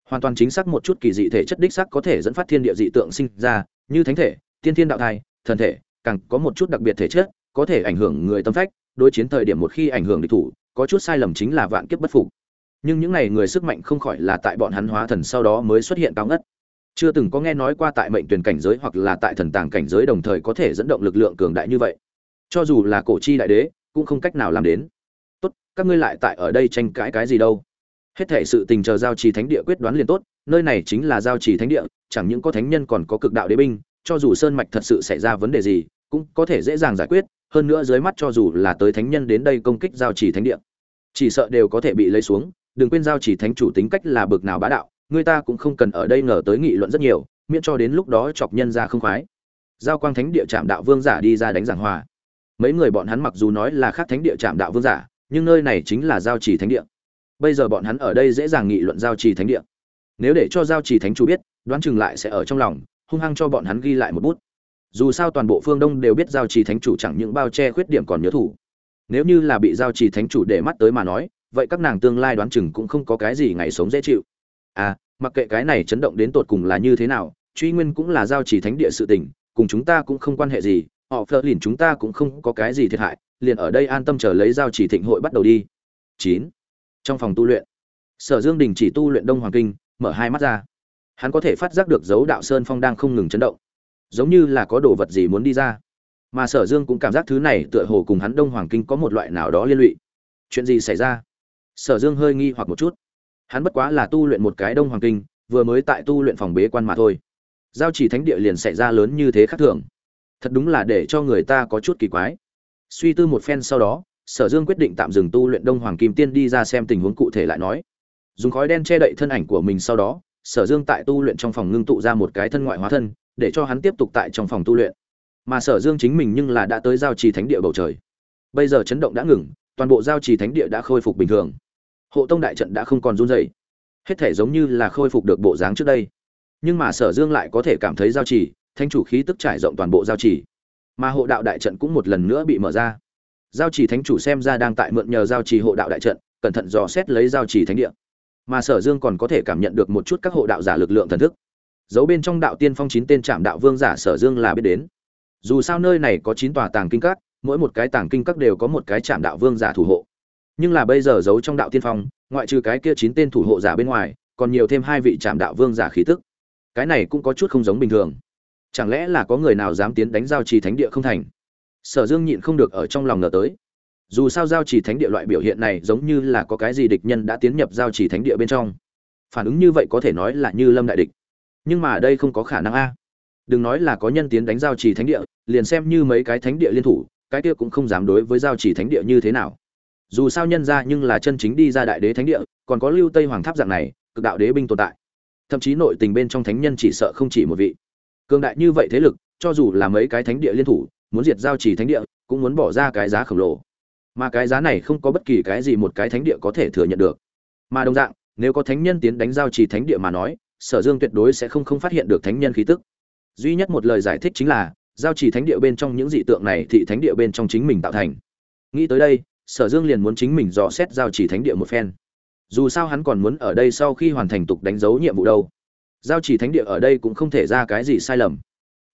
hoàn toàn chính xác một chút kỳ dị thể chất đích xác có thể dẫn phát thiên địa dị tượng sinh ra, như thánh thể, tiên thiên đạo thai, thần thể, càng có một chút đặc biệt thể chất có thể ảnh hưởng người tâm phách, đối chiến thời điểm một khi ảnh hưởng địch thủ, có chút sai lầm chính là vạn kiếp bất phục. Nhưng những này người sức mạnh không khỏi là tại bọn hắn hóa thần sau đó mới xuất hiện cao ngất. Chưa từng có nghe nói qua tại mệnh tuyển cảnh giới hoặc là tại thần tàng cảnh giới đồng thời có thể dẫn động lực lượng cường đại như vậy. Cho dù là cổ chi đại đế, cũng không cách nào làm đến. Tốt, các ngươi lại tại ở đây tranh cãi cái gì đâu. Hết thể sự tình chờ giao trì thánh địa quyết đoán liền tốt, nơi này chính là giao trì thánh địa, chẳng những có thánh nhân còn có cực đạo đế binh, cho dù sơn mạch thật sự xảy ra vấn đề gì, cũng có thể dễ dàng giải quyết hơn nữa dưới mắt cho dù là tới thánh nhân đến đây công kích giao chỉ thánh địa, chỉ sợ đều có thể bị lấy xuống. Đừng quên giao chỉ thánh chủ tính cách là bực nào bá đạo, người ta cũng không cần ở đây ngờ tới nghị luận rất nhiều, miễn cho đến lúc đó chọc nhân ra không khoái. Giao quang thánh địa trạm đạo vương giả đi ra đánh giảng hòa. Mấy người bọn hắn mặc dù nói là khác thánh địa trạm đạo vương giả, nhưng nơi này chính là giao trì thánh địa. Bây giờ bọn hắn ở đây dễ dàng nghị luận giao trì thánh địa. Nếu để cho giao trì thánh chủ biết, đoán chừng lại sẽ ở trong lòng, hung hăng cho bọn hắn ghi lại một bút dù sao toàn bộ phương đông đều biết giao trì thánh chủ chẳng những bao che khuyết điểm còn nhớ thủ. Nếu như là bị giao trì thánh chủ để mắt tới mà nói, vậy các nàng tương lai đoán chừng cũng không có cái gì ngày sống dễ chịu. À mặc kệ cái này chấn động đến tột cùng là như thế nào, truy nguyên cũng là giao trì thánh địa sự tình, cùng chúng ta cũng không quan hệ gì, họ phớt lìn chúng ta cũng không có cái gì thiệt hại, liền ở đây an tâm chờ lấy giao chỉ thịnh hội bắt đầu đi. Chín. Trong phòng tu luyện. Sở dương đình chỉ tu luyện đông hoàng kinh, mở hai mắt ra. Hắn có thể phát giác được dấu đạo sơn phong đang không ngừng chấn động giống như là có đồ vật gì muốn đi ra. Mà sở dương cũng cảm giác thứ này tựa hồ cùng hắn đông hoàng kinh có một loại nào đó liên lụy. Chuyện gì xảy ra? Sở dương hơi nghi hoặc một chút. Hắn bất quá là tu luyện một cái đông hoàng kinh, vừa mới tại tu luyện phòng bế quan mà thôi. Giao chỉ thánh địa liền xảy ra lớn như thế khác thường. Thật đúng là để cho người ta có chút kỳ quái. Suy tư một phen sau đó, sở dương quyết định tạm dừng tu luyện đông hoàng kim tiên đi ra xem tình huống cụ thể lại nói. Dùng khói đen che đậy thân ảnh của mình sau đó, sở dương tại tu luyện trong phòng ngưng tụ ra một cái thân ngoại hóa thân để cho hắn tiếp tục tại trong phòng tu luyện. Mà sở dương chính mình nhưng là đã tới giao trì thánh địa bầu trời. Bây giờ chấn động đã ngừng, toàn bộ giao trì thánh địa đã khôi phục bình thường. Hộ tông đại trận đã không còn run rẩy. Hết thể giống như là khôi phục được bộ dáng trước đây. Nhưng mà sở dương lại có thể cảm thấy giao trì thanh chủ khí tức trải rộng toàn bộ giao trì. Mà hộ đạo đại trận cũng một lần nữa bị mở ra. Giao trì thánh chủ xem ra đang tại mượn nhờ giao trì hộ đạo đại trận, cẩn thận dò xét lấy giao trì thánh địa. Mà sở dương còn có thể cảm nhận được một chút các hộ đạo giả lực lượng thần thức giấu bên trong đạo tiên phong chín tên trạm đạo vương giả sở dương là biết đến. Dù sao nơi này có chín tòa tàng kinh các, mỗi một cái tàng kinh các đều có một cái trạm đạo vương giả thủ hộ. Nhưng là bây giờ giấu trong đạo tiên phong, ngoại trừ cái kia chín tên thủ hộ giả bên ngoài, còn nhiều thêm hai vị trạm đạo vương giả khí tức. Cái này cũng có chút không giống bình thường. Chẳng lẽ là có người nào dám tiến đánh giao trì thánh địa không thành? Sở dương nhịn không được ở trong lòng ngờ tới. Dù sao giao trì thánh địa loại biểu hiện này giống như là có cái gì địch nhân đã tiến nhập giao trì thánh địa bên trong. Phản ứng như vậy có thể nói là như lâm đại địch nhưng mà đây không có khả năng a. Đừng nói là có nhân tiến đánh giao trì thánh địa, liền xem như mấy cái thánh địa liên thủ, cái kia cũng không dám đối với giao trì thánh địa như thế nào. Dù sao nhân ra nhưng là chân chính đi ra đại đế thánh địa, còn có lưu tây hoàng tháp dạng này, cực đạo đế binh tồn tại. Thậm chí nội tình bên trong thánh nhân chỉ sợ không chỉ một vị. Cường đại như vậy thế lực, cho dù là mấy cái thánh địa liên thủ, muốn diệt giao trì thánh địa, cũng muốn bỏ ra cái giá khổng lồ. Mà cái giá này không có bất kỳ cái gì một cái thánh địa có thể thừa nhận được. Mà đồng dạng, nếu có thánh nhân tiến đánh giao trì thánh địa mà nói sở dương tuyệt đối sẽ không không phát hiện được thánh nhân khí tức. Duy nhất một lời giải thích chính là, giao trì thánh địa bên trong những dị tượng này thị thánh địa bên trong chính mình tạo thành. Nghĩ tới đây, sở dương liền muốn chính mình dò xét giao trì thánh địa một phen. Dù sao hắn còn muốn ở đây sau khi hoàn thành tục đánh dấu nhiệm vụ đâu. Giao trì thánh địa ở đây cũng không thể ra cái gì sai lầm.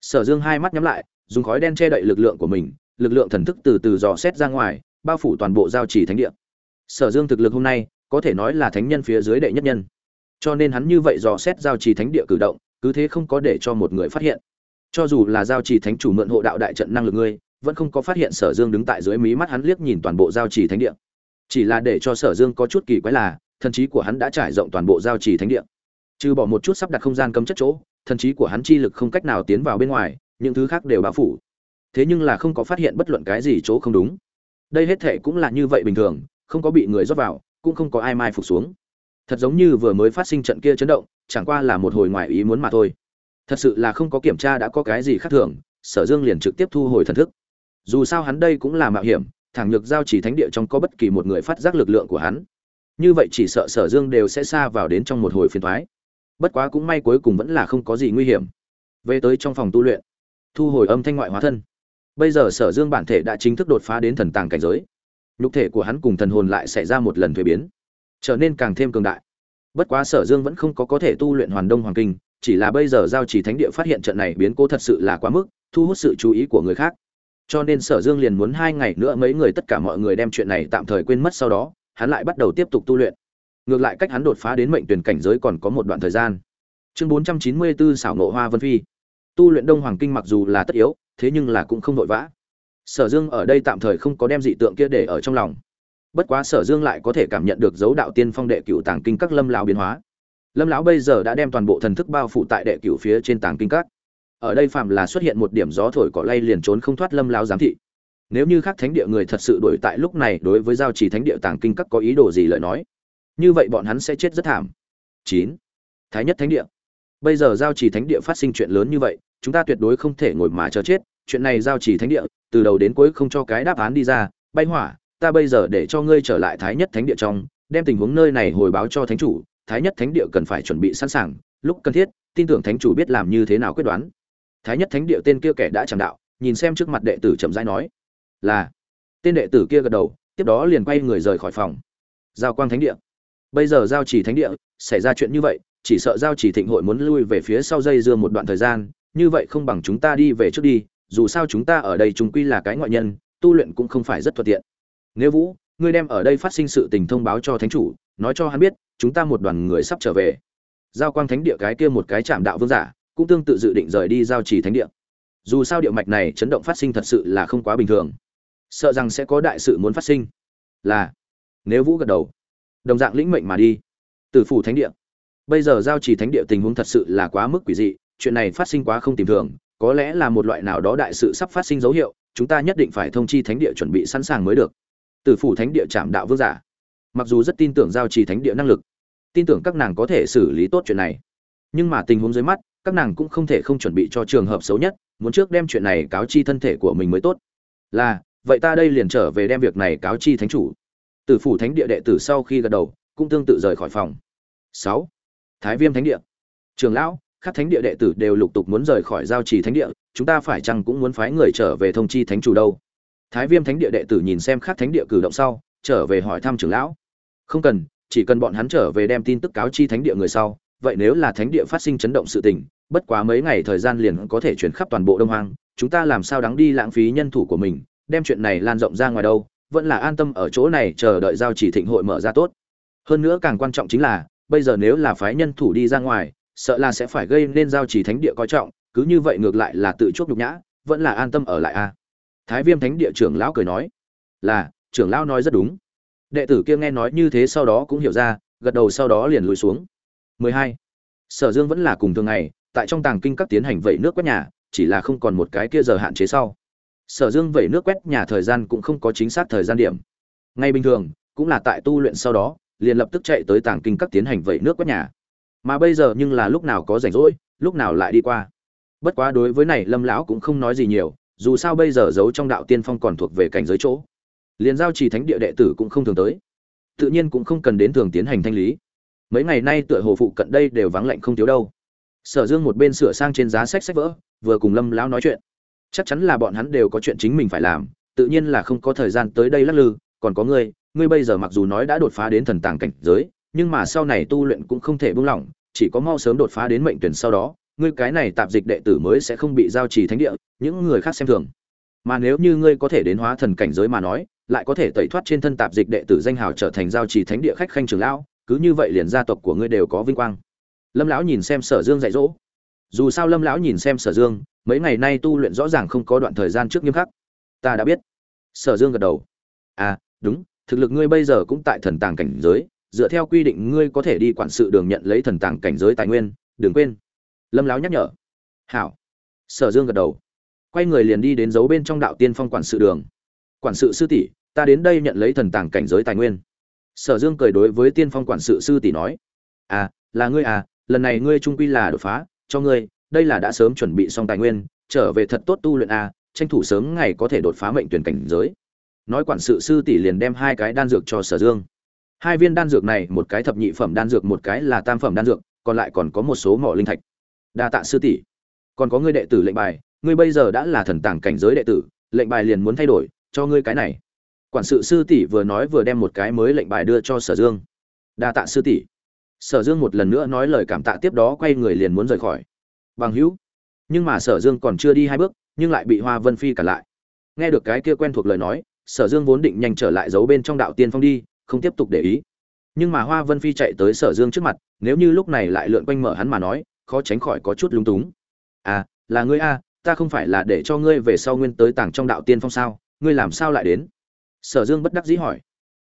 Sở dương hai mắt nhắm lại, dùng khói đen che đậy lực lượng của mình, lực lượng thần thức từ từ dò xét ra ngoài, bao phủ toàn bộ giao trì thánh địa. Sở dương thực lực hôm nay, có thể nói là thánh nhân phía dưới đệ nhất nhân cho nên hắn như vậy dò xét giao trì thánh địa cử động, cứ thế không có để cho một người phát hiện. Cho dù là giao trì thánh chủ mượn hộ đạo đại trận năng lực ngươi, vẫn không có phát hiện sở dương đứng tại dưới mí mắt hắn liếc nhìn toàn bộ giao trì thánh địa. Chỉ là để cho sở dương có chút kỳ quái là, thần trí của hắn đã trải rộng toàn bộ giao trì thánh địa. Trừ bỏ một chút sắp đặt không gian cấm chất chỗ, thần trí của hắn chi lực không cách nào tiến vào bên ngoài, những thứ khác đều bao phủ. Thế nhưng là không có phát hiện bất luận cái gì chỗ không đúng. Đây hết thể cũng là như vậy bình thường, không có bị người rót vào, cũng không có ai mai phục xuống thật giống như vừa mới phát sinh trận kia chấn động, chẳng qua là một hồi ngoài ý muốn mà thôi. Thật sự là không có kiểm tra đã có cái gì khác thường, sở dương liền trực tiếp thu hồi thần thức. Dù sao hắn đây cũng là mạo hiểm, thẳng nhược giao chỉ thánh địa trong có bất kỳ một người phát giác lực lượng của hắn. Như vậy chỉ sợ sở dương đều sẽ xa vào đến trong một hồi phiền thoái bất quá cũng may cuối cùng vẫn là không có gì nguy hiểm. Về tới trong phòng tu luyện, thu hồi âm thanh ngoại hóa thân. Bây giờ sở dương bản thể đã chính thức đột phá đến thần tàng cảnh giới. Nhục thể của hắn cùng thần hồn lại xảy ra một lần thuế biến trở nên càng thêm cường đại. Bất quá sở dương vẫn không có có thể tu luyện hoàn đông hoàng kinh, chỉ là bây giờ giao chỉ thánh địa phát hiện trận này biến cố thật sự là quá mức, thu hút sự chú ý của người khác. Cho nên sở dương liền muốn hai ngày nữa mấy người tất cả mọi người đem chuyện này tạm thời quên mất sau đó, hắn lại bắt đầu tiếp tục tu luyện. Ngược lại cách hắn đột phá đến mệnh tuyển cảnh giới còn có một đoạn thời gian. Chương bốn trăm chín mươi bốn xảo nộ hoa vân phi. Tu luyện đông hoàng kinh mặc dù là tất yếu, thế nhưng là cũng không vội vã. Sở dương ở đây tạm thời không có đem dị tượng kia để ở trong lòng bất quá sở dương lại có thể cảm nhận được dấu đạo tiên phong đệ cửu tàng kinh các lâm lão biến hóa. Lâm lão bây giờ đã đem toàn bộ thần thức bao phủ tại đệ cửu phía trên tàng kinh các. Ở đây phạm là xuất hiện một điểm gió thổi cỏ lay liền trốn không thoát lâm lão giám thị. Nếu như khác thánh địa người thật sự đổi tại lúc này đối với giao trì thánh địa tàng kinh các có ý đồ gì lời nói, như vậy bọn hắn sẽ chết rất thảm. Chín. Thái nhất thánh địa. Bây giờ giao trì thánh địa phát sinh chuyện lớn như vậy, chúng ta tuyệt đối không thể ngồi mà chờ chết. Chuyện này giao trì thánh địa, từ đầu đến cuối không cho cái đáp án đi ra, bay hỏa ta bây giờ để cho ngươi trở lại thái nhất thánh địa trong, đem tình huống nơi này hồi báo cho thánh chủ, thái nhất thánh địa cần phải chuẩn bị sẵn sàng, lúc cần thiết, tin tưởng thánh chủ biết làm như thế nào quyết đoán. Thái nhất thánh địa tên kia kẻ đã chẳng đạo, nhìn xem trước mặt đệ tử chậm rãi nói, là. Tên đệ tử kia gật đầu, tiếp đó liền quay người rời khỏi phòng. Giao quang thánh địa. Bây giờ giao chỉ thánh địa, xảy ra chuyện như vậy, chỉ sợ giao chỉ thịnh hội muốn lui về phía sau dây dưa một đoạn thời gian, như vậy không bằng chúng ta đi về trước đi, dù sao chúng ta ở đây chúng quy là cái ngoại nhân, tu luyện cũng không phải rất thuận tiện nếu vũ, ngươi đem ở đây phát sinh sự tình thông báo cho thánh chủ, nói cho hắn biết, chúng ta một đoàn người sắp trở về. Giao quang thánh địa cái kia một cái chạm đạo vương giả, cũng tương tự dự định rời đi giao trì thánh địa. Dù sao địa mạch này chấn động phát sinh thật sự là không quá bình thường. Sợ rằng sẽ có đại sự muốn phát sinh. Là, nếu vũ gật đầu, đồng dạng lĩnh mệnh mà đi. Từ phủ thánh địa. Bây giờ giao trì thánh địa tình huống thật sự là quá mức quỷ dị, chuyện này phát sinh quá không tìm thường, có lẽ là một loại nào đó đại sự sắp phát sinh dấu hiệu, chúng ta nhất định phải thông chi thánh địa chuẩn bị sẵn sàng mới được. Tử phủ thánh địa trạm đạo vương giả. Mặc dù rất tin tưởng giao trì thánh địa năng lực, tin tưởng các nàng có thể xử lý tốt chuyện này. Nhưng mà tình huống dưới mắt, các nàng cũng không thể không chuẩn bị cho trường hợp xấu nhất, muốn trước đem chuyện này cáo chi thân thể của mình mới tốt. Là, vậy ta đây liền trở về đem việc này cáo chi thánh chủ. Tử phủ thánh địa đệ tử sau khi gật đầu, cũng tương tự rời khỏi phòng. Sáu, thái viêm thánh địa. Trường lão, các thánh địa đệ tử đều lục tục muốn rời khỏi giao trì thánh địa, chúng ta phải chăng cũng muốn phái người trở về thông chi thánh chủ đâu? Thái viêm thánh địa đệ tử nhìn xem khác thánh địa cử động sau, trở về hỏi thăm trưởng lão. Không cần, chỉ cần bọn hắn trở về đem tin tức cáo chi thánh địa người sau, vậy nếu là thánh địa phát sinh chấn động sự tình, bất quá mấy ngày thời gian liền có thể chuyển khắp toàn bộ đông hoang, chúng ta làm sao đáng đi lãng phí nhân thủ của mình, đem chuyện này lan rộng ra ngoài đâu, vẫn là an tâm ở chỗ này chờ đợi giao chỉ thịnh hội mở ra tốt. Hơn nữa càng quan trọng chính là, bây giờ nếu là phái nhân thủ đi ra ngoài, sợ là sẽ phải gây nên giao chỉ thánh địa coi trọng, cứ như vậy ngược lại là tự chuốc nhục nhã, vẫn là an tâm ở lại a thái viêm thánh địa trưởng lão cười nói, là, trưởng lão nói rất đúng. Đệ tử kia nghe nói như thế sau đó cũng hiểu ra, gật đầu sau đó liền lùi xuống. 12. sở dương vẫn là cùng thường ngày, tại trong tàng kinh các tiến hành vẩy nước quét nhà, chỉ là không còn một cái kia giờ hạn chế sau. Sở dương vẩy nước quét nhà thời gian cũng không có chính xác thời gian điểm. Ngay bình thường, cũng là tại tu luyện sau đó, liền lập tức chạy tới tàng kinh các tiến hành vẩy nước quét nhà. Mà bây giờ nhưng là lúc nào có rảnh rỗi, lúc nào lại đi qua. Bất quá đối với này lâm lão cũng không nói gì nhiều dù sao bây giờ giấu trong đạo tiên phong còn thuộc về cảnh giới chỗ. Liền giao trì thánh địa đệ tử cũng không thường tới. Tự nhiên cũng không cần đến thường tiến hành thanh lý. Mấy ngày nay tựa hồ phụ cận đây đều vắng lạnh không thiếu đâu. Sở dương một bên sửa sang trên giá sách sách vỡ vừa cùng lâm lão nói chuyện. Chắc chắn là bọn hắn đều có chuyện chính mình phải làm, tự nhiên là không có thời gian tới đây lắc lư, còn có ngươi ngươi bây giờ mặc dù nói đã đột phá đến thần tàng cảnh giới, nhưng mà sau này tu luyện cũng không thể buông lỏng, chỉ có mau sớm đột phá đến mệnh tuyển sau đó ngươi cái này tạp dịch đệ tử mới sẽ không bị giao trì thánh địa, những người khác xem thường. Mà nếu như ngươi có thể đến hóa thần cảnh giới mà nói, lại có thể tẩy thoát trên thân tạp dịch đệ tử danh hào trở thành giao trì thánh địa khách khanh trường lão, cứ như vậy liền gia tộc của ngươi đều có vinh quang. Lâm lão nhìn xem sở dương dạy dỗ. Dù sao lâm lão nhìn xem sở dương, mấy ngày nay tu luyện rõ ràng không có đoạn thời gian trước nghiêm khắc. Ta đã biết. Sở dương gật đầu. À đúng, thực lực ngươi bây giờ cũng tại thần tàng cảnh giới, dựa theo quy định ngươi có thể đi quản sự đường nhận lấy thần tàng cảnh giới tài nguyên, đừng quên lâm láo nhắc nhở. Hảo. Sở dương gật đầu. Quay người liền đi đến dấu bên trong đạo tiên phong quản sự đường. Quản sự sư tỷ, ta đến đây nhận lấy thần tàng cảnh giới tài nguyên. Sở dương cười đối với tiên phong quản sự sư tỷ nói. À là ngươi à lần này ngươi trung quy là đột phá, cho ngươi, đây là đã sớm chuẩn bị xong tài nguyên, trở về thật tốt tu luyện à tranh thủ sớm ngày có thể đột phá mệnh tuyển cảnh giới. Nói quản sự sư tỷ liền đem hai cái đan dược cho sở dương. Hai viên đan dược này, một cái thập nhị phẩm đan dược, một cái là tam phẩm đan dược, còn lại còn có một số mỏ linh thạch đa tạ sư tỷ. Còn có ngươi đệ tử lệnh bài, ngươi bây giờ đã là thần tàng cảnh giới đệ tử, lệnh bài liền muốn thay đổi, cho ngươi cái này. Quản sự sư tỷ vừa nói vừa đem một cái mới lệnh bài đưa cho sở dương. Đa tạ sư tỷ. Sở dương một lần nữa nói lời cảm tạ tiếp đó quay người liền muốn rời khỏi. Bằng hữu. Nhưng mà sở dương còn chưa đi hai bước, nhưng lại bị hoa vân phi cản lại. Nghe được cái kia quen thuộc lời nói, sở dương vốn định nhanh trở lại giấu bên trong đạo tiên phong đi, không tiếp tục để ý. Nhưng mà hoa vân phi chạy tới sở dương trước mặt, nếu như lúc này lại lượn quanh mở hắn mà nói khó tránh khỏi có chút lúng túng. À là ngươi a, ta không phải là để cho ngươi về sau nguyên tới tàng trong đạo tiên phong sao, ngươi làm sao lại đến? Sở dương bất đắc dĩ hỏi.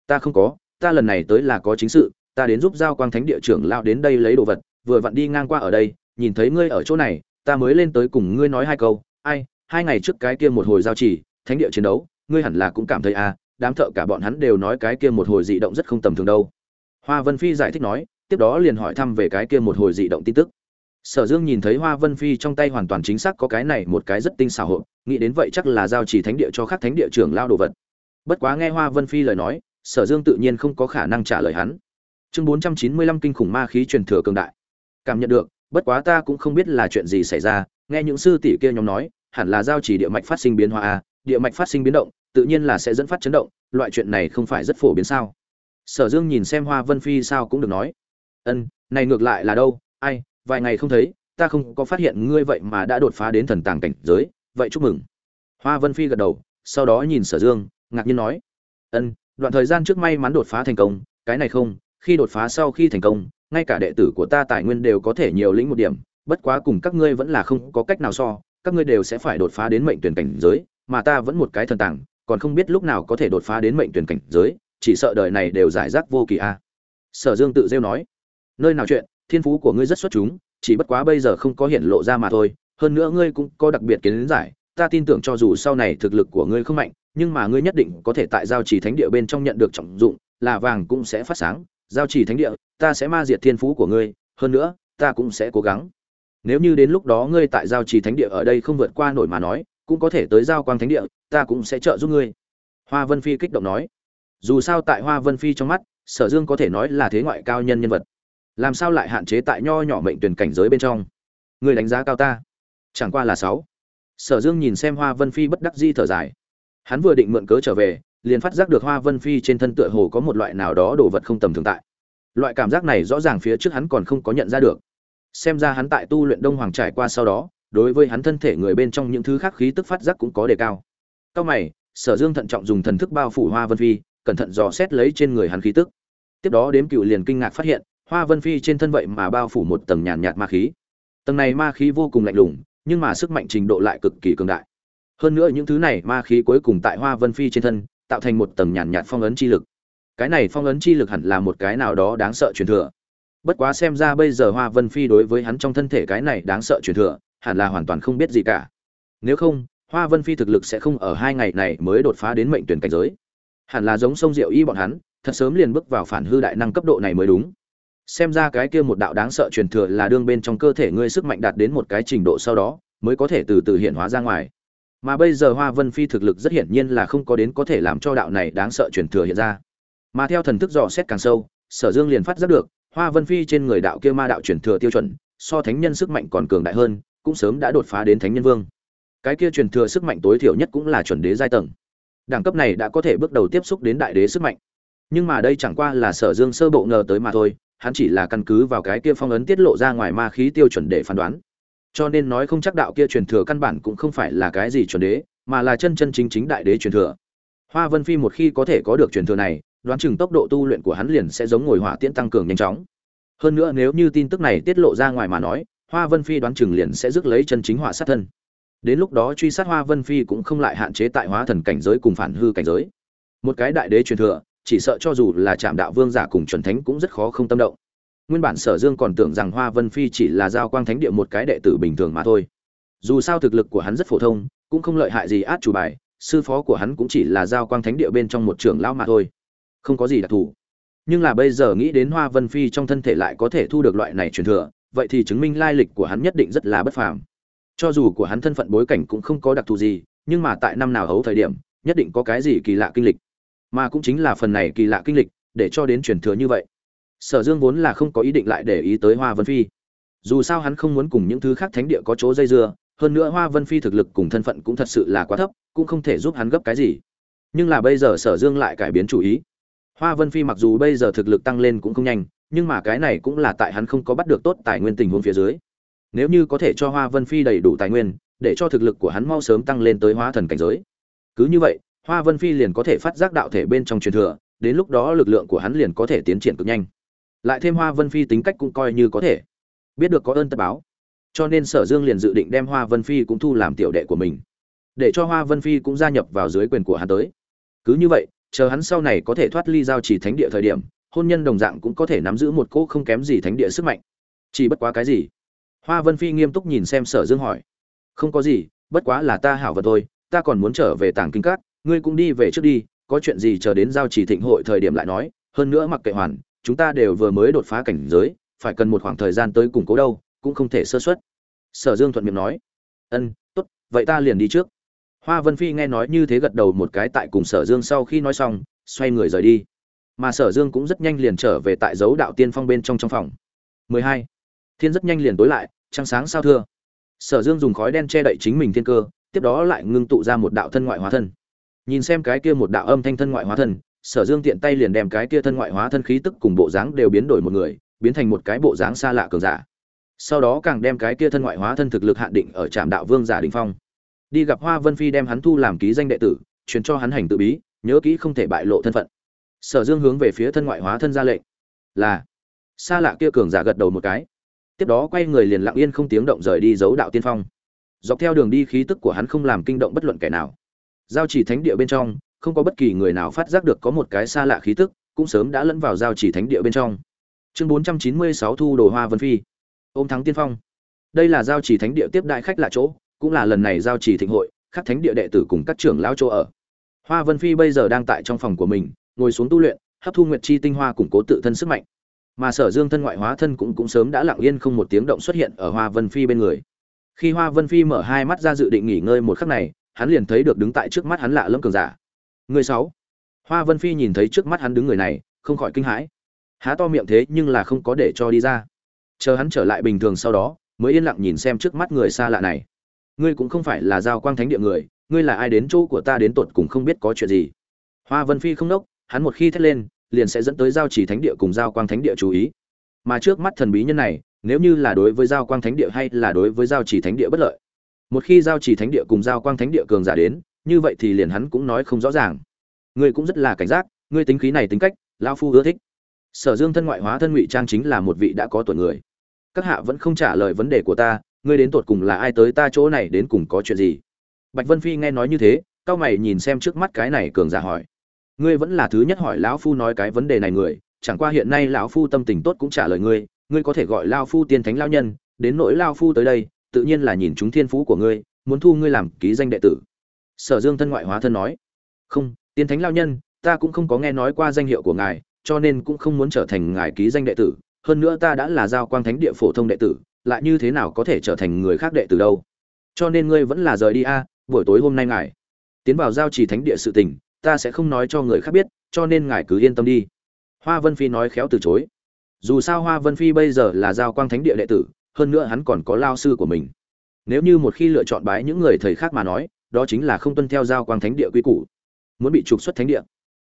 Ta không có, ta lần này tới là có chính sự, ta đến giúp giao quang thánh địa trưởng lao đến đây lấy đồ vật, vừa vặn đi ngang qua ở đây, nhìn thấy ngươi ở chỗ này, ta mới lên tới cùng ngươi nói hai câu, ai, hai ngày trước cái kia một hồi giao chỉ thánh địa chiến đấu, ngươi hẳn là cũng cảm thấy à đám thợ cả bọn hắn đều nói cái kia một hồi dị động rất không tầm thường đâu. Hoa vân phi giải thích nói, tiếp đó liền hỏi thăm về cái kia một hồi dị động tin tức sở dương nhìn thấy hoa vân phi trong tay hoàn toàn chính xác có cái này một cái rất tinh xảo hộp, nghĩ đến vậy chắc là giao chỉ thánh địa cho các thánh địa trưởng lao đồ vật. Bất quá nghe hoa vân phi lời nói, sở dương tự nhiên không có khả năng trả lời hắn. Chương bốn trăm chín mươi lăm kinh khủng ma khí truyền thừa cường đại. Cảm nhận được, bất quá ta cũng không biết là chuyện gì xảy ra, nghe những sư tỷ kia nhóm nói, hẳn là giao chỉ địa mạch phát sinh biến hóa a địa mạch phát sinh biến động, tự nhiên là sẽ dẫn phát chấn động, loại chuyện này không phải rất phổ biến sao? Sở dương nhìn xem hoa vân phi sao cũng được nói. Ân, này ngược lại là đâu? Ai? Vài ngày không thấy, ta không có phát hiện ngươi vậy mà đã đột phá đến thần tàng cảnh giới, vậy chúc mừng. Hoa vân phi gật đầu, sau đó nhìn sở dương, ngạc nhiên nói, ân, đoạn thời gian trước may mắn đột phá thành công, cái này không, khi đột phá sau khi thành công, ngay cả đệ tử của ta tài nguyên đều có thể nhiều lĩnh một điểm, bất quá cùng các ngươi vẫn là không có cách nào so, các ngươi đều sẽ phải đột phá đến mệnh tuyển cảnh giới, mà ta vẫn một cái thần tàng, còn không biết lúc nào có thể đột phá đến mệnh tuyển cảnh giới, chỉ sợ đời này đều giải rác vô kỳ a. Sở dương tự rêu nói, nơi nào chuyện thiên phú của ngươi rất xuất chúng, chỉ bất quá bây giờ không có hiện lộ ra mà thôi, hơn nữa ngươi cũng có đặc biệt kiến giải, ta tin tưởng cho dù sau này thực lực của ngươi không mạnh, nhưng mà ngươi nhất định có thể tại giao trì thánh địa bên trong nhận được trọng dụng, là vàng cũng sẽ phát sáng, giao trì thánh địa, ta sẽ ma diệt thiên phú của ngươi, hơn nữa, ta cũng sẽ cố gắng. Nếu như đến lúc đó ngươi tại giao trì thánh địa ở đây không vượt qua nổi mà nói, cũng có thể tới giao quang thánh địa, ta cũng sẽ trợ giúp ngươi. Hoa vân phi kích động nói. Dù sao tại hoa vân phi trong mắt, sở dương có thể nói là thế ngoại cao nhân nhân vật làm sao lại hạn chế tại nho nhỏ mệnh tuyển cảnh giới bên trong? Người đánh giá cao ta. Chẳng qua là sáu. Sở dương nhìn xem hoa vân phi bất đắc di thở dài. Hắn vừa định mượn cớ trở về, liền phát giác được hoa vân phi trên thân tựa hồ có một loại nào đó đồ vật không tầm thường tại. Loại cảm giác này rõ ràng phía trước hắn còn không có nhận ra được. Xem ra hắn tại tu luyện đông hoàng trải qua sau đó, đối với hắn thân thể người bên trong những thứ khác khí tức phát giác cũng có đề cao. Cao mày, sở dương thận trọng dùng thần thức bao phủ hoa vân phi, cẩn thận dò xét lấy trên người hắn khí tức. Tiếp đó đếm cựu liền kinh ngạc phát hiện hoa vân phi trên thân vậy mà bao phủ một tầng nhàn nhạt ma khí. Tầng này ma khí vô cùng lạnh lùng, nhưng mà sức mạnh trình độ lại cực kỳ cường đại. Hơn nữa những thứ này ma khí cuối cùng tại hoa vân phi trên thân, tạo thành một tầng nhàn nhạt phong ấn chi lực. Cái này phong ấn chi lực hẳn là một cái nào đó đáng sợ truyền thừa. Bất quá xem ra bây giờ hoa vân phi đối với hắn trong thân thể cái này đáng sợ truyền thừa, hẳn là hoàn toàn không biết gì cả. Nếu không, hoa vân phi thực lực sẽ không ở hai ngày này mới đột phá đến mệnh tuyển cảnh giới. Hẳn là giống sông diệu y bọn hắn, thật sớm liền bước vào phản hư đại năng cấp độ này mới đúng xem ra cái kia một đạo đáng sợ truyền thừa là đương bên trong cơ thể ngươi sức mạnh đạt đến một cái trình độ sau đó, mới có thể từ từ hiện hóa ra ngoài. Mà bây giờ hoa vân phi thực lực rất hiển nhiên là không có đến có thể làm cho đạo này đáng sợ truyền thừa hiện ra. Mà theo thần thức dò xét càng sâu, sở dương liền phát giác được, hoa vân phi trên người đạo kia ma đạo truyền thừa tiêu chuẩn, so thánh nhân sức mạnh còn cường đại hơn, cũng sớm đã đột phá đến thánh nhân vương. Cái kia truyền thừa sức mạnh tối thiểu nhất cũng là chuẩn đế giai tầng. Đẳng cấp này đã có thể bước đầu tiếp xúc đến đại đế sức mạnh. Nhưng mà đây chẳng qua là sở dương sơ bộ ngờ tới mà thôi hắn chỉ là căn cứ vào cái kia phong ấn tiết lộ ra ngoài ma khí tiêu chuẩn để phán đoán. Cho nên nói không chắc đạo kia truyền thừa căn bản cũng không phải là cái gì chuẩn đế, mà là chân chân chính chính đại đế truyền thừa. Hoa vân phi một khi có thể có được truyền thừa này, đoán chừng tốc độ tu luyện của hắn liền sẽ giống ngồi hỏa tiễn tăng cường nhanh chóng. Hơn nữa nếu như tin tức này tiết lộ ra ngoài mà nói, hoa vân phi đoán chừng liền sẽ rước lấy chân chính hỏa sát thân. Đến lúc đó truy sát hoa vân phi cũng không lại hạn chế tại hóa thần cảnh giới cùng phản hư cảnh giới. Một cái đại đế truyền thừa chỉ sợ cho dù là trạm đạo vương giả cùng chuẩn thánh cũng rất khó không tâm động. Nguyên bản sở dương còn tưởng rằng hoa vân phi chỉ là giao quang thánh địa một cái đệ tử bình thường mà thôi. Dù sao thực lực của hắn rất phổ thông, cũng không lợi hại gì át chủ bài, sư phó của hắn cũng chỉ là giao quang thánh địa bên trong một trưởng lão mà thôi. Không có gì đặc thù. Nhưng là bây giờ nghĩ đến hoa vân phi trong thân thể lại có thể thu được loại này truyền thừa, vậy thì chứng minh lai lịch của hắn nhất định rất là bất phàm. Cho dù của hắn thân phận bối cảnh cũng không có đặc thù gì, nhưng mà tại năm nào hấu thời điểm, nhất định có cái gì kỳ lạ kinh lịch mà cũng chính là phần này kỳ lạ kinh lịch, để cho đến truyền thừa như vậy. Sở dương vốn là không có ý định lại để ý tới hoa vân phi. Dù sao hắn không muốn cùng những thứ khác thánh địa có chỗ dây dưa, hơn nữa hoa vân phi thực lực cùng thân phận cũng thật sự là quá thấp, cũng không thể giúp hắn gấp cái gì. Nhưng là bây giờ sở dương lại cải biến chủ ý. Hoa vân phi mặc dù bây giờ thực lực tăng lên cũng không nhanh, nhưng mà cái này cũng là tại hắn không có bắt được tốt tài nguyên tình huống phía dưới. Nếu như có thể cho hoa vân phi đầy đủ tài nguyên, để cho thực lực của hắn mau sớm tăng lên tới hóa thần cảnh giới. Cứ như vậy hoa vân phi liền có thể phát giác đạo thể bên trong truyền thừa, đến lúc đó lực lượng của hắn liền có thể tiến triển cực nhanh. Lại thêm hoa vân phi tính cách cũng coi như có thể. Biết được có ơn tất báo. Cho nên sở dương liền dự định đem hoa vân phi cũng thu làm tiểu đệ của mình. Để cho hoa vân phi cũng gia nhập vào dưới quyền của hắn tới. Cứ như vậy, chờ hắn sau này có thể thoát ly giao chỉ thánh địa thời điểm, hôn nhân đồng dạng cũng có thể nắm giữ một cỗ không kém gì thánh địa sức mạnh. Chỉ bất quá cái gì? Hoa vân phi nghiêm túc nhìn xem sở dương hỏi. Không có gì, bất quá là ta hảo vật thôi, ta còn muốn trở về tảng kinh cát ngươi cũng đi về trước đi, có chuyện gì chờ đến giao chỉ thịnh hội thời điểm lại nói, hơn nữa mặc kệ hoàn, chúng ta đều vừa mới đột phá cảnh giới, phải cần một khoảng thời gian tới củng cố đâu, cũng không thể sơ xuất sở dương thuận miệng nói. Ân, tốt, vậy ta liền đi trước. Hoa vân phi nghe nói như thế gật đầu một cái tại cùng sở dương sau khi nói xong, xoay người rời đi. Mà sở dương cũng rất nhanh liền trở về tại dấu đạo tiên phong bên trong trong phòng. 12. thiên rất nhanh liền tối lại, trăng sáng sao thưa. Sở dương dùng khói đen che đậy chính mình thiên cơ, tiếp đó lại ngưng tụ ra một đạo thân ngoại hóa thân nhìn xem cái kia một đạo âm thanh thân ngoại hóa thân, sở dương tiện tay liền đem cái kia thân ngoại hóa thân khí tức cùng bộ dáng đều biến đổi một người, biến thành một cái bộ dáng xa lạ cường giả. Sau đó càng đem cái kia thân ngoại hóa thân thực lực hạn định ở trạm đạo vương giả đình phong. Đi gặp hoa vân phi đem hắn thu làm ký danh đệ tử, truyền cho hắn hành tự bí, nhớ kỹ không thể bại lộ thân phận. Sở dương hướng về phía thân ngoại hóa thân ra lệnh. Là. Xa lạ kia cường giả gật đầu một cái. Tiếp đó quay người liền lặng yên không tiếng động rời đi giấu đạo tiên phong. Dọc theo đường đi khí tức của hắn không làm kinh động bất luận kẻ nào giao chỉ thánh địa bên trong, không có bất kỳ người nào phát giác được có một cái xa lạ khí tức, cũng sớm đã lẫn vào giao chỉ thánh địa bên trong. Chương bốn trăm chín mươi sáu thu đồ hoa vân phi. Ôm thắng tiên phong. Đây là giao chỉ thánh địa tiếp đại khách lạ chỗ, cũng là lần này giao chỉ thịnh hội, các thánh địa đệ tử cùng các trưởng lão chỗ ở. Hoa vân phi bây giờ đang tại trong phòng của mình, ngồi xuống tu luyện, hấp thu nguyệt chi tinh hoa củng cố tự thân sức mạnh. Mà sở dương thân ngoại hóa thân cũng cũng sớm đã lặng yên không một tiếng động xuất hiện ở hoa vân phi bên người. Khi hoa vân phi mở hai mắt ra dự định nghỉ ngơi một khắc này hắn liền thấy được đứng tại trước mắt hắn lạ lẫm cường giả. Người sáu. Hoa vân phi nhìn thấy trước mắt hắn đứng người này, không khỏi kinh hãi. Há to miệng thế nhưng là không có để cho đi ra. Chờ hắn trở lại bình thường sau đó, mới yên lặng nhìn xem trước mắt người xa lạ này. Ngươi cũng không phải là giao quang thánh địa người, ngươi là ai đến chỗ của ta đến tột cùng không biết có chuyện gì. Hoa vân phi không nốc, hắn một khi thét lên, liền sẽ dẫn tới giao chỉ thánh địa cùng giao quang thánh địa chú ý. Mà trước mắt thần bí nhân này, nếu như là đối với giao quang thánh địa hay là đối với giao chỉ thánh địa bất lợi một khi giao chỉ thánh địa cùng giao quang thánh địa cường giả đến, như vậy thì liền hắn cũng nói không rõ ràng. Ngươi cũng rất là cảnh giác, ngươi tính khí này tính cách lao phu ưa thích. Sở dương thân ngoại hóa thân ngụy trang chính là một vị đã có tuổi người. Các hạ vẫn không trả lời vấn đề của ta, ngươi đến tột cùng là ai tới ta chỗ này đến cùng có chuyện gì? Bạch vân phi nghe nói như thế, cao mày nhìn xem trước mắt cái này cường giả hỏi. Ngươi vẫn là thứ nhất hỏi lão phu nói cái vấn đề này người, chẳng qua hiện nay lão phu tâm tình tốt cũng trả lời ngươi ngươi có thể gọi lao phu tiên thánh lao nhân, đến nỗi lao phu tới đây tự nhiên là nhìn chúng thiên phú của ngươi, muốn thu ngươi làm ký danh đệ tử. Sở dương thân ngoại hóa thân nói. Không, tiên thánh lao nhân, ta cũng không có nghe nói qua danh hiệu của ngài, cho nên cũng không muốn trở thành ngài ký danh đệ tử. Hơn nữa ta đã là giao quang thánh địa phổ thông đệ tử, lại như thế nào có thể trở thành người khác đệ tử đâu? Cho nên ngươi vẫn là rời đi a, buổi tối hôm nay ngài tiến vào giao trì thánh địa sự tình, ta sẽ không nói cho người khác biết, cho nên ngài cứ yên tâm đi. Hoa vân phi nói khéo từ chối. Dù sao hoa vân phi bây giờ là giao quang thánh địa đệ tử hơn nữa hắn còn có lao sư của mình. Nếu như một khi lựa chọn bái những người thầy khác mà nói, đó chính là không tuân theo giao quang thánh địa quy củ. Muốn bị trục xuất thánh địa.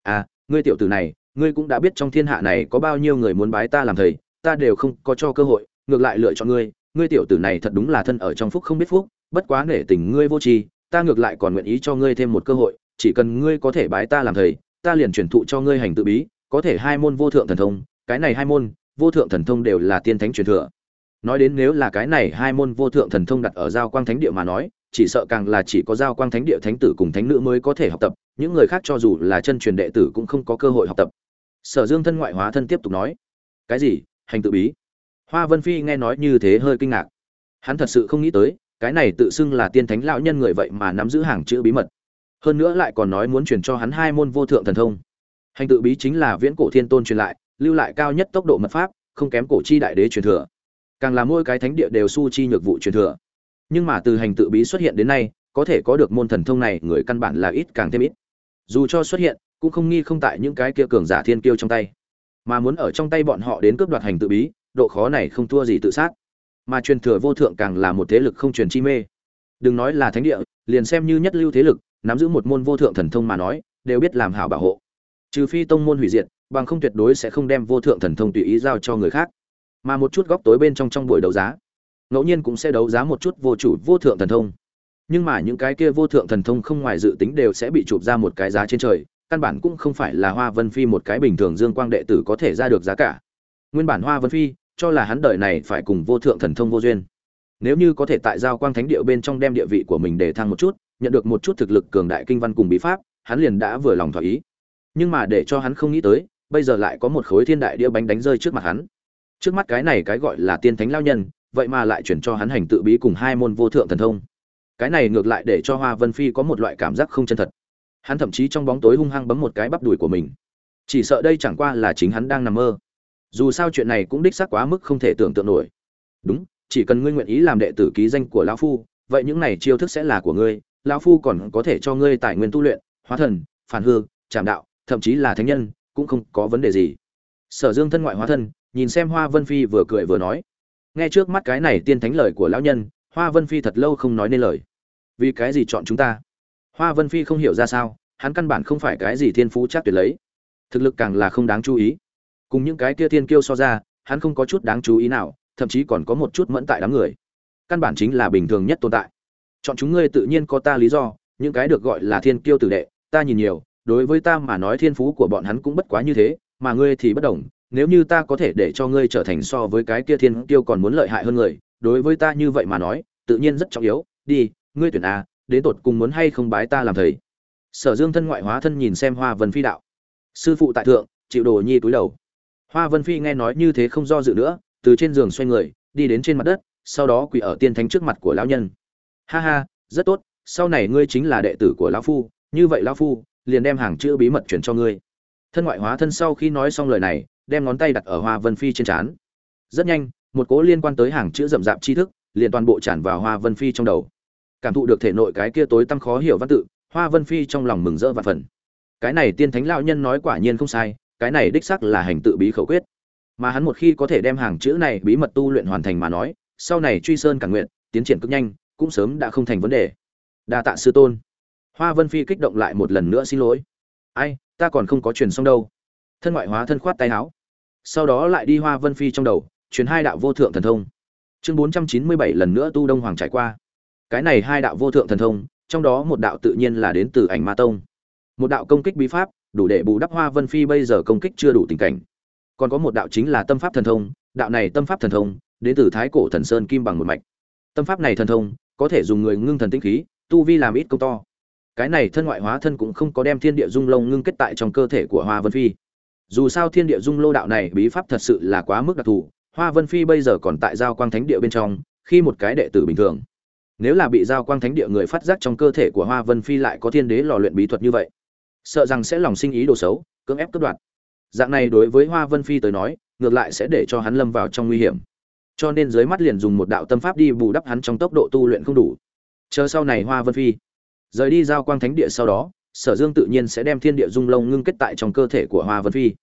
À ngươi tiểu tử này, ngươi cũng đã biết trong thiên hạ này có bao nhiêu người muốn bái ta làm thầy, ta đều không có cho cơ hội, ngược lại lựa chọn ngươi. Ngươi tiểu tử này thật đúng là thân ở trong phúc không biết phúc, bất quá nể tình ngươi vô tri, ta ngược lại còn nguyện ý cho ngươi thêm một cơ hội, chỉ cần ngươi có thể bái ta làm thầy, ta liền truyền thụ cho ngươi hành tự bí, có thể hai môn vô thượng thần thông, cái này hai môn, vô thượng thần thông đều là tiên thánh truyền thừa nói đến nếu là cái này hai môn vô thượng thần thông đặt ở giao quang thánh địa mà nói, chỉ sợ càng là chỉ có giao quang thánh địa thánh tử cùng thánh nữ mới có thể học tập, những người khác cho dù là chân truyền đệ tử cũng không có cơ hội học tập. Sở dương thân ngoại hóa thân tiếp tục nói, cái gì? Hành tự bí? Hoa vân phi nghe nói như thế hơi kinh ngạc. Hắn thật sự không nghĩ tới, cái này tự xưng là tiên thánh lão nhân người vậy mà nắm giữ hàng chữ bí mật. Hơn nữa lại còn nói muốn truyền cho hắn hai môn vô thượng thần thông. Hành tự bí chính là viễn cổ thiên tôn truyền lại, lưu lại cao nhất tốc độ mật pháp, không kém cổ chi đại đế truyền thừa càng là mỗi cái thánh địa đều su chi nhược vụ truyền thừa. Nhưng mà từ hành tự bí xuất hiện đến nay, có thể có được môn thần thông này người căn bản là ít càng thêm ít. Dù cho xuất hiện, cũng không nghi không tại những cái kia cường giả thiên kiêu trong tay. Mà muốn ở trong tay bọn họ đến cướp đoạt hành tự bí, độ khó này không thua gì tự sát. Mà truyền thừa vô thượng càng là một thế lực không truyền chi mê. Đừng nói là thánh địa, liền xem như nhất lưu thế lực, nắm giữ một môn vô thượng thần thông mà nói, đều biết làm hảo bảo hộ. Trừ phi tông môn hủy diệt, bằng không tuyệt đối sẽ không đem vô thượng thần thông tùy ý giao cho người khác mà một chút góc tối bên trong trong buổi đấu giá. Ngẫu nhiên cũng sẽ đấu giá một chút vô chủ vô thượng thần thông. Nhưng mà những cái kia vô thượng thần thông không ngoài dự tính đều sẽ bị chụp ra một cái giá trên trời, căn bản cũng không phải là hoa vân phi một cái bình thường dương quang đệ tử có thể ra được giá cả. Nguyên bản hoa vân phi cho là hắn đời này phải cùng vô thượng thần thông vô duyên. Nếu như có thể tại giao quang thánh địa bên trong đem địa vị của mình để thăng một chút, nhận được một chút thực lực cường đại kinh văn cùng bí pháp, hắn liền đã vừa lòng thỏa ý. Nhưng mà để cho hắn không nghĩ tới, bây giờ lại có một khối thiên đại đĩa bánh đánh rơi trước mặt hắn trước mắt cái này cái gọi là tiên thánh lao nhân, vậy mà lại chuyển cho hắn hành tự bí cùng hai môn vô thượng thần thông. Cái này ngược lại để cho hoa vân phi có một loại cảm giác không chân thật. Hắn thậm chí trong bóng tối hung hăng bấm một cái bắp đùi của mình. Chỉ sợ đây chẳng qua là chính hắn đang nằm mơ. Dù sao chuyện này cũng đích xác quá mức không thể tưởng tượng nổi. Đúng, chỉ cần ngươi nguyện ý làm đệ tử ký danh của lão phu, vậy những này chiêu thức sẽ là của ngươi, lão phu còn có thể cho ngươi tài nguyên tu luyện, hóa thần, phản hư, trảm đạo, thậm chí là thánh nhân, cũng không có vấn đề gì. Sở dương thân ngoại hóa thân nhìn xem hoa vân phi vừa cười vừa nói. Nghe trước mắt cái này tiên thánh lời của lão nhân, hoa vân phi thật lâu không nói nên lời. Vì cái gì chọn chúng ta? Hoa vân phi không hiểu ra sao, hắn căn bản không phải cái gì thiên phú chắc tuyệt lấy. Thực lực càng là không đáng chú ý. Cùng những cái kia thiên kiêu so ra, hắn không có chút đáng chú ý nào, thậm chí còn có một chút mẫn tại đám người. Căn bản chính là bình thường nhất tồn tại. Chọn chúng ngươi tự nhiên có ta lý do, những cái được gọi là thiên kiêu tử đệ, ta nhìn nhiều, đối với ta mà nói thiên phú của bọn hắn cũng bất quá như thế, mà ngươi thì bất đồng nếu như ta có thể để cho ngươi trở thành so với cái kia thiên kiêu còn muốn lợi hại hơn người, đối với ta như vậy mà nói, tự nhiên rất trọng yếu. Đi, ngươi tuyển a, đến tột cùng muốn hay không bái ta làm thầy? Sở dương thân ngoại hóa thân nhìn xem hoa vân phi đạo. Sư phụ tại thượng, chịu đồ nhi túi đầu. Hoa vân phi nghe nói như thế không do dự nữa, từ trên giường xoay người, đi đến trên mặt đất, sau đó quỳ ở tiên thánh trước mặt của lão nhân. Ha ha, rất tốt, sau này ngươi chính là đệ tử của lão phu, như vậy lão phu, liền đem hàng chữ bí mật chuyển cho ngươi. Thân ngoại hóa thân sau khi nói xong lời này đem ngón tay đặt ở hoa vân phi trên trán. Rất nhanh, một cố liên quan tới hàng chữ rậm rạp tri thức liền toàn bộ tràn vào hoa vân phi trong đầu. Cảm thụ được thể nội cái kia tối tăm khó hiểu văn tự, hoa vân phi trong lòng mừng rỡ và phần. Cái này tiên thánh lão nhân nói quả nhiên không sai, cái này đích xác là hành tự bí khẩu quyết. Mà hắn một khi có thể đem hàng chữ này bí mật tu luyện hoàn thành mà nói, sau này truy sơn cả nguyện, tiến triển cực nhanh, cũng sớm đã không thành vấn đề. Đa tạ sư tôn. Hoa vân phi kích động lại một lần nữa xin lỗi. Ai, ta còn không có truyền xong đâu thân ngoại hóa thân khoát tay áo. Sau đó lại đi hoa vân phi trong đầu, truyền hai đạo vô thượng thần thông. Chương bốn trăm chín mươi bảy lần nữa tu đông hoàng trải qua. Cái này hai đạo vô thượng thần thông, trong đó một đạo tự nhiên là đến từ ảnh ma tông. Một đạo công kích bí pháp, đủ để bù đắp hoa vân phi bây giờ công kích chưa đủ tình cảnh. Còn có một đạo chính là tâm pháp thần thông, đạo này tâm pháp thần thông, đến từ thái cổ thần sơn kim bằng một mạch. Tâm pháp này thần thông, có thể dùng người ngưng thần tinh khí, tu vi làm ít công to. Cái này thân ngoại hóa thân cũng không có đem thiên địa dung lông ngưng kết tại trong cơ thể của hoa vân phi dù sao thiên địa dung lô đạo này bí pháp thật sự là quá mức đặc thù, hoa vân phi bây giờ còn tại giao quang thánh địa bên trong, khi một cái đệ tử bình thường. Nếu là bị giao quang thánh địa người phát giác trong cơ thể của hoa vân phi lại có thiên đế lò luyện bí thuật như vậy, sợ rằng sẽ lòng sinh ý đồ xấu, cưỡng ép cướp đoạt. Dạng này đối với hoa vân phi tới nói, ngược lại sẽ để cho hắn lâm vào trong nguy hiểm. Cho nên dưới mắt liền dùng một đạo tâm pháp đi bù đắp hắn trong tốc độ tu luyện không đủ. Chờ sau này hoa vân phi rời đi giao quang thánh địa sau đó sở dương tự nhiên sẽ đem thiên địa dung lông ngưng kết tại trong cơ thể của hoa vân phi.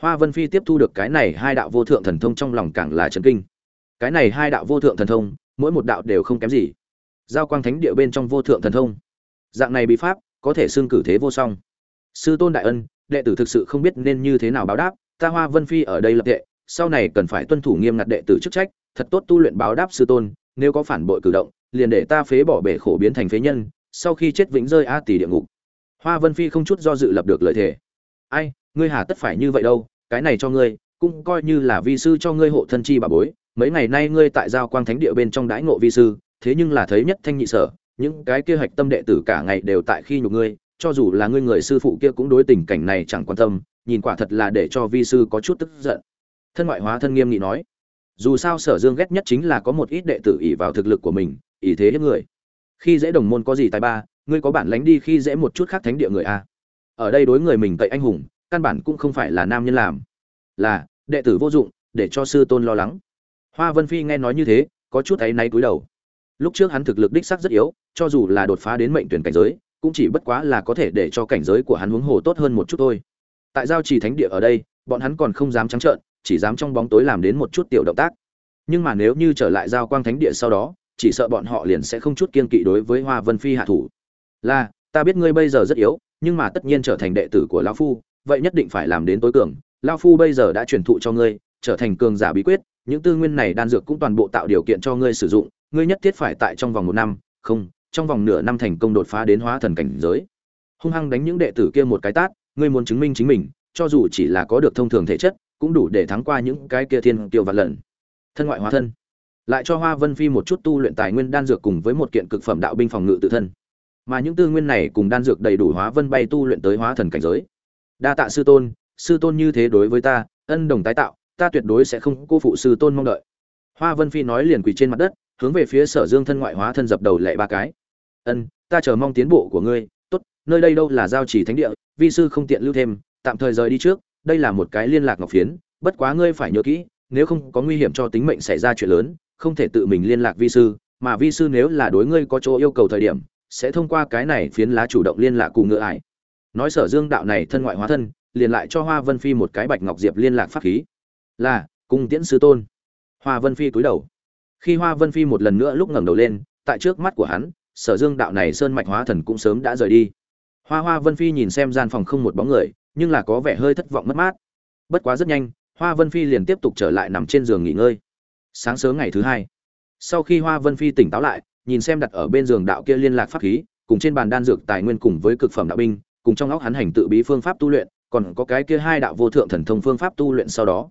Hoa vân phi tiếp thu được cái này hai đạo vô thượng thần thông trong lòng càng là trấn kinh. Cái này hai đạo vô thượng thần thông, mỗi một đạo đều không kém gì. Giao quang thánh địa bên trong vô thượng thần thông. Dạng này bí pháp, có thể xưng cử thế vô song. Sư tôn đại ân, đệ tử thực sự không biết nên như thế nào báo đáp, ta hoa vân phi ở đây lập tệ sau này cần phải tuân thủ nghiêm ngặt đệ tử chức trách, thật tốt tu luyện báo đáp sư tôn, nếu có phản bội cử động, liền để ta phế bỏ bể khổ biến thành phế nhân, sau khi chết vĩnh rơi a tỷ địa ngục hoa vân phi không chút do dự lập được lời thề. Ai, ngươi hà tất phải như vậy đâu, cái này cho ngươi, cũng coi như là vi sư cho ngươi hộ thân chi bà bối. Mấy ngày nay ngươi tại giao quang thánh địa bên trong đãi ngộ vi sư, thế nhưng là thấy nhất thanh nhị sở, những cái kia hạch tâm đệ tử cả ngày đều tại khi nhục ngươi, cho dù là ngươi người sư phụ kia cũng đối tình cảnh này chẳng quan tâm, nhìn quả thật là để cho vi sư có chút tức giận. Thân ngoại hóa thân nghiêm nghị nói. Dù sao sở dương ghét nhất chính là có một ít đệ tử ỷ vào thực lực của mình, ỷ thế hiếp người. Khi dễ đồng môn có gì tài ba ngươi có bản lánh đi khi dễ một chút khác thánh địa người a? Ở đây đối người mình tẩy anh hùng, căn bản cũng không phải là nam nhân làm. Là, đệ tử vô dụng, để cho sư tôn lo lắng. Hoa vân phi nghe nói như thế, có chút áy náy cúi đầu. Lúc trước hắn thực lực đích sắc rất yếu, cho dù là đột phá đến mệnh tuyển cảnh giới, cũng chỉ bất quá là có thể để cho cảnh giới của hắn huống hồ tốt hơn một chút thôi. Tại giao trì thánh địa ở đây, bọn hắn còn không dám trắng trợn, chỉ dám trong bóng tối làm đến một chút tiểu động tác. Nhưng mà nếu như trở lại giao quang thánh địa sau đó, chỉ sợ bọn họ liền sẽ không chút kiên kỵ đối với hoa vân phi hạ thủ là, ta biết ngươi bây giờ rất yếu, nhưng mà tất nhiên trở thành đệ tử của lão phu, vậy nhất định phải làm đến tối cường. Lão phu bây giờ đã truyền thụ cho ngươi, trở thành cường giả bí quyết, những tư nguyên này đan dược cũng toàn bộ tạo điều kiện cho ngươi sử dụng, ngươi nhất thiết phải tại trong vòng một năm, không, trong vòng nửa năm thành công đột phá đến hóa thần cảnh giới. Hung hăng đánh những đệ tử kia một cái tát, ngươi muốn chứng minh chính mình, cho dù chỉ là có được thông thường thể chất, cũng đủ để thắng qua những cái kia thiên tiêu vạn lần. Thân ngoại hóa thân. Lại cho hoa vân phi một chút tu luyện tài nguyên đan dược cùng với một kiện cực phẩm đạo binh phòng ngự tự thân mà những tư nguyên này cùng đan dược đầy đủ hóa vân bay tu luyện tới hóa thần cảnh giới. Đa tạ sư tôn sư tôn như thế đối với ta, ân đồng tái tạo, ta tuyệt đối sẽ không cô phụ sư tôn mong đợi. Hoa vân phi nói liền quỳ trên mặt đất, hướng về phía sở dương thân ngoại hóa thân dập đầu lệ ba cái. Ân, ta chờ mong tiến bộ của ngươi, tốt, nơi đây đâu là giao chỉ thánh địa, vi sư không tiện lưu thêm, tạm thời rời đi trước, đây là một cái liên lạc ngọc phiến, bất quá ngươi phải nhớ kỹ, nếu không có nguy hiểm cho tính mệnh xảy ra chuyện lớn, không thể tự mình liên lạc vi sư, mà vi sư nếu là đối ngươi có chỗ yêu cầu thời điểm sẽ thông qua cái này phiến lá chủ động liên lạc cùng ngựa ải. Nói sở dương đạo này thân ngoại hóa thân, liền lại cho hoa vân phi một cái bạch ngọc diệp liên lạc pháp khí. Là, cung tiễn sư tôn. Hoa vân phi cúi đầu. Khi hoa vân phi một lần nữa lúc ngẩng đầu lên, tại trước mắt của hắn, sở dương đạo này sơn mạch hóa thần cũng sớm đã rời đi. Hoa hoa vân phi nhìn xem gian phòng không một bóng người, nhưng là có vẻ hơi thất vọng mất mát. Bất quá rất nhanh, hoa vân phi liền tiếp tục trở lại nằm trên giường nghỉ ngơi. Sáng sớm ngày thứ hai, sau khi hoa vân phi tỉnh táo lại nhìn xem đặt ở bên giường đạo kia liên lạc pháp khí, cùng trên bàn đan dược tài nguyên cùng với cực phẩm đạo binh, cùng trong óc hắn hành tự bí phương pháp tu luyện, còn có cái kia hai đạo vô thượng thần thông phương pháp tu luyện sau đó.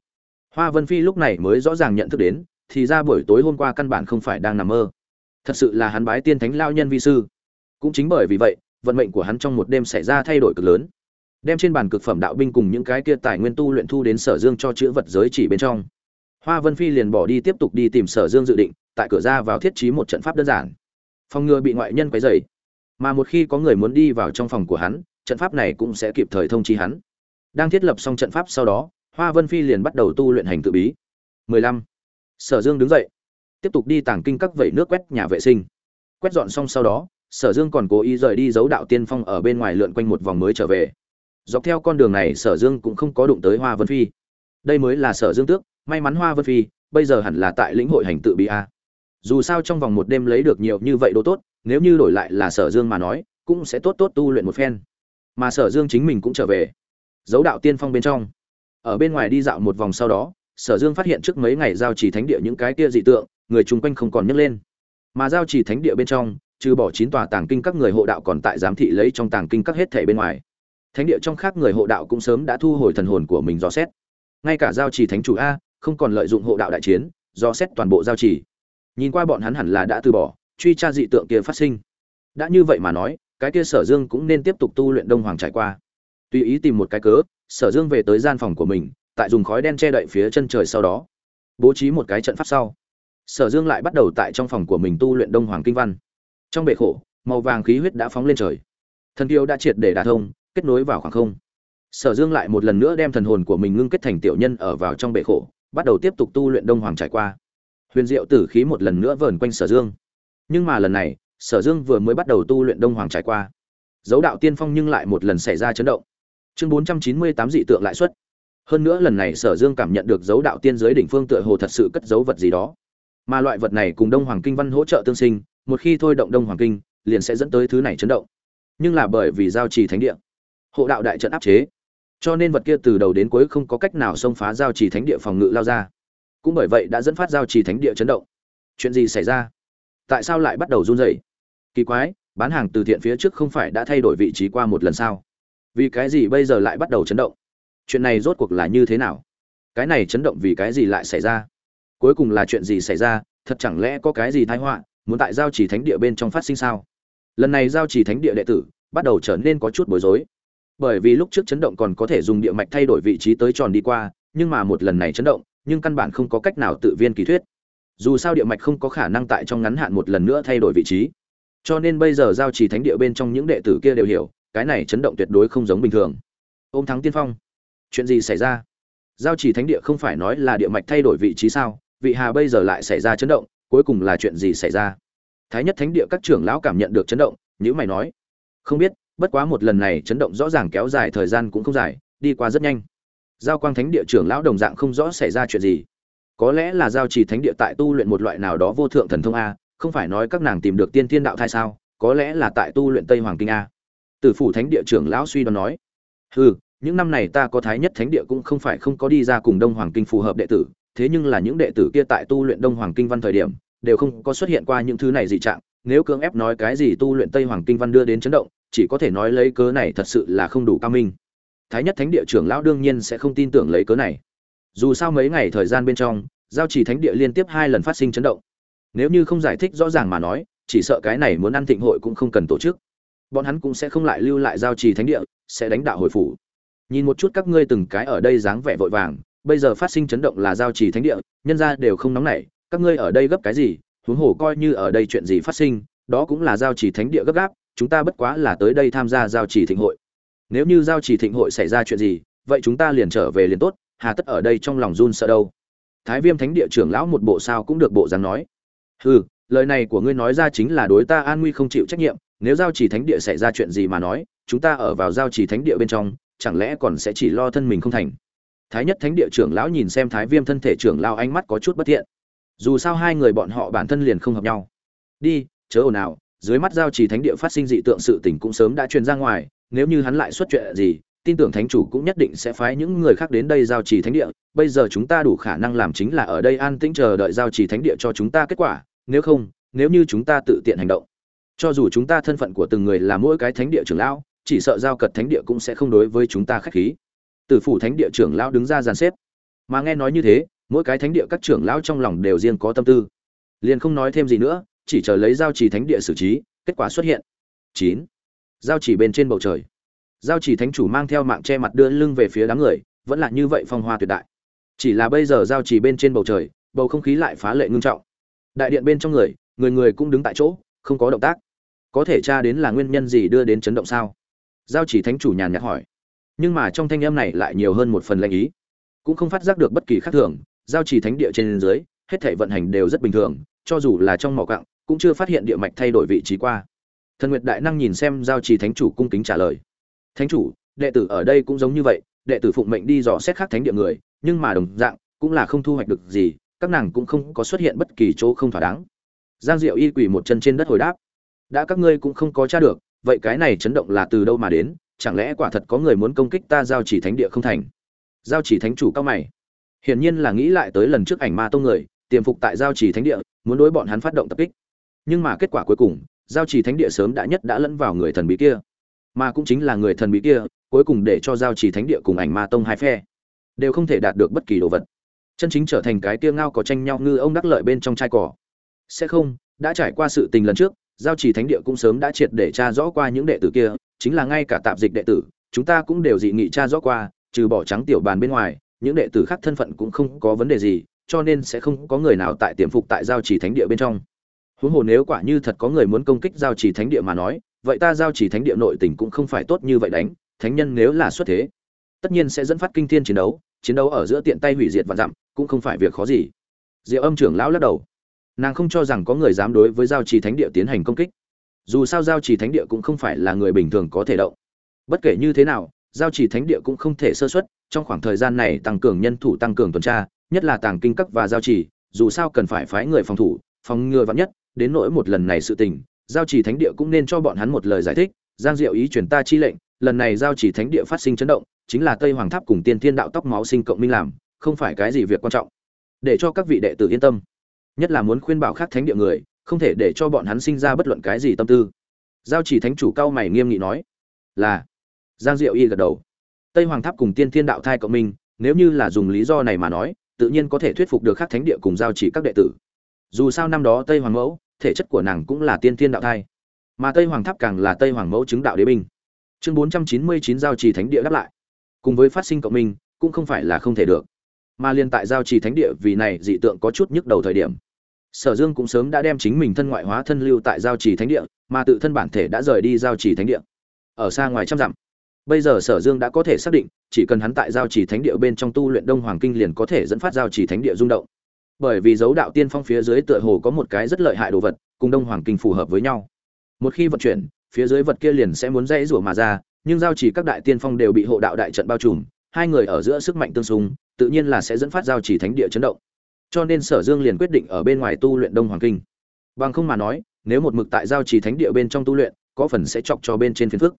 Hoa vân phi lúc này mới rõ ràng nhận thức đến, thì ra buổi tối hôm qua căn bản không phải đang nằm mơ. Thật sự là hắn bái tiên thánh lao nhân vi sư. Cũng chính bởi vì vậy, vận mệnh của hắn trong một đêm xảy ra thay đổi cực lớn. Đem trên bàn cực phẩm đạo binh cùng những cái kia tài nguyên tu luyện thu đến sở dương cho chữ vật giới chỉ bên trong. Hoa vân phi liền bỏ đi tiếp tục đi tìm sở dương dự định tại cửa ra vào thiết trí một trận pháp đơn giản. Phòng ngừa bị ngoại nhân quấy dày mà một khi có người muốn đi vào trong phòng của hắn, trận pháp này cũng sẽ kịp thời thông chi hắn. Đang thiết lập xong trận pháp sau đó, hoa vân phi liền bắt đầu tu luyện hành tự bí. 15. sở dương đứng dậy. Tiếp tục đi tàng kinh các vẩy nước quét nhà vệ sinh. Quét dọn xong sau đó, sở dương còn cố ý rời đi giấu đạo tiên phong ở bên ngoài lượn quanh một vòng mới trở về. Dọc theo con đường này, sở dương cũng không có đụng tới hoa vân phi. Đây mới là sở dương tước. May mắn hoa vân phi, bây giờ hẳn là tại lĩnh hội hành tự bí a dù sao trong vòng một đêm lấy được nhiều như vậy đồ tốt, nếu như đổi lại là sở dương mà nói, cũng sẽ tốt tốt tu luyện một phen. Mà sở dương chính mình cũng trở về dấu đạo tiên phong bên trong. Ở bên ngoài đi dạo một vòng sau đó, sở dương phát hiện trước mấy ngày giao trì thánh địa những cái kia dị tượng, người chung quanh không còn nhấc lên. Mà giao trì thánh địa bên trong, trừ bỏ chín tòa tàng kinh các người hộ đạo còn tại giám thị lấy trong tàng kinh các hết thể bên ngoài. Thánh địa trong khác người hộ đạo cũng sớm đã thu hồi thần hồn của mình dò xét. Ngay cả giao trì thánh chủ a, không còn lợi dụng hộ đạo đại chiến, dò xét toàn bộ giao trì nhìn qua bọn hắn hẳn là đã từ bỏ, truy tra dị tượng kia phát sinh. Đã như vậy mà nói, cái kia sở dương cũng nên tiếp tục tu luyện đông hoàng trải qua. Tùy ý tìm một cái cớ, sở dương về tới gian phòng của mình, tại dùng khói đen che đậy phía chân trời sau đó. Bố trí một cái trận pháp sau. Sở dương lại bắt đầu tại trong phòng của mình tu luyện đông hoàng kinh văn. Trong bệ khổ, màu vàng khí huyết đã phóng lên trời. Thần kiêu đã triệt để đả thông, kết nối vào khoảng không. Sở dương lại một lần nữa đem thần hồn của mình ngưng kết thành tiểu nhân ở vào trong bệ khổ, bắt đầu tiếp tục tu luyện đông hoàng trải qua huyền diệu tử khí một lần nữa vờn quanh sở dương. Nhưng mà lần này, sở dương vừa mới bắt đầu tu luyện đông hoàng trải qua. Dấu đạo tiên phong nhưng lại một lần xảy ra chấn động. Chương bốn trăm chín mươi tám dị tượng lãi suất hơn nữa lần này sở dương cảm nhận được dấu đạo tiên giới đỉnh phương tựa hồ thật sự cất dấu vật gì đó. Mà loại vật này cùng đông hoàng kinh văn hỗ trợ tương sinh, một khi thôi động đông hoàng kinh, liền sẽ dẫn tới thứ này chấn động. Nhưng là bởi vì giao trì thánh địa, hộ đạo đại trận áp chế, cho nên vật kia từ đầu đến cuối không có cách nào xông phá giao trì thánh địa phòng ngự lao ra cũng bởi vậy đã dẫn phát giao trì thánh địa chấn động. Chuyện gì xảy ra? Tại sao lại bắt đầu run rẩy? Kỳ quái, bán hàng từ thiện phía trước không phải đã thay đổi vị trí qua một lần sao? Vì cái gì bây giờ lại bắt đầu chấn động? Chuyện này rốt cuộc là như thế nào? Cái này chấn động vì cái gì lại xảy ra? Cuối cùng là chuyện gì xảy ra? Thật chẳng lẽ có cái gì thái họa, muốn tại giao trì thánh địa bên trong phát sinh sao? Lần này giao trì thánh địa đệ tử bắt đầu trở nên có chút bối rối. Bởi vì lúc trước chấn động còn có thể dùng địa mạch thay đổi vị trí tới tròn đi qua, nhưng mà một lần này chấn động nhưng căn bản không có cách nào tự viên kỳ thuyết. Dù sao địa mạch không có khả năng tại trong ngắn hạn một lần nữa thay đổi vị trí. Cho nên bây giờ giao trì thánh địa bên trong những đệ tử kia đều hiểu, cái này chấn động tuyệt đối không giống bình thường. Ôm thắng tiên phong. Chuyện gì xảy ra? Giao trì thánh địa không phải nói là địa mạch thay đổi vị trí sao? Vị hà bây giờ lại xảy ra chấn động, cuối cùng là chuyện gì xảy ra? Thái nhất thánh địa các trưởng lão cảm nhận được chấn động nhữ mày nói. Không biết, bất quá một lần này chấn động rõ ràng kéo dài thời gian cũng không dài, đi qua rất nhanh giao quang thánh địa trưởng lão đồng dạng không rõ xảy ra chuyện gì. Có lẽ là giao trì thánh địa tại tu luyện một loại nào đó vô thượng thần thông a, không phải nói các nàng tìm được tiên thiên đạo thai sao, có lẽ là tại tu luyện tây hoàng kinh a. Tử phủ thánh địa trưởng lão suy đoán nói, hừ, những năm này ta có thái nhất thánh địa cũng không phải không có đi ra cùng đông hoàng kinh phù hợp đệ tử, thế nhưng là những đệ tử kia tại tu luyện đông hoàng kinh văn thời điểm, đều không có xuất hiện qua những thứ này dị trạng, nếu cưỡng ép nói cái gì tu luyện tây hoàng kinh văn đưa đến chấn động, chỉ có thể nói lấy cớ này thật sự là không đủ cao minh thái nhất thánh địa trưởng lão đương nhiên sẽ không tin tưởng lấy cớ này. Dù sao mấy ngày thời gian bên trong, giao chỉ thánh địa liên tiếp hai lần phát sinh chấn động. Nếu như không giải thích rõ ràng mà nói, chỉ sợ cái này muốn ăn thịnh hội cũng không cần tổ chức. Bọn hắn cũng sẽ không lại lưu lại giao trì thánh địa, sẽ đánh đạo hồi phủ. Nhìn một chút các ngươi từng cái ở đây dáng vẻ vội vàng, bây giờ phát sinh chấn động là giao trì thánh địa, nhân ra đều không nóng nảy, các ngươi ở đây gấp cái gì, huống hồ coi như ở đây chuyện gì phát sinh, đó cũng là giao trì thánh địa gấp gáp, chúng ta bất quá là tới đây tham gia giao trì thịnh hội nếu như giao trì thịnh hội xảy ra chuyện gì, vậy chúng ta liền trở về liền tốt, hà tất ở đây trong lòng run sợ đâu. Thái viêm thánh địa trưởng lão một bộ sao cũng được bộ dáng nói. Hừ, lời này của ngươi nói ra chính là đối ta an nguy không chịu trách nhiệm, nếu giao chỉ thánh địa xảy ra chuyện gì mà nói, chúng ta ở vào giao chỉ thánh địa bên trong, chẳng lẽ còn sẽ chỉ lo thân mình không thành? Thái nhất thánh địa trưởng lão nhìn xem thái viêm thân thể trưởng lao ánh mắt có chút bất thiện. Dù sao hai người bọn họ bản thân liền không hợp nhau. Đi, chớ ồn ào, dưới mắt giao chỉ thánh địa phát sinh dị tượng sự tình cũng sớm đã truyền ra ngoài nếu như hắn lại xuất chuyện gì, tin tưởng thánh chủ cũng nhất định sẽ phái những người khác đến đây giao trì thánh địa. Bây giờ chúng ta đủ khả năng làm chính là ở đây an tĩnh chờ đợi giao trì thánh địa cho chúng ta kết quả. Nếu không, nếu như chúng ta tự tiện hành động, cho dù chúng ta thân phận của từng người là mỗi cái thánh địa trưởng lão, chỉ sợ giao cật thánh địa cũng sẽ không đối với chúng ta khách khí. Tử phủ thánh địa trưởng lão đứng ra dàn xếp. Mà nghe nói như thế, mỗi cái thánh địa các trưởng lão trong lòng đều riêng có tâm tư. Liền không nói thêm gì nữa, chỉ chờ lấy giao trì thánh địa xử trí, kết quả xuất hiện. Chín giao chỉ bên trên bầu trời. Giao chỉ thánh chủ mang theo mạng che mặt đưa lưng về phía đám người, vẫn là như vậy phong hoa tuyệt đại. Chỉ là bây giờ giao chỉ bên trên bầu trời, bầu không khí lại phá lệ ngưng trọng. Đại điện bên trong người người người cũng đứng tại chỗ, không có động tác. Có thể tra đến là nguyên nhân gì đưa đến chấn động sao? Giao chỉ thánh chủ nhàn nhạt hỏi. Nhưng mà trong thanh âm này lại nhiều hơn một phần lệnh ý. Cũng không phát giác được bất kỳ khác thường, giao chỉ thánh địa trên dưới, hết thể vận hành đều rất bình thường, cho dù là trong mỏ cặng cũng chưa phát hiện địa mạch thay đổi vị trí qua thần nguyệt đại năng nhìn xem giao chỉ thánh chủ cung kính trả lời. Thánh chủ, đệ tử ở đây cũng giống như vậy, đệ tử phụng mệnh đi dò xét khác thánh địa người, nhưng mà đồng dạng, cũng là không thu hoạch được gì, các nàng cũng không có xuất hiện bất kỳ chỗ không thỏa đáng. Giang diệu y quỳ một chân trên đất hồi đáp. Đã các ngươi cũng không có tra được, vậy cái này chấn động là từ đâu mà đến, chẳng lẽ quả thật có người muốn công kích ta giao chỉ thánh địa không thành? Giao chỉ thánh chủ cao mày. Hiển nhiên là nghĩ lại tới lần trước ảnh ma tông người, tiềm phục tại giao chỉ thánh địa, muốn đối bọn hắn phát động tập kích. Nhưng mà kết quả cuối cùng giao chỉ thánh địa sớm đã nhất đã lẫn vào người thần bí kia. Mà cũng chính là người thần bí kia, cuối cùng để cho giao chỉ thánh địa cùng ảnh ma tông hai phe đều không thể đạt được bất kỳ đồ vật. Chân chính trở thành cái kia ngao có tranh nhau ngư ông đắc lợi bên trong chai cỏ. Sẽ không, đã trải qua sự tình lần trước, giao chỉ thánh địa cũng sớm đã triệt để tra rõ qua những đệ tử kia, chính là ngay cả tạp dịch đệ tử, chúng ta cũng đều dị nghị tra rõ qua, trừ bỏ trắng tiểu bàn bên ngoài, những đệ tử khác thân phận cũng không có vấn đề gì, cho nên sẽ không có người nào tại tiềm phục tại giao chỉ thánh địa bên trong huống hồ nếu quả như thật có người muốn công kích giao chỉ thánh địa mà nói, vậy ta giao chỉ thánh địa nội tình cũng không phải tốt như vậy đánh, thánh nhân nếu là xuất thế, tất nhiên sẽ dẫn phát kinh thiên chiến đấu chiến đấu ở giữa tiện tay hủy diệt và dặm, cũng không phải việc khó gì. Diệu âm trưởng lão lắc đầu. Nàng không cho rằng có người dám đối với giao trì thánh địa tiến hành công kích. Dù sao giao trì thánh địa cũng không phải là người bình thường có thể động. Bất kể như thế nào, giao trì thánh địa cũng không thể sơ xuất trong khoảng thời gian này tăng cường nhân thủ, tăng cường tuần tra, nhất là tàng kinh cấp và giao trì dù sao cần phải phái người phòng thủ, phòng ngừa vắn nhất đến nỗi một lần này sự tình, giao trì thánh địa cũng nên cho bọn hắn một lời giải thích, giang diệu ý truyền ta chi lệnh, lần này giao trì thánh địa phát sinh chấn động, chính là tây hoàng tháp cùng tiên thiên đạo tóc máu sinh cộng minh làm, không phải cái gì việc quan trọng. Để cho các vị đệ tử yên tâm. Nhất là muốn khuyên bảo khác thánh địa người, không thể để cho bọn hắn sinh ra bất luận cái gì tâm tư. Giao chỉ thánh chủ cao mày nghiêm nghị nói, là. Giang diệu y gật đầu. Tây hoàng tháp cùng tiên thiên đạo thai cộng minh, nếu như là dùng lý do này mà nói, tự nhiên có thể thuyết phục được các thánh địa cùng giao chỉ các đệ tử dù sao năm đó tây hoàng mẫu, thể chất của nàng cũng là tiên thiên đạo thai. Mà tây hoàng tháp càng là tây hoàng mẫu chứng đạo đế binh. Chương bốn trăm chín mươi chín giao trì thánh địa đáp lại. Cùng với phát sinh cộng minh, cũng không phải là không thể được. Mà liên tại giao trì thánh địa vì này dị tượng có chút nhức đầu thời điểm. Sở dương cũng sớm đã đem chính mình thân ngoại hóa thân lưu tại giao trì thánh địa, mà tự thân bản thể đã rời đi giao trì thánh địa. Ở xa ngoài trăm dặm, bây giờ sở dương đã có thể xác định, chỉ cần hắn tại giao trì thánh địa bên trong tu luyện đông hoàng kinh liền có thể dẫn phát giao trì thánh địa rung động bởi vì dấu đạo tiên phong phía dưới tựa hồ có một cái rất lợi hại đồ vật, cùng đông hoàng kinh phù hợp với nhau. Một khi vận chuyển, phía dưới vật kia liền sẽ muốn dãy rủa mà ra, nhưng giao chỉ các đại tiên phong đều bị hộ đạo đại trận bao trùm, hai người ở giữa sức mạnh tương xung, tự nhiên là sẽ dẫn phát giao chỉ thánh địa chấn động. Cho nên sở dương liền quyết định ở bên ngoài tu luyện đông hoàng kinh. Bằng không mà nói, nếu một mực tại giao chỉ thánh địa bên trong tu luyện, có phần sẽ chọc cho bên trên phiền phức.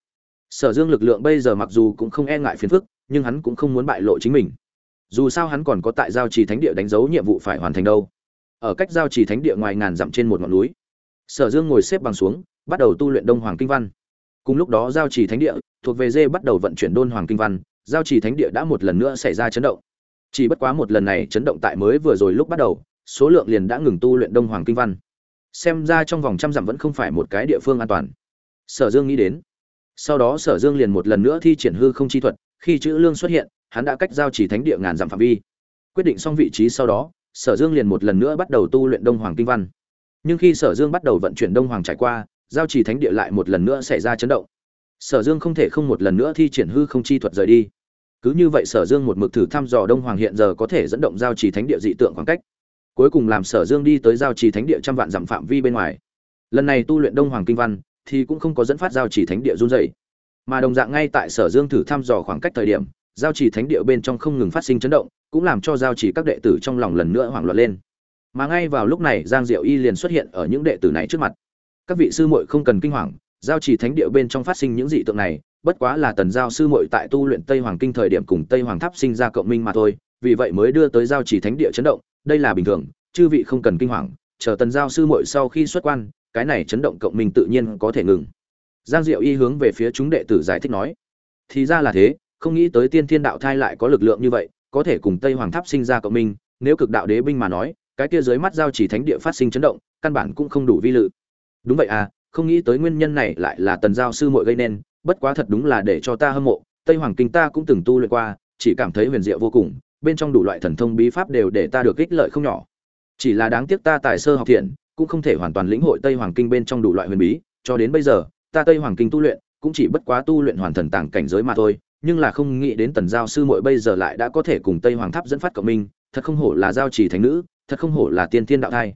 Sở dương lực lượng bây giờ mặc dù cũng không e ngại phiền phức, nhưng hắn cũng không muốn bại lộ chính mình dù sao hắn còn có tại giao trì thánh địa đánh dấu nhiệm vụ phải hoàn thành đâu. Ở cách giao trì thánh địa ngoài ngàn dặm trên một ngọn núi, sở dương ngồi xếp bằng xuống, bắt đầu tu luyện đông hoàng kinh văn. Cùng lúc đó giao trì thánh địa thuộc về dê bắt đầu vận chuyển đôn hoàng kinh văn, giao trì thánh địa đã một lần nữa xảy ra chấn động. Chỉ bất quá một lần này chấn động tại mới vừa rồi lúc bắt đầu, số lượng liền đã ngừng tu luyện đông hoàng kinh văn. Xem ra trong vòng trăm dặm vẫn không phải một cái địa phương an toàn. Sở dương nghĩ đến. Sau đó sở dương liền một lần nữa thi triển hư không chi thuật, khi chữ lương xuất hiện hắn đã cách giao chỉ thánh địa ngàn dặm phạm vi. Quyết định xong vị trí sau đó, sở dương liền một lần nữa bắt đầu tu luyện đông hoàng kinh văn. Nhưng khi sở dương bắt đầu vận chuyển đông hoàng trải qua, giao chỉ thánh địa lại một lần nữa xảy ra chấn động. Sở dương không thể không một lần nữa thi triển hư không chi thuật rời đi. Cứ như vậy sở dương một mực thử thăm dò đông hoàng hiện giờ có thể dẫn động giao chỉ thánh địa dị tượng khoảng cách. Cuối cùng làm sở dương đi tới giao chỉ thánh địa trăm vạn dặm phạm vi bên ngoài. Lần này tu luyện đông hoàng kinh văn thì cũng không có dẫn phát giao chỉ thánh địa run dày mà đồng dạng ngay tại sở dương thử thăm dò khoảng cách thời điểm giao chỉ thánh địa bên trong không ngừng phát sinh chấn động, cũng làm cho giao chỉ các đệ tử trong lòng lần nữa hoảng loạn lên. Mà ngay vào lúc này, giang diệu y liền xuất hiện ở những đệ tử này trước mặt. Các vị sư muội không cần kinh hoàng, giao chỉ thánh địa bên trong phát sinh những dị tượng này, bất quá là tần giao sư muội tại tu luyện tây hoàng kinh thời điểm cùng tây hoàng tháp sinh ra cộng minh mà thôi, vì vậy mới đưa tới giao chỉ thánh địa chấn động, đây là bình thường, chư vị không cần kinh hoàng, chờ tần giao sư muội sau khi xuất quan, cái này chấn động cộng minh tự nhiên có thể ngừng. Giang diệu y hướng về phía chúng đệ tử giải thích nói, thì ra là thế không nghĩ tới tiên thiên đạo thai lại có lực lượng như vậy, có thể cùng tây hoàng tháp sinh ra cộng minh, nếu cực đạo đế binh mà nói, cái kia dưới mắt giao chỉ thánh địa phát sinh chấn động, căn bản cũng không đủ vi lự. Đúng vậy à không nghĩ tới nguyên nhân này lại là tần giao sư muội gây nên, bất quá thật đúng là để cho ta hâm mộ, tây hoàng kinh ta cũng từng tu luyện qua, chỉ cảm thấy huyền diệu vô cùng, bên trong đủ loại thần thông bí pháp đều để ta được ích lợi không nhỏ. Chỉ là đáng tiếc ta tài sơ học thiện, cũng không thể hoàn toàn lĩnh hội tây hoàng kinh bên trong đủ loại huyền bí, cho đến bây giờ, ta tây hoàng kinh tu luyện, cũng chỉ bất quá tu luyện hoàn thần tàng cảnh giới mà thôi nhưng là không nghĩ đến tần giao sư muội bây giờ lại đã có thể cùng tây hoàng tháp dẫn phát cộng minh, thật không hổ là giao chỉ thánh nữ, thật không hổ là tiên thiên đạo thai.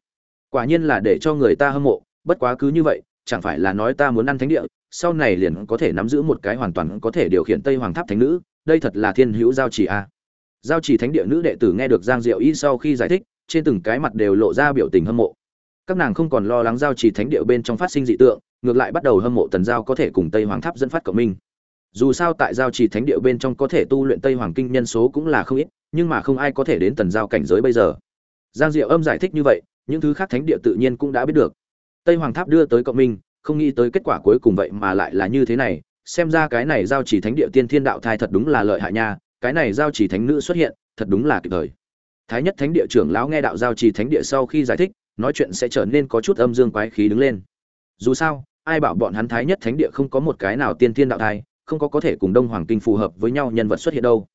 Quả nhiên là để cho người ta hâm mộ, bất quá cứ như vậy, chẳng phải là nói ta muốn ăn thánh địa, sau này liền có thể nắm giữ một cái hoàn toàn có thể điều khiển tây hoàng tháp thánh nữ, đây thật là thiên hữu giao chỉ a. À. giao chỉ thánh địa nữ đệ tử nghe được giang diệu y sau khi giải thích, trên từng cái mặt đều lộ ra biểu tình hâm mộ. Các nàng không còn lo lắng giao chỉ thánh địa bên trong phát sinh dị tượng, ngược lại bắt đầu hâm mộ tần giao có thể cùng tây hoàng tháp dẫn phát cộng minh dù sao tại giao chỉ thánh địa bên trong có thể tu luyện tây hoàng kinh nhân số cũng là không ít, nhưng mà không ai có thể đến tần giao cảnh giới bây giờ. Giang diệu âm giải thích như vậy, những thứ khác thánh địa tự nhiên cũng đã biết được. Tây hoàng tháp đưa tới cộng minh, không nghĩ tới kết quả cuối cùng vậy mà lại là như thế này, xem ra cái này giao chỉ thánh địa tiên thiên đạo thai thật đúng là lợi hại nha, cái này giao chỉ thánh nữ xuất hiện, thật đúng là kịp thời. Thái nhất thánh địa trưởng lão nghe đạo giao chỉ thánh địa sau khi giải thích, nói chuyện sẽ trở nên có chút âm dương quái khí đứng lên. Dù sao, ai bảo bọn hắn thái nhất thánh địa không có một cái nào tiên thiên đạo thai không có có thể cùng đông hoàng kinh phù hợp với nhau nhân vật xuất hiện đâu.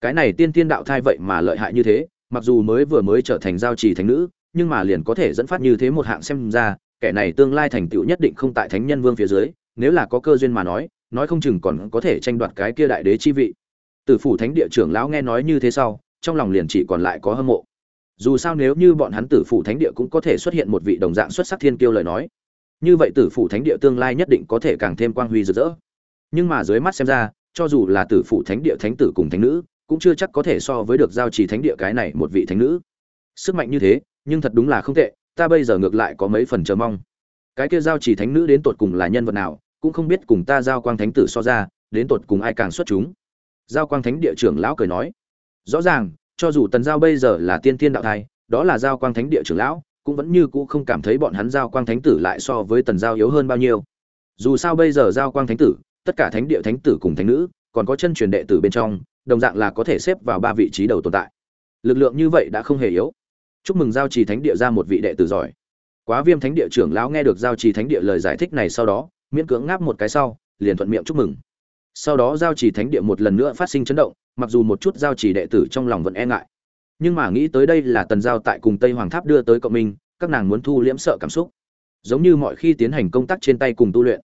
Cái này tiên thiên đạo thai vậy mà lợi hại như thế, mặc dù mới vừa mới trở thành giao trì thánh nữ, nhưng mà liền có thể dẫn phát như thế một hạng xem ra, kẻ này tương lai thành tựu nhất định không tại thánh nhân vương phía dưới, nếu là có cơ duyên mà nói nói không chừng còn có thể tranh đoạt cái kia đại đế chi vị. Tử phủ thánh địa trưởng lão nghe nói như thế sau, trong lòng liền chỉ còn lại có hâm mộ. Dù sao nếu như bọn hắn tử phủ thánh địa cũng có thể xuất hiện một vị đồng dạng xuất sắc thiên kiêu lời nói, như vậy tử phủ thánh địa tương lai nhất định có thể càng thêm quang huy rực rỡ nhưng mà dưới mắt xem ra, cho dù là tử phụ thánh địa thánh tử cùng thánh nữ, cũng chưa chắc có thể so với được giao trì thánh địa cái này một vị thánh nữ. Sức mạnh như thế, nhưng thật đúng là không tệ, ta bây giờ ngược lại có mấy phần chờ mong. Cái kia giao trì thánh nữ đến tột cùng là nhân vật nào, cũng không biết cùng ta giao quang thánh tử so ra, đến tột cùng ai càng xuất chúng. Giao quang thánh địa trưởng lão cười nói, rõ ràng, cho dù tần giao bây giờ là tiên tiên đạo thai, đó là giao quang thánh địa trưởng lão, cũng vẫn như cũ không cảm thấy bọn hắn giao quang thánh tử lại so với tần giao yếu hơn bao nhiêu. Dù sao bây giờ giao quang thánh tử tất cả thánh địa thánh tử cùng thánh nữ, còn có chân truyền đệ tử bên trong, đồng dạng là có thể xếp vào ba vị trí đầu tồn tại. Lực lượng như vậy đã không hề yếu. Chúc mừng giao trì thánh địa ra một vị đệ tử giỏi. Quá viêm thánh địa trưởng lão nghe được giao trì thánh địa lời giải thích này sau đó, miễn cưỡng ngáp một cái sau, liền thuận miệng chúc mừng. Sau đó giao trì thánh địa một lần nữa phát sinh chấn động, mặc dù một chút giao trì đệ tử trong lòng vẫn e ngại. Nhưng mà nghĩ tới đây là tần giao tại cùng tây hoàng tháp đưa tới cộng minh, các nàng muốn thu liễm sợ cảm xúc. Giống như mọi khi tiến hành công tác trên tay cùng tu luyện.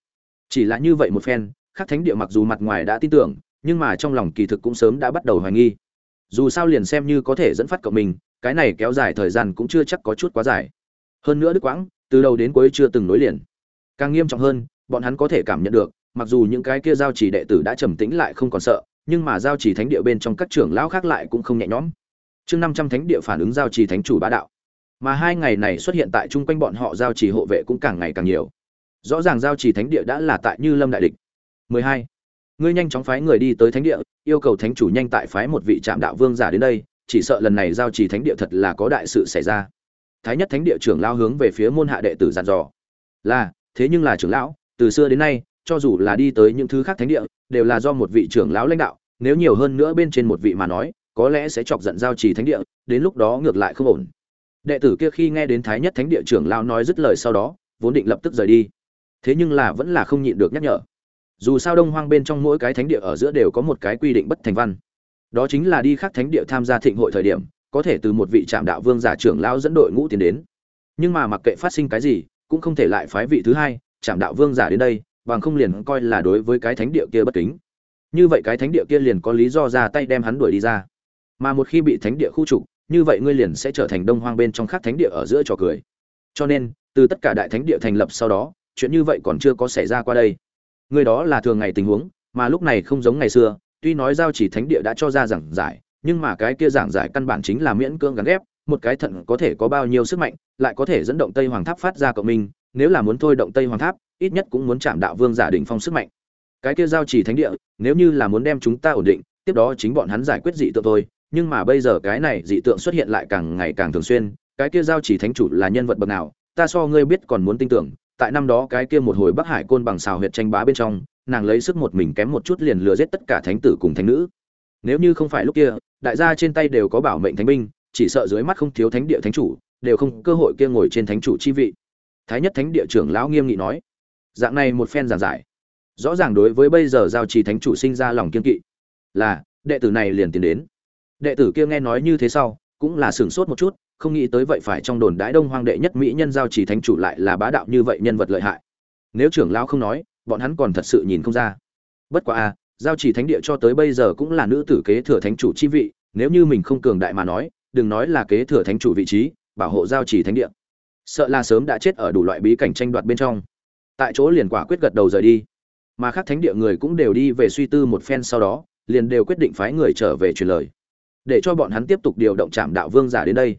Chỉ là như vậy một phen khác thánh địa mặc dù mặt ngoài đã tin tưởng, nhưng mà trong lòng kỳ thực cũng sớm đã bắt đầu hoài nghi. Dù sao liền xem như có thể dẫn phát cộng mình, cái này kéo dài thời gian cũng chưa chắc có chút quá dài. Hơn nữa đức quãng, từ đầu đến cuối chưa từng nối liền. Càng nghiêm trọng hơn, bọn hắn có thể cảm nhận được, mặc dù những cái kia giao chỉ đệ tử đã trầm tĩnh lại không còn sợ, nhưng mà giao chỉ thánh địa bên trong các trưởng lão khác lại cũng không nhẹ nhõm. Chương năm trăm thánh địa phản ứng giao chỉ thánh chủ bá đạo. Mà hai ngày này xuất hiện tại chung quanh bọn họ giao chỉ hộ vệ cũng càng ngày càng nhiều. Rõ ràng giao chỉ thánh địa đã là tại như lâm đại địch. 12. ngươi nhanh chóng phái người đi tới thánh địa, yêu cầu thánh chủ nhanh tại phái một vị trạm đạo vương giả đến đây, chỉ sợ lần này giao trì thánh địa thật là có đại sự xảy ra. Thái nhất thánh địa trưởng lao hướng về phía môn hạ đệ tử dặn dò. Là, thế nhưng là trưởng lão, từ xưa đến nay, cho dù là đi tới những thứ khác thánh địa, đều là do một vị trưởng lão lãnh đạo, nếu nhiều hơn nữa bên trên một vị mà nói, có lẽ sẽ chọc giận giao trì thánh địa, đến lúc đó ngược lại không ổn. Đệ tử kia khi nghe đến thái nhất thánh địa trưởng lão nói dứt lời sau đó, vốn định lập tức rời đi. Thế nhưng là vẫn là không nhịn được nhắc nhở dù sao đông hoang bên trong mỗi cái thánh địa ở giữa đều có một cái quy định bất thành văn. Đó chính là đi khác thánh địa tham gia thịnh hội thời điểm, có thể từ một vị trạm đạo vương giả trưởng lão dẫn đội ngũ tiến đến. Nhưng mà mặc kệ phát sinh cái gì, cũng không thể lại phái vị thứ hai, trạm đạo vương giả đến đây, bằng không liền coi là đối với cái thánh địa kia bất kính. Như vậy cái thánh địa kia liền có lý do ra tay đem hắn đuổi đi ra. Mà một khi bị thánh địa khu trục, như vậy ngươi liền sẽ trở thành đông hoang bên trong khác thánh địa ở giữa trò cười. Cho nên, từ tất cả đại thánh địa thành lập sau đó, chuyện như vậy còn chưa có xảy ra qua đây người đó là thường ngày tình huống, mà lúc này không giống ngày xưa, tuy nói giao chỉ thánh địa đã cho ra giảng giải, nhưng mà cái kia giảng giải căn bản chính là miễn cưỡng gắn ghép, một cái thận có thể có bao nhiêu sức mạnh, lại có thể dẫn động tây hoàng tháp phát ra cộng minh, nếu là muốn thôi động tây hoàng tháp, ít nhất cũng muốn chạm đạo vương giả đỉnh phong sức mạnh. Cái kia giao chỉ thánh địa, nếu như là muốn đem chúng ta ổn định, tiếp đó chính bọn hắn giải quyết dị tượng thôi, nhưng mà bây giờ cái này dị tượng xuất hiện lại càng ngày càng thường xuyên, cái kia giao chỉ thánh chủ là nhân vật bậc nào, ta so ngươi biết còn muốn tin tưởng tại năm đó cái kia một hồi bắc hải côn bằng xào huyệt tranh bá bên trong, nàng lấy sức một mình kém một chút liền lừa giết tất cả thánh tử cùng thánh nữ. Nếu như không phải lúc kia, đại gia trên tay đều có bảo mệnh thánh binh, chỉ sợ dưới mắt không thiếu thánh địa thánh chủ, đều không cơ hội kia ngồi trên thánh chủ chi vị. Thái nhất thánh địa trưởng lão nghiêm nghị nói. Dạng này một phen giảng giải, rõ ràng đối với bây giờ giao trì thánh chủ sinh ra lòng kiên kỵ. Là, đệ tử này liền tiến đến. Đệ tử kia nghe nói như thế sau, cũng là sửng sốt một chút không nghĩ tới vậy phải trong đồn đái đông hoang đệ nhất mỹ nhân giao trì thánh chủ lại là bá đạo như vậy nhân vật lợi hại. Nếu trưởng lão không nói, bọn hắn còn thật sự nhìn không ra. Bất quá a giao trì thánh địa cho tới bây giờ cũng là nữ tử kế thừa thánh chủ chi vị, nếu như mình không cường đại mà nói, đừng nói là kế thừa thánh chủ vị trí, bảo hộ giao trì thánh địa. Sợ là sớm đã chết ở đủ loại bí cảnh tranh đoạt bên trong. Tại chỗ liền quả quyết gật đầu rời đi. Mà khác thánh địa người cũng đều đi về suy tư một phen sau đó, liền đều quyết định phái người trở về truyền lời. Để cho bọn hắn tiếp tục điều động trạm đạo vương giả đến đây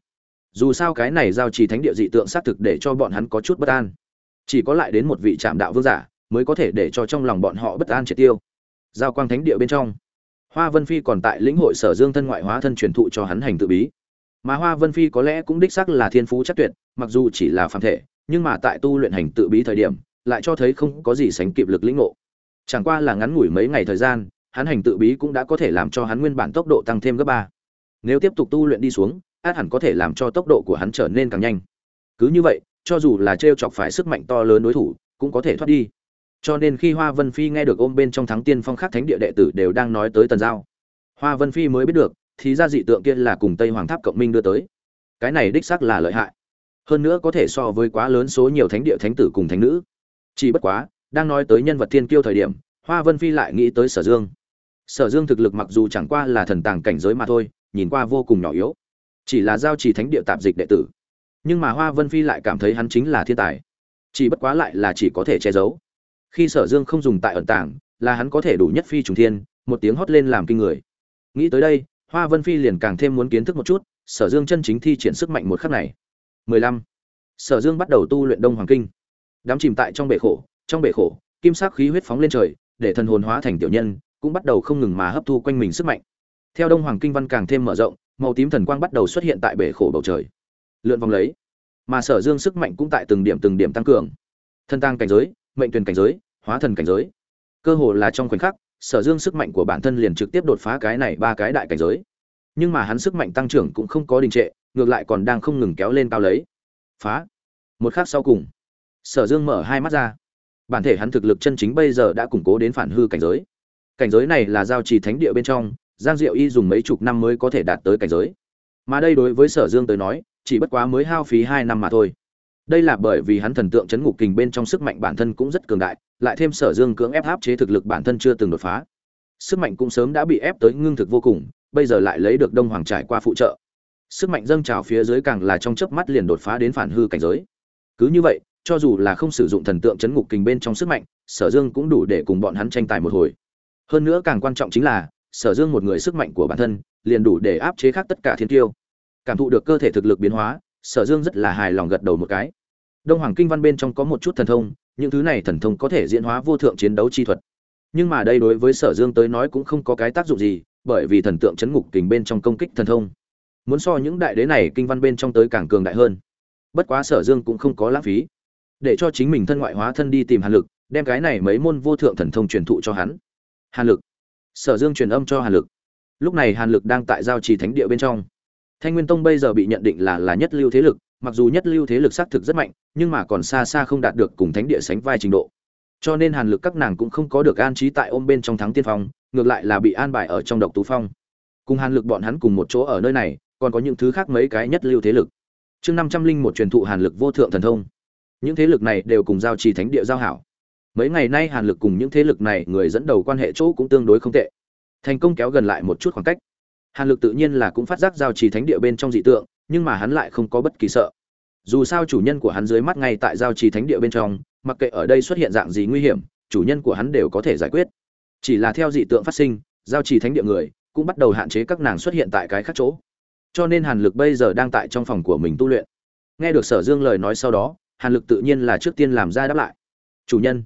dù sao cái này giao trì thánh địa dị tượng xác thực để cho bọn hắn có chút bất an. Chỉ có lại đến một vị trạm đạo vương giả, mới có thể để cho trong lòng bọn họ bất an triệt tiêu. Giao quang thánh địa bên trong, hoa vân phi còn tại lĩnh hội sở dương thân ngoại hóa thân truyền thụ cho hắn hành tự bí. Mà hoa vân phi có lẽ cũng đích xác là thiên phú chắc tuyệt, mặc dù chỉ là phàm thể, nhưng mà tại tu luyện hành tự bí thời điểm, lại cho thấy không có gì sánh kịp lực lĩnh ngộ. Chẳng qua là ngắn ngủi mấy ngày thời gian, hắn hành tự bí cũng đã có thể làm cho hắn nguyên bản tốc độ tăng thêm gấp ba. Nếu tiếp tục tu luyện đi xuống át hẳn có thể làm cho tốc độ của hắn trở nên càng nhanh. Cứ như vậy, cho dù là t chọc phải sức mạnh to lớn đối thủ, cũng có thể thoát đi. Cho nên khi hoa vân phi nghe được ôm bên trong thắng tiên phong khác thánh địa đệ tử đều đang nói tới tần giao, hoa vân phi mới biết được, thì ra dị tượng kia là cùng tây hoàng tháp cộng minh đưa tới. Cái này đích xác là lợi hại. Hơn nữa có thể so với quá lớn số nhiều thánh địa thánh tử cùng thánh nữ. Chỉ bất quá, đang nói tới nhân vật thiên kiêu thời điểm, hoa vân phi lại nghĩ tới sở dương. Sở dương thực lực mặc dù chẳng qua là thần tàng cảnh giới mà thôi, nhìn qua vô cùng nhỏ yếu chỉ là giao trì thánh địa tạp dịch đệ tử. Nhưng mà hoa vân phi lại cảm thấy hắn chính là thiên tài. Chỉ bất quá lại là chỉ có thể che giấu. Khi sở dương không dùng tại ẩn tàng, là hắn có thể đủ nhất phi trùng thiên, một tiếng hót lên làm kinh người. Nghĩ tới đây, hoa vân phi liền càng thêm muốn kiến thức một chút, sở dương chân chính thi triển sức mạnh một khắc này. 15. sở dương bắt đầu tu luyện đông hoàng kinh. Đám chìm tại trong bể khổ, trong bể khổ, kim sắc khí huyết phóng lên trời, để thần hồn hóa thành tiểu nhân, cũng bắt đầu không ngừng mà hấp thu quanh mình sức mạnh. Theo đông hoàng kinh văn càng thêm mở rộng màu tím thần quang bắt đầu xuất hiện tại bể khổ bầu trời. Lượn vòng lấy, mà sở dương sức mạnh cũng tại từng điểm từng điểm tăng cường. Thân tăng cảnh giới, mệnh tuyển cảnh giới, hóa thần cảnh giới. Cơ hồ là trong khoảnh khắc, sở dương sức mạnh của bản thân liền trực tiếp đột phá cái này ba cái đại cảnh giới. Nhưng mà hắn sức mạnh tăng trưởng cũng không có đình trệ, ngược lại còn đang không ngừng kéo lên cao lấy. Phá. Một khắc sau cùng, sở dương mở hai mắt ra. Bản thể hắn thực lực chân chính bây giờ đã củng cố đến phản hư cảnh giới. Cảnh giới này là giao trì thánh địa bên trong giang diệu y dùng mấy chục năm mới có thể đạt tới cảnh giới. Mà đây đối với sở dương tới nói, chỉ bất quá mới hao phí hai năm mà thôi. Đây là bởi vì hắn thần tượng chấn ngục kình bên trong sức mạnh bản thân cũng rất cường đại, lại thêm sở dương cưỡng ép áp chế thực lực bản thân chưa từng đột phá. Sức mạnh cũng sớm đã bị ép tới ngưng thực vô cùng, bây giờ lại lấy được đông hoàng trải qua phụ trợ. Sức mạnh dâng trào phía dưới càng là trong chớp mắt liền đột phá đến phản hư cảnh giới. Cứ như vậy, cho dù là không sử dụng thần tượng chấn ngục kình bên trong sức mạnh, sở dương cũng đủ để cùng bọn hắn tranh tài một hồi. Hơn nữa càng quan trọng chính là sở dương một người sức mạnh của bản thân, liền đủ để áp chế khác tất cả thiên tiêu cảm thụ được cơ thể thực lực biến hóa, sở dương rất là hài lòng gật đầu một cái. Đông hoàng kinh văn bên trong có một chút thần thông, những thứ này thần thông có thể diễn hóa vô thượng chiến đấu chi thuật. Nhưng mà đây đối với sở dương tới nói cũng không có cái tác dụng gì, bởi vì thần tượng chấn ngục kình bên trong công kích thần thông. Muốn so những đại đế này kinh văn bên trong tới càng cường đại hơn. Bất quá sở dương cũng không có lãng phí. Để cho chính mình thân ngoại hóa thân đi tìm hàn lực, đem cái này mấy môn vô thượng thần thông truyền thụ cho hắn. Hàn lực sở dương truyền âm cho hàn lực. Lúc này hàn lực đang tại giao trì thánh địa bên trong. Thanh nguyên tông bây giờ bị nhận định là là nhất lưu thế lực, mặc dù nhất lưu thế lực xác thực rất mạnh, nhưng mà còn xa xa không đạt được cùng thánh địa sánh vai trình độ. Cho nên hàn lực các nàng cũng không có được an trí tại ôm bên trong thắng tiên phong, ngược lại là bị an bài ở trong độc tú phong. Cùng hàn lực bọn hắn cùng một chỗ ở nơi này, còn có những thứ khác mấy cái nhất lưu thế lực. Chương năm trăm linh một truyền thụ hàn lực vô thượng thần thông. Những thế lực này đều cùng giao trì thánh địa giao hảo mấy ngày nay hàn lực cùng những thế lực này người dẫn đầu quan hệ chỗ cũng tương đối không tệ. Thành công kéo gần lại một chút khoảng cách. Hàn lực tự nhiên là cũng phát giác giao trì thánh địa bên trong dị tượng, nhưng mà hắn lại không có bất kỳ sợ. Dù sao chủ nhân của hắn dưới mắt ngay tại giao trì thánh địa bên trong, mặc kệ ở đây xuất hiện dạng gì nguy hiểm, chủ nhân của hắn đều có thể giải quyết. Chỉ là theo dị tượng phát sinh, giao trì thánh địa người cũng bắt đầu hạn chế các nàng xuất hiện tại cái khác chỗ. Cho nên hàn lực bây giờ đang tại trong phòng của mình tu luyện. Nghe được sở dương lời nói sau đó, hàn lực tự nhiên là trước tiên làm ra đáp lại. Chủ nhân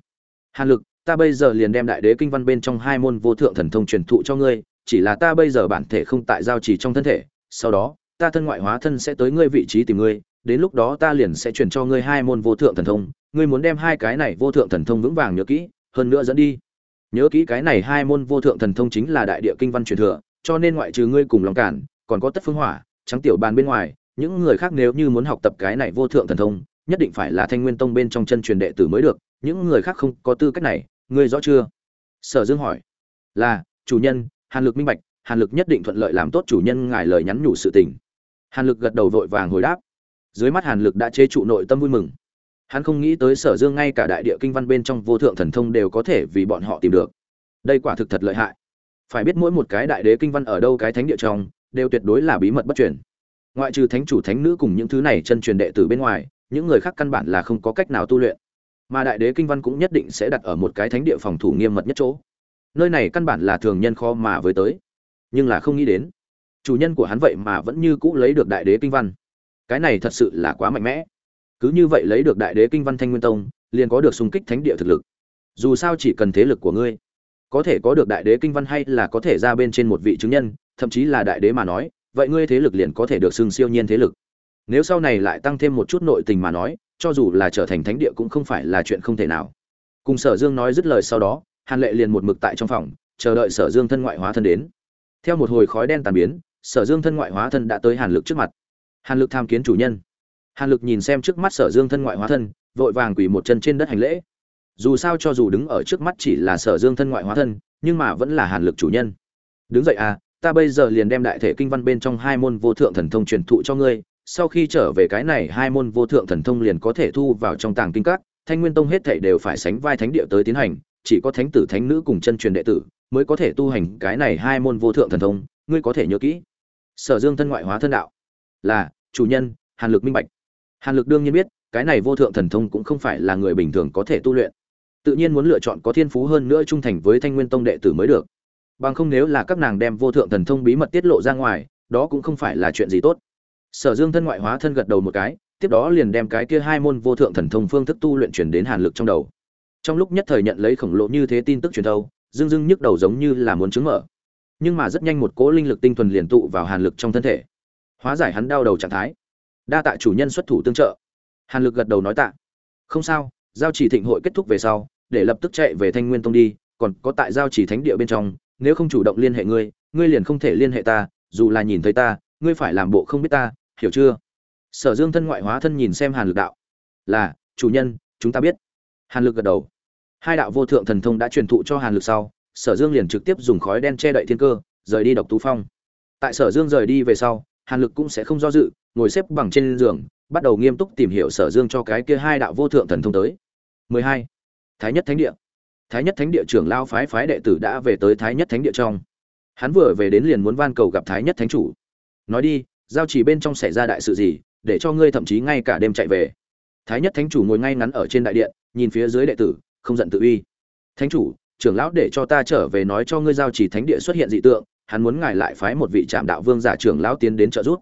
hàn lực, ta bây giờ liền đem đại đế kinh văn bên trong hai môn vô thượng thần thông truyền thụ cho ngươi, chỉ là ta bây giờ bản thể không tại giao trì trong thân thể, sau đó, ta thân ngoại hóa thân sẽ tới ngươi vị trí tìm ngươi, đến lúc đó ta liền sẽ truyền cho ngươi hai môn vô thượng thần thông, ngươi muốn đem hai cái này vô thượng thần thông vững vàng nhớ kỹ, hơn nữa dẫn đi. Nhớ kỹ cái này hai môn vô thượng thần thông chính là đại địa kinh văn truyền thừa, cho nên ngoại trừ ngươi cùng lòng cản, còn có tất phương hỏa, trắng tiểu bàn bên ngoài, những người khác nếu như muốn học tập cái này vô thượng thần thông, nhất định phải là thanh nguyên tông bên trong chân truyền đệ tử mới được những người khác không có tư cách này, ngươi rõ chưa? Sở dương hỏi. Là, chủ nhân, hàn lực minh bạch, hàn lực nhất định thuận lợi làm tốt chủ nhân ngài lời nhắn nhủ sự tình. Hàn lực gật đầu vội vàng hồi đáp. Dưới mắt hàn lực đã chế trụ nội tâm vui mừng. Hắn không nghĩ tới sở dương ngay cả đại địa kinh văn bên trong vô thượng thần thông đều có thể vì bọn họ tìm được. Đây quả thực thật lợi hại. Phải biết mỗi một cái đại đế kinh văn ở đâu cái thánh địa trong, đều tuyệt đối là bí mật bất truyền. Ngoại trừ thánh chủ thánh nữ cùng những thứ này chân truyền đệ tử bên ngoài, những người khác căn bản là không có cách nào tu luyện mà đại đế kinh văn cũng nhất định sẽ đặt ở một cái thánh địa phòng thủ nghiêm mật nhất chỗ. Nơi này căn bản là thường nhân khó mà với tới. Nhưng là không nghĩ đến, chủ nhân của hắn vậy mà vẫn như cũ lấy được đại đế kinh văn. Cái này thật sự là quá mạnh mẽ. Cứ như vậy lấy được đại đế kinh văn thanh nguyên tông, liền có được xung kích thánh địa thực lực. Dù sao chỉ cần thế lực của ngươi, có thể có được đại đế kinh văn hay là có thể ra bên trên một vị chứng nhân, thậm chí là đại đế mà nói, vậy ngươi thế lực liền có thể được xưng siêu nhiên thế lực. Nếu sau này lại tăng thêm một chút nội tình mà nói cho dù là trở thành thánh địa cũng không phải là chuyện không thể nào. Cùng sở dương nói dứt lời sau đó, hàn lệ liền một mực tại trong phòng, chờ đợi sở dương thân ngoại hóa thân đến. Theo một hồi khói đen tàn biến, sở dương thân ngoại hóa thân đã tới hàn lực trước mặt. Hàn lực tham kiến chủ nhân. Hàn lực nhìn xem trước mắt sở dương thân ngoại hóa thân, vội vàng quỳ một chân trên đất hành lễ. Dù sao cho dù đứng ở trước mắt chỉ là sở dương thân ngoại hóa thân, nhưng mà vẫn là hàn lực chủ nhân. Đứng dậy à ta bây giờ liền đem đại thể kinh văn bên trong hai môn vô thượng thần thông truyền thụ cho ngươi sau khi trở về cái này hai môn vô thượng thần thông liền có thể thu vào trong tàng kinh các, thanh nguyên tông hết thảy đều phải sánh vai thánh địa tới tiến hành, chỉ có thánh tử thánh nữ cùng chân truyền đệ tử mới có thể tu hành cái này hai môn vô thượng thần thông, ngươi có thể nhớ kỹ. Sở dương thân ngoại hóa thân đạo, là, chủ nhân, hàn lực minh bạch. Hàn lực đương nhiên biết, cái này vô thượng thần thông cũng không phải là người bình thường có thể tu luyện. Tự nhiên muốn lựa chọn có thiên phú hơn nữa trung thành với thanh nguyên tông đệ tử mới được. Bằng không nếu là các nàng đem vô thượng thần thông bí mật tiết lộ ra ngoài, đó cũng không phải là chuyện gì tốt sở dương thân ngoại hóa thân gật đầu một cái, tiếp đó liền đem cái kia hai môn vô thượng thần thông phương thức tu luyện chuyển đến hàn lực trong đầu. Trong lúc nhất thời nhận lấy khổng lồ như thế tin tức truyền thâu, Dương Dương nhức đầu giống như là muốn chứng mở. Nhưng mà rất nhanh một cỗ linh lực tinh thuần liền tụ vào hàn lực trong thân thể. Hóa giải hắn đau đầu trạng thái. Đa tạ chủ nhân xuất thủ tương trợ. Hàn lực gật đầu nói tạ. Không sao, giao chỉ thịnh hội kết thúc về sau, để lập tức chạy về thanh nguyên tông đi, còn có tại giao chỉ thánh địa bên trong, nếu không chủ động liên hệ ngươi ngươi liền không thể liên hệ ta, dù là nhìn thấy ta ngươi phải làm bộ không biết ta, hiểu chưa? Sở dương thân ngoại hóa thân nhìn xem hàn lực đạo. Là, chủ nhân, chúng ta biết. Hàn lực gật đầu. Hai đạo vô thượng thần thông đã truyền thụ cho hàn lực sau, sở dương liền trực tiếp dùng khói đen che đậy thiên cơ, rời đi độc tú phong. Tại sở dương rời đi về sau, hàn lực cũng sẽ không do dự, ngồi xếp bằng trên giường, bắt đầu nghiêm túc tìm hiểu sở dương cho cái kia hai đạo vô thượng thần thông tới. 12. thái nhất thánh địa. Thái nhất thánh địa trưởng lao phái phái đệ tử đã về tới thái nhất thánh địa trong. Hắn vừa về đến liền muốn van cầu gặp thái nhất thánh chủ nói đi, giao chỉ bên trong xảy ra đại sự gì, để cho ngươi thậm chí ngay cả đêm chạy về. Thái nhất thánh chủ ngồi ngay ngắn ở trên đại điện, nhìn phía dưới đệ tử, không giận tự uy. Thánh chủ, trưởng lão để cho ta trở về nói cho ngươi giao chỉ thánh địa xuất hiện dị tượng, hắn muốn ngài lại phái một vị trạm đạo vương giả trưởng lão tiến đến trợ giúp.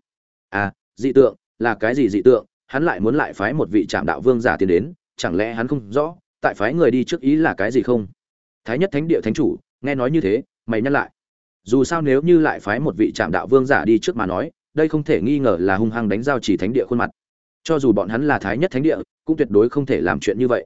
À dị tượng, là cái gì dị tượng? Hắn lại muốn lại phái một vị trạm đạo vương giả tiến đến, chẳng lẽ hắn không rõ, tại phái người đi trước ý là cái gì không? Thái nhất thánh địa thánh chủ, nghe nói như thế, mày nhắc lại dù sao nếu như lại phái một vị trạm đạo vương giả đi trước mà nói, đây không thể nghi ngờ là hung hăng đánh giao chỉ thánh địa khuôn mặt. Cho dù bọn hắn là thái nhất thánh địa, cũng tuyệt đối không thể làm chuyện như vậy.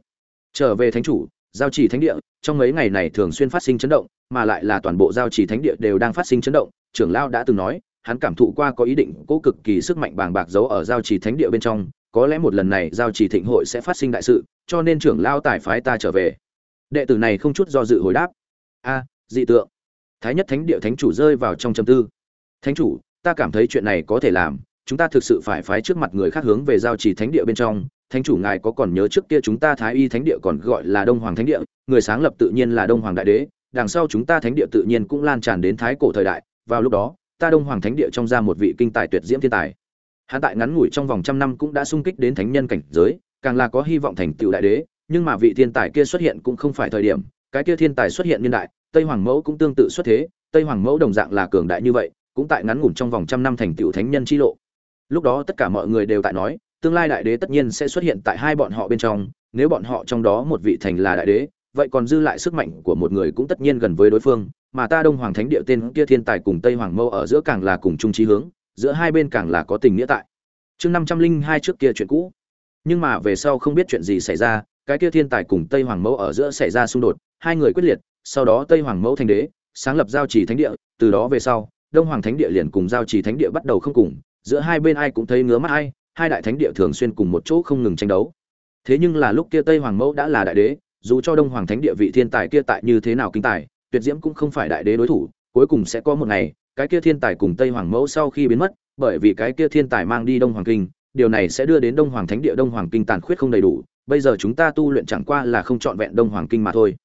Trở về thánh chủ, giao chỉ thánh địa, trong mấy ngày này thường xuyên phát sinh chấn động, mà lại là toàn bộ giao chỉ thánh địa đều đang phát sinh chấn động, trưởng lao đã từng nói, hắn cảm thụ qua có ý định cố cực kỳ sức mạnh bàng bạc giấu ở giao chỉ thánh địa bên trong, có lẽ một lần này giao chỉ thịnh hội sẽ phát sinh đại sự, cho nên trưởng lao tài phái ta trở về. Đệ tử này không chút do dự hồi đáp. A, dị tượng thái nhất thánh địa thánh chủ rơi vào trong trầm tư. Thánh chủ, ta cảm thấy chuyện này có thể làm, chúng ta thực sự phải phái trước mặt người khác hướng về giao chỉ thánh địa bên trong. Thánh chủ ngài có còn nhớ trước kia chúng ta thái y thánh địa còn gọi là đông hoàng thánh địa? Người sáng lập tự nhiên là đông hoàng đại đế, đằng sau chúng ta thánh địa tự nhiên cũng lan tràn đến thái cổ thời đại. Vào lúc đó, ta đông hoàng thánh địa trong ra một vị kinh tài tuyệt diễm thiên tài. Hắn tại ngắn ngủi trong vòng trăm năm cũng đã sung kích đến thánh nhân cảnh giới, càng là có hy vọng thành tựu đại đế. Nhưng mà vị thiên tài kia xuất hiện cũng không phải thời điểm, cái kia thiên tài xuất hiện niên đại tây hoàng mẫu cũng tương tự xuất thế, tây hoàng mẫu đồng dạng là cường đại như vậy, cũng tại ngắn ngủn trong vòng trăm năm thành tựu thánh nhân chi lộ. Lúc đó tất cả mọi người đều tại nói, tương lai đại đế tất nhiên sẽ xuất hiện tại hai bọn họ bên trong, nếu bọn họ trong đó một vị thành là đại đế, vậy còn dư lại sức mạnh của một người cũng tất nhiên gần với đối phương, mà ta đông hoàng thánh Điệu tên kia thiên tài cùng tây hoàng mẫu ở giữa càng là cùng chung chí hướng, giữa hai bên càng là có tình nghĩa tại. Chương năm trăm linh hai trước kia chuyện cũ. Nhưng mà về sau không biết chuyện gì xảy ra, cái kia thiên tài cùng tây hoàng mẫu ở giữa xảy ra xung đột, hai người quyết liệt sau đó tây hoàng mẫu thành đế sáng lập giao trì thánh địa, từ đó về sau, đông hoàng thánh địa liền cùng giao trì thánh địa bắt đầu không cùng, giữa hai bên ai cũng thấy ngứa mắt ai, hai đại thánh địa thường xuyên cùng một chỗ không ngừng tranh đấu. Thế nhưng là lúc kia tây hoàng mẫu đã là đại đế, dù cho đông hoàng thánh địa vị thiên tài kia tại như thế nào kinh tài, tuyệt diễm cũng không phải đại đế đối thủ, cuối cùng sẽ có một ngày, cái kia thiên tài cùng tây hoàng mẫu sau khi biến mất, bởi vì cái kia thiên tài mang đi đông hoàng kinh, điều này sẽ đưa đến đông hoàng thánh địa đông hoàng kinh tàn khuyết không đầy đủ, bây giờ chúng ta tu luyện chẳng qua là không trọn vẹn đông hoàng kinh mà thôi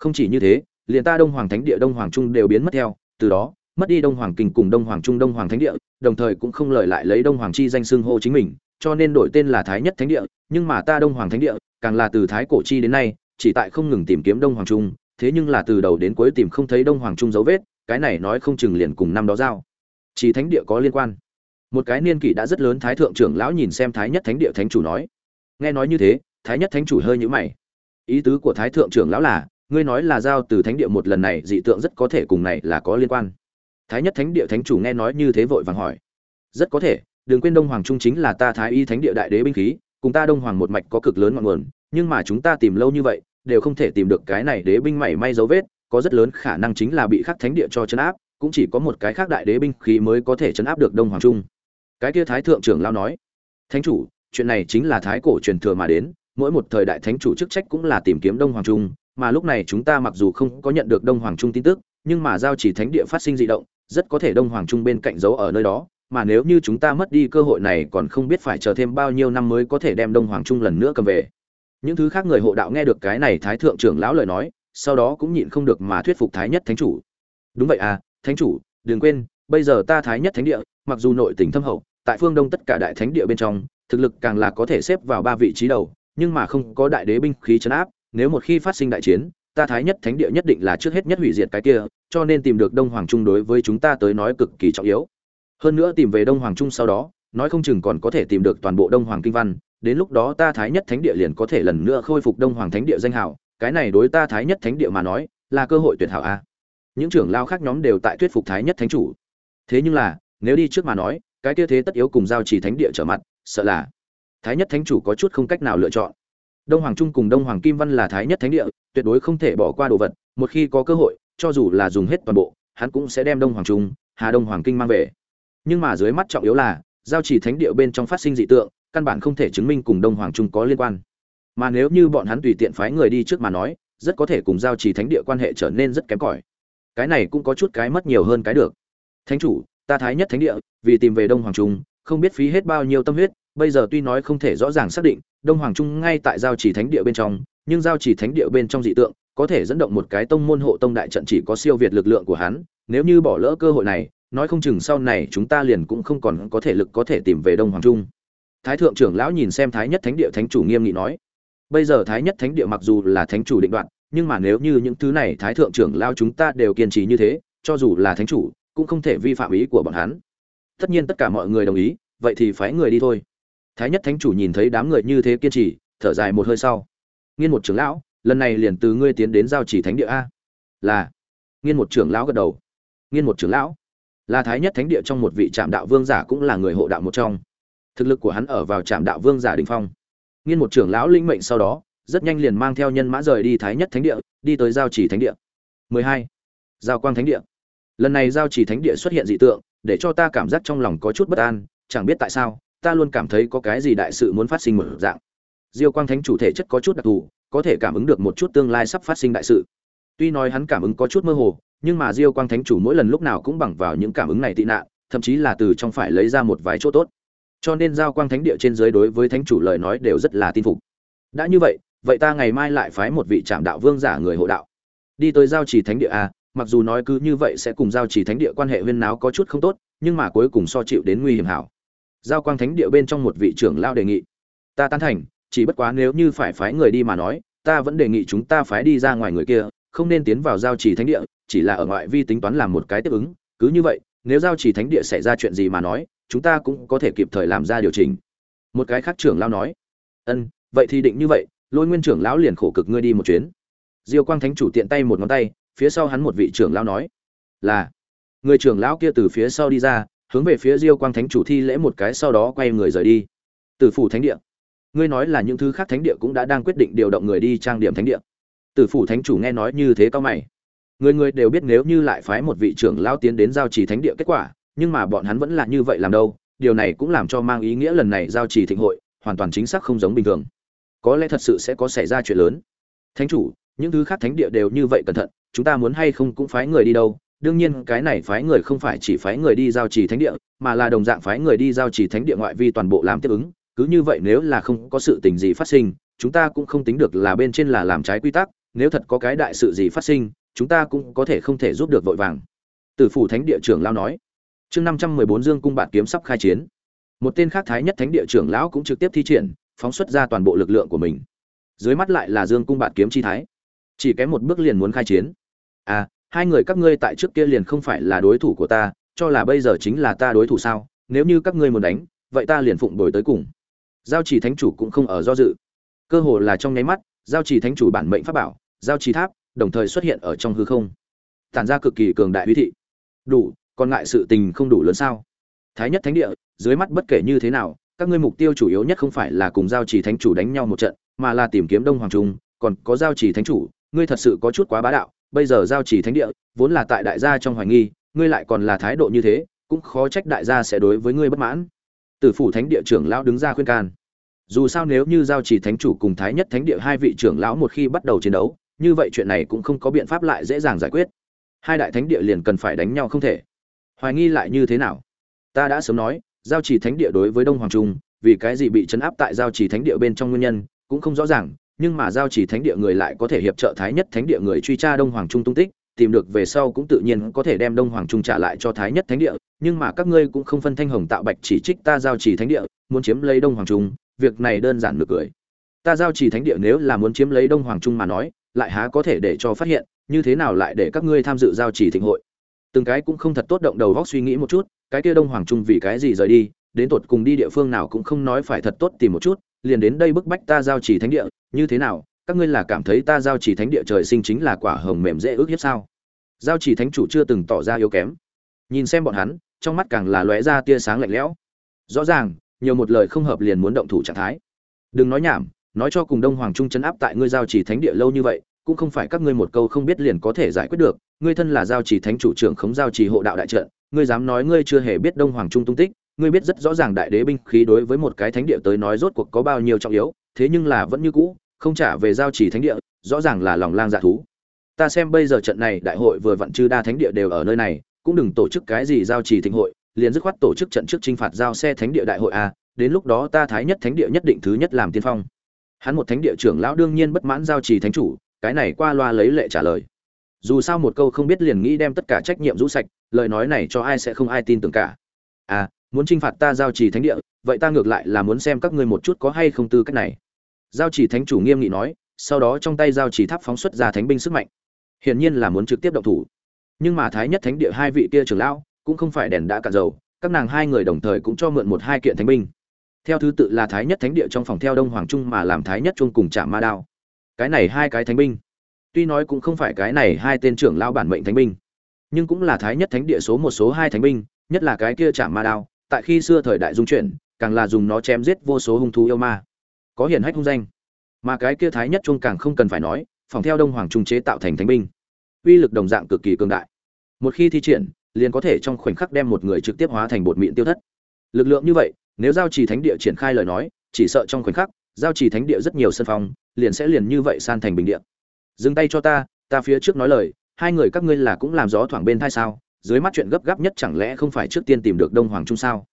không chỉ như thế, liền ta đông hoàng thánh địa, đông hoàng trung đều biến mất theo. Từ đó, mất đi đông hoàng kinh cùng đông hoàng trung, đông hoàng thánh địa, đồng thời cũng không lời lại lấy đông hoàng chi danh xưng hô chính mình, cho nên đổi tên là thái nhất thánh địa. Nhưng mà ta đông hoàng thánh địa, càng là từ thái cổ chi đến nay, chỉ tại không ngừng tìm kiếm đông hoàng trung, thế nhưng là từ đầu đến cuối tìm không thấy đông hoàng trung dấu vết, cái này nói không chừng liền cùng năm đó giao. Chỉ thánh địa có liên quan. Một cái niên kỷ đã rất lớn, thái thượng trưởng lão nhìn xem thái nhất thánh địa thánh chủ nói. Nghe nói như thế, thái nhất thánh chủ hơi nhữ mày. Ý tứ của thái thượng trưởng lão là ngươi nói là giao từ thánh địa một lần này, dị tượng rất có thể cùng này là có liên quan. Thái nhất thánh địa thánh chủ nghe nói như thế vội vàng hỏi. Rất có thể, đừng quên đông hoàng trung chính là ta thái y thánh địa đại đế binh khí, cùng ta đông hoàng một mạch có cực lớn ngọn nguồn, nhưng mà chúng ta tìm lâu như vậy, đều không thể tìm được cái này đế binh mảy may dấu vết, có rất lớn khả năng chính là bị khắc thánh địa cho chấn áp, cũng chỉ có một cái khác đại đế binh khí mới có thể chấn áp được đông hoàng trung. Cái kia thái thượng trưởng lao nói, thánh chủ, chuyện này chính là thái cổ truyền thừa mà đến, mỗi một thời đại thánh chủ chức trách cũng là tìm kiếm đông hoàng trung mà lúc này chúng ta mặc dù không có nhận được đông hoàng trung tin tức, nhưng mà giao chỉ thánh địa phát sinh dị động, rất có thể đông hoàng trung bên cạnh giấu ở nơi đó. Mà nếu như chúng ta mất đi cơ hội này còn không biết phải chờ thêm bao nhiêu năm mới có thể đem đông hoàng trung lần nữa cầm về. Những thứ khác người hộ đạo nghe được cái này thái thượng trưởng lão lời nói, sau đó cũng nhịn không được mà thuyết phục thái nhất thánh chủ. Đúng vậy à thánh chủ, đừng quên, bây giờ ta thái nhất thánh địa, mặc dù nội tình thâm hậu, tại phương đông tất cả đại thánh địa bên trong, thực lực càng là có thể xếp vào ba vị trí đầu, nhưng mà không có đại đế binh khí chấn áp nếu một khi phát sinh đại chiến, ta thái nhất thánh địa nhất định là trước hết nhất hủy diệt cái kia, cho nên tìm được đông hoàng trung đối với chúng ta tới nói cực kỳ trọng yếu. Hơn nữa tìm về đông hoàng trung sau đó, nói không chừng còn có thể tìm được toàn bộ đông hoàng kinh văn, đến lúc đó ta thái nhất thánh địa liền có thể lần nữa khôi phục đông hoàng thánh địa danh hào, cái này đối ta thái nhất thánh địa mà nói, là cơ hội tuyệt hảo a. Những trưởng lao khác nhóm đều tại thuyết phục thái nhất thánh chủ. Thế nhưng là, nếu đi trước mà nói, cái kia thế tất yếu cùng giao chỉ thánh địa trở mặt, sợ là thái nhất thánh chủ có chút không cách nào lựa chọn đông hoàng trung cùng đông hoàng kim văn là thái nhất thánh địa, tuyệt đối không thể bỏ qua đồ vật, một khi có cơ hội, cho dù là dùng hết toàn bộ, hắn cũng sẽ đem đông hoàng trung, hà đông hoàng kinh mang về. Nhưng mà dưới mắt trọng yếu là, giao chỉ thánh địa bên trong phát sinh dị tượng, căn bản không thể chứng minh cùng đông hoàng trung có liên quan. Mà nếu như bọn hắn tùy tiện phái người đi trước mà nói, rất có thể cùng giao chỉ thánh địa quan hệ trở nên rất kém cỏi. Cái này cũng có chút cái mất nhiều hơn cái được. Thánh chủ, ta thái nhất thánh địa, vì tìm về đông hoàng trung, không biết phí hết bao nhiêu tâm huyết bây giờ tuy nói không thể rõ ràng xác định, đông hoàng trung ngay tại giao chỉ thánh địa bên trong, nhưng giao chỉ thánh địa bên trong dị tượng, có thể dẫn động một cái tông môn hộ tông đại trận chỉ có siêu việt lực lượng của hắn, nếu như bỏ lỡ cơ hội này, nói không chừng sau này chúng ta liền cũng không còn có thể lực có thể tìm về đông hoàng trung. Thái thượng trưởng lão nhìn xem thái nhất thánh địa thánh chủ nghiêm nghị nói, bây giờ thái nhất thánh địa mặc dù là thánh chủ định đoạn, nhưng mà nếu như những thứ này thái thượng trưởng lao chúng ta đều kiên trì như thế, cho dù là thánh chủ, cũng không thể vi phạm ý của bọn hắn. Tất nhiên tất cả mọi người đồng ý, vậy thì phái người đi thôi thái nhất thánh chủ nhìn thấy đám người như thế kiên trì, thở dài một hơi sau. Nghiên một trưởng lão, lần này liền từ ngươi tiến đến giao chỉ thánh địa a. Là. Nghiên một trưởng lão gật đầu. Nghiên một trưởng lão. Là thái nhất thánh địa trong một vị trạm đạo vương giả cũng là người hộ đạo một trong. Thực lực của hắn ở vào trạm đạo vương giả đình phong. Nghiên một trưởng lão linh mệnh sau đó, rất nhanh liền mang theo nhân mã rời đi thái nhất thánh địa, đi tới giao chỉ thánh địa. 12. giao quang thánh địa. Lần này giao chỉ thánh địa xuất hiện dị tượng, để cho ta cảm giác trong lòng có chút bất an, chẳng biết tại sao ta luôn cảm thấy có cái gì đại sự muốn phát sinh một dạng. Diêu quang thánh chủ thể chất có chút đặc thù, có thể cảm ứng được một chút tương lai sắp phát sinh đại sự. Tuy nói hắn cảm ứng có chút mơ hồ, nhưng mà diêu quang thánh chủ mỗi lần lúc nào cũng bằng vào những cảm ứng này tị nạn, thậm chí là từ trong phải lấy ra một vài chỗ tốt. Cho nên giao quang thánh địa trên dưới đối với thánh chủ lời nói đều rất là tin phục. Đã như vậy vậy ta ngày mai lại phái một vị trạm đạo vương giả người hộ đạo. Đi tới giao trì thánh địa a, mặc dù nói cứ như vậy sẽ cùng giao trì thánh địa quan hệ huyên náo có chút không tốt, nhưng mà cuối cùng so chịu đến nguy hiểm hảo giao quang thánh địa bên trong một vị trưởng lao đề nghị. Ta tán thành, chỉ bất quá nếu như phải phái người đi mà nói, ta vẫn đề nghị chúng ta phái đi ra ngoài người kia, không nên tiến vào giao trì thánh địa, chỉ là ở ngoại vi tính toán làm một cái tiếp ứng. Cứ như vậy, nếu giao trì thánh địa xảy ra chuyện gì mà nói, chúng ta cũng có thể kịp thời làm ra điều chỉnh. Một cái khác trưởng lao nói. Ân, vậy thì định như vậy, lôi nguyên trưởng lão liền khổ cực ngươi đi một chuyến. Diêu quang thánh chủ tiện tay một ngón tay, phía sau hắn một vị trưởng lão nói. Là, người trưởng lão kia từ phía sau đi ra hướng về phía diêu quang thánh chủ thi lễ một cái sau đó quay người rời đi. Tử phủ thánh địa. Ngươi nói là những thứ khác thánh địa cũng đã đang quyết định điều động người đi trang điểm thánh địa. Tử phủ thánh chủ nghe nói như thế cao mày. Người người đều biết nếu như lại phái một vị trưởng lão tiến đến giao trì thánh địa kết quả, nhưng mà bọn hắn vẫn là như vậy làm đâu, điều này cũng làm cho mang ý nghĩa lần này giao trì thịnh hội, hoàn toàn chính xác không giống bình thường. Có lẽ thật sự sẽ có xảy ra chuyện lớn. Thánh chủ, những thứ khác thánh địa đều như vậy cẩn thận, chúng ta muốn hay không cũng phái người đi đâu đương nhiên, cái này phái người không phải chỉ phái người đi giao trì thánh địa, mà là đồng dạng phái người đi giao trì thánh địa ngoại vi toàn bộ làm tiếp ứng. Cứ như vậy nếu là không có sự tình gì phát sinh, chúng ta cũng không tính được là bên trên là làm trái quy tắc. Nếu thật có cái đại sự gì phát sinh, chúng ta cũng có thể không thể giúp được vội vàng. Từ phủ thánh địa trưởng lao nói. Chương năm trăm mười bốn dương cung bạn kiếm sắp khai chiến. Một tên khác thái nhất thánh địa trưởng lão cũng trực tiếp thi triển, phóng xuất ra toàn bộ lực lượng của mình. Dưới mắt lại là dương cung bạn kiếm chi thái. Chỉ kém một bước liền muốn khai chiến. À hai người các ngươi tại trước kia liền không phải là đối thủ của ta, cho là bây giờ chính là ta đối thủ sao? Nếu như các ngươi muốn đánh, vậy ta liền phụng đổi tới cùng. Giao chỉ thánh chủ cũng không ở do dự. Cơ hồ là trong nháy mắt, giao chỉ thánh chủ bản mệnh pháp bảo, giao chỉ tháp, đồng thời xuất hiện ở trong hư không. Tản ra cực kỳ cường đại uy thị. Đủ, còn ngại sự tình không đủ lớn sao? Thái nhất thánh địa, dưới mắt bất kể như thế nào, các ngươi mục tiêu chủ yếu nhất không phải là cùng giao chỉ thánh chủ đánh nhau một trận, mà là tìm kiếm đông hoàng trung. Còn có giao chỉ thánh chủ, ngươi thật sự có chút quá bá đạo bây giờ giao chỉ thánh địa, vốn là tại đại gia trong hoài nghi, ngươi lại còn là thái độ như thế, cũng khó trách đại gia sẽ đối với ngươi bất mãn. Tử phủ thánh địa trưởng lão đứng ra khuyên can. Dù sao nếu như giao chỉ thánh chủ cùng thái nhất thánh địa hai vị trưởng lão một khi bắt đầu chiến đấu, như vậy chuyện này cũng không có biện pháp lại dễ dàng giải quyết. Hai đại thánh địa liền cần phải đánh nhau không thể. Hoài nghi lại như thế nào? Ta đã sớm nói, giao chỉ thánh địa đối với đông hoàng trung, vì cái gì bị chấn áp tại giao chỉ thánh địa bên trong nguyên nhân, cũng không rõ ràng nhưng mà giao chỉ thánh địa người lại có thể hiệp trợ thái nhất thánh địa người truy tra đông hoàng trung tung tích, tìm được về sau cũng tự nhiên có thể đem đông hoàng trung trả lại cho thái nhất thánh địa, nhưng mà các ngươi cũng không phân thanh hồng tạo bạch chỉ trích ta giao chỉ thánh địa, muốn chiếm lấy đông hoàng trung, việc này đơn giản được cười. Ta giao chỉ thánh địa nếu là muốn chiếm lấy đông hoàng trung mà nói, lại há có thể để cho phát hiện, như thế nào lại để các ngươi tham dự giao chỉ thịnh hội? Từng cái cũng không thật tốt động đầu góc suy nghĩ một chút, cái kia đông hoàng trung vì cái gì rời đi đến tột cùng đi địa phương nào cũng không nói phải thật tốt tìm một chút, liền đến đây bức bách ta giao chỉ thánh địa, như thế nào, các ngươi là cảm thấy ta giao chỉ thánh địa trời sinh chính là quả hồng mềm dễ ước hiếp sao? Giao chỉ thánh chủ chưa từng tỏ ra yếu kém. Nhìn xem bọn hắn, trong mắt càng là lóe ra tia sáng lạnh lẽo. Rõ ràng, nhiều một lời không hợp liền muốn động thủ trạng thái. Đừng nói nhảm, nói cho cùng đông hoàng trung chấn áp tại ngươi giao chỉ thánh địa lâu như vậy, cũng không phải các ngươi một câu không biết liền có thể giải quyết được. Ngươi thân là giao chỉ thánh chủ trưởng khống giao chỉ hộ đạo đại trận, ngươi dám nói ngươi chưa hề biết đông hoàng trung tung tích ngươi biết rất rõ ràng đại đế binh khí đối với một cái thánh địa tới nói rốt cuộc có bao nhiêu trọng yếu, thế nhưng là vẫn như cũ, không trả về giao chỉ thánh địa, rõ ràng là lòng lang dạ thú. Ta xem bây giờ trận này đại hội vừa vặn chư đa thánh địa đều ở nơi này, cũng đừng tổ chức cái gì giao chỉ thịnh hội, liền dứt khoát tổ chức trận trước trinh phạt giao xe thánh địa đại hội a, đến lúc đó ta thái nhất thánh địa nhất định thứ nhất làm tiên phong. Hắn một thánh địa trưởng lão đương nhiên bất mãn giao chỉ thánh chủ, cái này qua loa lấy lệ trả lời. Dù sao một câu không biết liền nghĩ đem tất cả trách nhiệm rũ sạch, lời nói này cho ai sẽ không ai tin tưởng cả. À muốn t r i n h phạt ta giao trì thánh địa, vậy ta ngược lại là muốn xem các ngươi một chút có hay không tư cách này. Giao trì thánh chủ nghiêm nghị nói, sau đó trong tay giao trì tháp phóng xuất ra thánh binh sức mạnh. Hiển nhiên là muốn trực tiếp động thủ. Nhưng mà thái nhất thánh địa hai vị kia trưởng lão, cũng không phải đèn đã cạn dầu, các nàng hai người đồng thời cũng cho mượn một hai kiện thánh binh. Theo thứ tự là thái nhất thánh địa trong phòng theo đông hoàng trung mà làm thái nhất trung cùng trả ma đao. Cái này hai cái thánh binh. Tuy nói cũng không phải cái này hai tên trưởng lao bản mệnh thánh binh, nhưng cũng là thái nhất thánh địa số một số hai thánh binh, nhất là cái kia trả ma đao tại khi xưa thời đại dung chuyển, càng là dùng nó chém giết vô số hung thú yêu ma. Có hiển hách hung danh. Mà cái kia thái nhất trung càng không cần phải nói, phòng theo đông hoàng trung chế tạo thành thánh binh. Uy lực đồng dạng cực kỳ cường đại. Một khi thi triển, liền có thể trong khoảnh khắc đem một người trực tiếp hóa thành bột mịn tiêu thất. Lực lượng như vậy, nếu giao trì thánh địa triển khai lời nói, chỉ sợ trong khoảnh khắc, giao trì thánh địa rất nhiều sân phong liền sẽ liền như vậy san thành bình địa. Dừng tay cho ta ta phía trước nói lời, hai người các ngươi là cũng làm gió thoảng bên thai sao? Dưới mắt chuyện gấp gáp nhất chẳng lẽ không phải trước tiên tìm được đông hoàng trung sao?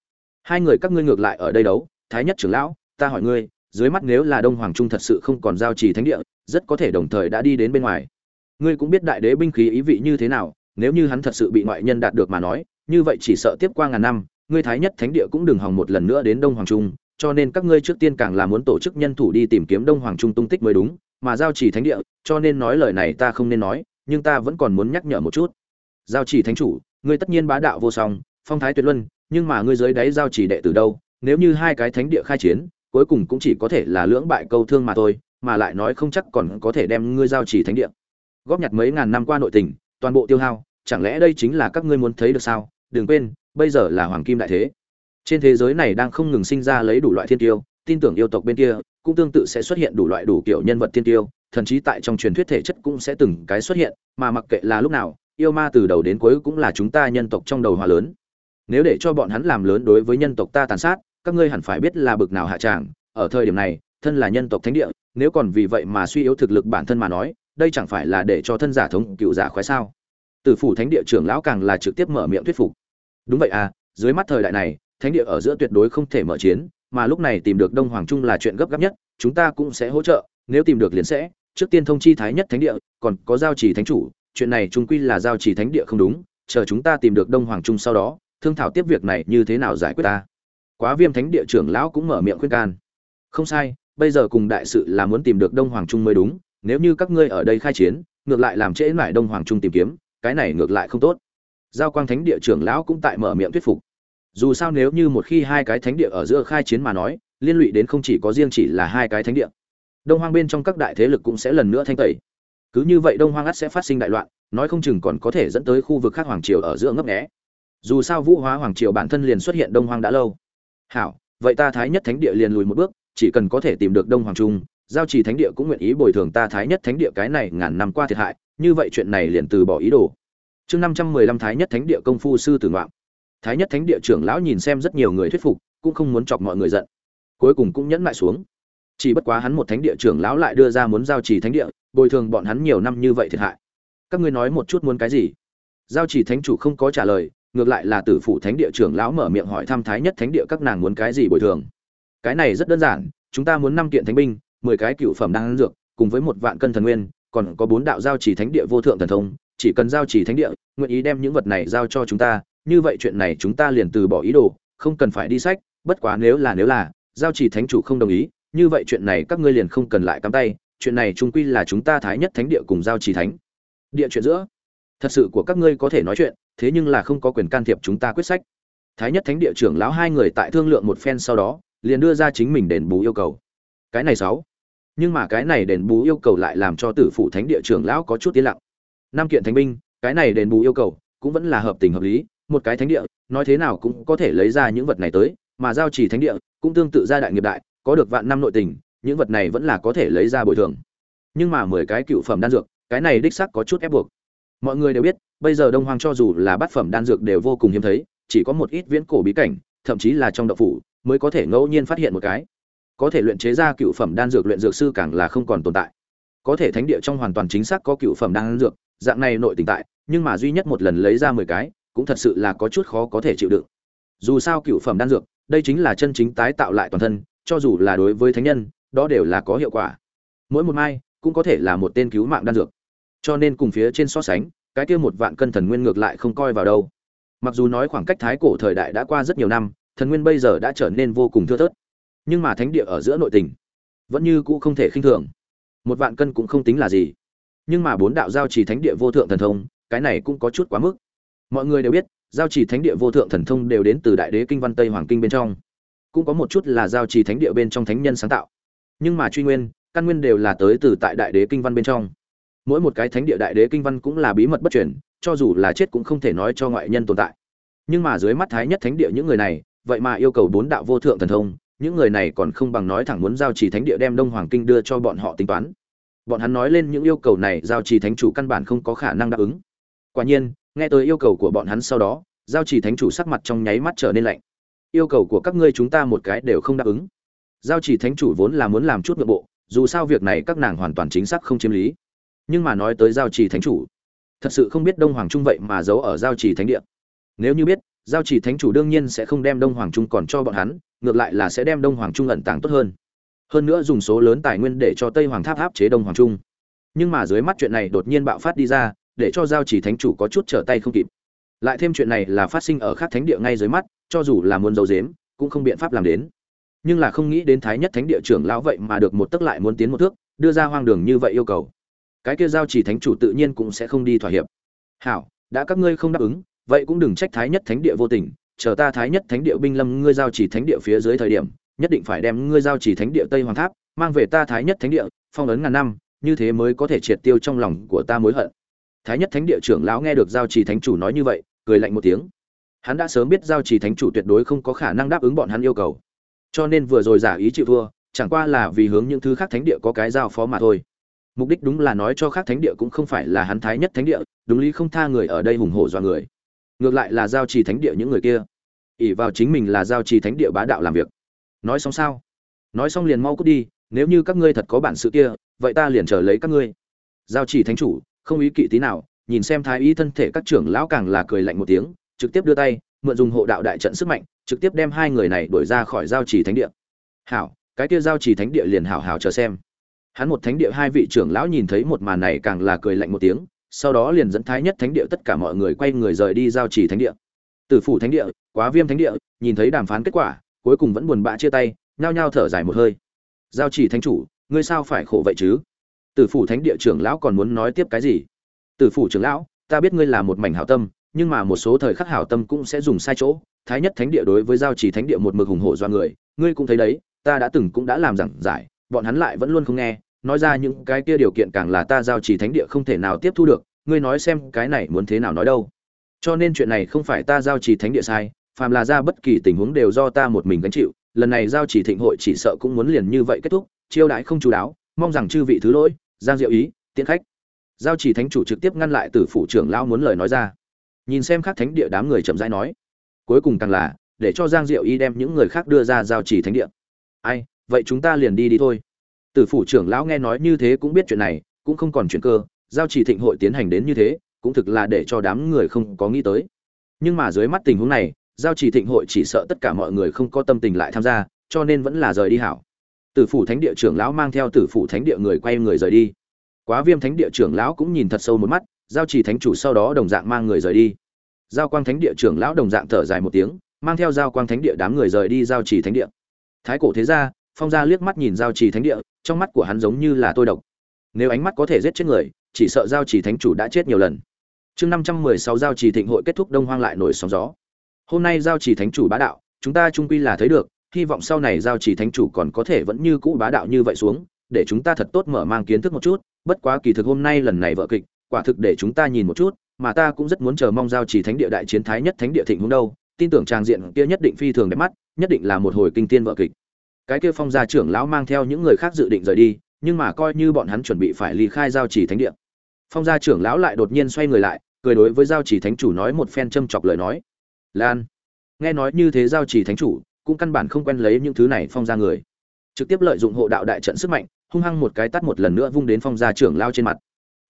Hai người các ngươi ngược lại ở đây đấu, thái nhất trưởng lão, ta hỏi ngươi, dưới mắt nếu là đông hoàng trung thật sự không còn giao trì thánh địa, rất có thể đồng thời đã đi đến bên ngoài. Ngươi cũng biết đại đế binh khí ý vị như thế nào, nếu như hắn thật sự bị ngoại nhân đạt được mà nói, như vậy chỉ sợ tiếp qua ngàn năm, ngươi thái nhất thánh địa cũng đừng hòng một lần nữa đến đông hoàng trung, cho nên các ngươi trước tiên càng là muốn tổ chức nhân thủ đi tìm kiếm đông hoàng trung tung tích mới đúng, mà giao chỉ thánh địa, cho nên nói lời này ta không nên nói, nhưng ta vẫn còn muốn nhắc nhở một chút giao chỉ thánh chủ, ngươi tất nhiên bá đạo vô song, phong thái tuyệt luân, nhưng mà ngươi dưới đáy giao chỉ đệ từ đâu? Nếu như hai cái thánh địa khai chiến, cuối cùng cũng chỉ có thể là lưỡng bại câu thương mà thôi, mà lại nói không chắc còn có thể đem ngươi giao chỉ thánh địa. Góp nhặt mấy ngàn năm qua nội tình, toàn bộ tiêu hao, chẳng lẽ đây chính là các ngươi muốn thấy được sao? Đừng quên, bây giờ là hoàng kim đại thế. Trên thế giới này đang không ngừng sinh ra lấy đủ loại thiên tiêu, tin tưởng yêu tộc bên kia cũng tương tự sẽ xuất hiện đủ loại đủ kiểu nhân vật thiên tiêu, thậm chí tại trong truyền thuyết thể chất cũng sẽ từng cái xuất hiện, mà mặc kệ là lúc nào yêu ma từ đầu đến cuối cũng là chúng ta nhân tộc trong đầu hòa lớn. Nếu để cho bọn hắn làm lớn đối với nhân tộc ta tàn sát, các ngươi hẳn phải biết là bực nào hạ tràng. Ở thời điểm này, thân là nhân tộc thánh địa, nếu còn vì vậy mà suy yếu thực lực bản thân mà nói, đây chẳng phải là để cho thân giả thống cựu giả khoái sao? Tử phủ thánh địa trưởng lão càng là trực tiếp mở miệng thuyết phục. Đúng vậy à dưới mắt thời đại này, thánh địa ở giữa tuyệt đối không thể mở chiến, mà lúc này tìm được đông hoàng trung là chuyện gấp gáp nhất, chúng ta cũng sẽ hỗ trợ, nếu tìm được liền sẽ. Trước tiên thông chi thái nhất thánh địa, còn có giao chỉ thánh chủ chuyện này chúng quy là giao chỉ thánh địa không đúng, chờ chúng ta tìm được đông hoàng trung sau đó, thương thảo tiếp việc này như thế nào giải quyết ta? Quá viêm thánh địa trưởng lão cũng mở miệng khuyên can. Không sai, bây giờ cùng đại sự là muốn tìm được đông hoàng trung mới đúng, nếu như các ngươi ở đây khai chiến, ngược lại làm trễ lại đông hoàng trung tìm kiếm, cái này ngược lại không tốt. Giao quang thánh địa trưởng lão cũng tại mở miệng thuyết phục. Dù sao nếu như một khi hai cái thánh địa ở giữa khai chiến mà nói, liên lụy đến không chỉ có riêng chỉ là hai cái thánh địa. Đông hoang bên trong các đại thế lực cũng sẽ lần nữa thanh tẩy cứ như vậy đông hoang ắt sẽ phát sinh đại loạn, nói không chừng còn có thể dẫn tới khu vực khác hoàng triều ở giữa ngấp nghé. Dù sao vũ hóa hoàng triều bản thân liền xuất hiện đông hoang đã lâu. Hảo, vậy ta thái nhất thánh địa liền lùi một bước, chỉ cần có thể tìm được đông hoàng trung, giao trì thánh địa cũng nguyện ý bồi thường ta thái nhất thánh địa cái này ngàn năm qua thiệt hại, như vậy chuyện này liền từ bỏ ý đồ. Chương năm trăm mười lăm thái nhất thánh địa công phu sư tử ngoạm thái nhất thánh địa trưởng lão nhìn xem rất nhiều người thuyết phục, cũng không muốn chọc mọi người giận. Cuối cùng cũng nhẫn lại xuống chỉ bất quá hắn một thánh địa trưởng lão lại đưa ra muốn giao trì thánh địa, bồi thường bọn hắn nhiều năm như vậy thiệt hại. Các ngươi nói một chút muốn cái gì? Giao trì thánh chủ không có trả lời, ngược lại là tử phụ thánh địa trưởng lão mở miệng hỏi thăm thái nhất thánh địa các nàng muốn cái gì bồi thường. Cái này rất đơn giản, chúng ta muốn năm kiện thánh binh, mười cái cựu phẩm đang dược, cùng với một vạn cân thần nguyên, còn có bốn đạo giao trì thánh địa vô thượng thần thông, chỉ cần giao trì thánh địa, nguyện ý đem những vật này giao cho chúng ta, như vậy chuyện này chúng ta liền từ bỏ ý đồ, không cần phải đi sách, bất quá nếu là nếu là, giao trì thánh chủ không đồng ý như vậy chuyện này các ngươi liền không cần lại cắm tay, chuyện này trung quy là chúng ta thái nhất thánh địa cùng giao trì thánh. Địa chuyện giữa. Thật sự của các ngươi có thể nói chuyện, thế nhưng là không có quyền can thiệp chúng ta quyết sách. Thái nhất thánh địa trưởng lão hai người tại thương lượng một phen sau đó, liền đưa ra chính mình đền bù yêu cầu. Cái này sáu. Nhưng mà cái này đền bù yêu cầu lại làm cho tử phụ thánh địa trưởng lão có chút tiến lặng. Năm kiện thánh binh, cái này đền bù yêu cầu cũng vẫn là hợp tình hợp lý, một cái thánh địa, nói thế nào cũng có thể lấy ra những vật này tới, mà giao trì thánh địa cũng tương tự gia đại nghiệp đại có được vạn năm nội tình, những vật này vẫn là có thể lấy ra bồi thường. Nhưng mà mười cái cựu phẩm đan dược, cái này đích xác có chút ép buộc. Mọi người đều biết, bây giờ đông hoang cho dù là bát phẩm đan dược đều vô cùng hiếm thấy, chỉ có một ít viễn cổ bí cảnh, thậm chí là trong đậu phủ, mới có thể ngẫu nhiên phát hiện một cái. Có thể luyện chế ra cựu phẩm đan dược luyện dược sư càng là không còn tồn tại. Có thể thánh địa trong hoàn toàn chính xác có cựu phẩm đan dược, dạng này nội tình tại, nhưng mà duy nhất một lần lấy ra mười cái, cũng thật sự là có chút khó có thể chịu đựng. Dù sao cựu phẩm đan dược, đây chính là chân chính tái tạo lại toàn thân cho dù là đối với thánh nhân, đó đều là có hiệu quả. Mỗi một mai cũng có thể là một tên cứu mạng đan dược. Cho nên cùng phía trên so sánh, cái kia một vạn cân thần nguyên ngược lại không coi vào đâu. Mặc dù nói khoảng cách thái cổ thời đại đã qua rất nhiều năm, thần nguyên bây giờ đã trở nên vô cùng thưa thớt. Nhưng mà thánh địa ở giữa nội tình vẫn như cũ không thể khinh thường. Một vạn cân cũng không tính là gì. Nhưng mà bốn đạo giao trì thánh địa vô thượng thần thông, cái này cũng có chút quá mức. Mọi người đều biết, giao trì thánh địa vô thượng thần thông đều đến từ đại đế kinh văn tây hoàng kinh bên trong cũng có một chút là giao trì thánh địa bên trong thánh nhân sáng tạo. Nhưng mà truy nguyên, căn nguyên đều là tới từ tại đại đế kinh văn bên trong. Mỗi một cái thánh địa đại đế kinh văn cũng là bí mật bất chuyển cho dù là chết cũng không thể nói cho ngoại nhân tồn tại. Nhưng mà dưới mắt thái nhất thánh địa những người này, vậy mà yêu cầu bốn đạo vô thượng thần thông, những người này còn không bằng nói thẳng muốn giao trì thánh địa đem đông hoàng kinh đưa cho bọn họ tính toán. Bọn hắn nói lên những yêu cầu này, giao trì thánh chủ căn bản không có khả năng đáp ứng. Quả nhiên, nghe tới yêu cầu của bọn hắn sau đó, giao trì thánh chủ sắc mặt trong nháy mắt trở nên lạnh yêu cầu của các ngươi chúng ta một cái đều không đáp ứng. Giao chỉ thánh chủ vốn là muốn làm chút nội bộ, dù sao việc này các nàng hoàn toàn chính xác không chiếm lý. Nhưng mà nói tới giao trì thánh chủ, thật sự không biết đông hoàng trung vậy mà giấu ở giao trì thánh địa. Nếu như biết, giao trì thánh chủ đương nhiên sẽ không đem đông hoàng trung còn cho bọn hắn, ngược lại là sẽ đem đông hoàng trung ẩn tàng tốt hơn. Hơn nữa dùng số lớn tài nguyên để cho tây hoàng tháp áp chế đông hoàng trung. Nhưng mà dưới mắt chuyện này đột nhiên bạo phát đi ra, để cho giao trì thánh chủ có chút trở tay không kịp lại thêm chuyện này là phát sinh ở khác thánh địa ngay dưới mắt, cho dù là muốn giấu dếm cũng không biện pháp làm đến. Nhưng là không nghĩ đến thái nhất thánh địa trưởng lão vậy mà được một tức lại muốn tiến một thước, đưa ra hoang đường như vậy yêu cầu. Cái kia giao chỉ thánh chủ tự nhiên cũng sẽ không đi thỏa hiệp. Hảo, đã các ngươi không đáp ứng, vậy cũng đừng trách thái nhất thánh địa vô tình, chờ ta thái nhất thánh địa binh lâm ngươi giao chỉ thánh địa phía dưới thời điểm, nhất định phải đem ngươi giao chỉ thánh địa tây hoàng tháp, mang về ta thái nhất thánh địa, phong ấn ngàn năm, như thế mới có thể triệt tiêu trong lòng của ta mối hận. Thái nhất thánh địa trưởng lão nghe được giao chỉ thánh chủ nói như vậy cười lạnh một tiếng. Hắn đã sớm biết giao chỉ thánh chủ tuyệt đối không có khả năng đáp ứng bọn hắn yêu cầu. Cho nên vừa rồi giả ý chịu thua, chẳng qua là vì hướng những thứ khác thánh địa có cái giao phó mà thôi. Mục đích đúng là nói cho khác thánh địa cũng không phải là hắn thái nhất thánh địa, đúng lý không tha người ở đây hùng hổ do người. Ngược lại là giao trì thánh địa những người kia. Ỉ vào chính mình là giao trì thánh địa bá đạo làm việc. Nói xong sao? Nói xong liền mau cút đi, nếu như các ngươi thật có bản sự kia, vậy ta liền chờ lấy các ngươi. Giao trì thánh chủ, không ý kỵ tí nào nhìn xem thái y thân thể các trưởng lão càng là cười lạnh một tiếng, trực tiếp đưa tay, mượn dùng hộ đạo đại trận sức mạnh, trực tiếp đem hai người này đuổi ra khỏi giao trì thánh địa. Hảo, cái kia giao trì thánh địa liền hảo hảo chờ xem. Hắn một thánh địa hai vị trưởng lão nhìn thấy một màn này càng là cười lạnh một tiếng, sau đó liền dẫn thái nhất thánh địa tất cả mọi người quay người rời đi giao trì thánh địa. Tử phủ thánh địa, quá viêm thánh địa, nhìn thấy đàm phán kết quả, cuối cùng vẫn buồn bã chia tay, nhao nhao thở dài một hơi. Giao trì thánh chủ, ngươi sao phải khổ vậy chứ? Tử phủ thánh địa trưởng lão còn muốn nói tiếp cái gì? Tử phủ trưởng lão, ta biết ngươi là một mảnh hảo tâm, nhưng mà một số thời khắc hảo tâm cũng sẽ dùng sai chỗ. Thái nhất thánh địa đối với giao trì thánh địa một mực hùng hổ do người, ngươi cũng thấy đấy, ta đã từng cũng đã làm giảng giải, bọn hắn lại vẫn luôn không nghe. Nói ra những cái kia điều kiện càng là ta giao trì thánh địa không thể nào tiếp thu được, ngươi nói xem cái này muốn thế nào nói đâu. Cho nên chuyện này không phải ta giao trì thánh địa sai, phàm là ra bất kỳ tình huống đều do ta một mình gánh chịu. Lần này giao trì thịnh hội chỉ sợ cũng muốn liền như vậy kết thúc, chiêu đãi không chú đáo, mong rằng chư vị thứ lỗi, giang diệu ý, tiễn khách giao Chỉ thánh chủ trực tiếp ngăn lại từ phủ trưởng lão muốn lời nói ra. Nhìn xem khác thánh địa đám người chậm rãi nói, cuối cùng càng là, để cho giang diệu y đem những người khác đưa ra giao Chỉ thánh địa. Ai, vậy chúng ta liền đi đi thôi. Tử phủ trưởng lão nghe nói như thế cũng biết chuyện này, cũng không còn chuyện cơ, giao Chỉ thịnh hội tiến hành đến như thế, cũng thực là để cho đám người không có nghĩ tới. Nhưng mà dưới mắt tình huống này, giao Chỉ thịnh hội chỉ sợ tất cả mọi người không có tâm tình lại tham gia, cho nên vẫn là rời đi hảo. Tử phủ thánh địa trưởng lão mang theo tử phủ thánh địa người quay người rời đi quá viêm thánh địa trưởng lão cũng nhìn thật sâu một mắt, giao trì thánh chủ sau đó đồng dạng mang người rời đi. Giao quang thánh địa trưởng lão đồng dạng thở dài một tiếng, mang theo giao quang thánh địa đám người rời đi giao trì thánh địa. Thái cổ thế gia, phong gia liếc mắt nhìn giao trì thánh địa, trong mắt của hắn giống như là tôi độc. Nếu ánh mắt có thể giết chết người, chỉ sợ giao trì thánh chủ đã chết nhiều lần. Chương năm trăm mười sáu giao trì thịnh hội kết thúc đông hoang lại nổi sóng gió. Hôm nay giao trì thánh chủ bá đạo, chúng ta trung quy là thấy được, hy vọng sau này giao trì thánh chủ còn có thể vẫn như cũ bá đạo như vậy xuống để chúng ta thật tốt mở mang kiến thức một chút, bất quá kỳ thực hôm nay lần này vợ kịch, quả thực để chúng ta nhìn một chút, mà ta cũng rất muốn chờ mong giao trì thánh địa đại chiến thái nhất thánh địa thịnh hướng đâu, tin tưởng trang diện kia nhất định phi thường đẹp mắt, nhất định là một hồi kinh tiên vợ kịch. Cái kia phong gia trưởng lão mang theo những người khác dự định rời đi, nhưng mà coi như bọn hắn chuẩn bị phải ly khai giao trì thánh địa. Phong gia trưởng lão lại đột nhiên xoay người lại, cười đối với giao trì thánh chủ nói một phen châm chọc lời nói. Lan, nghe nói như thế giao trì thánh chủ cũng căn bản không quen lấy những thứ này phong gia người. Trực tiếp lợi dụng hộ đạo đại trận sức mạnh hung hăng một cái tát một lần nữa vung đến phong gia trưởng lao trên mặt.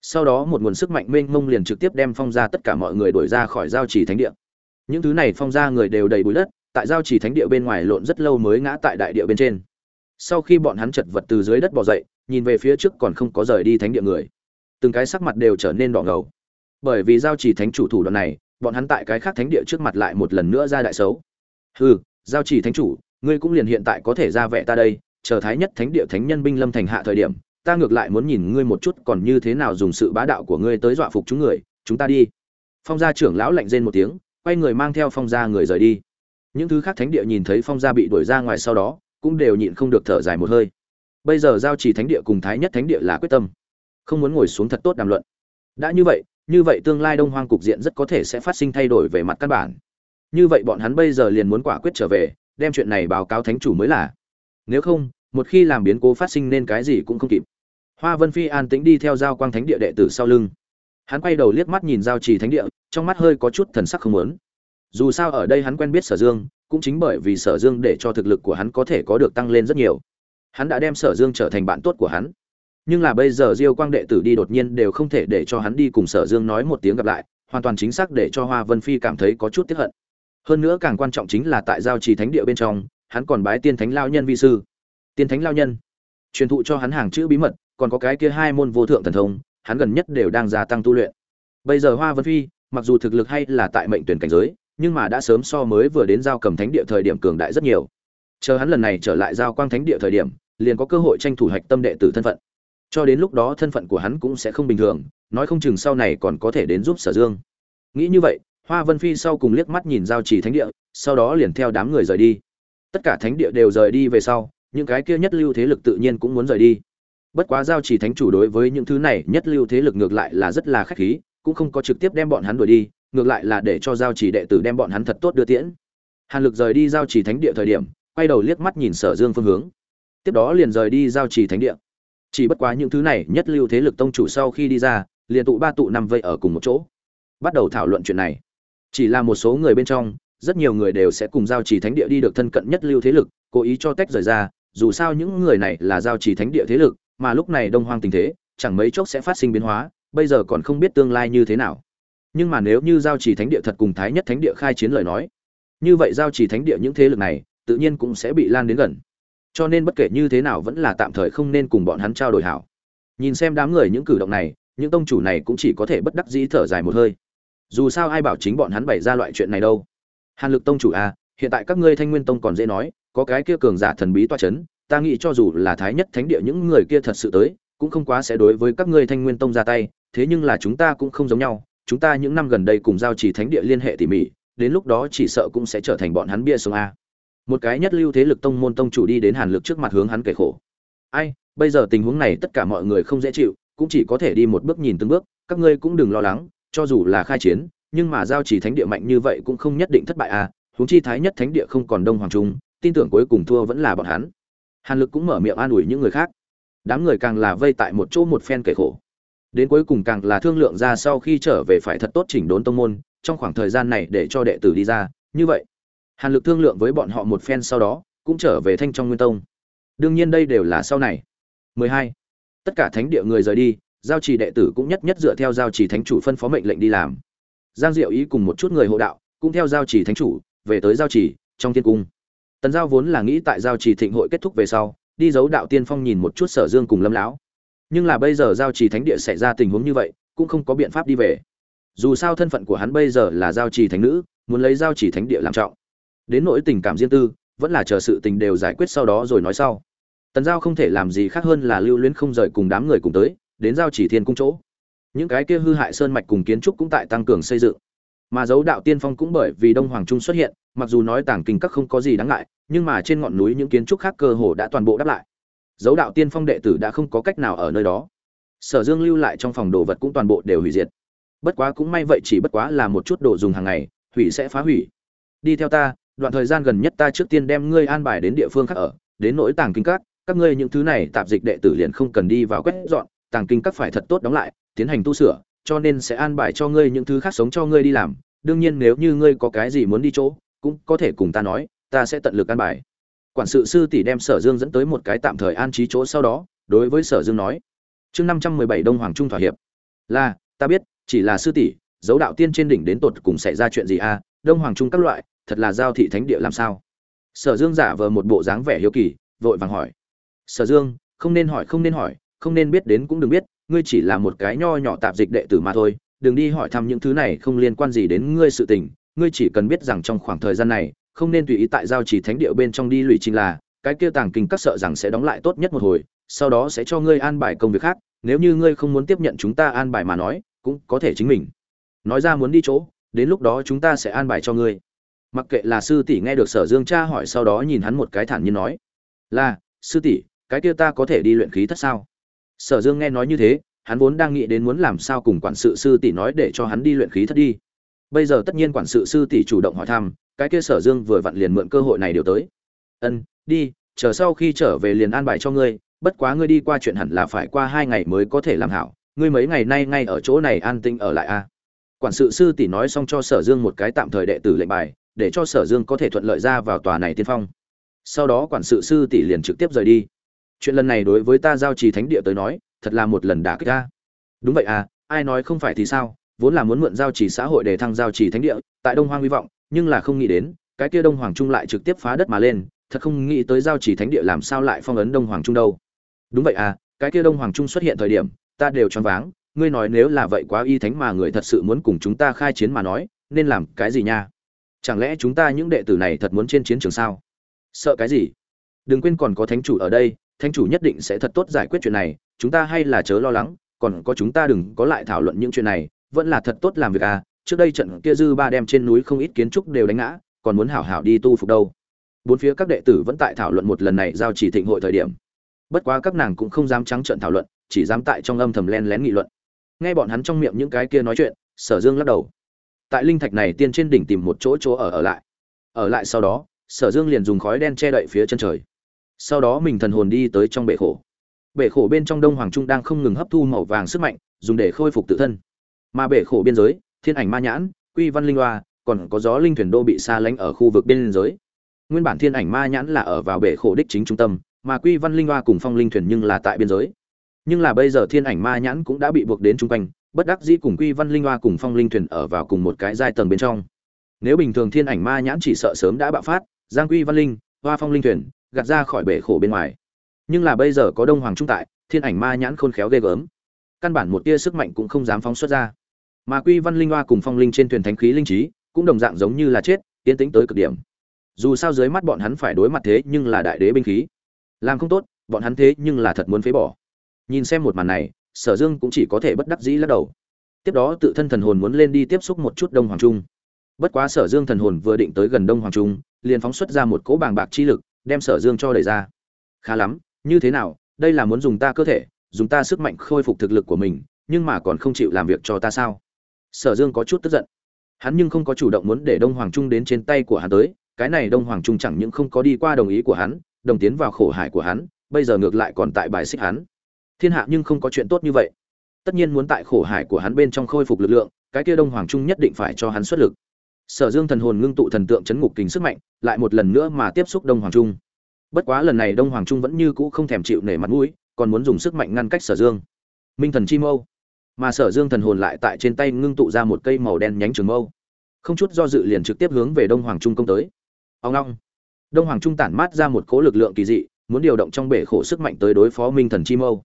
Sau đó một nguồn sức mạnh mênh mông liền trực tiếp đem phong gia tất cả mọi người đuổi ra khỏi giao trì thánh địa. Những thứ này phong gia người đều đầy bụi đất, tại giao trì thánh địa bên ngoài lộn rất lâu mới ngã tại đại địa bên trên. Sau khi bọn hắn chật vật từ dưới đất bò dậy, nhìn về phía trước còn không có rời đi thánh địa người. Từng cái sắc mặt đều trở nên đỏ ngầu. Bởi vì giao trì thánh chủ thủ đoạn này, bọn hắn tại cái khác thánh địa trước mặt lại một lần nữa ra đại xấu. Hừ, giao trì thánh chủ, ngươi cũng liền hiện tại có thể ra vẻ ta đây chờ thái nhất thánh địa thánh nhân binh lâm thành hạ thời điểm, ta ngược lại muốn nhìn ngươi một chút, còn như thế nào dùng sự bá đạo của ngươi tới dọa phục chúng người, chúng ta đi. Phong gia trưởng lão lạnh rên một tiếng, quay người mang theo phong gia người rời đi. Những thứ khác thánh địa nhìn thấy phong gia bị đuổi ra ngoài sau đó, cũng đều nhịn không được thở dài một hơi. Bây giờ giao chỉ thánh địa cùng thái nhất thánh địa là quyết tâm, không muốn ngồi xuống thật tốt đàm luận. Đã như vậy như vậy tương lai đông hoang cục diện rất có thể sẽ phát sinh thay đổi về mặt căn bản. Như vậy bọn hắn bây giờ liền muốn quả quyết trở về, đem chuyện này báo cáo thánh chủ mới là. Nếu không một khi làm biến cố phát sinh nên cái gì cũng không kịp. Hoa vân phi an tĩnh đi theo giao quang thánh địa đệ tử sau lưng. Hắn quay đầu liếc mắt nhìn giao trì thánh địa, trong mắt hơi có chút thần sắc không muốn. Dù sao ở đây hắn quen biết sở dương, cũng chính bởi vì sở dương để cho thực lực của hắn có thể có được tăng lên rất nhiều. Hắn đã đem sở dương trở thành bạn tốt của hắn. Nhưng là bây giờ diêu quang đệ tử đi đột nhiên đều không thể để cho hắn đi cùng sở dương nói một tiếng gặp lại, hoàn toàn chính xác để cho hoa vân phi cảm thấy có chút tiếp hận. Hơn nữa càng quan trọng chính là tại giao trì thánh địa bên trong, hắn còn bái tiên thánh lao nhân vi sư tiên thánh lao nhân. Truyền thụ cho hắn hàng chữ bí mật, còn có cái kia hai môn vô thượng thần thông, hắn gần nhất đều đang gia tăng tu luyện. Bây giờ hoa vân phi, mặc dù thực lực hay là tại mệnh tuyển cảnh giới, nhưng mà đã sớm so mới vừa đến giao cầm thánh địa thời điểm cường đại rất nhiều. Chờ hắn lần này trở lại giao quang thánh địa thời điểm, liền có cơ hội tranh thủ hạch tâm đệ tử thân phận. Cho đến lúc đó thân phận của hắn cũng sẽ không bình thường, nói không chừng sau này còn có thể đến giúp sở dương. Nghĩ như vậy, hoa vân phi sau cùng liếc mắt nhìn giao trì thánh địa, sau đó liền theo đám người rời đi. Tất cả thánh địa đều rời đi về sau những cái kia nhất lưu thế lực tự nhiên cũng muốn rời đi. Bất quá giao chỉ thánh chủ đối với những thứ này, nhất lưu thế lực ngược lại là rất là khách khí, cũng không có trực tiếp đem bọn hắn đuổi đi, ngược lại là để cho giao chỉ đệ tử đem bọn hắn thật tốt đưa tiễn. Hàn lực rời đi giao chỉ thánh địa thời điểm, quay đầu liếc mắt nhìn sở dương phương hướng. Tiếp đó liền rời đi giao chỉ thánh địa. Chỉ bất quá những thứ này, nhất lưu thế lực tông chủ sau khi đi ra, liền tụ ba tụ năm vây ở cùng một chỗ. Bắt đầu thảo luận chuyện này. Chỉ là một số người bên trong, rất nhiều người đều sẽ cùng giao chỉ thánh địa đi được thân cận nhất lưu thế lực, cố ý cho tách rời ra dù sao những người này là giao trì thánh địa thế lực mà lúc này đông hoang tình thế chẳng mấy chốc sẽ phát sinh biến hóa bây giờ còn không biết tương lai như thế nào. Nhưng mà nếu như giao trì thánh địa thật cùng thái nhất thánh địa khai chiến lời nói như vậy giao trì thánh địa những thế lực này tự nhiên cũng sẽ bị lan đến gần. Cho nên bất kể như thế nào vẫn là tạm thời không nên cùng bọn hắn trao đổi hảo. Nhìn xem đám người những cử động này những tông chủ này cũng chỉ có thể bất đắc dĩ thở dài một hơi. Dù sao ai bảo chính bọn hắn bày ra loại chuyện này đâu? Hàn lực tông chủ a à, hiện tại các ngươi thanh nguyên tông còn dễ nói có cái kia cường giả thần bí toa chấn, ta nghĩ cho dù là thái nhất thánh địa những người kia thật sự tới cũng không quá sẽ đối với các ngươi thanh nguyên tông ra tay thế nhưng là chúng ta cũng không giống nhau chúng ta những năm gần đây cùng giao chỉ thánh địa liên hệ tỉ mỉ đến lúc đó chỉ sợ cũng sẽ trở thành bọn hắn bia sông a. Một cái nhất lưu thế lực tông môn tông chủ đi đến hàn lực trước mặt hướng hắn kể khổ. Ai bây giờ tình huống này tất cả mọi người không dễ chịu cũng chỉ có thể đi một bước nhìn từng bước các ngươi cũng đừng lo lắng cho dù là khai chiến nhưng mà giao chỉ thánh địa mạnh như vậy cũng không nhất định thất bại à huống chi thái nhất thánh địa không còn đông hoàng trung tin tưởng cuối cùng thua vẫn là bọn hắn. Hàn lực cũng mở miệng an ủi những người khác. Đám người càng là vây tại một chỗ một phen kể khổ. Đến cuối cùng càng là thương lượng ra sau khi trở về phải thật tốt chỉnh đốn tông môn, trong khoảng thời gian này để cho đệ tử đi ra, như vậy. Hàn lực thương lượng với bọn họ một phen sau đó, cũng trở về thanh trong nguyên tông. Đương nhiên đây đều là sau này. 12. tất cả thánh địa người rời đi, giao trì đệ tử cũng nhất nhất dựa theo giao trì thánh chủ phân phó mệnh lệnh đi làm. Giang diệu ý cùng một chút người hộ đạo, cũng theo giao trì thánh chủ, về tới giao trì, trong thiên cung tần giao vốn là nghĩ tại giao trì thịnh hội kết thúc về sau, đi giấu đạo tiên phong nhìn một chút sở dương cùng lâm lão. Nhưng là bây giờ giao trì thánh địa xảy ra tình huống như vậy, cũng không có biện pháp đi về. Dù sao thân phận của hắn bây giờ là giao trì thánh nữ, muốn lấy giao trì thánh địa làm trọng. Đến nỗi tình cảm riêng tư, vẫn là chờ sự tình đều giải quyết sau đó rồi nói sau. Tần giao không thể làm gì khác hơn là lưu luyến không rời cùng đám người cùng tới, đến giao chỉ thiên cung chỗ. Những cái kia hư hại sơn mạch cùng kiến trúc cũng tại tăng cường xây dựng mà dấu đạo tiên phong cũng bởi vì đông hoàng trung xuất hiện, mặc dù nói tàng kinh các không có gì đáng ngại, nhưng mà trên ngọn núi những kiến trúc khác cơ hồ đã toàn bộ đáp lại. Dấu đạo tiên phong đệ tử đã không có cách nào ở nơi đó. Sở dương lưu lại trong phòng đồ vật cũng toàn bộ đều hủy diệt. Bất quá cũng may vậy chỉ bất quá là một chút đồ dùng hàng ngày, hủy sẽ phá hủy. Đi theo ta, đoạn thời gian gần nhất ta trước tiên đem ngươi an bài đến địa phương khác ở, đến nỗi tàng kinh các các ngươi những thứ này tạp dịch đệ tử liền không cần đi vào quét dọn tàng kinh các phải thật tốt đóng lại, tiến hành tu sửa cho nên sẽ an bài cho ngươi những thứ khác sống cho ngươi đi làm. Đương nhiên nếu như ngươi có cái gì muốn đi chỗ, cũng có thể cùng ta nói, ta sẽ tận lực an bài. Quản sự sư tỷ đem sở dương dẫn tới một cái tạm thời an trí chỗ sau đó, đối với sở dương nói, chương năm trăm mười bảy đông hoàng trung thỏa hiệp. Là, ta biết, chỉ là sư tỷ, dấu đạo tiên trên đỉnh đến tột cùng xảy ra chuyện gì a? À? đông hoàng trung các loại, thật là giao thị thánh địa làm sao? Sở dương giả vờ một bộ dáng vẻ hiếu kỳ, vội vàng hỏi. Sở dương, không nên hỏi, không nên hỏi không nên biết đến cũng đừng biết, ngươi chỉ là một cái nho nhỏ tạp dịch đệ tử mà thôi, đừng đi hỏi thăm những thứ này không liên quan gì đến ngươi sự tình, ngươi chỉ cần biết rằng trong khoảng thời gian này, không nên tùy ý tại giao chỉ thánh địa bên trong đi lụy trình là, cái kia tàng kinh các sợ rằng sẽ đóng lại tốt nhất một hồi, sau đó sẽ cho ngươi an bài công việc khác, nếu như ngươi không muốn tiếp nhận chúng ta an bài mà nói, cũng có thể chính mình. Nói ra muốn đi chỗ, đến lúc đó chúng ta sẽ an bài cho ngươi. Mặc kệ là sư tỷ nghe được sở dương cha hỏi sau đó nhìn hắn một cái thản nhiên nói, là, sư tỷ, cái kia ta có thể đi luyện khí thất sao? Sở dương nghe nói như thế, hắn vốn đang nghĩ đến muốn làm sao cùng quản sự sư tỷ nói để cho hắn đi luyện khí thất đi. Bây giờ tất nhiên quản sự sư tỷ chủ động hỏi thăm, cái kia sở dương vừa vặn liền mượn cơ hội này điều tới. Ân, đi, chờ sau khi trở về liền an bài cho ngươi, bất quá ngươi đi qua chuyện hẳn là phải qua hai ngày mới có thể làm hảo, ngươi mấy ngày nay ngay ở chỗ này an tinh ở lại a. Quản sự sư tỷ nói xong cho sở dương một cái tạm thời đệ tử lệnh bài, để cho sở dương có thể thuận lợi ra vào tòa này tiên phong. Sau đó quản sự sư tỷ liền trực tiếp rời đi chuyện lần này đối với ta giao trì thánh địa tới nói, thật là một lần đả kích ta. Đúng vậy à ai nói không phải thì sao, vốn là muốn mượn giao trì xã hội để thăng giao trì thánh địa, tại đông hoang hy vọng, nhưng là không nghĩ đến, cái kia đông hoàng trung lại trực tiếp phá đất mà lên, thật không nghĩ tới giao trì thánh địa làm sao lại phong ấn đông hoàng trung đâu. Đúng vậy à cái kia đông hoàng trung xuất hiện thời điểm, ta đều choáng váng, ngươi nói nếu là vậy quá y thánh mà người thật sự muốn cùng chúng ta khai chiến mà nói, nên làm cái gì nha? Chẳng lẽ chúng ta những đệ tử này thật muốn trên chiến trường sao? Sợ cái gì? Đừng quên còn có thánh chủ ở đây thánh chủ nhất định sẽ thật tốt giải quyết chuyện này, chúng ta hay là chớ lo lắng, còn có chúng ta đừng có lại thảo luận những chuyện này, vẫn là thật tốt làm việc à trước đây trận kia dư ba đem trên núi không ít kiến trúc đều đánh ngã, còn muốn hảo hảo đi tu phục đâu. Bốn phía các đệ tử vẫn tại thảo luận một lần này giao chỉ thịnh hội thời điểm. Bất quá các nàng cũng không dám trắng trợn thảo luận, chỉ dám tại trong âm thầm len lén nghị luận. Nghe bọn hắn trong miệng những cái kia nói chuyện, sở dương lắc đầu. Tại linh thạch này tiên trên đỉnh tìm một chỗ chỗ ở ở lại. Ở lại sau đó, sở dương liền dùng khói đen che đậy phía chân trời sau đó mình thần hồn đi tới trong bể khổ. Bể khổ bên trong đông hoàng trung đang không ngừng hấp thu màu vàng sức mạnh, dùng để khôi phục tự thân. Mà bể khổ biên giới, thiên ảnh ma nhãn, quy văn linh hoa, còn có gió linh thuyền đô bị xa lánh ở khu vực biên giới. Nguyên bản thiên ảnh ma nhãn là ở vào bể khổ đích chính trung tâm, mà quy văn linh hoa cùng phong linh thuyền nhưng là tại biên giới. Nhưng là bây giờ thiên ảnh ma nhãn cũng đã bị buộc đến chung quanh, bất đắc dĩ cùng quy văn linh hoa cùng phong linh thuyền ở vào cùng một cái giai tầng bên trong. Nếu bình thường thiên ảnh ma nhãn chỉ sợ sớm đã bạo phát, giang quy văn linh, hoa phong linh thuyền gạt ra khỏi bể khổ bên ngoài. Nhưng là bây giờ có đông hoàng trung tại, thiên ảnh ma nhãn khôn khéo ghê gớm. Căn bản một tia sức mạnh cũng không dám phóng xuất ra. Mà quy văn linh hoa cùng phong linh trên thuyền thánh khí linh trí, cũng đồng dạng giống như là chết, tiến tính tới cực điểm. Dù sao dưới mắt bọn hắn phải đối mặt thế nhưng là đại đế binh khí. Làm không tốt, bọn hắn thế nhưng là thật muốn phế bỏ. Nhìn xem một màn này, sở dương cũng chỉ có thể bất đắc dĩ lắc đầu. Tiếp đó tự thân thần hồn muốn lên đi tiếp xúc một chút đông hoàng trung. Bất quá sở dương thần hồn vừa định tới gần đông hoàng trung, liền phóng xuất ra một cỗ bàng bạc chi lực đem sở dương cho đẩy ra. Khá lắm, như thế nào, đây là muốn dùng ta cơ thể, dùng ta sức mạnh khôi phục thực lực của mình, nhưng mà còn không chịu làm việc cho ta sao? Sở dương có chút tức giận. Hắn nhưng không có chủ động muốn để đông hoàng trung đến trên tay của hắn tới, cái này đông hoàng trung chẳng những không có đi qua đồng ý của hắn, đồng tiến vào khổ hải của hắn, bây giờ ngược lại còn tại bài xích hắn. Thiên hạ nhưng không có chuyện tốt như vậy. Tất nhiên muốn tại khổ hải của hắn bên trong khôi phục lực lượng, cái kia đông hoàng trung nhất định phải cho hắn xuất lực sở dương thần hồn ngưng tụ thần tượng chấn ngục kính sức mạnh, lại một lần nữa mà tiếp xúc đông hoàng trung. Bất quá lần này đông hoàng trung vẫn như cũ không thèm chịu nể mặt mũi, còn muốn dùng sức mạnh ngăn cách sở dương. Minh thần chi mâu. Mà sở dương thần hồn lại tại trên tay ngưng tụ ra một cây màu đen nhánh trường mâu. Không chút do dự liền trực tiếp hướng về đông hoàng trung công tới. Ông long. Đông hoàng trung tản mát ra một cỗ lực lượng kỳ dị, muốn điều động trong bể khổ sức mạnh tới đối phó minh thần chi mâu.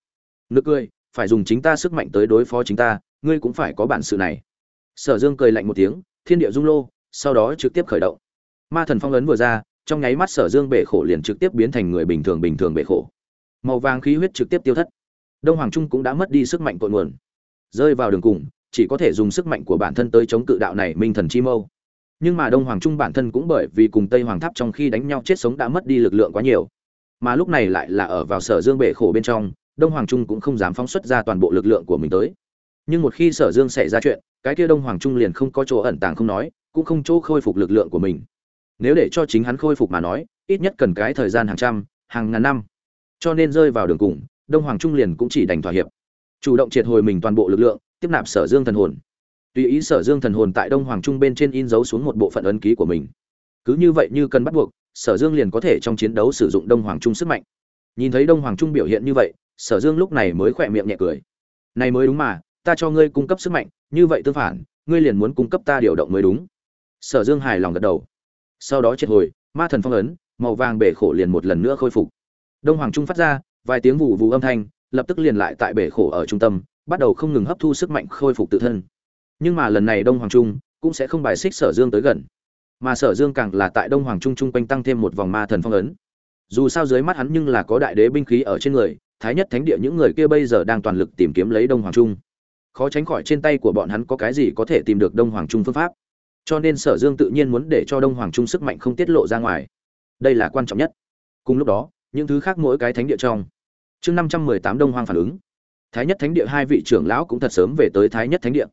Nực cười, phải dùng chính ta sức mạnh tới đối phó chính ta, ngươi cũng phải có bản sự này. Sở dương cười lạnh một tiếng thiên địa dung lô, sau đó trực tiếp khởi động. Ma thần phong ấn vừa ra, trong nháy mắt sở dương bể khổ liền trực tiếp biến thành người bình thường bình thường bể khổ. Màu vàng khí huyết trực tiếp tiêu thất. Đông hoàng trung cũng đã mất đi sức mạnh cội nguồn. Rơi vào đường cùng, chỉ có thể dùng sức mạnh của bản thân tới chống cự đạo này minh thần chi mâu. Nhưng mà đông hoàng trung bản thân cũng bởi vì cùng tây hoàng tháp trong khi đánh nhau chết sống đã mất đi lực lượng quá nhiều. Mà lúc này lại là ở vào sở dương bể khổ bên trong, đông hoàng trung cũng không dám phóng xuất ra toàn bộ lực lượng của mình tới nhưng một khi sở dương xảy ra chuyện, cái kia đông hoàng trung liền không có chỗ ẩn tàng không nói, cũng không chỗ khôi phục lực lượng của mình. Nếu để cho chính hắn khôi phục mà nói, ít nhất cần cái thời gian hàng trăm, hàng ngàn năm. Cho nên rơi vào đường cùng, đông hoàng trung liền cũng chỉ đành thỏa hiệp. Chủ động triệt hồi mình toàn bộ lực lượng, tiếp nạp sở dương thần hồn. Tùy ý sở dương thần hồn tại đông hoàng trung bên trên in dấu xuống một bộ phận ấn ký của mình. Cứ như vậy như cần bắt buộc, sở dương liền có thể trong chiến đấu sử dụng đông hoàng trung sức mạnh. Nhìn thấy đông hoàng trung biểu hiện như vậy, sở dương lúc này mới khỏe miệng nhẹ cười. Này mới đúng mà ta cho ngươi cung cấp sức mạnh, như vậy tương phản, ngươi liền muốn cung cấp ta điều động mới đúng. Sở dương hài lòng gật đầu. Sau đó triệt hồi, ma thần phong ấn, màu vàng bể khổ liền một lần nữa khôi phục. Đông hoàng trung phát ra, vài tiếng vụ vụ âm thanh, lập tức liền lại tại bể khổ ở trung tâm, bắt đầu không ngừng hấp thu sức mạnh khôi phục tự thân. Nhưng mà lần này đông hoàng trung cũng sẽ không bài xích sở dương tới gần. Mà sở dương càng là tại đông hoàng trung trung quanh tăng thêm một vòng ma thần phong ấn. Dù sao dưới mắt hắn nhưng là có đại đế binh khí ở trên người, thái nhất thánh địa những người kia bây giờ đang toàn lực tìm kiếm lấy đông hoàng trung khó tránh khỏi trên tay của bọn hắn có cái gì có thể tìm được đông hoàng trung phương pháp. Cho nên sở dương tự nhiên muốn để cho đông hoàng trung sức mạnh không tiết lộ ra ngoài. Đây là quan trọng nhất. Cùng lúc đó, những thứ khác mỗi cái thánh địa trong, chương năm trăm mười tám đông hoàng phản ứng. Thái nhất thánh địa hai vị trưởng lão cũng thật sớm về tới thái nhất thánh địa.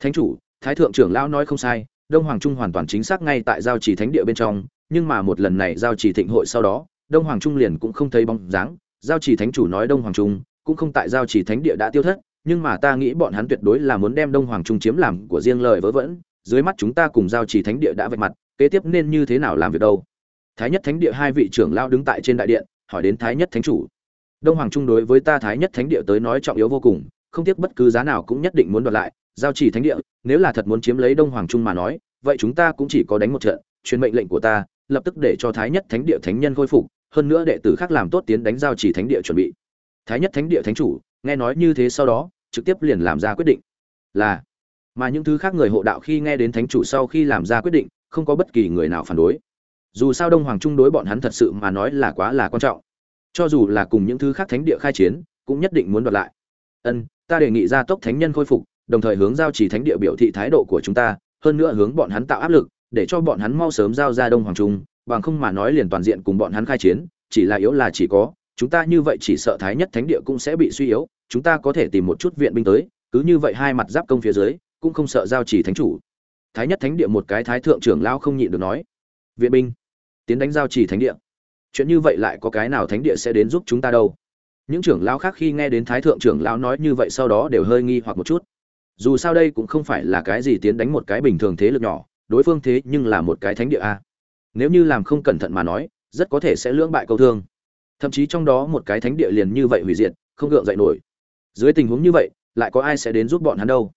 Thánh chủ, thái thượng trưởng lão nói không sai, đông hoàng trung hoàn toàn chính xác ngay tại giao trì thánh địa bên trong, nhưng mà một lần này giao trì thịnh hội sau đó, đông hoàng trung liền cũng không thấy bóng dáng. Giao trì thánh chủ nói đông hoàng trung cũng không tại giao trì thánh địa đã tiêu thất nhưng mà ta nghĩ bọn hắn tuyệt đối là muốn đem đông hoàng trung chiếm làm của riêng lời vớ vẩn, dưới mắt chúng ta cùng giao trì thánh địa đã vạch mặt, kế tiếp nên như thế nào làm việc đâu? Thái nhất thánh địa hai vị trưởng lao đứng tại trên đại điện, hỏi đến thái nhất thánh chủ. Đông hoàng trung đối với ta thái nhất thánh địa tới nói trọng yếu vô cùng, không tiếc bất cứ giá nào cũng nhất định muốn đoạt lại, giao trì thánh địa, nếu là thật muốn chiếm lấy đông hoàng trung mà nói, vậy chúng ta cũng chỉ có đánh một trận, truyền mệnh lệnh của ta, lập tức để cho thái nhất thánh địa thánh nhân khôi phục, hơn nữa đệ tử khác làm tốt tiến đánh giao trì thánh địa chuẩn bị. Thái nhất thánh địa thánh chủ nghe nói như thế sau đó, trực tiếp liền làm ra quyết định. Là, mà những thứ khác người hộ đạo khi nghe đến thánh chủ sau khi làm ra quyết định, không có bất kỳ người nào phản đối. Dù sao đông hoàng trung đối bọn hắn thật sự mà nói là quá là quan trọng. Cho dù là cùng những thứ khác thánh địa khai chiến, cũng nhất định muốn đoạt lại. Ân, ta đề nghị gia tốc thánh nhân khôi phục, đồng thời hướng giao chỉ thánh địa biểu thị thái độ của chúng ta, hơn nữa hướng bọn hắn tạo áp lực, để cho bọn hắn mau sớm giao ra đông hoàng trung, bằng không mà nói liền toàn diện cùng bọn hắn khai chiến, chỉ là yếu là chỉ có, chúng ta như vậy chỉ sợ thái nhất thánh địa cũng sẽ bị suy yếu chúng ta có thể tìm một chút viện binh tới, cứ như vậy hai mặt giáp công phía dưới, cũng không sợ giao chỉ thánh chủ. Thái nhất thánh địa một cái thái thượng trưởng lao không nhịn được nói, viện binh, tiến đánh giao chỉ thánh địa. Chuyện như vậy lại có cái nào thánh địa sẽ đến giúp chúng ta đâu? Những trưởng lao khác khi nghe đến thái thượng trưởng lao nói như vậy sau đó đều hơi nghi hoặc một chút. Dù sao đây cũng không phải là cái gì tiến đánh một cái bình thường thế lực nhỏ, đối phương thế nhưng là một cái thánh địa a. Nếu như làm không cẩn thận mà nói, rất có thể sẽ lưỡng bại câu thương. Thậm chí trong đó một cái thánh địa liền như vậy hủy diệt, không gượng dậy nổi dưới tình huống như vậy, lại có ai sẽ đến giúp bọn hắn đâu?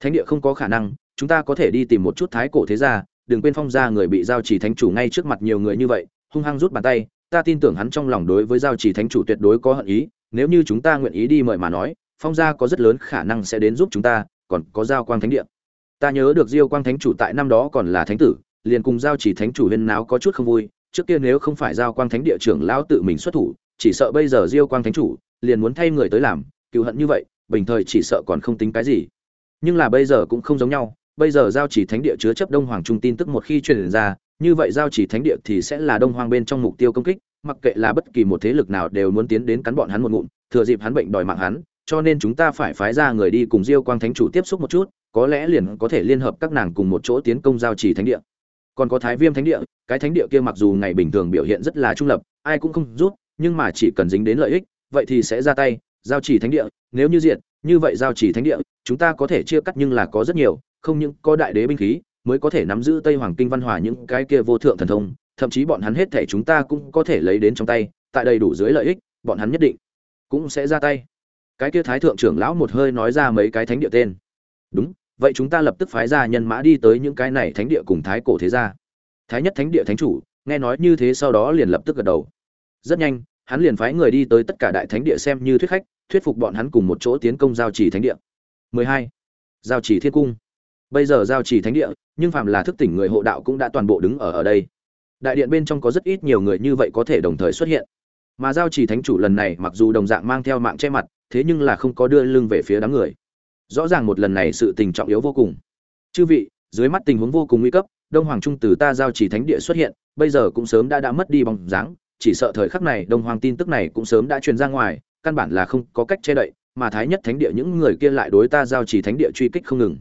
Thánh địa không có khả năng, chúng ta có thể đi tìm một chút thái cổ thế gia, đừng quên phong gia người bị giao chỉ thánh chủ ngay trước mặt nhiều người như vậy, hung hăng rút bàn tay, ta tin tưởng hắn trong lòng đối với giao chỉ thánh chủ tuyệt đối có hận ý, nếu như chúng ta nguyện ý đi mời mà nói, phong gia có rất lớn khả năng sẽ đến giúp chúng ta, còn có giao quang thánh địa. Ta nhớ được diêu quang thánh chủ tại năm đó còn là thánh tử, liền cùng giao chỉ thánh chủ huyên náo có chút không vui, trước kia nếu không phải giao quang thánh địa trưởng lão tự mình xuất thủ, chỉ sợ bây giờ diêu quang thánh chủ liền muốn thay người tới làm cựu hận như vậy, bình thời chỉ sợ còn không tính cái gì. Nhưng là bây giờ cũng không giống nhau, bây giờ giao chỉ thánh địa chứa chấp đông hoàng trung tin tức một khi truyền ra, như vậy giao chỉ thánh địa thì sẽ là đông hoàng bên trong mục tiêu công kích, mặc kệ là bất kỳ một thế lực nào đều muốn tiến đến cắn bọn hắn một ngụm, thừa dịp hắn bệnh đòi mạng hắn, cho nên chúng ta phải phái ra người đi cùng diêu quang thánh chủ tiếp xúc một chút, có lẽ liền có thể liên hợp các nàng cùng một chỗ tiến công giao chỉ thánh địa. Còn có thái viêm thánh địa, cái thánh địa kia mặc dù ngày bình thường biểu hiện rất là trung lập, ai cũng không rút nhưng mà chỉ cần dính đến lợi ích, vậy thì sẽ ra tay giao chỉ thánh địa, nếu như diện như vậy giao chỉ thánh địa, chúng ta có thể chia cắt nhưng là có rất nhiều, không những có đại đế binh khí, mới có thể nắm giữ tây hoàng kinh văn hòa những cái kia vô thượng thần thông, thậm chí bọn hắn hết thể chúng ta cũng có thể lấy đến trong tay, tại đầy đủ dưới lợi ích, bọn hắn nhất định cũng sẽ ra tay. Cái kia thái thượng trưởng lão một hơi nói ra mấy cái thánh địa tên. Đúng, vậy chúng ta lập tức phái ra nhân mã đi tới những cái này thánh địa cùng thái cổ thế gia. Thái nhất thánh địa thánh chủ, nghe nói như thế sau đó liền lập tức gật đầu. Rất nhanh, hắn liền phái người đi tới tất cả đại thánh địa xem như thuyết khách thuyết phục bọn hắn cùng một chỗ tiến công giao chỉ thánh địa. 12. giao chỉ thiên cung. Bây giờ giao chỉ thánh địa, nhưng phàm là thức tỉnh người hộ đạo cũng đã toàn bộ đứng ở ở đây. Đại điện bên trong có rất ít nhiều người như vậy có thể đồng thời xuất hiện. Mà giao chỉ thánh chủ lần này mặc dù đồng dạng mang theo mạng che mặt, thế nhưng là không có đưa lưng về phía đám người. Rõ ràng một lần này sự tình trọng yếu vô cùng. Chư vị, dưới mắt tình huống vô cùng nguy cấp, đông hoàng trung từ ta giao chỉ thánh địa xuất hiện, bây giờ cũng sớm đã đã mất đi bóng dáng, chỉ sợ thời khắc này đông hoàng tin tức này cũng sớm đã truyền ra ngoài căn bản là không có cách che đậy, mà thái nhất thánh địa những người kia lại đối ta giao chỉ thánh địa truy kích không ngừng.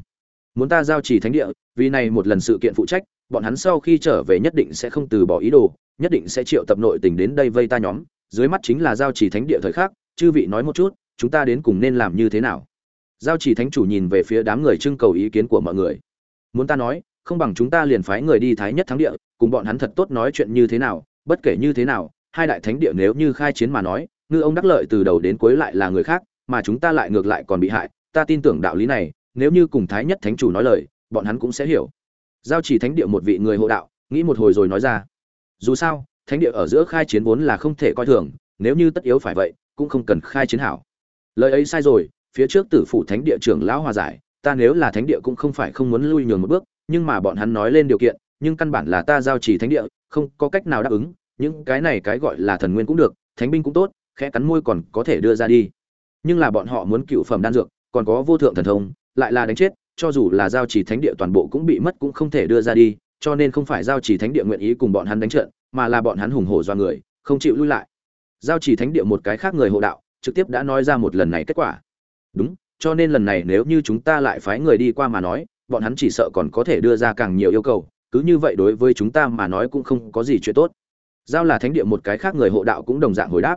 Muốn ta giao chỉ thánh địa, vì này một lần sự kiện phụ trách, bọn hắn sau khi trở về nhất định sẽ không từ bỏ ý đồ, nhất định sẽ triệu tập nội tình đến đây vây ta nhóm, dưới mắt chính là giao chỉ thánh địa thời khắc, chư vị nói một chút, chúng ta đến cùng nên làm như thế nào? Giao chỉ thánh chủ nhìn về phía đám người trưng cầu ý kiến của mọi người. Muốn ta nói, không bằng chúng ta liền phái người đi thái nhất thắng địa, cùng bọn hắn thật tốt nói chuyện như thế nào, bất kể như thế nào, hai đại thánh địa nếu như khai chiến mà nói ngư ông đắc lợi từ đầu đến cuối lại là người khác, mà chúng ta lại ngược lại còn bị hại. Ta tin tưởng đạo lý này, nếu như cùng thái nhất thánh chủ nói lời, bọn hắn cũng sẽ hiểu. Giao chỉ thánh địa một vị người hộ đạo, nghĩ một hồi rồi nói ra. Dù sao, thánh địa ở giữa khai chiến vốn là không thể coi thường, nếu như tất yếu phải vậy, cũng không cần khai chiến hảo. Lời ấy sai rồi, phía trước tử phủ thánh địa trưởng lão hòa giải, ta nếu là thánh địa cũng không phải không muốn lui nhường một bước, nhưng mà bọn hắn nói lên điều kiện, nhưng căn bản là ta giao chỉ thánh địa, không có cách nào đáp ứng, những cái này cái gọi là thần nguyên cũng được, thánh binh cũng tốt khẽ cắn môi còn có thể đưa ra đi. Nhưng là bọn họ muốn cựu phẩm đan dược, còn có vô thượng thần thông, lại là đánh chết, cho dù là giao chỉ thánh địa toàn bộ cũng bị mất cũng không thể đưa ra đi, cho nên không phải giao chỉ thánh địa nguyện ý cùng bọn hắn đánh trận, mà là bọn hắn hùng hổ do người, không chịu lui lại. Giao chỉ thánh địa một cái khác người hộ đạo, trực tiếp đã nói ra một lần này kết quả. Đúng, cho nên lần này nếu như chúng ta lại phái người đi qua mà nói, bọn hắn chỉ sợ còn có thể đưa ra càng nhiều yêu cầu, cứ như vậy đối với chúng ta mà nói cũng không có gì chuyện tốt. Giao là thánh địa một cái khác người hộ đạo cũng đồng dạng hồi đáp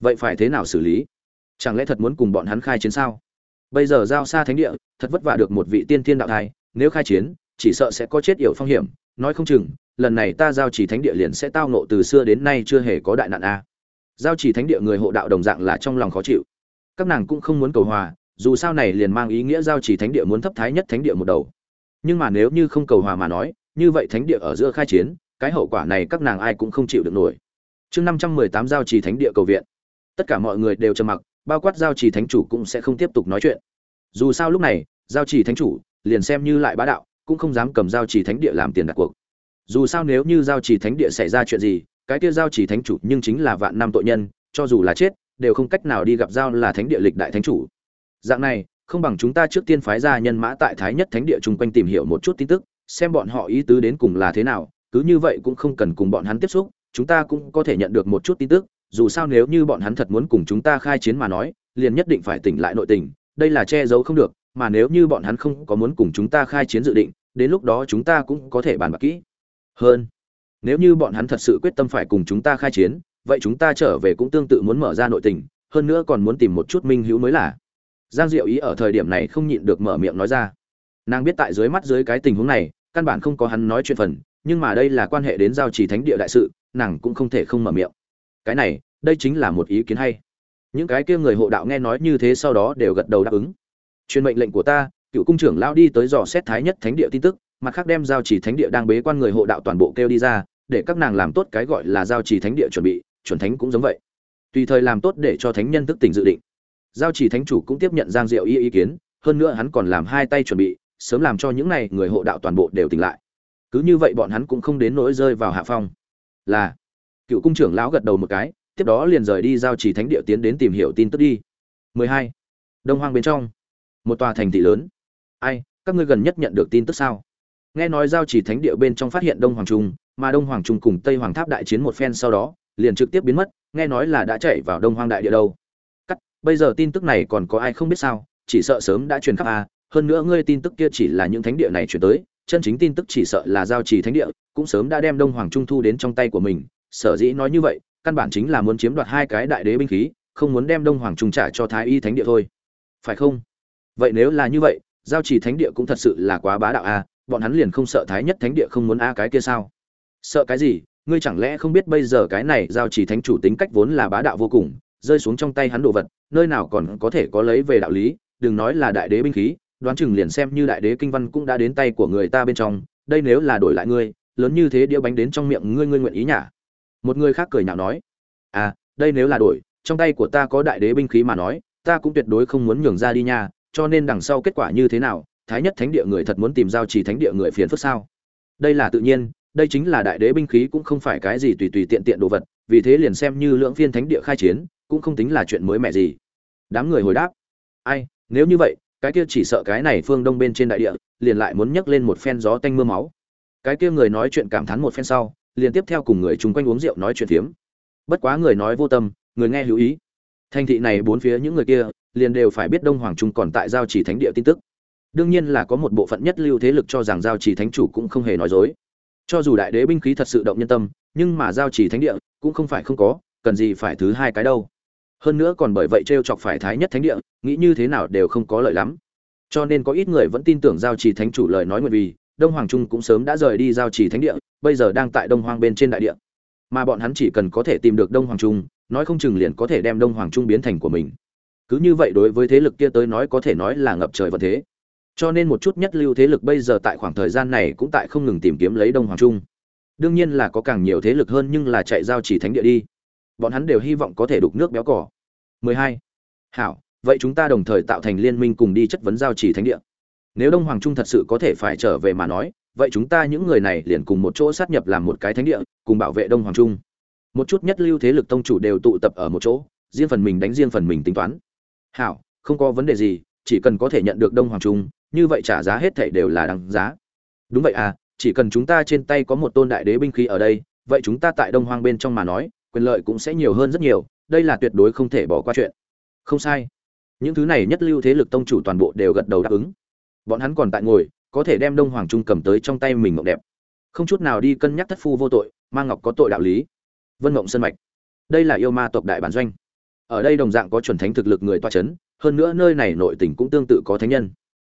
vậy phải thế nào xử lý? Chẳng lẽ thật muốn cùng bọn hắn khai chiến sao? Bây giờ giao xa thánh địa, thật vất vả được một vị tiên thiên đạo thai, nếu khai chiến, chỉ sợ sẽ có chết yểu phong hiểm. Nói không chừng, lần này ta giao chỉ thánh địa liền sẽ tao nộ từ xưa đến nay chưa hề có đại nạn a. Giao chỉ thánh địa người hộ đạo đồng dạng là trong lòng khó chịu. Các nàng cũng không muốn cầu hòa, dù sao này liền mang ý nghĩa giao chỉ thánh địa muốn thấp thái nhất thánh địa một đầu. Nhưng mà nếu như không cầu hòa mà nói, như vậy thánh địa ở giữa khai chiến, cái hậu quả này các nàng ai cũng không chịu được nổi. Chương năm trăm mười tám giao chỉ thánh địa cầu viện tất cả mọi người đều trầm mặc, bao quát giao chỉ thánh chủ cũng sẽ không tiếp tục nói chuyện. Dù sao lúc này, giao chỉ thánh chủ liền xem như lại bá đạo, cũng không dám cầm giao chỉ thánh địa làm tiền đặt cuộc. Dù sao nếu như giao chỉ thánh địa xảy ra chuyện gì, cái kia giao chỉ thánh chủ nhưng chính là vạn năm tội nhân, cho dù là chết, đều không cách nào đi gặp giao là thánh địa lịch đại thánh chủ. Dạng này, không bằng chúng ta trước tiên phái ra nhân mã tại thái nhất thánh địa chung quanh tìm hiểu một chút tin tức, xem bọn họ ý tứ đến cùng là thế nào, cứ như vậy cũng không cần cùng bọn hắn tiếp xúc, chúng ta cũng có thể nhận được một chút tin tức dù sao nếu như bọn hắn thật muốn cùng chúng ta khai chiến mà nói, liền nhất định phải tỉnh lại nội tình, đây là che giấu không được, mà nếu như bọn hắn không có muốn cùng chúng ta khai chiến dự định, đến lúc đó chúng ta cũng có thể bàn bạc kỹ. Hơn, nếu như bọn hắn thật sự quyết tâm phải cùng chúng ta khai chiến, vậy chúng ta trở về cũng tương tự muốn mở ra nội tình, hơn nữa còn muốn tìm một chút minh hữu mới là. Giang diệu ý ở thời điểm này không nhịn được mở miệng nói ra. Nàng biết tại dưới mắt dưới cái tình huống này, căn bản không có hắn nói chuyện phần, nhưng mà đây là quan hệ đến giao trì thánh địa đại sự, nàng cũng không thể không mở miệng cái này, đây chính là một ý kiến hay. Những cái kia người hộ đạo nghe nói như thế sau đó đều gật đầu đáp ứng. Truyền mệnh lệnh của ta, cựu cung trưởng lao đi tới dò xét thái nhất thánh địa tin tức, mặt khác đem giao trì thánh địa đang bế quan người hộ đạo toàn bộ kêu đi ra, để các nàng làm tốt cái gọi là giao trì thánh địa chuẩn bị, chuẩn thánh cũng giống vậy. Tùy thời làm tốt để cho thánh nhân thức tỉnh dự định. Giao trì thánh chủ cũng tiếp nhận giang diệu y ý kiến, hơn nữa hắn còn làm hai tay chuẩn bị, sớm làm cho những này người hộ đạo toàn bộ đều tỉnh lại. Cứ như vậy bọn hắn cũng không đến nỗi rơi vào hạ phong. Là cựu cung trưởng lão gật đầu một cái, tiếp đó liền rời đi giao chỉ thánh địa tiến đến tìm hiểu tin tức đi. 12. đông hoang bên trong. Một tòa thành thị lớn. Ai, các ngươi gần nhất nhận được tin tức sao? Nghe nói giao chỉ thánh địa bên trong phát hiện đông hoàng trung, mà đông hoàng trung cùng tây hoàng tháp đại chiến một phen sau đó, liền trực tiếp biến mất, nghe nói là đã chạy vào đông hoang đại địa đâu. Cắt, bây giờ tin tức này còn có ai không biết sao? Chỉ sợ sớm đã truyền khắp a hơn nữa ngươi tin tức kia chỉ là những thánh địa này chuyển tới, chân chính tin tức chỉ sợ là giao trì thánh địa, cũng sớm đã đem đông hoàng trung thu đến trong tay của mình sở dĩ nói như vậy, căn bản chính là muốn chiếm đoạt hai cái đại đế binh khí, không muốn đem đông hoàng trùng trả cho thái y thánh địa thôi. Phải không? Vậy nếu là như vậy, giao trì thánh địa cũng thật sự là quá bá đạo a bọn hắn liền không sợ thái nhất thánh địa không muốn a cái kia sao? Sợ cái gì? Ngươi chẳng lẽ không biết bây giờ cái này giao trì thánh chủ tính cách vốn là bá đạo vô cùng, rơi xuống trong tay hắn đồ vật, nơi nào còn có thể có lấy về đạo lý, đừng nói là đại đế binh khí, đoán chừng liền xem như đại đế kinh văn cũng đã đến tay của người ta bên trong, đây nếu là đổi lại ngươi, lớn như thế đĩa bánh đến trong miệng ngươi ngươi nguyện ý nhả? Một người khác cười nhạo nói à đây nếu là đổi, trong tay của ta có đại đế binh khí mà nói, ta cũng tuyệt đối không muốn nhường ra đi nha, cho nên đằng sau kết quả như thế nào, thái nhất thánh địa người thật muốn tìm giao trì thánh địa người phiền phức sao? Đây là tự nhiên, đây chính là đại đế binh khí cũng không phải cái gì tùy tùy tiện tiện đồ vật, vì thế liền xem như lưỡng phiên thánh địa khai chiến, cũng không tính là chuyện mới mẻ gì. Đám người hồi đáp, ai, nếu như vậy, cái kia chỉ sợ cái này phương đông bên trên đại địa, liền lại muốn nhấc lên một phen gió tanh mưa máu. Cái kia người nói chuyện cảm thán một phen sau liền tiếp theo cùng người chung quanh uống rượu nói chuyện phiếm. Bất quá người nói vô tâm, người nghe hữu ý. Thành thị này bốn phía những người kia, liền đều phải biết đông hoàng trung còn tại giao chỉ thánh địa tin tức. Đương nhiên là có một bộ phận nhất lưu thế lực cho rằng giao chỉ thánh chủ cũng không hề nói dối. Cho dù đại đế binh khí thật sự động nhân tâm, nhưng mà giao chỉ thánh địa cũng không phải không có, cần gì phải thứ hai cái đâu. Hơn nữa còn bởi vậy t r e o chọc phải thái nhất thánh địa, nghĩ như thế nào đều không có lợi lắm. Cho nên có ít người vẫn tin tưởng giao trì thánh chủ lời nói nguyện vì đông hoàng trung cũng sớm đã rời đi giao trì thánh địa, bây giờ đang tại đông Hoàng bên trên đại địa. Mà bọn hắn chỉ cần có thể tìm được đông hoàng trung, nói không chừng liền có thể đem đông hoàng trung biến thành của mình. Cứ như vậy đối với thế lực kia tới nói có thể nói là ngập trời vật thế. Cho nên một chút nhất lưu thế lực bây giờ tại khoảng thời gian này cũng tại không ngừng tìm kiếm lấy đông hoàng trung. Đương nhiên là có càng nhiều thế lực hơn nhưng là chạy giao chỉ thánh địa đi. Bọn hắn đều hy vọng có thể đục nước béo cỏ 12. hảo, vậy chúng ta đồng thời tạo thành liên minh cùng đi chất vấn giao chỉ thánh địa nếu đông hoàng trung thật sự có thể phải trở về mà nói, vậy chúng ta những người này liền cùng một chỗ sát nhập làm một cái thánh địa, cùng bảo vệ đông hoàng trung. Một chút nhất lưu thế lực tông chủ đều tụ tập ở một chỗ, riêng phần mình đánh riêng phần mình tính toán. Hảo, không có vấn đề gì, chỉ cần có thể nhận được đông hoàng trung, như vậy trả giá hết thảy đều là đáng giá. Đúng vậy à chỉ cần chúng ta trên tay có một tôn đại đế binh khí ở đây, vậy chúng ta tại đông hoang bên trong mà nói, quyền lợi cũng sẽ nhiều hơn rất nhiều, đây là tuyệt đối không thể bỏ qua chuyện. Không sai. Những thứ này nhất lưu thế lực tông chủ toàn bộ đều gật đầu đáp ứng bọn hắn còn tại ngồi, có thể đem đông hoàng trung cầm tới trong tay mình mộng đẹp. Không chút nào đi cân nhắc thất phu vô tội mang ngọc có tội đạo lý. Vân mộng sân mạch. Đây là yêu ma tộc đại bản doanh. Ở đây đồng dạng có chuẩn thánh thực lực người toa c h ấ n hơn nữa nơi này nội tỉnh cũng tương tự có thánh nhân.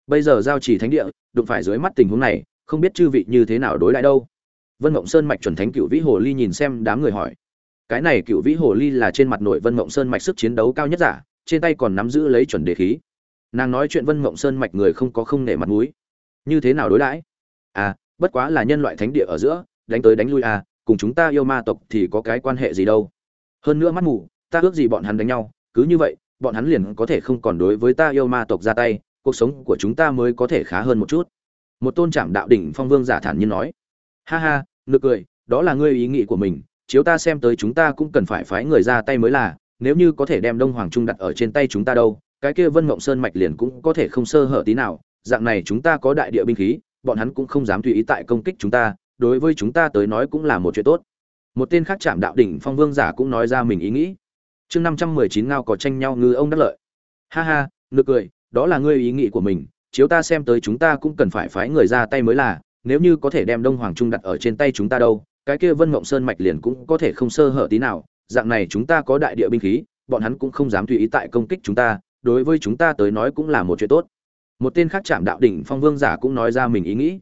Bây giờ giao chỉ thánh địa, đụng phải dưới mắt tình huống này, không biết chư vị như thế nào đối lại đâu. Vân mộng sơn mạch chuẩn thánh cựu vĩ hồ ly nhìn xem đám người hỏi. Cái này cựu vĩ hồ ly là trên mặt nội vân mộng sơn mạch sức chiến đấu cao nhất giả, trên tay còn nắm giữ lấy chuẩn đề khí nàng nói chuyện vân mộng sơn mạch người không có không nể mặt mũi. Như thế nào đối đãi? À bất quá là nhân loại thánh địa ở giữa, đánh tới đánh lui à cùng chúng ta yêu ma tộc thì có cái quan hệ gì đâu. Hơn nữa mắt mù, ta ước gì bọn hắn đánh nhau, cứ như vậy, bọn hắn liền có thể không còn đối với ta yêu ma tộc ra tay, cuộc sống của chúng ta mới có thể khá hơn một chút. Một tôn trảm đạo đỉnh phong vương giả thản nhiên nói. Ha ha, nực cười, đó là ngươi ý nghĩ của mình, chiếu ta xem tới chúng ta cũng cần phải phái người ra tay mới là, nếu như có thể đem đông hoàng trung đặt ở trên tay chúng ta đâu cái kia vân mộng sơn mạch liền cũng có thể không sơ hở tí nào, dạng này chúng ta có đại địa binh khí, bọn hắn cũng không dám tùy ý tại công kích chúng ta, đối với chúng ta tới nói cũng là một chuyện tốt. Một tên khác chạm đạo đỉnh phong vương giả cũng nói ra mình ý nghĩ. Chương năm trăm mười chín ngao có tranh nhau ngư ông đắc lợi. Ha ha, nực cười, đó là ngươi ý nghĩ của mình, chiếu ta xem tới chúng ta cũng cần phải phái người ra tay mới là, nếu như có thể đem đông hoàng trung đặt ở trên tay chúng ta đâu, cái kia vân mộng sơn mạch liền cũng có thể không sơ hở tí nào, dạng này chúng ta có đại địa binh khí, bọn hắn cũng không dám tùy ý tại công kích chúng ta đối với chúng ta tới nói cũng là một chuyện tốt. Một tên khác chạm đạo đỉnh phong vương giả cũng nói ra mình ý nghĩ.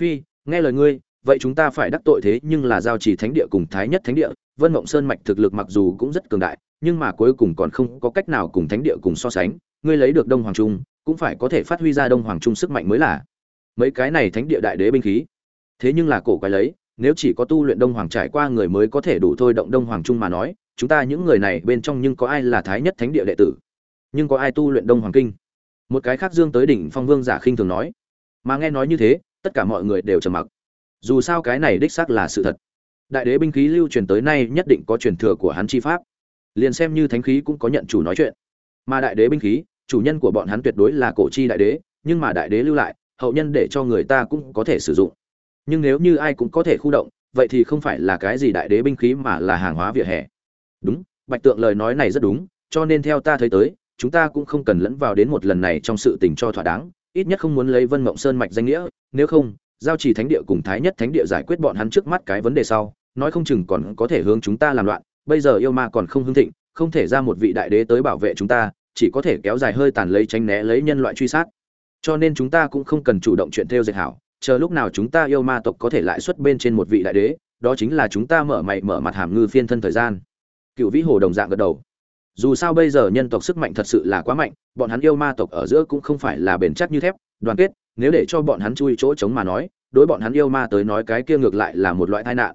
Phi, nghe lời ngươi, vậy chúng ta phải đắc tội thế nhưng là giao trì thánh địa cùng thái nhất thánh địa. Vân mộng sơn mạch thực lực mặc dù cũng rất cường đại, nhưng mà cuối cùng còn không có cách nào cùng thánh địa cùng so sánh. Ngươi lấy được đông hoàng trung, cũng phải có thể phát huy ra đông hoàng trung sức mạnh mới là. Mấy cái này thánh địa đại đế binh khí. Thế nhưng là cổ quái lấy, nếu chỉ có tu luyện đông hoàng trải qua người mới có thể đủ thôi động đông hoàng trung mà nói, chúng ta những người này bên trong nhưng có ai là thái nhất thánh địa đệ tử? Nhưng có ai tu luyện đông hoàng kinh? Một cái khác dương tới đỉnh phong vương giả khinh thường nói. Mà nghe nói như thế, tất cả mọi người đều trầm mặc. Dù sao cái này đích xác là sự thật. Đại đế binh khí lưu truyền tới nay nhất định có truyền thừa của hắn chi pháp. Liền xem như thánh khí cũng có nhận chủ nói chuyện. Mà đại đế binh khí, chủ nhân của bọn hắn tuyệt đối là cổ chi đại đế, nhưng mà đại đế lưu lại, hậu nhân để cho người ta cũng có thể sử dụng. Nhưng nếu như ai cũng có thể khu động, vậy thì không phải là cái gì đại đế binh khí mà là hàng hóa vỉa hè. Đúng, bạch tượng lời nói này rất đúng, cho nên theo ta thấy tới chúng ta cũng không cần lẫn vào đến một lần này trong sự tình cho thỏa đáng, ít nhất không muốn lấy vân mộng sơn mạch danh nghĩa, nếu không, giao trì thánh địa cùng thái nhất thánh địa giải quyết bọn hắn trước mắt cái vấn đề sau, nói không chừng còn có thể hướng chúng ta làm loạn, bây giờ yêu ma còn không hưng thịnh, không thể ra một vị đại đế tới bảo vệ chúng ta, chỉ có thể kéo dài hơi tàn lấy tránh né lấy nhân loại truy sát. Cho nên chúng ta cũng không cần chủ động chuyện theo dệt hảo, chờ lúc nào chúng ta yêu ma tộc có thể lại xuất bên trên một vị đại đế, đó chính là chúng ta mở mày mở mặt hàm ngư phiên thân thời gian. Cựu vĩ hồ đồng dạng gật đầu dù sao bây giờ nhân tộc sức mạnh thật sự là quá mạnh, bọn hắn yêu ma tộc ở giữa cũng không phải là bền chắc như thép, đoàn kết, nếu để cho bọn hắn chui chỗ chống mà nói, đối bọn hắn yêu ma tới nói cái kia ngược lại là một loại tai nạn.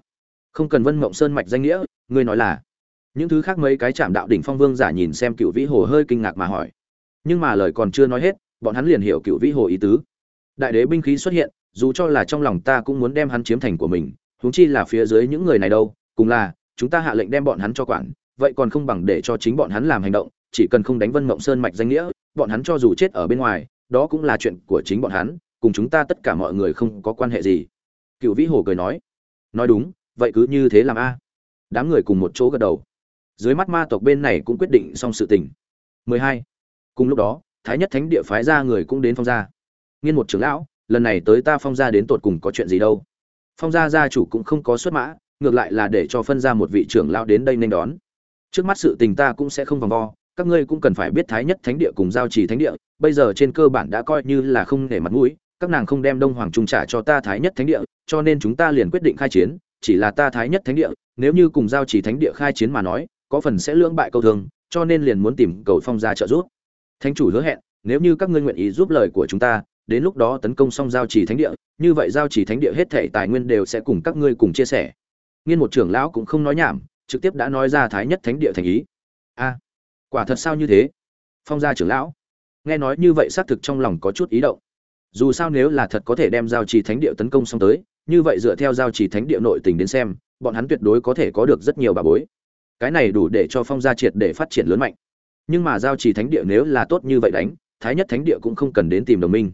Không cần vân mộng sơn mạch danh nghĩa, ngươi nói là. Những thứ khác mấy cái chạm đạo đỉnh phong vương giả nhìn xem cựu vĩ hồ hơi kinh ngạc mà hỏi. Nhưng mà lời còn chưa nói hết, bọn hắn liền hiểu cựu vĩ hồ ý tứ. Đại đế binh khí xuất hiện, dù cho là trong lòng ta cũng muốn đem hắn chiếm thành của mình, huống chi là phía dưới những người này đâu, cùng là, chúng ta hạ lệnh đem bọn hắn cho quản vậy còn không bằng để cho chính bọn hắn làm hành động, chỉ cần không đánh vân mộng sơn mạch danh nghĩa, bọn hắn cho dù chết ở bên ngoài, đó cũng là chuyện của chính bọn hắn, cùng chúng ta tất cả mọi người không có quan hệ gì. Cựu vĩ hồ cười nói. Nói đúng, vậy cứ như thế làm a. Đám người cùng một chỗ gật đầu. Dưới mắt ma tộc bên này cũng quyết định xong sự tình. 12. cùng lúc đó, thái nhất thánh địa phái ra người cũng đến phong gia. Nghiên một trưởng lão, lần này tới ta phong gia đến tột cùng có chuyện gì đâu? Phong gia gia chủ cũng không có xuất mã, ngược lại là để cho phân ra một vị trưởng lão đến đây nên đón trước mắt sự tình ta cũng sẽ không vòng vo, các ngươi cũng cần phải biết thái nhất thánh địa cùng giao trì thánh địa, bây giờ trên cơ bản đã coi như là không để mặt mũi, các nàng không đem đông hoàng trung trả cho ta thái nhất thánh địa, cho nên chúng ta liền quyết định khai chiến, chỉ là ta thái nhất thánh địa, nếu như cùng giao trì thánh địa khai chiến mà nói, có phần sẽ lưỡng bại câu thường, cho nên liền muốn tìm cầu phong gia trợ giúp. Thánh chủ hứa hẹn, nếu như các ngươi nguyện ý giúp lời của chúng ta, đến lúc đó tấn công xong giao trì thánh địa, như vậy giao trì thánh địa hết thể tài nguyên đều sẽ cùng các ngươi cùng chia sẻ. Nghiên một trưởng lão cũng không nói nhảm trực tiếp đã nói ra thái nhất thánh địa thành ý. A, quả thật sao như thế? Phong gia trưởng lão, nghe nói như vậy xác thực trong lòng có chút ý động. Dù sao nếu là thật có thể đem giao trì thánh địa tấn công xong tới, như vậy dựa theo giao trì thánh địa nội tình đến xem, bọn hắn tuyệt đối có thể có được rất nhiều bà bối. Cái này đủ để cho phong gia triệt để phát triển lớn mạnh. Nhưng mà giao trì thánh địa nếu là tốt như vậy đánh, thái nhất thánh địa cũng không cần đến tìm đồng minh.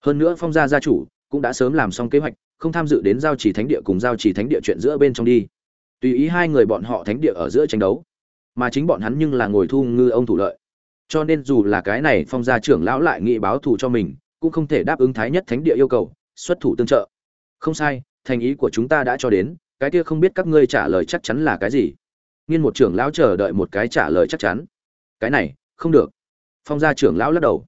Hơn nữa phong gia gia chủ cũng đã sớm làm xong kế hoạch, không tham dự đến giao chỉ thánh địa cùng giao chỉ thánh địa chuyện giữa bên trong đi tùy ý hai người bọn họ thánh địa ở giữa tranh đấu. Mà chính bọn hắn nhưng là ngồi thu ngư ông thủ lợi. Cho nên dù là cái này phong gia trưởng lão lại nghị báo thù cho mình, cũng không thể đáp ứng thái nhất thánh địa yêu cầu, xuất thủ tương trợ. Không sai, thành ý của chúng ta đã cho đến, cái kia không biết các ngươi trả lời chắc chắn là cái gì. Nghiên một trưởng lão chờ đợi một cái trả lời chắc chắn. Cái này, không được. Phong gia trưởng lão lắc đầu.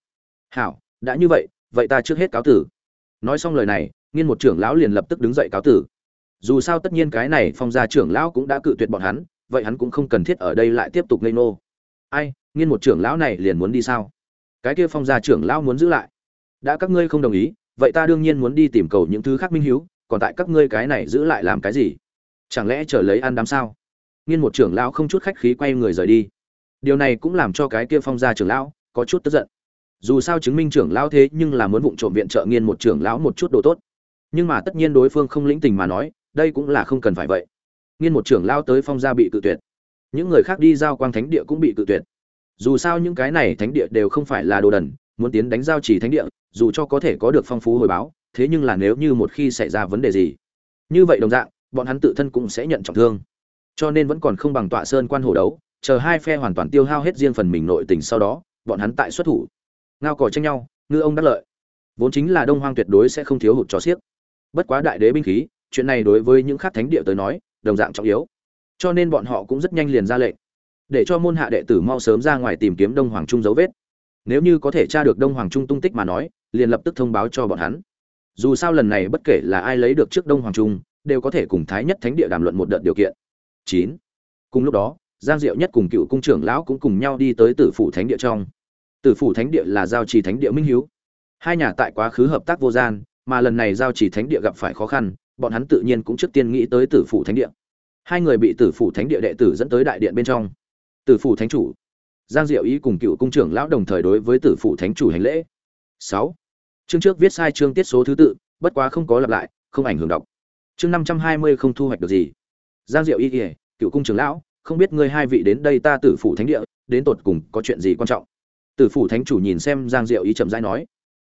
Hảo, đã như vậy vậy ta trước hết cáo tử. Nói xong lời này, nghiên một trưởng lão liền lập tức đứng dậy cáo tử dù sao tất nhiên cái này phong gia trưởng lão cũng đã cự tuyệt bọn hắn, vậy hắn cũng không cần thiết ở đây lại tiếp tục ngây nô ai, nghiên một trưởng lão này liền muốn đi sao? Cái kia phong gia trưởng lão muốn giữ lại. Đã các ngươi không đồng ý, vậy ta đương nhiên muốn đi tìm cầu những thứ khác minh hiếu, còn tại các ngươi cái này giữ lại làm cái gì? Chẳng lẽ chờ lấy ăn đám sao? Nghiên một trưởng lão không chút khách khí quay người rời đi. Điều này cũng làm cho cái kia phong gia trưởng lão có chút tức giận. Dù sao chứng minh trưởng lão thế nhưng là muốn vụng trộm viện trợ nghiên một trưởng lão một chút đồ tốt. Nhưng mà tất nhiên đối phương không lĩnh tình mà nói đây cũng là không cần phải vậy. Nghiên một trưởng lao tới phong gia bị cự tuyệt. Những người khác đi giao quang thánh địa cũng bị cự tuyệt. Dù sao những cái này thánh địa đều không phải là đồ đần, muốn tiến đánh giao chỉ thánh địa, dù cho có thể có được phong phú hồi báo, thế nhưng là nếu như một khi xảy ra vấn đề gì, như vậy đồng dạng, bọn hắn tự thân cũng sẽ nhận trọng thương. Cho nên vẫn còn không bằng tọa sơn quan hồ đấu, chờ hai phe hoàn toàn tiêu hao hết riêng phần mình nội tình sau đó, bọn hắn tại xuất thủ. Ngao còi tranh nhau, ngư ông đắc lợi. Vốn chính là đông hoang tuyệt đối sẽ không thiếu hụt cho xiếc. Bất quá đại đế binh khí chuyện này đối với những khác thánh địa tới nói, đồng dạng trọng yếu. Cho nên bọn họ cũng rất nhanh liền ra lệnh, để cho môn hạ đệ tử mau sớm ra ngoài tìm kiếm đông hoàng trung dấu vết. Nếu như có thể tra được đông hoàng trung tung tích mà nói, liền lập tức thông báo cho bọn hắn. Dù sao lần này bất kể là ai lấy được trước đông hoàng trung, đều có thể cùng thái nhất thánh địa đàm luận một đợt điều kiện. Chín. Cùng lúc đó, giang diệu nhất cùng cựu cung trưởng lão cũng cùng nhau đi tới tử phủ thánh địa trong. Tử phủ thánh địa là giao trì thánh địa minh hiếu. Hai nhà tại quá khứ hợp tác vô gian, mà lần này giao trì thánh địa gặp phải khó khăn bọn hắn tự nhiên cũng trước tiên nghĩ tới tử phủ thánh địa. Hai người bị tử phủ thánh địa đệ tử dẫn tới đại điện bên trong. Tử phủ thánh chủ. Giang diệu ý cùng cựu cung trưởng lão đồng thời đối với tử phủ thánh chủ hành lễ. Sáu. Chương trước viết sai chương tiết số thứ tự, bất quá không có lặp lại, không ảnh hưởng đọc. Chương năm trăm hai mươi không thu hoạch được gì. Giang diệu ý ỉa cựu cung trưởng lão, không biết ngươi hai vị đến đây ta tử phủ thánh địa, đến tột cùng có chuyện gì quan trọng? Tử phủ thánh chủ nhìn xem giang diệu ý chậm rãi nói.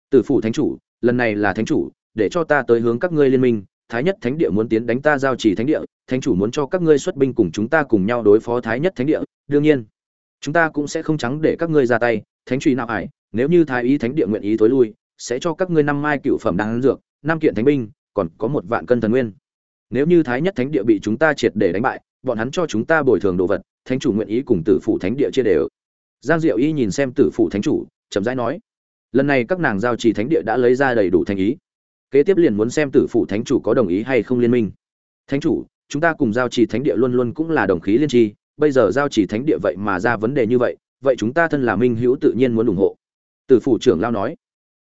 Tử phủ thánh chủ, lần này là thánh chủ, để cho ta tới hướng các ngươi liên minh thái nhất thánh địa muốn tiến đánh ta giao trì thánh địa, thánh chủ muốn cho các ngươi xuất binh cùng chúng ta cùng nhau đối phó thái nhất thánh địa, đương nhiên, chúng ta cũng sẽ không trắng để các ngươi ra tay, thánh truy nào ải, nếu như thái ý thánh địa nguyện ý tối lui, sẽ cho các ngươi năm mai cựu phẩm đáng dược, năm kiện thánh binh, còn có một vạn cân thần nguyên. Nếu như thái nhất thánh địa bị chúng ta triệt để đánh bại, bọn hắn cho chúng ta bồi thường đồ vật, thánh chủ nguyện ý cùng tử phụ thánh địa chia đều. Giang diệu y nhìn xem tử phụ thánh chủ, chậm rãi nói, lần này các nàng giao trì thánh địa đã lấy ra đầy đủ thành ý kế tiếp liền muốn xem tử phụ thánh chủ có đồng ý hay không liên minh. Thánh chủ, chúng ta cùng giao trì thánh địa luôn luôn cũng là đồng khí liên tri, bây giờ giao trì thánh địa vậy mà ra vấn đề như vậy vậy chúng ta thân là minh hữu tự nhiên muốn ủng hộ. Tử phụ trưởng lao nói,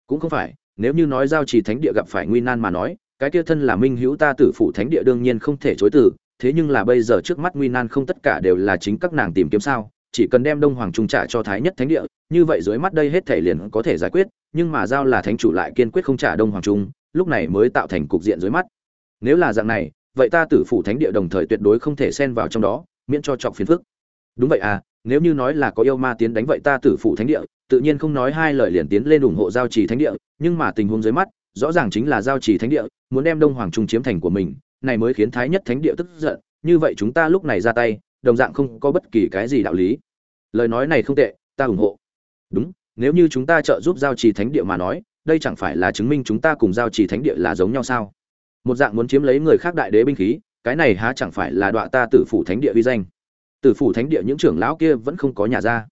cũng không phải, nếu như nói giao trì thánh địa gặp phải nguy nan mà nói, cái kia thân là minh hữu ta tử phụ thánh địa đương nhiên không thể chối từ, thế nhưng là bây giờ trước mắt nguy nan không tất cả đều là chính các nàng tìm kiếm sao, chỉ cần đem đông hoàng trung trả cho thái nhất thánh địa, như vậy dưới mắt đây hết thể liền có thể giải quyết, nhưng mà giao là thánh chủ lại kiên quyết không trả đông hoàng trung lúc này mới tạo thành cục diện dưới mắt. Nếu là dạng này, vậy ta tử phủ thánh địa đồng thời tuyệt đối không thể xen vào trong đó, miễn cho trọng phiền phức. Đúng vậy à nếu như nói là có yêu ma tiến đánh vậy ta tử phủ thánh địa, tự nhiên không nói hai lời liền tiến lên ủng hộ giao trì thánh địa, nhưng mà tình huống dưới mắt, rõ ràng chính là giao trì thánh địa, muốn đem đông hoàng trung chiếm thành của mình, này mới khiến thái nhất thánh địa tức giận, như vậy chúng ta lúc này ra tay, đồng dạng không có bất kỳ cái gì đạo lý. Lời nói này không tệ, ta ủng hộ. Đúng, nếu như chúng ta trợ giúp giao trì thánh địa mà nói đây chẳng phải là chứng minh chúng ta cùng giao trì thánh địa là giống nhau sao? Một dạng muốn chiếm lấy người khác đại đế binh khí, cái này há chẳng phải là đọa ta tử phủ thánh địa uy danh? Tử phủ thánh địa những trưởng lão kia vẫn không có nhà ra.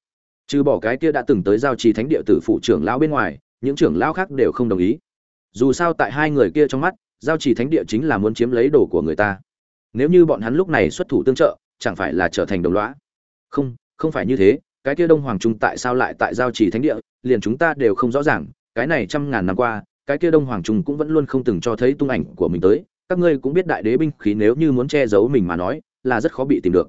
Trừ bỏ cái kia đã từng tới giao trì thánh địa tử phủ trưởng lão bên ngoài, những trưởng lão khác đều không đồng ý. Dù sao tại hai người kia trong mắt, giao trì thánh địa chính là muốn chiếm lấy đồ của người ta. Nếu như bọn hắn lúc này xuất thủ tương trợ, chẳng phải là trở thành đồng lõa? Không không phải như thế. Cái kia đông hoàng trung tại sao lại tại giao trì thánh địa, liền chúng ta đều không rõ ràng cái này trăm ngàn năm qua, cái kia đông hoàng trung cũng vẫn luôn không từng cho thấy tung ảnh của mình tới. Các ngươi cũng biết đại đế binh khí nếu như muốn che giấu mình mà nói, là rất khó bị tìm được.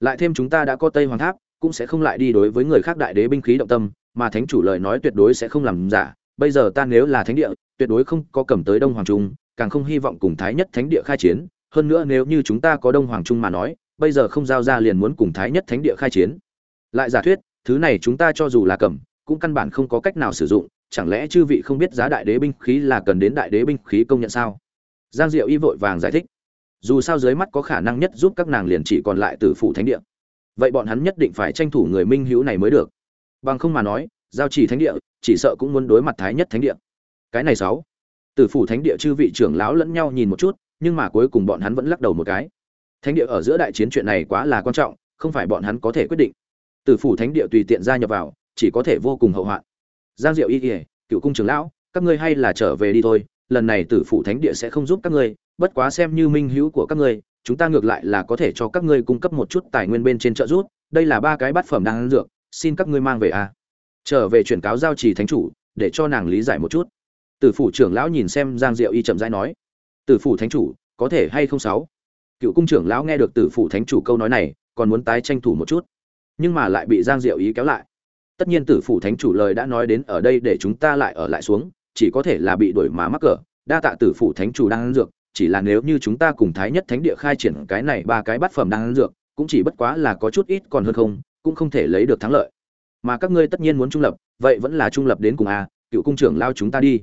Lại thêm chúng ta đã có tây hoàng tháp, cũng sẽ không lại đi đối với người khác đại đế binh khí động tâm, mà thánh chủ lời nói tuyệt đối sẽ không làm giả. Bây giờ ta nếu là thánh địa, tuyệt đối không có cầm tới đông hoàng trung, càng không hy vọng cùng thái nhất thánh địa khai chiến. Hơn nữa nếu như chúng ta có đông hoàng trung mà nói, bây giờ không giao ra liền muốn cùng thái nhất thánh địa khai chiến. Lại giả thuyết, thứ này chúng ta cho dù là cầm, cũng căn bản không có cách nào sử dụng chẳng lẽ chư vị không biết giá đại đế binh khí là cần đến đại đế binh khí công nhận sao? Giang diệu y vội vàng giải thích. Dù sao dưới mắt có khả năng nhất giúp các nàng liền chỉ còn lại từ phủ thánh địa. Vậy bọn hắn nhất định phải tranh thủ người minh hữu này mới được. Bằng không mà nói, giao chỉ thánh địa, chỉ sợ cũng muốn đối mặt thái nhất thánh địa. Cái này sáu. Từ phủ thánh địa chư vị trưởng lão lẫn nhau nhìn một chút, nhưng mà cuối cùng bọn hắn vẫn lắc đầu một cái. Thánh địa ở giữa đại chiến chuyện này quá là quan trọng, không phải bọn hắn có thể quyết định. Từ phủ thánh địa tùy tiện gia nhập vào, chỉ có thể vô cùng hậu hoạn giang diệu y ỉa cựu cung trưởng lão, các ngươi hay là trở về đi thôi, lần này tử phụ thánh địa sẽ không giúp các ngươi, bất quá xem như minh hữu của các ngươi, chúng ta ngược lại là có thể cho các ngươi cung cấp một chút tài nguyên bên trên trợ rút. đây là ba cái bát phẩm đang ăn dược, xin các ngươi mang về a. Trở về chuyển cáo giao trì thánh chủ, để cho nàng lý giải một chút. Tử phủ trưởng lão nhìn xem giang diệu y chậm rãi nói, tử phủ thánh chủ, có thể hay không sáu? Cựu cung trưởng lão nghe được tử phủ thánh chủ câu nói này, còn muốn tái tranh thủ một chút, nhưng mà lại bị giang diệu ý kéo lại tất nhiên tử phủ thánh chủ lời đã nói đến ở đây để chúng ta lại ở lại xuống, chỉ có thể là bị đuổi mà mắc cỡ. Đa tạ tử phủ thánh chủ đang ăn dược, chỉ là nếu như chúng ta cùng thái nhất thánh địa khai triển cái này ba cái bát phẩm đang ăn dược, cũng chỉ bất quá là có chút ít còn hơn không, cũng không thể lấy được thắng lợi. Mà các ngươi tất nhiên muốn trung lập, vậy vẫn là trung lập đến cùng a, cựu cung trưởng lao chúng ta đi.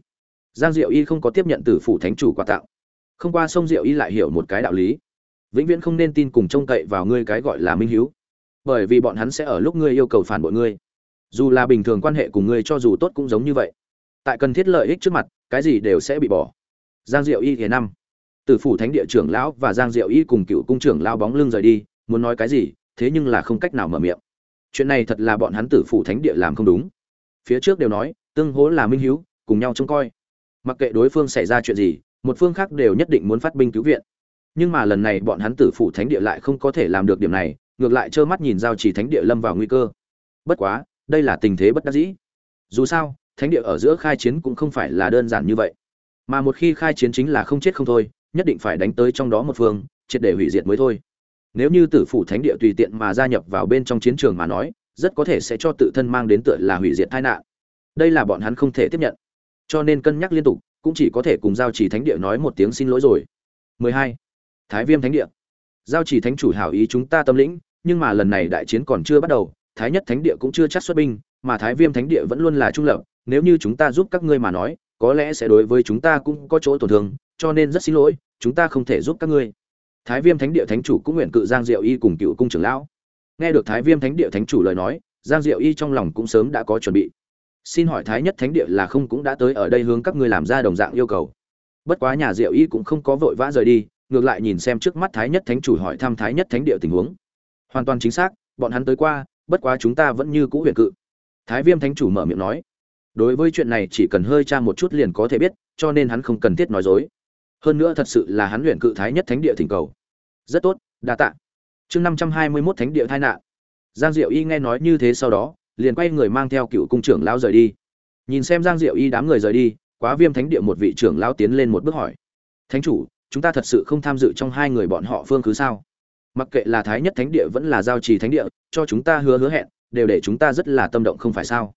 Giang diệu y không có tiếp nhận tử phủ thánh chủ quà tặng. Không qua sông diệu y lại hiểu một cái đạo lý. Vĩnh viễn không nên tin cùng trông cậy vào ngươi cái gọi là minh hiếu. Bởi vì bọn hắn sẽ ở lúc ngươi yêu cầu phản bội ngươi dù là bình thường quan hệ cùng ngươi cho dù tốt cũng giống như vậy. Tại cần thiết lợi ích trước mặt, cái gì đều sẽ bị bỏ. Giang diệu y thế năm. Từ phủ thánh địa trưởng lão và giang diệu y cùng cựu cung trưởng lao bóng lưng rời đi, muốn nói cái gì, thế nhưng là không cách nào mở miệng. Chuyện này thật là bọn hắn tử phủ thánh địa làm không đúng. Phía trước đều nói, tương hố là minh hiếu, cùng nhau trông coi. Mặc kệ đối phương xảy ra chuyện gì, một phương khác đều nhất định muốn phát binh cứu viện. Nhưng mà lần này bọn hắn tử phủ thánh địa lại không có thể làm được điểm này, ngược lại trơ mắt nhìn giao chỉ thánh địa lâm vào nguy cơ. Bất quá đây là tình thế bất đắc dĩ. Dù sao, thánh địa ở giữa khai chiến cũng không phải là đơn giản như vậy. Mà một khi khai chiến chính là không chết không thôi, nhất định phải đánh tới trong đó một phương, triệt để hủy diệt mới thôi. Nếu như tử phủ thánh địa tùy tiện mà gia nhập vào bên trong chiến trường mà nói, rất có thể sẽ cho tự thân mang đến tựa là hủy diệt tai nạn. Đây là bọn hắn không thể tiếp nhận. Cho nên cân nhắc liên tục, cũng chỉ có thể cùng giao chỉ thánh địa nói một tiếng xin lỗi rồi. 12. thái viêm thánh địa. Giao chỉ thánh chủ hảo ý chúng ta tâm lĩnh, nhưng mà lần này đại chiến còn chưa bắt đầu thái nhất thánh địa cũng chưa chắc xuất binh, mà thái viêm thánh địa vẫn luôn là trung lập. Nếu như chúng ta giúp các ngươi mà nói, có lẽ sẽ đối với chúng ta cũng có chỗ tổn thương, cho nên rất xin lỗi, chúng ta không thể giúp các ngươi. Thái viêm thánh địa thánh chủ cũng nguyện cự giang diệu y cùng cựu cung trưởng lão. Nghe được thái viêm thánh địa thánh chủ lời nói, giang diệu y trong lòng cũng sớm đã có chuẩn bị. Xin hỏi thái nhất thánh địa là không cũng đã tới ở đây hướng các ngươi làm ra đồng dạng yêu cầu? Bất quá nhà diệu y cũng không có vội vã rời đi, ngược lại nhìn xem trước mắt thái nhất thánh chủ hỏi thăm thái nhất thánh địa tình huống. Hoàn toàn chính xác, bọn hắn tới qua bất quá chúng ta vẫn như cũ huyền cự. Thái viêm thánh chủ mở miệng nói, đối với chuyện này chỉ cần hơi tra một chút liền có thể biết, cho nên hắn không cần thiết nói dối. Hơn nữa thật sự là hắn luyện cự thái nhất thánh địa thỉnh cầu. Rất tốt, đa tạ. Chương năm trăm hai mươi mốt thánh địa tai nạn. Giang diệu y nghe nói như thế sau đó, liền quay người mang theo cựu cung trưởng lão rời đi. Nhìn xem giang diệu y đám người rời đi, quá viêm thánh địa một vị trưởng lão tiến lên một bước hỏi, thánh chủ, chúng ta thật sự không tham dự trong hai người bọn họ phương cứ sao? Mặc kệ là thái nhất thánh địa vẫn là giao trì thánh địa, cho chúng ta hứa hứa hẹn, đều để chúng ta rất là tâm động không phải sao?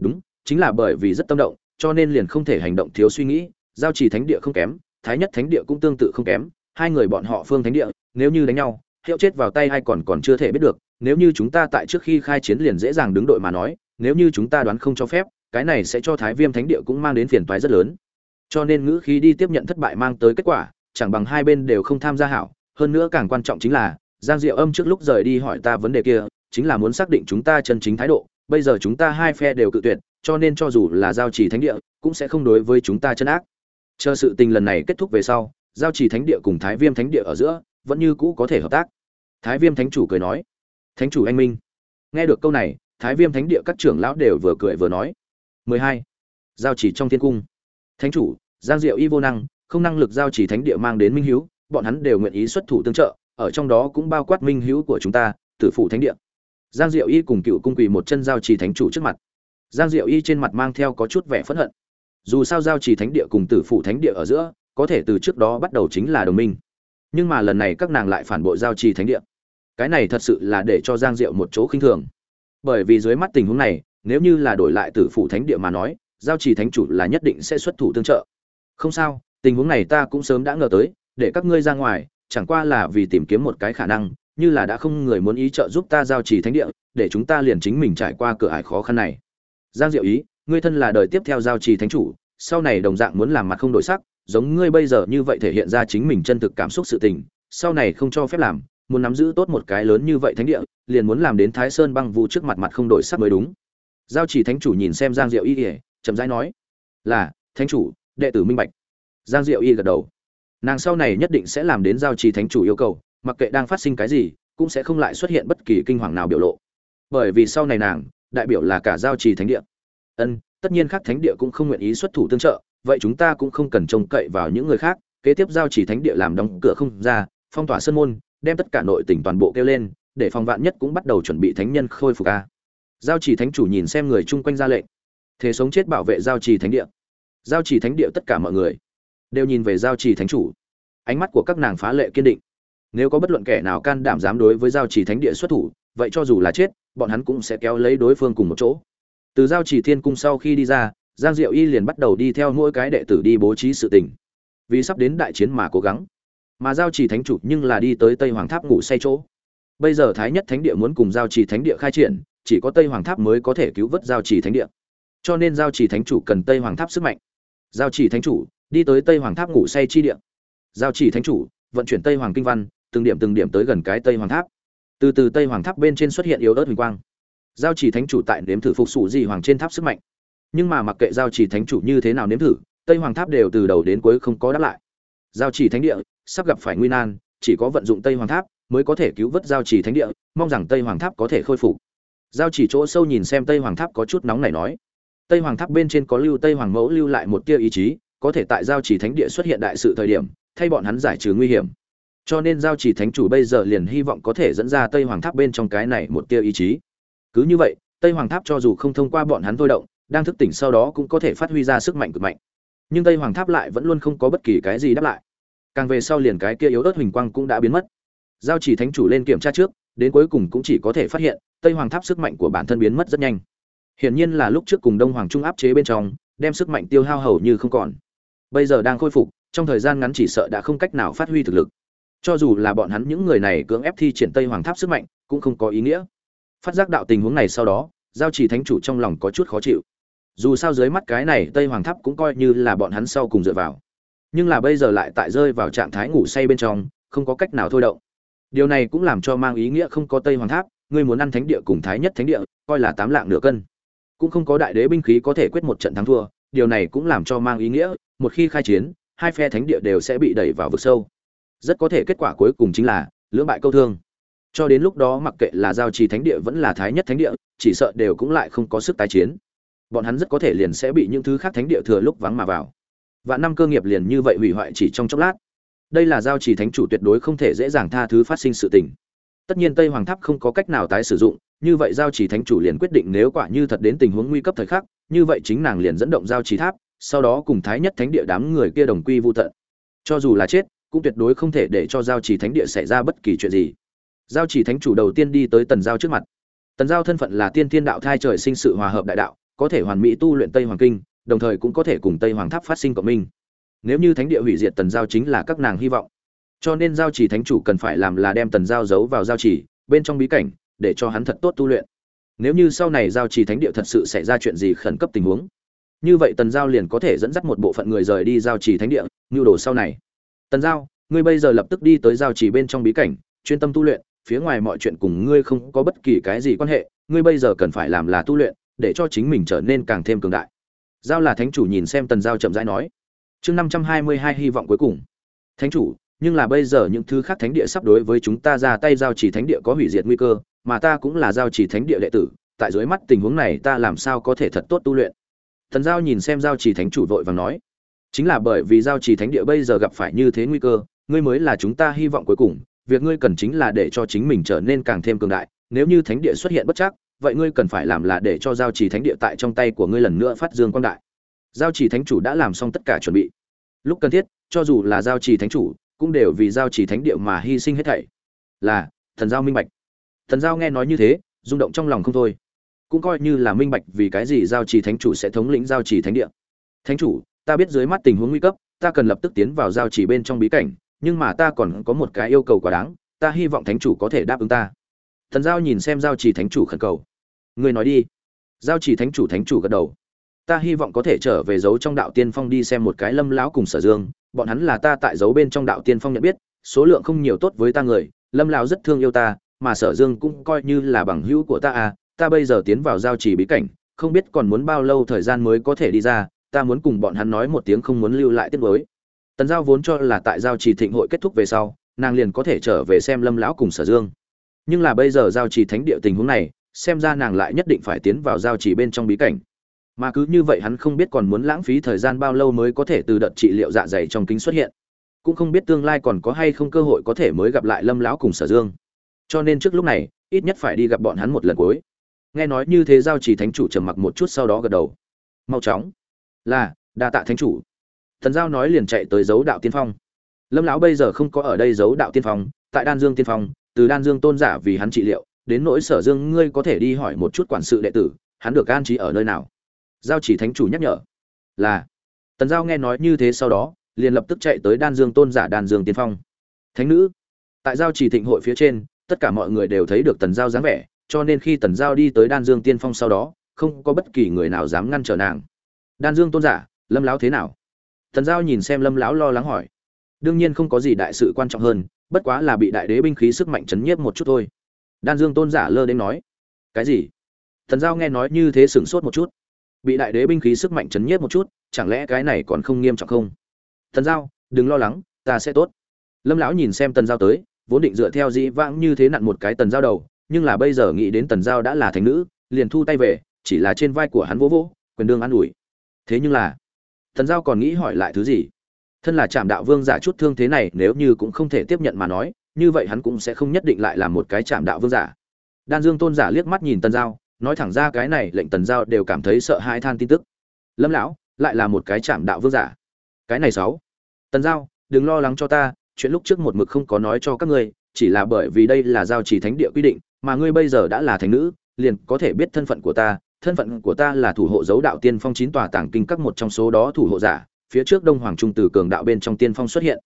Đúng, chính là bởi vì rất tâm động, cho nên liền không thể hành động thiếu suy nghĩ, giao trì thánh địa không kém, thái nhất thánh địa cũng tương tự không kém, hai người bọn họ phương thánh địa, nếu như đánh nhau, hiệu chết vào tay hay còn còn chưa thể biết được, nếu như chúng ta tại trước khi khai chiến liền dễ dàng đứng đội mà nói, nếu như chúng ta đoán không cho phép, cái này sẽ cho thái viêm thánh địa cũng mang đến phiền toái rất lớn. Cho nên ngữ khí đi tiếp nhận thất bại mang tới kết quả, chẳng bằng hai bên đều không tham gia hảo, hơn nữa càng quan trọng chính là giang diệu âm trước lúc rời đi hỏi ta vấn đề kia, chính là muốn xác định chúng ta chân chính thái độ, bây giờ chúng ta hai phe đều cự tuyệt, cho nên cho dù là giao trì thánh địa, cũng sẽ không đối với chúng ta chân ác. Chờ sự tình lần này kết thúc về sau, giao trì thánh địa cùng thái viêm thánh địa ở giữa, vẫn như cũ có thể hợp tác. Thái viêm thánh chủ cười nói. Thánh chủ anh minh. Nghe được câu này, thái viêm thánh địa các trưởng lão đều vừa cười vừa nói. 12. giao chỉ trong thiên cung. Thánh chủ, giang diệu y vô năng, không năng lực giao chỉ thánh địa mang đến minh hiếu, bọn hắn đều nguyện ý xuất thủ tương trợ ở trong đó cũng bao quát minh hữu của chúng ta, tử phủ thánh địa. Giang diệu y cùng cựu cung quỳ một chân giao trì thánh chủ trước mặt. Giang diệu y trên mặt mang theo có chút vẻ phẫn hận. Dù sao giao trì thánh địa cùng tử phủ thánh địa ở giữa, có thể từ trước đó bắt đầu chính là đồng minh. Nhưng mà lần này các nàng lại phản bội giao trì thánh địa. Cái này thật sự là để cho giang diệu một chỗ khinh thường. Bởi vì dưới mắt tình huống này, nếu như là đổi lại tử phủ thánh địa mà nói, giao trì thánh chủ là nhất định sẽ xuất thủ tương trợ. Không sao, tình huống này ta cũng sớm đã ngờ tới, để các ngươi ra ngoài chẳng qua là vì tìm kiếm một cái khả năng, như là đã không người muốn ý trợ giúp ta giao trì thánh địa, để chúng ta liền chính mình trải qua cửa ải khó khăn này. Giang diệu ý, ngươi thân là đời tiếp theo giao trì thánh chủ, sau này đồng dạng muốn làm mặt không đổi sắc, giống ngươi bây giờ như vậy thể hiện ra chính mình chân thực cảm xúc sự tình, sau này không cho phép làm, muốn nắm giữ tốt một cái lớn như vậy thánh địa, liền muốn làm đến thái sơn băng vu trước mặt mặt không đổi sắc mới đúng. Giao chỉ thánh chủ nhìn xem giang diệu y chậm rãi nói, là, thánh chủ, đệ tử minh bạch. Giang diệu y gật đầu nàng sau này nhất định sẽ làm đến giao trì thánh chủ yêu cầu, mặc kệ đang phát sinh cái gì, cũng sẽ không lại xuất hiện bất kỳ kinh hoàng nào biểu lộ. Bởi vì sau này nàng, đại biểu là cả giao trì thánh địa. Ân, tất nhiên khác thánh địa cũng không nguyện ý xuất thủ tương trợ, vậy chúng ta cũng không cần trông cậy vào những người khác, kế tiếp giao trì thánh địa làm đóng cửa không ra, phong tỏa sân môn, đem tất cả nội tỉnh toàn bộ kêu lên, để phòng vạn nhất cũng bắt đầu chuẩn bị thánh nhân khôi phục a. Giao trì thánh chủ nhìn xem người chung quanh ra lệnh. Thế sống chết bảo vệ giao trì thánh địa. Giao trì thánh địa tất cả mọi người đều nhìn về giao trì thánh chủ. Ánh mắt của các nàng phá lệ kiên định. Nếu có bất luận kẻ nào can đảm dám đối với giao trì thánh địa xuất thủ, vậy cho dù là chết, bọn hắn cũng sẽ kéo lấy đối phương cùng một chỗ. Từ giao trì thiên cung sau khi đi ra, giang diệu y liền bắt đầu đi theo mỗi cái đệ tử đi bố trí sự tình. Vì sắp đến đại chiến mà cố gắng. Mà giao trì thánh chủ nhưng là đi tới tây hoàng tháp ngủ say chỗ. Bây giờ thái nhất thánh địa muốn cùng giao trì thánh địa khai triển, chỉ có tây hoàng tháp mới có thể cứu vớt giao trì thánh địa. Cho nên giao trì thánh chủ cần tây hoàng tháp sức mạnh giao chỉ thánh chủ, đi tới tây hoàng tháp ngủ say chi địa. Giao chỉ thánh chủ, vận chuyển tây hoàng kinh văn, từng điểm từng điểm tới gần cái tây hoàng tháp. Từ từ tây hoàng tháp bên trên xuất hiện yếu ớt huỳnh quang. Giao chỉ thánh chủ tại nếm thử phục sủ di hoàng trên tháp sức mạnh. Nhưng mà mặc kệ giao chỉ thánh chủ như thế nào nếm thử, tây hoàng tháp đều từ đầu đến cuối không có đáp lại. Giao chỉ thánh địa, sắp gặp phải nguy nan, chỉ có vận dụng tây hoàng tháp mới có thể cứu vớt giao chỉ thánh địa, mong rằng tây hoàng tháp có thể khôi phục. Giao chỉ chỗ sâu nhìn xem tây hoàng tháp có chút nóng này nói tây hoàng tháp bên trên có lưu tây hoàng mẫu lưu lại một tia ý chí, có thể tại giao chỉ thánh địa xuất hiện đại sự thời điểm, thay bọn hắn giải trừ nguy hiểm. Cho nên giao chỉ thánh chủ bây giờ liền hy vọng có thể dẫn ra tây hoàng tháp bên trong cái này một tia ý chí. Cứ như vậy, tây hoàng tháp cho dù không thông qua bọn hắn thôi động, đang thức tỉnh sau đó cũng có thể phát huy ra sức mạnh cực mạnh. Nhưng tây hoàng tháp lại vẫn luôn không có bất kỳ cái gì đáp lại. Càng về sau liền cái kia yếu ớt hình quang cũng đã biến mất. Giao chỉ thánh chủ lên kiểm tra trước, đến cuối cùng cũng chỉ có thể phát hiện, tây hoàng tháp sức mạnh của bản thân biến mất rất nhanh hiển nhiên là lúc trước cùng đông hoàng trung áp chế bên trong, đem sức mạnh tiêu hao hầu như không còn. Bây giờ đang khôi phục, trong thời gian ngắn chỉ sợ đã không cách nào phát huy thực lực. Cho dù là bọn hắn những người này cưỡng ép thi triển tây hoàng tháp sức mạnh, cũng không có ý nghĩa. Phát giác đạo tình huống này sau đó, giao chỉ thánh chủ trong lòng có chút khó chịu. Dù sao dưới mắt cái này tây hoàng tháp cũng coi như là bọn hắn sau cùng dựa vào. Nhưng là bây giờ lại tại rơi vào trạng thái ngủ say bên trong, không có cách nào thôi động. Điều này cũng làm cho mang ý nghĩa không có tây hoàng tháp, ngươi muốn ăn thánh địa cùng thái nhất thánh địa, coi là tám lạng nửa cân cũng không có đại đế binh khí có thể quyết một trận thắng thua, điều này cũng làm cho mang ý nghĩa, một khi khai chiến, hai phe thánh địa đều sẽ bị đẩy vào vực sâu. Rất có thể kết quả cuối cùng chính là lưỡng bại câu thương. Cho đến lúc đó mặc kệ là giao trì thánh địa vẫn là thái nhất thánh địa, chỉ sợ đều cũng lại không có sức tái chiến. Bọn hắn rất có thể liền sẽ bị những thứ khác thánh địa thừa lúc vắng mà vào. Và năm cơ nghiệp liền như vậy hủy hoại chỉ trong chốc lát. Đây là giao trì thánh chủ tuyệt đối không thể dễ dàng tha thứ phát sinh sự tình. Tất nhiên tây hoàng tháp không có cách nào tái sử dụng như vậy giao trì thánh chủ liền quyết định nếu quả như thật đến tình huống nguy cấp thời khắc, như vậy chính nàng liền dẫn động giao trì tháp, sau đó cùng thái nhất thánh địa đám người kia đồng quy vô tận. Cho dù là chết, cũng tuyệt đối không thể để cho giao trì thánh địa xảy ra bất kỳ chuyện gì. Giao chỉ thánh chủ đầu tiên đi tới tần giao trước mặt. Tần giao thân phận là tiên thiên đạo thai trời sinh sự hòa hợp đại đạo, có thể hoàn mỹ tu luyện tây hoàng kinh, đồng thời cũng có thể cùng tây hoàng tháp phát sinh cộng minh. Nếu như thánh địa hủy diệt tần giao chính là các nàng hy vọng. Cho nên giao chỉ thánh chủ cần phải làm là đem tần giao giấu vào giao chỉ, bên trong bí cảnh để cho hắn thật tốt tu luyện. Nếu như sau này giao trì thánh địa thật sự xảy ra chuyện gì khẩn cấp tình huống, như vậy tần giao liền có thể dẫn dắt một bộ phận người rời đi giao trì thánh địa nhu đồ sau này. Tần giao, ngươi bây giờ lập tức đi tới giao trì bên trong bí cảnh, chuyên tâm tu luyện, phía ngoài mọi chuyện cùng ngươi không có bất kỳ cái gì quan hệ, ngươi bây giờ cần phải làm là tu luyện, để cho chính mình trở nên càng thêm cường đại. Giao là thánh chủ nhìn xem tần giao chậm rãi nói. Chương năm trăm hai mươi hai hy vọng cuối cùng. Thánh chủ, nhưng là bây giờ những thứ khác thánh địa sắp đối với chúng ta ra tay giao chỉ thánh địa có hủy diệt nguy cơ mà ta cũng là giao chỉ thánh địa đệ tử, tại dưới mắt tình huống này ta làm sao có thể thật tốt tu luyện? Thần giao nhìn xem giao chỉ thánh chủ vội vàng nói, chính là bởi vì giao chỉ thánh địa bây giờ gặp phải như thế nguy cơ, ngươi mới là chúng ta hy vọng cuối cùng, việc ngươi cần chính là để cho chính mình trở nên càng thêm cường đại, nếu như thánh địa xuất hiện bất chắc, vậy ngươi cần phải làm là để cho giao trì thánh địa tại trong tay của ngươi lần nữa phát dương quang đại. Giao trì thánh chủ đã làm xong tất cả chuẩn bị. Lúc cần thiết, cho dù là giao trì thánh chủ, cũng đều vì giao trì thánh địa mà hy sinh hết thảy. Là, thần giao minh bạch thần giao nghe nói như thế, rung động trong lòng không thôi. Cũng coi như là minh bạch vì cái gì giao trì thánh chủ sẽ thống lĩnh giao trì thánh địa. Thánh chủ, ta biết dưới mắt tình huống nguy cấp, ta cần lập tức tiến vào giao trì bên trong bí cảnh, nhưng mà ta còn có một cái yêu cầu quá đáng, ta hy vọng thánh chủ có thể đáp ứng ta. Thần giao nhìn xem giao chỉ thánh chủ khẩn cầu. Người nói đi. Giao chỉ thánh chủ thánh chủ gật đầu. Ta hy vọng có thể trở về giấu trong đạo tiên phong đi xem một cái lâm lão cùng sở dương. Bọn hắn là ta tại giấu bên trong đạo tiên phong nhận biết, số lượng không nhiều tốt với ta người, lâm lão rất thương yêu ta mà sở dương cũng coi như là bằng hữu của ta à ta bây giờ tiến vào giao trì bí cảnh, không biết còn muốn bao lâu thời gian mới có thể đi ra, ta muốn cùng bọn hắn nói một tiếng không muốn lưu lại tiết mới tần giao vốn cho là tại giao trì thịnh hội kết thúc về sau, nàng liền có thể trở về xem lâm lão cùng sở dương. Nhưng là bây giờ giao trì thánh địa tình huống này, xem ra nàng lại nhất định phải tiến vào giao trì bên trong bí cảnh. Mà cứ như vậy hắn không biết còn muốn lãng phí thời gian bao lâu mới có thể từ đợt trị liệu dạ dày trong kính xuất hiện. Cũng không biết tương lai còn có hay không cơ hội có thể mới gặp lại lâm lão cùng sở dương cho nên trước lúc này, ít nhất phải đi gặp bọn hắn một lần cuối. Nghe nói như thế giao chỉ thánh chủ trầm mặc một chút sau đó gật đầu. Mau chóng. Là, đa tạ thánh chủ. Thần giao nói liền chạy tới dấu đạo tiên phong. Lâm lão bây giờ không có ở đây dấu đạo tiên phong, tại đan dương tiên phong, từ đan dương tôn giả vì hắn trị liệu, đến nỗi sở dương ngươi có thể đi hỏi một chút quản sự đệ tử, hắn được an trí ở nơi nào? Giao chỉ thánh chủ nhắc nhở. Là. Tần giao nghe nói như thế sau đó, liền lập tức chạy tới đan dương tôn giả đan dương tiên phong. Thánh nữ, tại giao chỉ thịnh hội phía trên tất cả mọi người đều thấy được tần giao dáng vẻ, cho nên khi tần giao đi tới đan dương tiên phong sau đó, không có bất kỳ người nào dám ngăn trở nàng. Đan dương tôn giả, lâm lão thế nào? Tần giao nhìn xem lâm lão lo lắng hỏi. Đương nhiên không có gì đại sự quan trọng hơn, bất quá là bị đại đế binh khí sức mạnh chấn nhiếp một chút thôi. Đan dương tôn giả lơ đến nói. Cái gì? Tần giao nghe nói như thế sửng sốt một chút. Bị đại đế binh khí sức mạnh chấn nhiếp một chút, chẳng lẽ cái này còn không nghiêm trọng không? Tần giao, đừng lo lắng, ta sẽ tốt. Lâm lão nhìn xem tần giao tới vốn định dựa theo dĩ vãng như thế nặn một cái tần giao đầu, nhưng là bây giờ nghĩ đến tần giao đã là thành nữ, liền thu tay về, chỉ là trên vai của hắn vỗ vỗ, quyền đương an ủi. Thế nhưng là, tần giao còn nghĩ hỏi lại thứ gì? Thân là trạm đạo vương giả chút thương thế này nếu như cũng không thể tiếp nhận mà nói, như vậy hắn cũng sẽ không nhất định lại là một cái trạm đạo vương giả. Đan dương tôn giả liếc mắt nhìn tần giao, nói thẳng ra cái này lệnh tần giao đều cảm thấy sợ hãi than tin tức. Lâm lão, lại là một cái trạm đạo vương giả. Cái này sáu. Tần giao, đừng lo lắng cho ta chuyện lúc trước một mực không có nói cho các ngươi, chỉ là bởi vì đây là giao chỉ thánh địa quy định, mà ngươi bây giờ đã là thánh nữ, liền có thể biết thân phận của ta. Thân phận của ta là thủ hộ dấu đạo tiên phong chín tòa tàng kinh các một trong số đó thủ hộ giả, phía trước đông hoàng trung từ cường đạo bên trong tiên phong xuất hiện.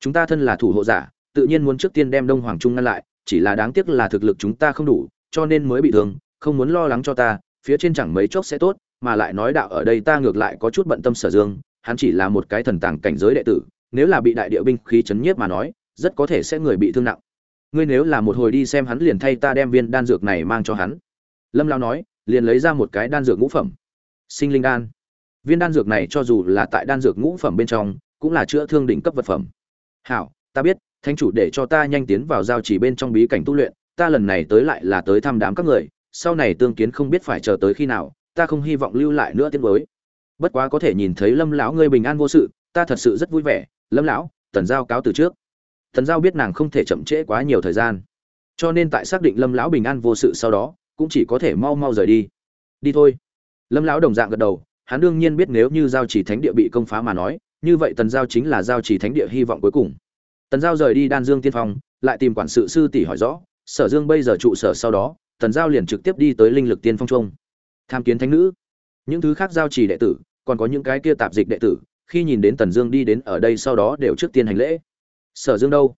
Chúng ta thân là thủ hộ giả, tự nhiên muốn trước tiên đem đông hoàng trung ngăn lại, chỉ là đáng tiếc là thực lực chúng ta không đủ, cho nên mới bị thương, không muốn lo lắng cho ta, phía trên chẳng mấy chốc sẽ tốt, mà lại nói đạo ở đây ta ngược lại có chút bận tâm sở dương, hắn chỉ là một cái thần tàng cảnh giới đệ tử nếu là bị đại địa binh khí chấn nhiếp mà nói, rất có thể sẽ người bị thương nặng. Ngươi nếu là một hồi đi xem hắn liền thay ta đem viên đan dược này mang cho hắn. Lâm lao nói, liền lấy ra một cái đan dược ngũ phẩm. Sinh linh đan. Viên đan dược này cho dù là tại đan dược ngũ phẩm bên trong, cũng là chữa thương đỉnh cấp vật phẩm. Hảo, ta biết, thánh chủ để cho ta nhanh tiến vào giao chỉ bên trong bí cảnh tu luyện, ta lần này tới lại là tới thăm đám các người, sau này tương kiến không biết phải chờ tới khi nào, ta không hy vọng lưu lại nữa tiếng mới bất quá có thể nhìn thấy lâm lão ngươi bình an vô sự, ta thật sự rất vui vẻ lâm lão tần giao cáo từ trước. Tần giao biết nàng không thể chậm trễ quá nhiều thời gian. Cho nên tại xác định lâm lão bình an vô sự sau đó, cũng chỉ có thể mau mau rời đi. Đi thôi. Lâm lão đồng dạng gật đầu, hắn đương nhiên biết nếu như giao chỉ thánh địa bị công phá mà nói, như vậy tần giao chính là giao chỉ thánh địa hy vọng cuối cùng. Tần giao rời đi đan dương tiên phong, lại tìm quản sự sư tỷ hỏi rõ, sở dương bây giờ trụ sở sau đó tần giao liền trực tiếp đi tới linh lực tiên phong trung. Tham kiến thánh nữ. Những thứ khác giao chỉ đệ tử, còn có những cái kia tạp dịch đệ tử khi nhìn đến tần dương đi đến ở đây sau đó đều trước tiên hành lễ. Sở dương đâu?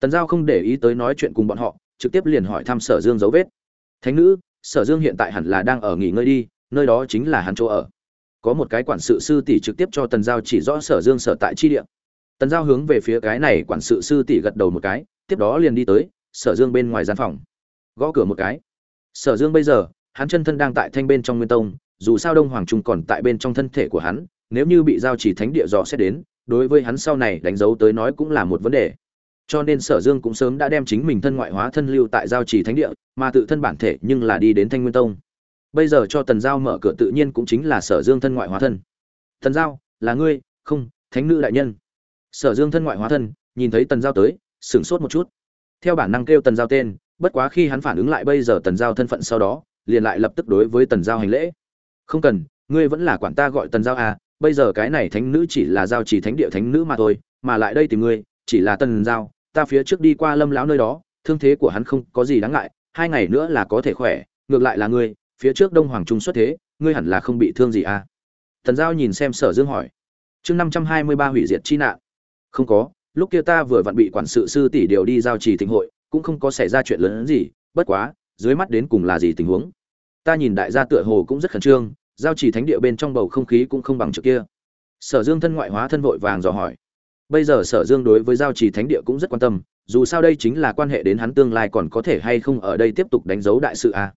Tần giao không để ý tới nói chuyện cùng bọn họ, trực tiếp liền hỏi thăm sở dương dấu vết. Thánh nữ, sở dương hiện tại hẳn là đang ở nghỉ ngơi đi, nơi đó chính là hắn chỗ ở. Có một cái quản sự sư tỷ trực tiếp cho tần giao chỉ rõ sở dương sở tại chi địa. Tần giao hướng về phía cái này quản sự sư tỷ gật đầu một cái, tiếp đó liền đi tới sở dương bên ngoài gian phòng. Gõ cửa một cái. Sở dương bây giờ, hắn chân thân đang tại thanh bên trong nguyên tông, dù sao đông hoàng trung còn tại bên trong thân thể của hắn nếu như bị giao chỉ thánh địa dò xét đến, đối với hắn sau này đánh dấu tới nói cũng là một vấn đề. Cho nên sở dương cũng sớm đã đem chính mình thân ngoại hóa thân lưu tại giao chỉ thánh địa, mà tự thân bản thể nhưng là đi đến thanh nguyên tông. Bây giờ cho tần giao mở cửa tự nhiên cũng chính là sở dương thân ngoại hóa thân. Tần giao, là ngươi, không, thánh nữ đại nhân. Sở dương thân ngoại hóa thân, nhìn thấy tần giao tới, sửng sốt một chút. Theo bản năng kêu tần giao tên, bất quá khi hắn phản ứng lại bây giờ tần giao thân phận sau đó, liền lại lập tức đối với tần giao hành lễ. Không cần, ngươi vẫn là quản ta gọi tần giao à bây giờ cái này thánh nữ chỉ là giao chỉ thánh địa thánh nữ mà thôi, mà lại đây tìm ngươi, chỉ là tần giao, ta phía trước đi qua lâm lão nơi đó, thương thế của hắn không có gì đáng ngại, hai ngày nữa là có thể khỏe, ngược lại là ngươi, phía trước đông hoàng trung xuất thế, ngươi hẳn là không bị thương gì à? Tần giao nhìn xem sở dương hỏi. Chương năm trăm hai mươi ba hủy diệt chi nạn. Không có, lúc kia ta vừa vặn bị quản sự sư tỷ điều đi giao trì thịnh hội, cũng không có xảy ra chuyện lớn hơn gì, bất quá, dưới mắt đến cùng là gì tình huống? Ta nhìn đại gia tựa hồ cũng rất khẩn trương giao chỉ thánh địa bên trong bầu không khí cũng không bằng trước kia. Sở dương thân ngoại hóa thân vội vàng dò hỏi. Bây giờ sở dương đối với giao chỉ thánh địa cũng rất quan tâm, dù sao đây chính là quan hệ đến hắn tương lai còn có thể hay không ở đây tiếp tục đánh dấu đại sự a.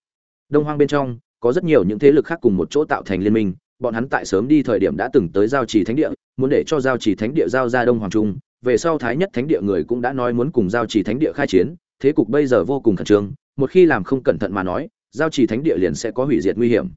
Đông hoang bên trong, có rất nhiều những thế lực khác cùng một chỗ tạo thành liên minh, bọn hắn tại sớm đi thời điểm đã từng tới giao chỉ thánh địa, muốn để cho giao chỉ thánh địa giao ra đông hoàng trung, về sau thái nhất thánh địa người cũng đã nói muốn cùng giao chỉ thánh địa khai chiến, thế cục bây giờ vô cùng khẩn trương, một khi làm không cẩn thận mà nói, giao chỉ thánh địa liền sẽ có hủy diệt nguy hiểm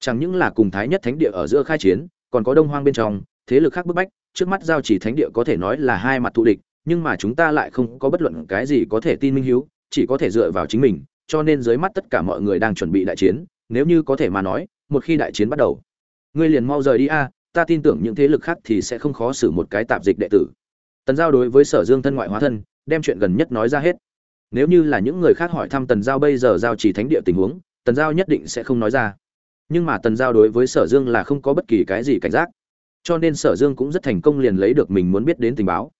chẳng những là cùng thái nhất thánh địa ở giữa khai chiến, còn có đông hoang bên trong, thế lực khác bức bách, trước mắt giao chỉ thánh địa có thể nói là hai mặt thù địch, nhưng mà chúng ta lại không có bất luận cái gì có thể tin minh hiếu, chỉ có thể dựa vào chính mình, cho nên dưới mắt tất cả mọi người đang chuẩn bị đại chiến, nếu như có thể mà nói, một khi đại chiến bắt đầu, ngươi liền mau rời đi a, ta tin tưởng những thế lực khác thì sẽ không khó xử một cái tạp dịch đệ tử. Tần giao đối với sở dương thân ngoại hóa thân, đem chuyện gần nhất nói ra hết. Nếu như là những người khác hỏi thăm tần giao bây giờ giao chỉ thánh địa tình huống, tần giao nhất định sẽ không nói ra nhưng mà tần giao đối với sở dương là không có bất kỳ cái gì cảnh giác. Cho nên sở dương cũng rất thành công liền lấy được mình muốn biết đến tình báo.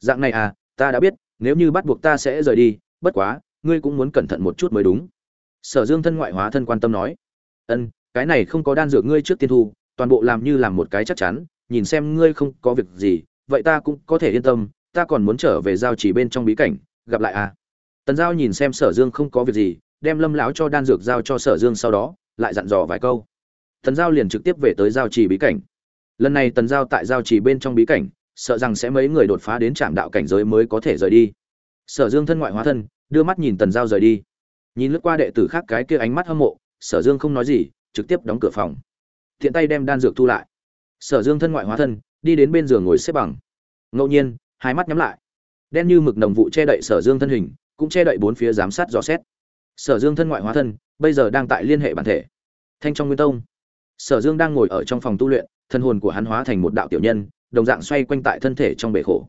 Dạng này à ta đã biết, nếu như bắt buộc ta sẽ rời đi, bất quá, ngươi cũng muốn cẩn thận một chút mới đúng. Sở dương thân ngoại hóa thân quan tâm nói. Ân, cái này không có đan dược ngươi trước tiên thu, toàn bộ làm như làm một cái chắc chắn, nhìn xem ngươi không có việc gì, vậy ta cũng có thể yên tâm, ta còn muốn trở về giao chỉ bên trong bí cảnh, gặp lại à. Tần giao nhìn xem sở dương không có việc gì, đem lâm lão cho đan dược giao cho sở dương sau đó lại dặn dò vài câu. Tần giao liền trực tiếp về tới giao trì bí cảnh. Lần này tần giao tại giao trì bên trong bí cảnh, sợ rằng sẽ mấy người đột phá đến trạm đạo cảnh giới mới có thể rời đi. Sở dương thân ngoại hóa thân, đưa mắt nhìn tần giao rời đi. Nhìn lướt qua đệ tử khác cái kia ánh mắt hâm mộ, sở dương không nói gì, trực tiếp đóng cửa phòng. Thiện tay đem đan dược thu lại. Sở dương thân ngoại hóa thân, đi đến bên giường ngồi xếp bằng. Ngẫu nhiên, hai mắt nhắm lại. Đen như mực nồng vụ che đậy sở dương thân hình, cũng che đậy bốn phía giám sát dò xét. Sở dương thân ngoại hóa thân bây giờ đang tại liên hệ bản thể. Thanh trong nguyên tông. Sở dương đang ngồi ở trong phòng tu luyện, thân hồn của hắn hóa thành một đạo tiểu nhân, đồng dạng xoay quanh tại thân thể trong bể khổ.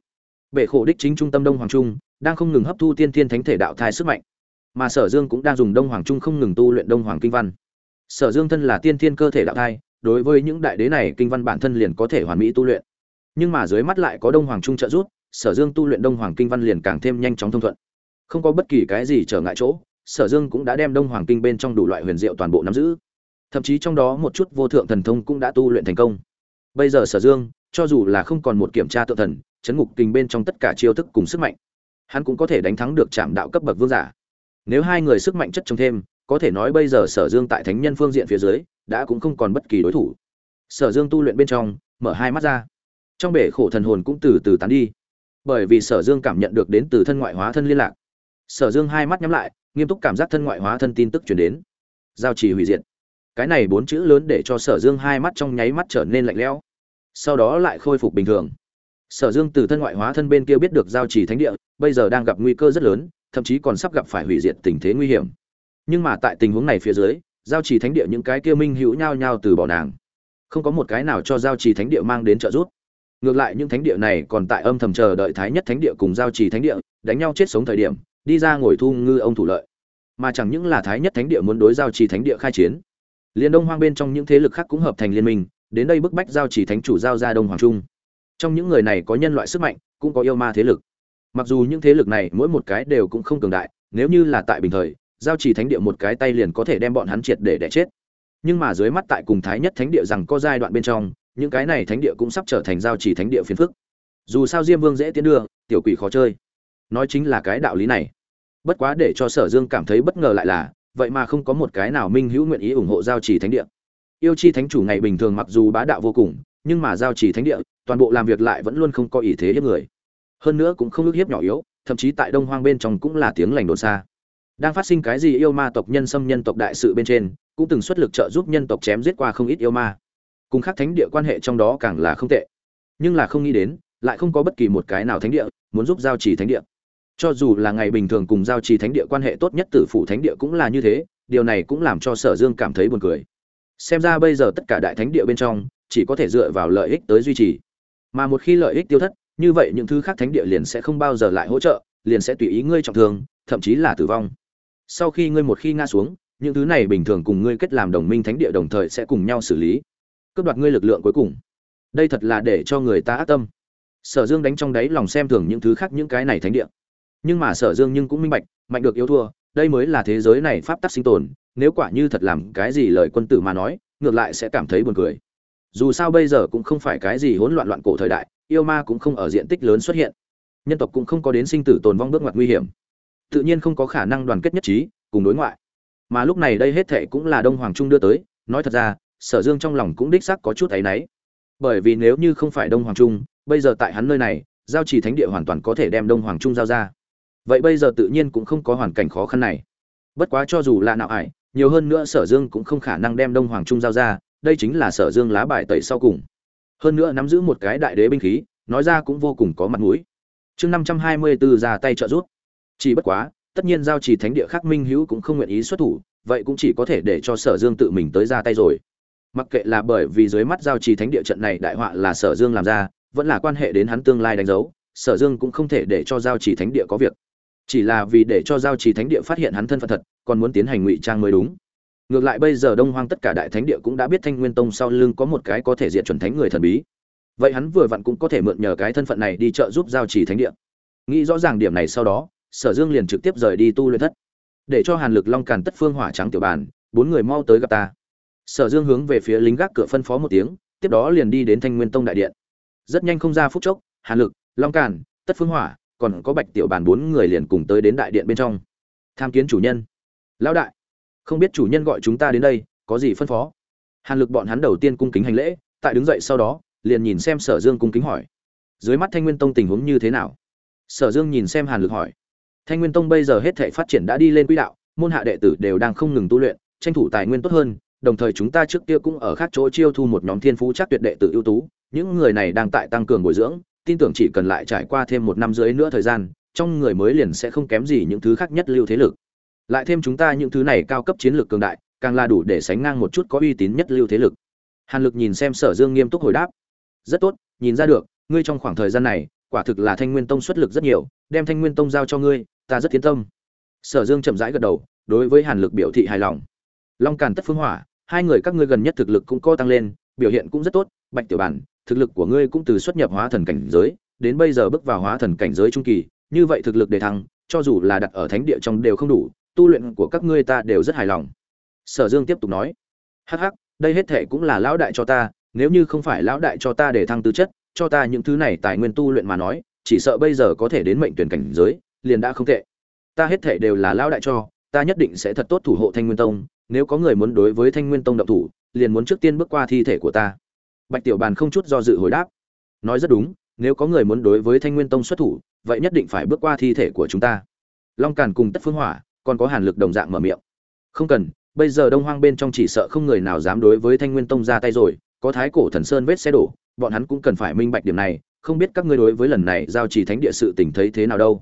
Bể khổ đích chính trung tâm đông hoàng trung, đang không ngừng hấp thu tiên thiên thánh thể đạo thai sức mạnh. Mà sở dương cũng đang dùng đông hoàng trung không ngừng tu luyện đông hoàng kinh văn. Sở dương thân là tiên thiên cơ thể đạo thai, đối với những đại đế này kinh văn bản thân liền có thể hoàn mỹ tu luyện. Nhưng mà dưới mắt lại có đông hoàng trung trợ giúp, sở dương tu luyện đông hoàng kinh văn liền càng thêm nhanh chóng thông thuận. Không có bất kỳ cái gì trở ngại chỗ sở dương cũng đã đem đông hoàng kinh bên trong đủ loại huyền diệu toàn bộ nắm giữ. Thậm chí trong đó một chút vô thượng thần thông cũng đã tu luyện thành công. Bây giờ sở dương, cho dù là không còn một kiểm tra tự thần, chấn ngục kinh bên trong tất cả chiêu thức cùng sức mạnh, hắn cũng có thể đánh thắng được trạm đạo cấp bậc vương giả. Nếu hai người sức mạnh chất trồng thêm, có thể nói bây giờ sở dương tại thánh nhân phương diện phía dưới, đã cũng không còn bất kỳ đối thủ. Sở dương tu luyện bên trong, mở hai mắt ra. Trong bể khổ thần hồn cũng từ từ tán đi. Bởi vì sở dương cảm nhận được đến từ thân ngoại hóa thân liên lạc. Sở dương hai mắt nhắm lại nghiêm túc cảm giác thân ngoại hóa thân tin tức truyền đến. Giao trì hủy diệt. Cái này bốn chữ lớn để cho sở dương hai mắt trong nháy mắt trở nên lạnh lẽo. Sau đó lại khôi phục bình thường. Sở dương từ thân ngoại hóa thân bên kia biết được giao trì thánh địa, bây giờ đang gặp nguy cơ rất lớn, thậm chí còn sắp gặp phải hủy diệt tình thế nguy hiểm. Nhưng mà tại tình huống này phía dưới, giao trì thánh địa những cái kia minh hữu nhau nhau từ bỏ nàng. Không có một cái nào cho giao trì thánh địa mang đến trợ giúp. Ngược lại những thánh địa này còn tại âm thầm chờ đợi thái nhất thánh địa cùng giao trì thánh địa, đánh nhau chết sống thời điểm đi ra ngồi thu ngư ông thủ lợi. Mà chẳng những là thái nhất thánh địa muốn đối giao trì thánh địa khai chiến liên đông hoang bên trong những thế lực khác cũng hợp thành liên minh, đến đây bức bách giao trì thánh chủ giao ra đông hoàng trung. Trong những người này có nhân loại sức mạnh, cũng có yêu ma thế lực. Mặc dù những thế lực này mỗi một cái đều cũng không cường đại, nếu như là tại bình thời, giao trì thánh địa một cái tay liền có thể đem bọn hắn triệt để đẻ chết. Nhưng mà dưới mắt tại cùng thái nhất thánh địa rằng có giai đoạn bên trong, những cái này thánh địa cũng sắp trở thành giao trì thánh địa phiền phức. Dù sao diêm vương dễ tiến đưa, tiểu quỷ khó chơi. Nói chính là cái đạo lý này bất quá để cho sở dương cảm thấy bất ngờ lại là, vậy mà không có một cái nào minh hữu nguyện ý ủng hộ giao trì thánh địa. Yêu chi thánh chủ ngày bình thường mặc dù bá đạo vô cùng, nhưng mà giao trì thánh địa, toàn bộ làm việc lại vẫn luôn không có ý thế hiếp người. Hơn nữa cũng không ước hiếp nhỏ yếu, thậm chí tại đông hoang bên trong cũng là tiếng lành đồn xa. Đang phát sinh cái gì yêu ma tộc nhân xâm nhân tộc đại sự bên trên, cũng từng xuất lực trợ giúp nhân tộc chém giết qua không ít yêu ma. Cùng khác thánh địa quan hệ trong đó càng là không tệ. Nhưng là không nghĩ đến, lại không có bất kỳ một cái nào thánh địa muốn giúp giao trì thánh địa cho dù là ngày bình thường cùng giao trì thánh địa quan hệ tốt nhất tử phủ thánh địa cũng là như thế, điều này cũng làm cho sở dương cảm thấy buồn cười. Xem ra bây giờ tất cả đại thánh địa bên trong, chỉ có thể dựa vào lợi ích tới duy trì. Mà một khi lợi ích tiêu thất, như vậy những thứ khác thánh địa liền sẽ không bao giờ lại hỗ trợ, liền sẽ tùy ý ngươi trọng thương, thậm chí là tử vong. Sau khi ngươi một khi ngã xuống, những thứ này bình thường cùng ngươi kết làm đồng minh thánh địa đồng thời sẽ cùng nhau xử lý. Cướp đoạt ngươi lực lượng cuối cùng. Đây thật là để cho người ta ác tâm. Sở dương đánh trong đáy lòng xem thường những thứ khác những cái này thánh địa nhưng mà sở dương nhưng cũng minh bạch, mạnh được yếu thua, đây mới là thế giới này pháp tắc sinh tồn, nếu quả như thật làm cái gì lời quân tử mà nói, ngược lại sẽ cảm thấy buồn cười. Dù sao bây giờ cũng không phải cái gì hỗn loạn loạn cổ thời đại, yêu ma cũng không ở diện tích lớn xuất hiện. Nhân tộc cũng không có đến sinh tử tồn vong bước ngoặt nguy hiểm. Tự nhiên không có khả năng đoàn kết nhất trí, cùng đối ngoại. Mà lúc này đây hết thệ cũng là đông hoàng trung đưa tới, nói thật ra, sở dương trong lòng cũng đích xác có chút áy náy. Bởi vì nếu như không phải đông hoàng trung, bây giờ tại hắn nơi này, giao trì thánh địa hoàn toàn có thể đem đông hoàng trung giao ra vậy bây giờ tự nhiên cũng không có hoàn cảnh khó khăn này. Bất quá cho dù là nào ải, nhiều hơn nữa sở dương cũng không khả năng đem đông hoàng trung giao ra, đây chính là sở dương lá bài tẩy sau cùng. Hơn nữa nắm giữ một cái đại đế binh khí, nói ra cũng vô cùng có mặt mũi. Chương năm trăm hai mươi bốn ra tay trợ giúp. Chỉ bất quá, tất nhiên giao trì thánh địa khác minh hữu cũng không nguyện ý xuất thủ, vậy cũng chỉ có thể để cho sở dương tự mình tới ra tay rồi. Mặc kệ là bởi vì dưới mắt giao trì thánh địa trận này đại họa là sở dương làm ra, vẫn là quan hệ đến hắn tương lai đánh dấu, sở dương cũng không thể để cho giao trì thánh địa có việc chỉ là vì để cho giao trì thánh địa phát hiện hắn thân phận thật, còn muốn tiến hành ngụy trang mới đúng. Ngược lại bây giờ đông hoang tất cả đại thánh địa cũng đã biết thanh nguyên tông sau lưng có một cái có thể diện chuẩn thánh người thần bí. Vậy hắn vừa vặn cũng có thể mượn nhờ cái thân phận này đi trợ giúp giao trì thánh địa. Nghĩ rõ ràng điểm này sau đó, sở dương liền trực tiếp rời đi tu luyện thất. Để cho hàn lực long càn tất phương hỏa trắng tiểu bàn, bốn người mau tới gặp ta. Sở dương hướng về phía lính gác cửa phân phó một tiếng, tiếp đó liền đi đến thanh nguyên tông đại điện. Rất nhanh không ra phút chốc, hàn lực, long càn, tất phương hỏa còn có bạch tiểu bàn bốn người liền cùng tới đến đại điện bên trong. Tham kiến chủ nhân. Lão đại, không biết chủ nhân gọi chúng ta đến đây, có gì phân phó? Hàn lực bọn hắn đầu tiên cung kính hành lễ, tại đứng dậy sau đó, liền nhìn xem sở dương cung kính hỏi. Dưới mắt thanh nguyên tông tình huống như thế nào? Sở dương nhìn xem hàn lực hỏi. Thanh nguyên tông bây giờ hết thể phát triển đã đi lên quỹ đạo, môn hạ đệ tử đều đang không ngừng tu luyện, tranh thủ tài nguyên tốt hơn, đồng thời chúng ta trước kia cũng ở khác chỗ chiêu thu một nhóm thiên phú chắc tuyệt đệ tử ưu tú, những người này đang tại tăng cường bồi dưỡng tin tưởng chỉ cần lại trải qua thêm một năm rưỡi nữa thời gian, trong người mới liền sẽ không kém gì những thứ khác nhất lưu thế lực. Lại thêm chúng ta những thứ này cao cấp chiến lược cường đại, càng là đủ để sánh ngang một chút có uy tín nhất lưu thế lực. Hàn lực nhìn xem sở dương nghiêm túc hồi đáp. Rất tốt, nhìn ra được, ngươi trong khoảng thời gian này, quả thực là thanh nguyên tông xuất lực rất nhiều, đem thanh nguyên tông giao cho ngươi, ta rất tiến tâm. Sở dương chậm rãi gật đầu, đối với hàn lực biểu thị hài lòng. Long càn tất phương hỏa, hai người các ngươi gần nhất thực lực cũng co tăng lên, biểu hiện cũng rất tốt, bạch tiểu bản thực lực của ngươi cũng từ xuất nhập hóa thần cảnh giới, đến bây giờ bước vào hóa thần cảnh giới trung kỳ, như vậy thực lực đề thăng, cho dù là đặt ở thánh địa trong đều không đủ, tu luyện của các ngươi ta đều rất hài lòng. Sở dương tiếp tục nói. Hắc hắc, đây hết thệ cũng là lão đại cho ta, nếu như không phải lão đại cho ta để thăng tư chất, cho ta những thứ này tài nguyên tu luyện mà nói, chỉ sợ bây giờ có thể đến mệnh tuyển cảnh giới, liền đã không tệ. Ta hết thệ đều là lão đại cho, ta nhất định sẽ thật tốt thủ hộ thanh nguyên tông, nếu có người muốn đối với thanh nguyên tông động thủ, liền muốn trước tiên bước qua thi thể của ta bạch tiểu bàn không chút do dự hồi đáp. Nói rất đúng, nếu có người muốn đối với thanh nguyên tông xuất thủ, vậy nhất định phải bước qua thi thể của chúng ta. Long càn cùng tất phương hỏa còn có hàn lực đồng dạng mở miệng. Không cần, bây giờ đông hoang bên trong chỉ sợ không người nào dám đối với thanh nguyên tông ra tay rồi, có thái cổ thần sơn vết xe đổ, bọn hắn cũng cần phải minh bạch điểm này, không biết các ngươi đối với lần này giao trì thánh địa sự tình thấy thế nào đâu.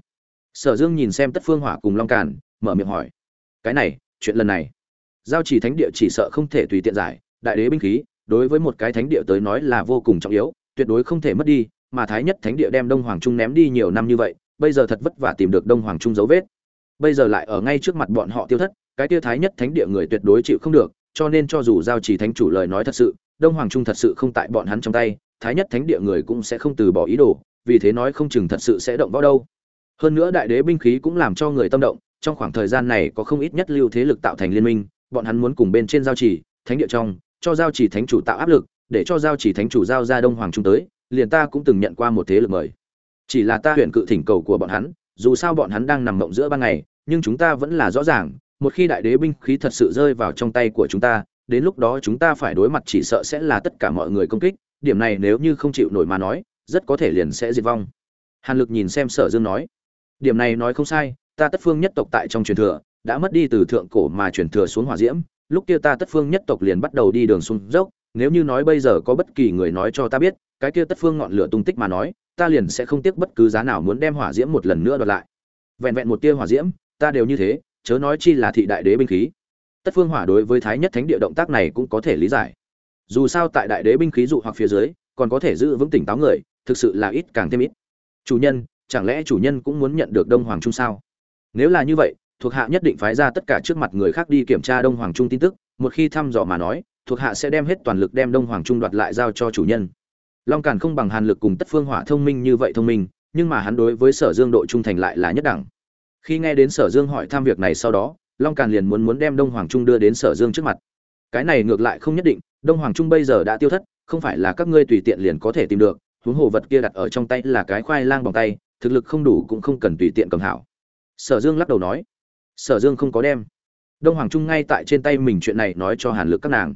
Sở dương nhìn xem tất phương hỏa cùng long càn, mở miệng hỏi. Cái này, chuyện lần này, giao trì thánh địa chỉ sợ không thể tùy tiện giải, đại đế binh khí đối với một cái thánh địa tới nói là vô cùng trọng yếu, tuyệt đối không thể mất đi, mà thái nhất thánh địa đem đông hoàng trung ném đi nhiều năm như vậy, bây giờ thật vất vả tìm được đông hoàng trung dấu vết. Bây giờ lại ở ngay trước mặt bọn họ tiêu thất, cái tiêu thái nhất thánh địa người tuyệt đối chịu không được, cho nên cho dù giao chỉ thánh chủ lời nói thật sự, đông hoàng trung thật sự không tại bọn hắn trong tay, thái nhất thánh địa người cũng sẽ không từ bỏ ý đồ, vì thế nói không chừng thật sự sẽ động võ đâu. Hơn nữa đại đế binh khí cũng làm cho người tâm động, trong khoảng thời gian này có không ít nhất lưu thế lực tạo thành liên minh, bọn hắn muốn cùng bên trên giao chỉ, thánh địa trong cho giao chỉ thánh chủ tạo áp lực, để cho giao chỉ thánh chủ giao ra đông hoàng trung tới, liền ta cũng từng nhận qua một thế lực mời. Chỉ là ta huyện cự thỉnh cầu của bọn hắn, dù sao bọn hắn đang nằm mộng giữa ban ngày, nhưng chúng ta vẫn là rõ ràng, một khi đại đế binh khí thật sự rơi vào trong tay của chúng ta, đến lúc đó chúng ta phải đối mặt chỉ sợ sẽ là tất cả mọi người công kích, điểm này nếu như không chịu nổi mà nói, rất có thể liền sẽ diệt vong. Hàn lực nhìn xem sở dương nói, điểm này nói không sai, ta tất phương nhất tộc tại trong truyền thừa, đã mất đi từ thượng cổ mà truyền thừa xuống hỏa diễm lúc kia ta tất phương nhất tộc liền bắt đầu đi đường xuống dốc, nếu như nói bây giờ có bất kỳ người nói cho ta biết, cái kia tất phương ngọn lửa tung tích mà nói, ta liền sẽ không tiếc bất cứ giá nào muốn đem hỏa diễm một lần nữa đoạt lại. Vẹn vẹn một tia hỏa diễm, ta đều như thế, chớ nói chi là thị đại đế binh khí. Tất phương hỏa đối với thái nhất thánh địa động tác này cũng có thể lý giải. Dù sao tại đại đế binh khí dụ hoặc phía dưới, còn có thể giữ vững tỉnh táo người, thực sự là ít càng thêm ít. Chủ nhân, chẳng lẽ chủ nhân cũng muốn nhận được đông hoàng trung sao? Nếu là như vậy thuộc hạ nhất định phái ra tất cả trước mặt người khác đi kiểm tra đông hoàng trung tin tức, một khi thăm dò mà nói, thuộc hạ sẽ đem hết toàn lực đem đông hoàng trung đoạt lại giao cho chủ nhân. Long càn không bằng hàn lực cùng tất phương hỏa thông minh như vậy thông minh, nhưng mà hắn đối với sở dương độ trung thành lại là nhất đẳng. Khi nghe đến sở dương hỏi thăm việc này sau đó, long càn liền muốn muốn đem đông hoàng trung đưa đến sở dương trước mặt. Cái này ngược lại không nhất định, đông hoàng trung bây giờ đã tiêu thất, không phải là các ngươi tùy tiện liền có thể tìm được, huống hồ vật kia đặt ở trong tay là cái khoai lang bằng tay, thực lực không đủ cũng không cần tùy tiện cầm hảo. Sở dương lắc đầu nói sở dương không có đem. Đông hoàng trung ngay tại trên tay mình chuyện này nói cho hàn lực các nàng.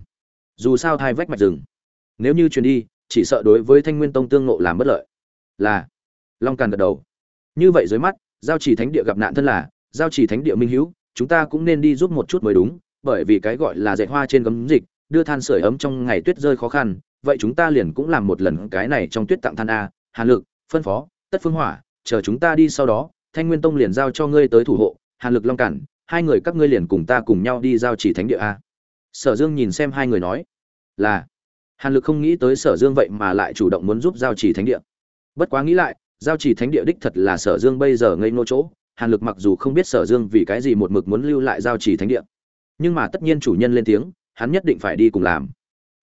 Dù sao thai vách mạch rừng. Nếu như truyền đi, chỉ sợ đối với thanh nguyên tông tương ngộ làm bất lợi. Là. Long càn gật đầu. Như vậy dưới mắt, giao chỉ thánh địa gặp nạn thân là, giao chỉ thánh địa minh hữu, chúng ta cũng nên đi giúp một chút mới đúng, bởi vì cái gọi là dạy hoa trên gấm dịch, đưa than sửa ấm trong ngày tuyết rơi khó khăn, vậy chúng ta liền cũng làm một lần cái này trong tuyết tặng than a, hàn lực, phân phó, tất phương hỏa, chờ chúng ta đi sau đó, thanh nguyên tông liền giao cho ngươi tới thủ hộ hàn lực long cản, hai người các ngươi liền cùng ta cùng nhau đi giao chỉ thánh địa a. Sở dương nhìn xem hai người nói, là. Hàn lực không nghĩ tới sở dương vậy mà lại chủ động muốn giúp giao chỉ thánh địa. Bất quá nghĩ lại, giao chỉ thánh địa đích thật là sở dương bây giờ ngây ngô chỗ. Hàn lực mặc dù không biết sở dương vì cái gì một mực muốn lưu lại giao chỉ thánh địa. Nhưng mà tất nhiên chủ nhân lên tiếng, hắn nhất định phải đi cùng làm.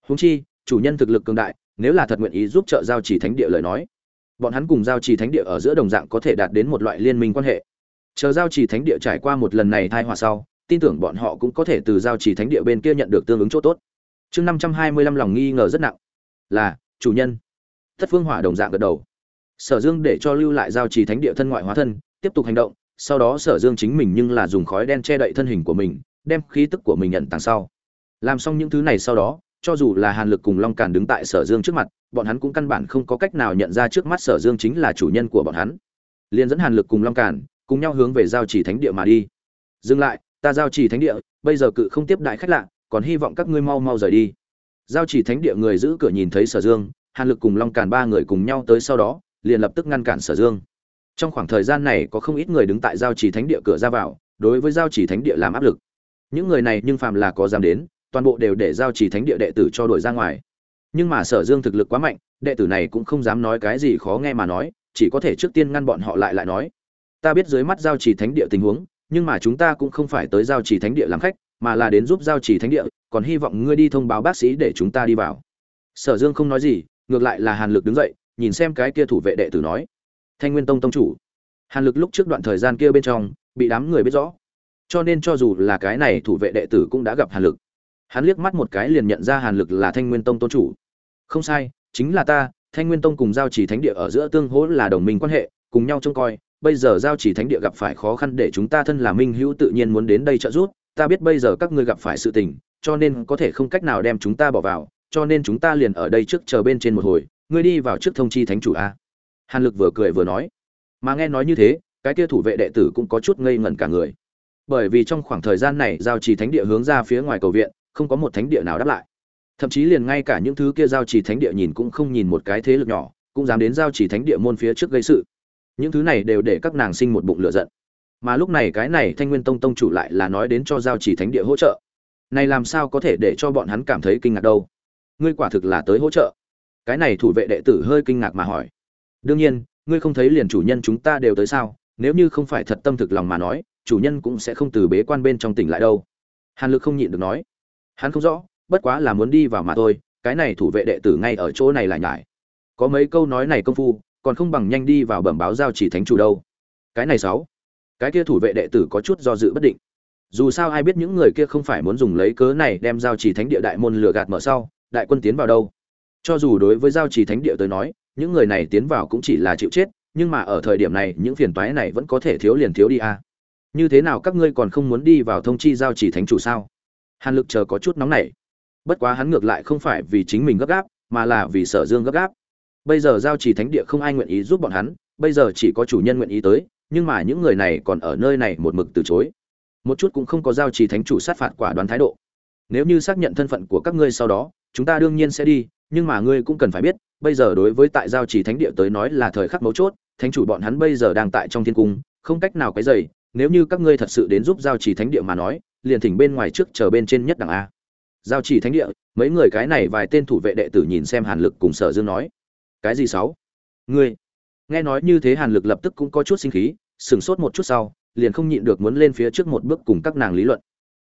Húng chi, chủ nhân thực lực cường đại, nếu là thật nguyện ý giúp trợ giao chỉ thánh địa lời nói, bọn hắn cùng giao chỉ thánh địa ở giữa đồng dạng có thể đạt đến một loại liên minh quan hệ chờ giao chỉ thánh địa trải qua một lần này thai hòa sau, tin tưởng bọn họ cũng có thể từ giao chỉ thánh địa bên kia nhận được tương ứng chỗ tốt. Chương năm trăm hai mươi lăm lòng nghi ngờ rất nặng. Là, chủ nhân. Thất phương hỏa đồng dạng gật đầu. Sở dương để cho lưu lại giao trì thánh địa thân ngoại hóa thân, tiếp tục hành động, sau đó sở dương chính mình nhưng là dùng khói đen che đậy thân hình của mình, đem khí tức của mình nhận tàng sau. Làm xong những thứ này sau đó, cho dù là hàn lực cùng long càn đứng tại sở dương trước mặt, bọn hắn cũng căn bản không có cách nào nhận ra trước mắt sở dương chính là chủ nhân của bọn hắn. Liền dẫn hàn lực cùng long càn cùng nhau hướng về giao trì thánh địa mà đi. Dừng lại, ta giao trì thánh địa, bây giờ cự không tiếp đại khách lạ, còn hy vọng các ngươi mau mau rời đi. Giao trì thánh địa người giữ cửa nhìn thấy sở dương, hàn lực cùng long càn ba người cùng nhau tới sau đó, liền lập tức ngăn cản sở dương. Trong khoảng thời gian này có không ít người đứng tại giao trì thánh địa cửa ra vào, đối với giao trì thánh địa làm áp lực. Những người này nhưng phàm là có dám đến, toàn bộ đều để giao trì thánh địa đệ tử cho đuổi ra ngoài. Nhưng mà sở dương thực lực quá mạnh, đệ tử này cũng không dám nói cái gì khó nghe mà nói, chỉ có thể trước tiên ngăn bọn họ lại lại nói ta biết dưới mắt giao trì thánh địa tình huống, nhưng mà chúng ta cũng không phải tới giao trì thánh địa làm khách, mà là đến giúp giao trì thánh địa, còn hy vọng ngươi đi thông báo bác sĩ để chúng ta đi vào. Sở dương không nói gì, ngược lại là hàn lực đứng dậy, nhìn xem cái kia thủ vệ đệ tử nói. Thanh nguyên tông tông chủ. Hàn lực lúc trước đoạn thời gian kia bên trong, bị đám người biết rõ. Cho nên cho dù là cái này thủ vệ đệ tử cũng đã gặp hàn lực. Hắn liếc mắt một cái liền nhận ra hàn lực là thanh nguyên tông tôn chủ. Không sai, chính là ta, thanh nguyên tông cùng giao chỉ thánh địa ở giữa tương hỗ là đồng minh quan hệ, cùng nhau trông coi bây giờ giao chỉ thánh địa gặp phải khó khăn để chúng ta thân là minh hữu tự nhiên muốn đến đây trợ giúp, ta biết bây giờ các ngươi gặp phải sự tình, cho nên có thể không cách nào đem chúng ta bỏ vào, cho nên chúng ta liền ở đây trước chờ bên trên một hồi, ngươi đi vào trước thông chi thánh chủ a. Hàn lực vừa cười vừa nói. Mà nghe nói như thế, cái kia thủ vệ đệ tử cũng có chút ngây ngẩn cả người. Bởi vì trong khoảng thời gian này, giao trì thánh địa hướng ra phía ngoài cầu viện, không có một thánh địa nào đáp lại. Thậm chí liền ngay cả những thứ kia giao trì thánh địa nhìn cũng không nhìn một cái thế lực nhỏ, cũng dám đến giao trì thánh địa môn phía trước gây sự những thứ này đều để các nàng sinh một bụng lửa giận. Mà lúc này cái này thanh nguyên tông tông chủ lại là nói đến cho giao chỉ thánh địa hỗ trợ. Này làm sao có thể để cho bọn hắn cảm thấy kinh ngạc đâu? Ngươi quả thực là tới hỗ trợ. Cái này thủ vệ đệ tử hơi kinh ngạc mà hỏi. Đương nhiên, ngươi không thấy liền chủ nhân chúng ta đều tới sao? Nếu như không phải thật tâm thực lòng mà nói, chủ nhân cũng sẽ không từ bế quan bên trong tỉnh lại đâu. Hàn lực không nhịn được nói. Hắn không rõ, bất quá là muốn đi vào mà thôi, cái này thủ vệ đệ tử ngay ở chỗ này lại nhải. Có mấy câu nói này công phu còn không bằng nhanh đi vào bẩm báo giao chỉ thánh chủ đâu. Cái này sáu. Cái kia thủ vệ đệ tử có chút do dự bất định. Dù sao ai biết những người kia không phải muốn dùng lấy cớ này đem giao chỉ thánh địa đại môn lừa gạt mở sau, đại quân tiến vào đâu. Cho dù đối với giao chỉ thánh địa tới nói, những người này tiến vào cũng chỉ là chịu chết, nhưng mà ở thời điểm này, những phiền toái này vẫn có thể thiếu liền thiếu đi à. như thế nào các ngươi còn không muốn đi vào thông chi giao chỉ thánh chủ sao? Hàn lực chờ có chút nóng nảy. Bất quá hắn ngược lại không phải vì chính mình gấp gáp, mà là vì sở dương gấp gáp bây giờ giao chỉ thánh địa không ai nguyện ý giúp bọn hắn, bây giờ chỉ có chủ nhân nguyện ý tới, nhưng mà những người này còn ở nơi này một mực từ chối. Một chút cũng không có giao chỉ thánh chủ sát phạt quả đoán thái độ. Nếu như xác nhận thân phận của các ngươi sau đó, chúng ta đương nhiên sẽ đi, nhưng mà ngươi cũng cần phải biết, bây giờ đối với tại giao chỉ thánh địa tới nói là thời khắc mấu chốt, thánh chủ bọn hắn bây giờ đang tại trong thiên cung, không cách nào cái dày nếu như các ngươi thật sự đến giúp giao chỉ thánh địa mà nói, liền thỉnh bên ngoài trước chờ bên trên nhất đẳng a. Giao chỉ thánh địa, mấy người cái này vài tên thủ vệ đệ tử nhìn xem hàn lực cùng sở dương nói cái gì sáu? Ngươi. Nghe nói như thế hàn lực lập tức cũng có chút sinh khí, sửng sốt một chút sau, liền không nhịn được muốn lên phía trước một bước cùng các nàng lý luận.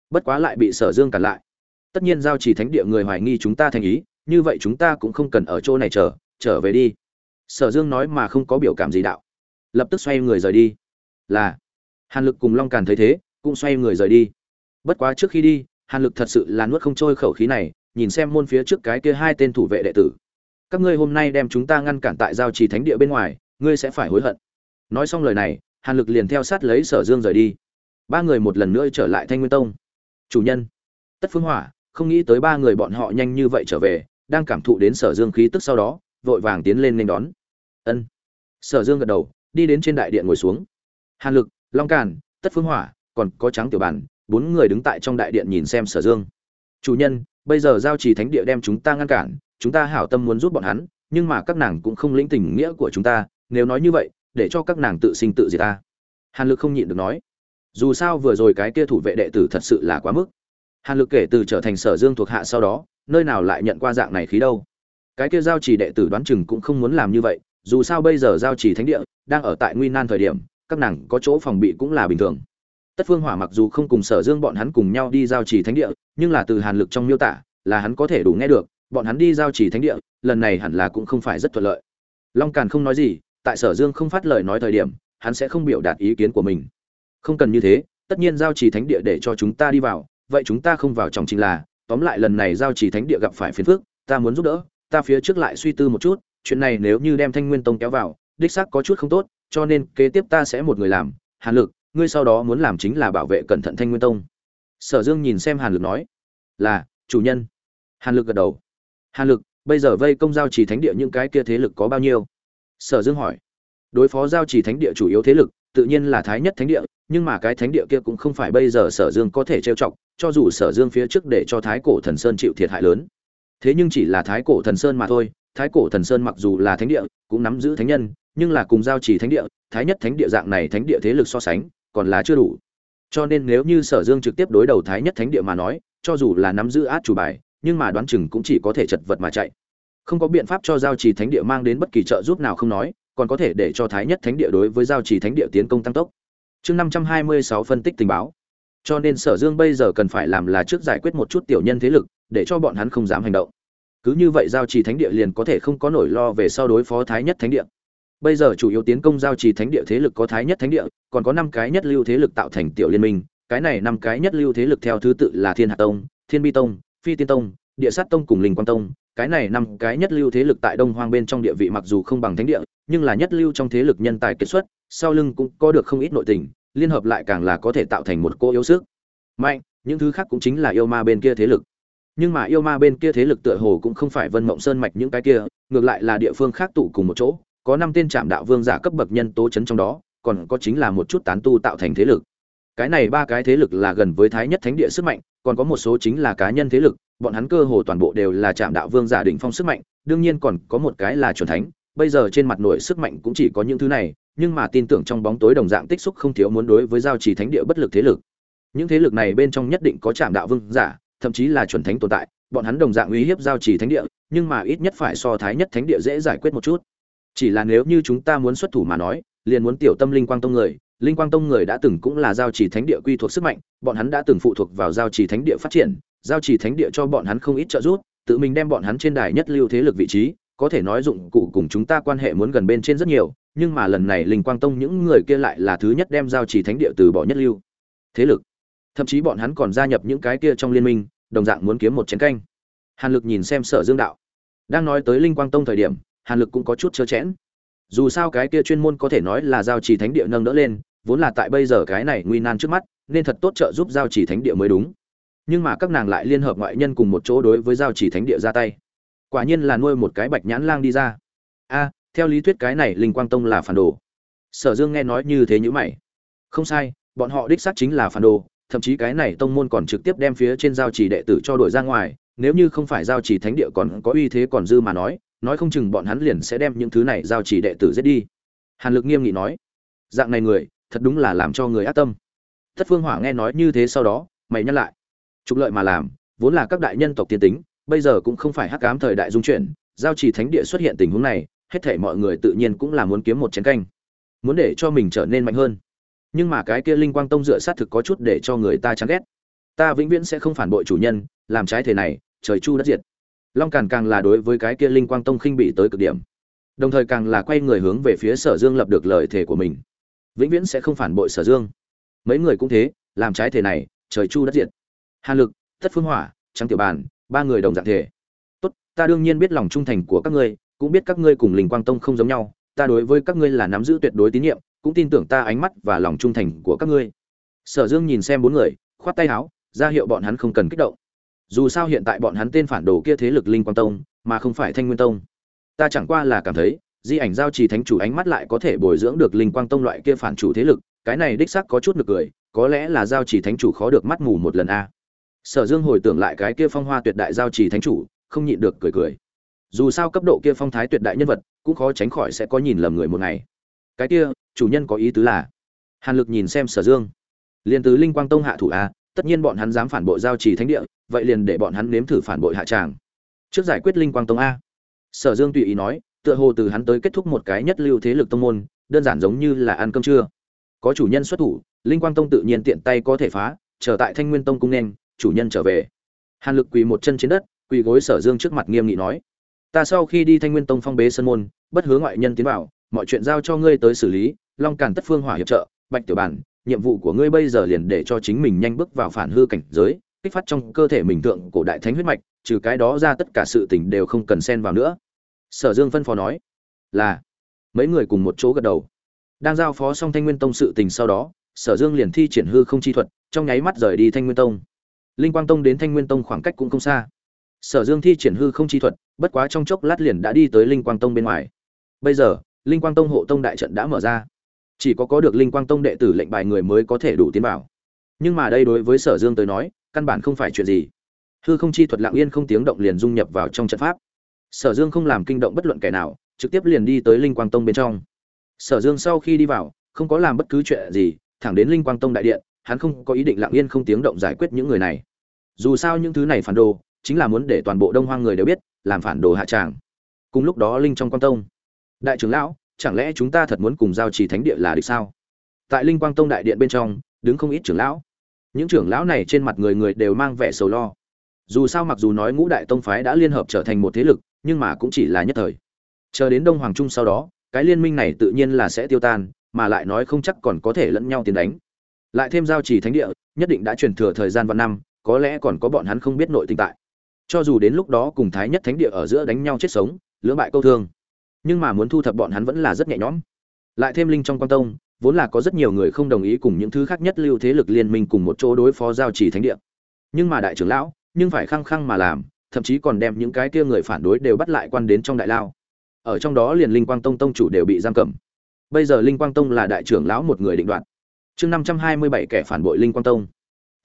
Bất quá lại bị sở dương cản lại. Tất nhiên giao chỉ thánh địa người hoài nghi chúng ta thành ý, như vậy chúng ta cũng không cần ở chỗ này chờ, trở về đi. Sở dương nói mà không có biểu cảm gì đạo. Lập tức xoay người rời đi. Là. Hàn lực cùng long càn thấy thế, cũng xoay người rời đi. Bất quá trước khi đi, hàn lực thật sự là nuốt không trôi khẩu khí này, nhìn xem môn phía trước cái kia hai tên thủ vệ đệ tử các ngươi hôm nay đem chúng ta ngăn cản tại giao trì thánh địa bên ngoài, ngươi sẽ phải hối hận. Nói xong lời này, hàn lực liền theo sát lấy sở dương rời đi. Ba người một lần nữa trở lại thanh nguyên tông. Chủ nhân, tất phương hỏa, không nghĩ tới ba người bọn họ nhanh như vậy trở về, đang cảm thụ đến sở dương khí tức sau đó, vội vàng tiến lên nên đón. Ân. Sở dương gật đầu, đi đến trên đại điện ngồi xuống. Hàn lực, long càn, tất phương hỏa, còn có trắng tiểu bản, bốn người đứng tại trong đại điện nhìn xem sở dương. Chủ nhân, bây giờ giao trì thánh địa đem chúng ta ngăn cản chúng ta hảo tâm muốn giúp bọn hắn, nhưng mà các nàng cũng không lĩnh tình nghĩa của chúng ta, nếu nói như vậy, để cho các nàng tự sinh tự diệt ta. Hàn lực không nhịn được nói. Dù sao vừa rồi cái kia thủ vệ đệ tử thật sự là quá mức. Hàn lực kể từ trở thành sở dương thuộc hạ sau đó, nơi nào lại nhận qua dạng này khí đâu. Cái kia giao trì đệ tử đoán chừng cũng không muốn làm như vậy, dù sao bây giờ giao trì thánh địa đang ở tại nguy nan thời điểm, các nàng có chỗ phòng bị cũng là bình thường. Tất phương hỏa mặc dù không cùng sở dương bọn hắn cùng nhau đi giao trì thánh địa, nhưng là từ hàn lực trong miêu tả, là hắn có thể đủ nghe được bọn hắn đi giao chỉ thánh địa, lần này hẳn là cũng không phải rất thuận lợi. Long càn không nói gì, tại sở dương không phát lời nói thời điểm, hắn sẽ không biểu đạt ý kiến của mình. Không cần như thế, tất nhiên giao chỉ thánh địa để cho chúng ta đi vào, vậy chúng ta không vào trọng trình là, tóm lại lần này giao chỉ thánh địa gặp phải phiền phức, ta muốn giúp đỡ, ta phía trước lại suy tư một chút, chuyện này nếu như đem thanh nguyên tông kéo vào, đích xác có chút không tốt, cho nên kế tiếp ta sẽ một người làm, hàn lực, ngươi sau đó muốn làm chính là bảo vệ cẩn thận thanh nguyên tông. Sở dương nhìn xem hàn lực nói, là, chủ nhân. Hàn lực gật đầu hàn lực, bây giờ vây công giao trì thánh địa những cái kia thế lực có bao nhiêu? Sở dương hỏi. Đối phó giao trì thánh địa chủ yếu thế lực, tự nhiên là thái nhất thánh địa, nhưng mà cái thánh địa kia cũng không phải bây giờ sở dương có thể trêu chọc, cho dù sở dương phía trước để cho thái cổ thần sơn chịu thiệt hại lớn. Thế nhưng chỉ là thái cổ thần sơn mà thôi, thái cổ thần sơn mặc dù là thánh địa, cũng nắm giữ thánh nhân, nhưng là cùng giao trì thánh địa, thái nhất thánh địa dạng này thánh địa thế lực so sánh, còn là chưa đủ. Cho nên nếu như sở dương trực tiếp đối đầu thái nhất thánh địa mà nói, cho dù là nắm giữ át chủ bài nhưng mà đoán chừng cũng chỉ có thể chật vật mà chạy. Không có biện pháp cho giao trì thánh địa mang đến bất kỳ trợ giúp nào không nói, còn có thể để cho thái nhất thánh địa đối với giao trì thánh địa tiến công tăng tốc. Chương năm trăm hai mươi sáu phân tích tình báo. Cho nên sở dương bây giờ cần phải làm là trước giải quyết một chút tiểu nhân thế lực, để cho bọn hắn không dám hành động. Cứ như vậy giao trì thánh địa liền có thể không có nổi lo về sau đối phó thái nhất thánh địa. Bây giờ chủ yếu tiến công giao trì thánh địa thế lực có thái nhất thánh địa, còn có năm cái nhất lưu thế lực tạo thành tiểu liên minh. Cái này năm cái nhất lưu thế lực theo thứ tự là thiên hạ tông, thiên bi tông phi tiên tông, địa sát tông cùng linh quan tông, cái này năm cái nhất lưu thế lực tại đông hoang bên trong địa vị mặc dù không bằng thánh địa, nhưng là nhất lưu trong thế lực nhân tài kết xuất, sau lưng cũng có được không ít nội tình, liên hợp lại càng là có thể tạo thành một cô yếu sức. Mạnh, những thứ khác cũng chính là yêu ma bên kia thế lực. Nhưng mà yêu ma bên kia thế lực tựa hồ cũng không phải vân mộng sơn mạch những cái kia, ngược lại là địa phương khác tụ cùng một chỗ, có năm tên trạm đạo vương giả cấp bậc nhân tố chấn trong đó, còn có chính là một chút tán tu tạo thành thế lực. Cái này ba cái thế lực là gần với thái nhất thánh địa sức mạnh còn có một số chính là cá nhân thế lực, bọn hắn cơ hồ toàn bộ đều là trạm đạo vương giả đỉnh phong sức mạnh, đương nhiên còn có một cái là chuẩn thánh, bây giờ trên mặt nội sức mạnh cũng chỉ có những thứ này, nhưng mà tin tưởng trong bóng tối đồng dạng tích xúc không thiếu muốn đối với giao trì thánh địa bất lực thế lực. Những thế lực này bên trong nhất định có trạm đạo vương giả, thậm chí là chuẩn thánh tồn tại, bọn hắn đồng dạng uy hiếp giao trì thánh địa, nhưng mà ít nhất phải so thái nhất thánh địa dễ giải quyết một chút. Chỉ là nếu như chúng ta muốn xuất thủ mà nói, liền muốn tiểu tâm linh quang tông người linh quang tông người đã từng cũng là giao trì thánh địa quy thuộc sức mạnh, bọn hắn đã từng phụ thuộc vào giao trì thánh địa phát triển, giao trì thánh địa cho bọn hắn không ít trợ giúp, tự mình đem bọn hắn trên đài nhất lưu thế lực vị trí, có thể nói dụng cụ cùng chúng ta quan hệ muốn gần bên trên rất nhiều, nhưng mà lần này linh quang tông những người kia lại là thứ nhất đem giao trì thánh địa từ bỏ nhất lưu. Thế lực. Thậm chí bọn hắn còn gia nhập những cái kia trong liên minh, đồng dạng muốn kiếm một chén canh. Hàn lực nhìn xem sở dương đạo. Đang nói tới linh quang tông thời điểm, hàn lực cũng có chút chớ chẽn. Dù sao cái kia chuyên môn có thể nói là giao trì thánh địa nâng đỡ lên vốn là tại bây giờ cái này nguy nan trước mắt, nên thật tốt trợ giúp giao trì thánh địa mới đúng. Nhưng mà các nàng lại liên hợp ngoại nhân cùng một chỗ đối với giao trì thánh địa ra tay. Quả nhiên là nuôi một cái bạch nhãn lang đi ra. A, theo lý thuyết cái này linh quang tông là phản đồ. Sở dương nghe nói như thế nhữ mày. Không sai, bọn họ đích xác chính là phản đồ, thậm chí cái này tông môn còn trực tiếp đem phía trên giao trì đệ tử cho đổi ra ngoài, nếu như không phải giao trì thánh địa còn có uy thế còn dư mà nói nói không chừng bọn hắn liền sẽ đem những thứ này giao trì đệ tử giết đi. Hàn lực nghiêm nghị nói. Dạng này người thật đúng là làm cho người ác tâm. Thất phương hỏa nghe nói như thế sau đó, mày nhắc lại. Trục lợi mà làm, vốn là các đại nhân tộc tiên tính, bây giờ cũng không phải hắc ám thời đại dung chuyển, giao trì thánh địa xuất hiện tình huống này, hết thể mọi người tự nhiên cũng là muốn kiếm một chén canh, muốn để cho mình trở nên mạnh hơn. Nhưng mà cái kia linh quang tông dựa sát thực có chút để cho người ta chán ghét. Ta vĩnh viễn sẽ không phản bội chủ nhân, làm trái thể này, trời chu đất diệt. Long càn càng là đối với cái kia linh quang tông khinh bị tới cực điểm. Đồng thời càng là quay người hướng về phía sở dương lập được lời thề của mình vĩnh viễn sẽ không phản bội sở dương. Mấy người cũng thế, làm trái thể này, trời chu đất diệt. Hàn lực tất phương hỏa, trắng tiểu bàn, ba người đồng dạng thể. Tốt, ta đương nhiên biết lòng trung thành của các ngươi, cũng biết các ngươi cùng linh quang tông không giống nhau, ta đối với các ngươi là nắm giữ tuyệt đối tín nhiệm, cũng tin tưởng ta ánh mắt và lòng trung thành của các ngươi. Sở dương nhìn xem bốn người, khoát tay áo, ra hiệu bọn hắn không cần kích động. Dù sao hiện tại bọn hắn tên phản đồ kia thế lực linh quang tông, mà không phải thanh nguyên tông. Ta chẳng qua là cảm thấy di ảnh giao trì thánh chủ ánh mắt lại có thể bồi dưỡng được linh quang tông loại kia phản chủ thế lực, cái này đích xác có chút nực cười, có lẽ là giao trì thánh chủ khó được mắt mù một lần a. Sở dương hồi tưởng lại cái kia phong hoa tuyệt đại giao trì thánh chủ, không nhịn được cười cười. Dù sao cấp độ kia phong thái tuyệt đại nhân vật, cũng khó tránh khỏi sẽ có nhìn lầm người một ngày. Cái kia, chủ nhân có ý tứ là? Hàn lực nhìn xem sở dương. Liền từ linh quang tông hạ thủ a, tất nhiên bọn hắn dám phản bội giao trì thánh địa, vậy liền để bọn hắn nếm thử phản bội hạ tràng. Trước giải quyết linh quang tông a. Sở dương tùy ý nói tựa hồ từ hắn tới kết thúc một cái nhất lưu thế lực tông môn, đơn giản giống như là ăn cơm trưa. Có chủ nhân xuất thủ, linh quang tông tự nhiên tiện tay có thể phá trở tại thanh nguyên tông cung nên, chủ nhân trở về. Hàn lực quỳ một chân trên đất, quỳ gối sở dương trước mặt nghiêm nghị nói, ta sau khi đi thanh nguyên tông phong bế sân môn, bất hứa ngoại nhân tiến vào, mọi chuyện giao cho ngươi tới xử lý, long càn tất phương hỏa hiệp trợ, bạch tiểu bản, nhiệm vụ của ngươi bây giờ liền để cho chính mình nhanh bước vào phản hư cảnh giới, kích phát trong cơ thể mình tượng cổ đại thánh huyết mạch, trừ cái đó ra tất cả sự tình đều không cần xen vào nữa sở dương phân phó nói, là. Mấy người cùng một chỗ gật đầu. Đang giao phó xong thanh nguyên tông sự tình sau đó, sở dương liền thi triển hư không chi thuật, trong nháy mắt rời đi thanh nguyên tông. Linh quang tông đến thanh nguyên tông khoảng cách cũng không xa. Sở dương thi triển hư không chi thuật, bất quá trong chốc lát liền đã đi tới linh quang tông bên ngoài. Bây giờ, linh quang tông hộ tông đại trận đã mở ra. Chỉ có có được linh quang tông đệ tử lệnh bài người mới có thể đủ tiến vào. Nhưng mà đây đối với sở dương tới nói, căn bản không phải chuyện gì. Hư không chi thuật lạng yên không tiếng động liền dung nhập vào trong trận pháp sở dương không làm kinh động bất luận kẻ nào, trực tiếp liền đi tới linh quang tông bên trong. Sở dương sau khi đi vào, không có làm bất cứ chuyện gì, thẳng đến linh quang tông đại điện, hắn không có ý định lặng yên không tiếng động giải quyết những người này. Dù sao những thứ này phản đồ, chính là muốn để toàn bộ đông hoang người đều biết, làm phản đồ hạ tràng. Cùng lúc đó linh trong quang tông. Đại trưởng lão, chẳng lẽ chúng ta thật muốn cùng giao trì thánh địa là địch sao? Tại linh quang tông đại điện bên trong, đứng không ít trưởng lão. Những trưởng lão này trên mặt người người đều mang vẻ sầu lo dù sao mặc dù nói ngũ đại tông phái đã liên hợp trở thành một thế lực, nhưng mà cũng chỉ là nhất thời. Chờ đến đông hoàng trung sau đó, cái liên minh này tự nhiên là sẽ tiêu tan, mà lại nói không chắc còn có thể lẫn nhau tiến đánh. Lại thêm giao trì thánh địa, nhất định đã truyền thừa thời gian vạn năm, có lẽ còn có bọn hắn không biết nội tình tại. Cho dù đến lúc đó cùng thái nhất thánh địa ở giữa đánh nhau chết sống, lưỡng bại câu thương, nhưng mà muốn thu thập bọn hắn vẫn là rất nhẹ nhõm. Lại thêm linh trong quan tông, vốn là có rất nhiều người không đồng ý cùng những thứ khác nhất lưu thế lực liên minh cùng một chỗ đối phó giao trì thánh địa. Nhưng mà đại trưởng lão nhưng phải khăng khăng mà làm, thậm chí còn đem những cái kia người phản đối đều bắt lại quan đến trong đại lao. Ở trong đó liền linh quang tông tông chủ đều bị giam cầm. Bây giờ linh quang tông là đại trưởng lão một người định đoạt. Chương năm trăm hai mươi bảy kẻ phản bội linh quang tông.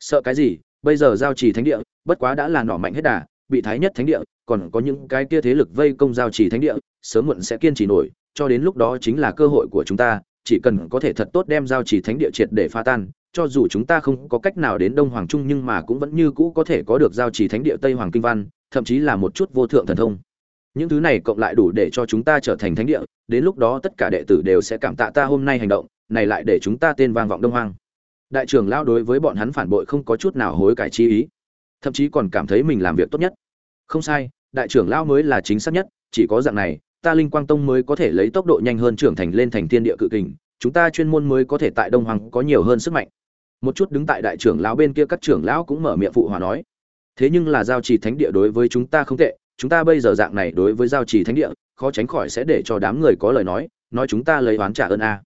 Sợ cái gì? Bây giờ giao trì thánh địa, bất quá đã là nỏ mạnh hết đà, bị thái nhất thánh địa, còn có những cái kia thế lực vây công giao trì thánh địa, sớm muộn sẽ kiên trì nổi, cho đến lúc đó chính là cơ hội của chúng ta, chỉ cần có thể thật tốt đem giao trì thánh địa triệt để phá tan cho dù chúng ta không có cách nào đến đông hoàng trung nhưng mà cũng vẫn như cũ có thể có được giao trì thánh địa tây hoàng kinh văn, thậm chí là một chút vô thượng thần thông. Những thứ này cộng lại đủ để cho chúng ta trở thành thánh địa, đến lúc đó tất cả đệ tử đều sẽ cảm tạ ta hôm nay hành động, này lại để chúng ta tên vang vọng đông Hoàng. đại trưởng lao đối với bọn hắn phản bội không có chút nào hối cải chi ý, thậm chí còn cảm thấy mình làm việc tốt nhất. Không sai, đại trưởng lao mới là chính xác nhất, chỉ có dạng này, ta linh quang tông mới có thể lấy tốc độ nhanh hơn trưởng thành lên thành thiên địa cự kình, chúng ta chuyên môn mới có thể tại đông hoàng có nhiều hơn sức mạnh một chút đứng tại đại trưởng lão bên kia các trưởng lão cũng mở miệng phụ hòa nói, thế nhưng là giao trì thánh địa đối với chúng ta không tệ, chúng ta bây giờ dạng này đối với giao trì thánh địa, khó tránh khỏi sẽ để cho đám người có lời nói nói chúng ta lấy oán trả ơn a.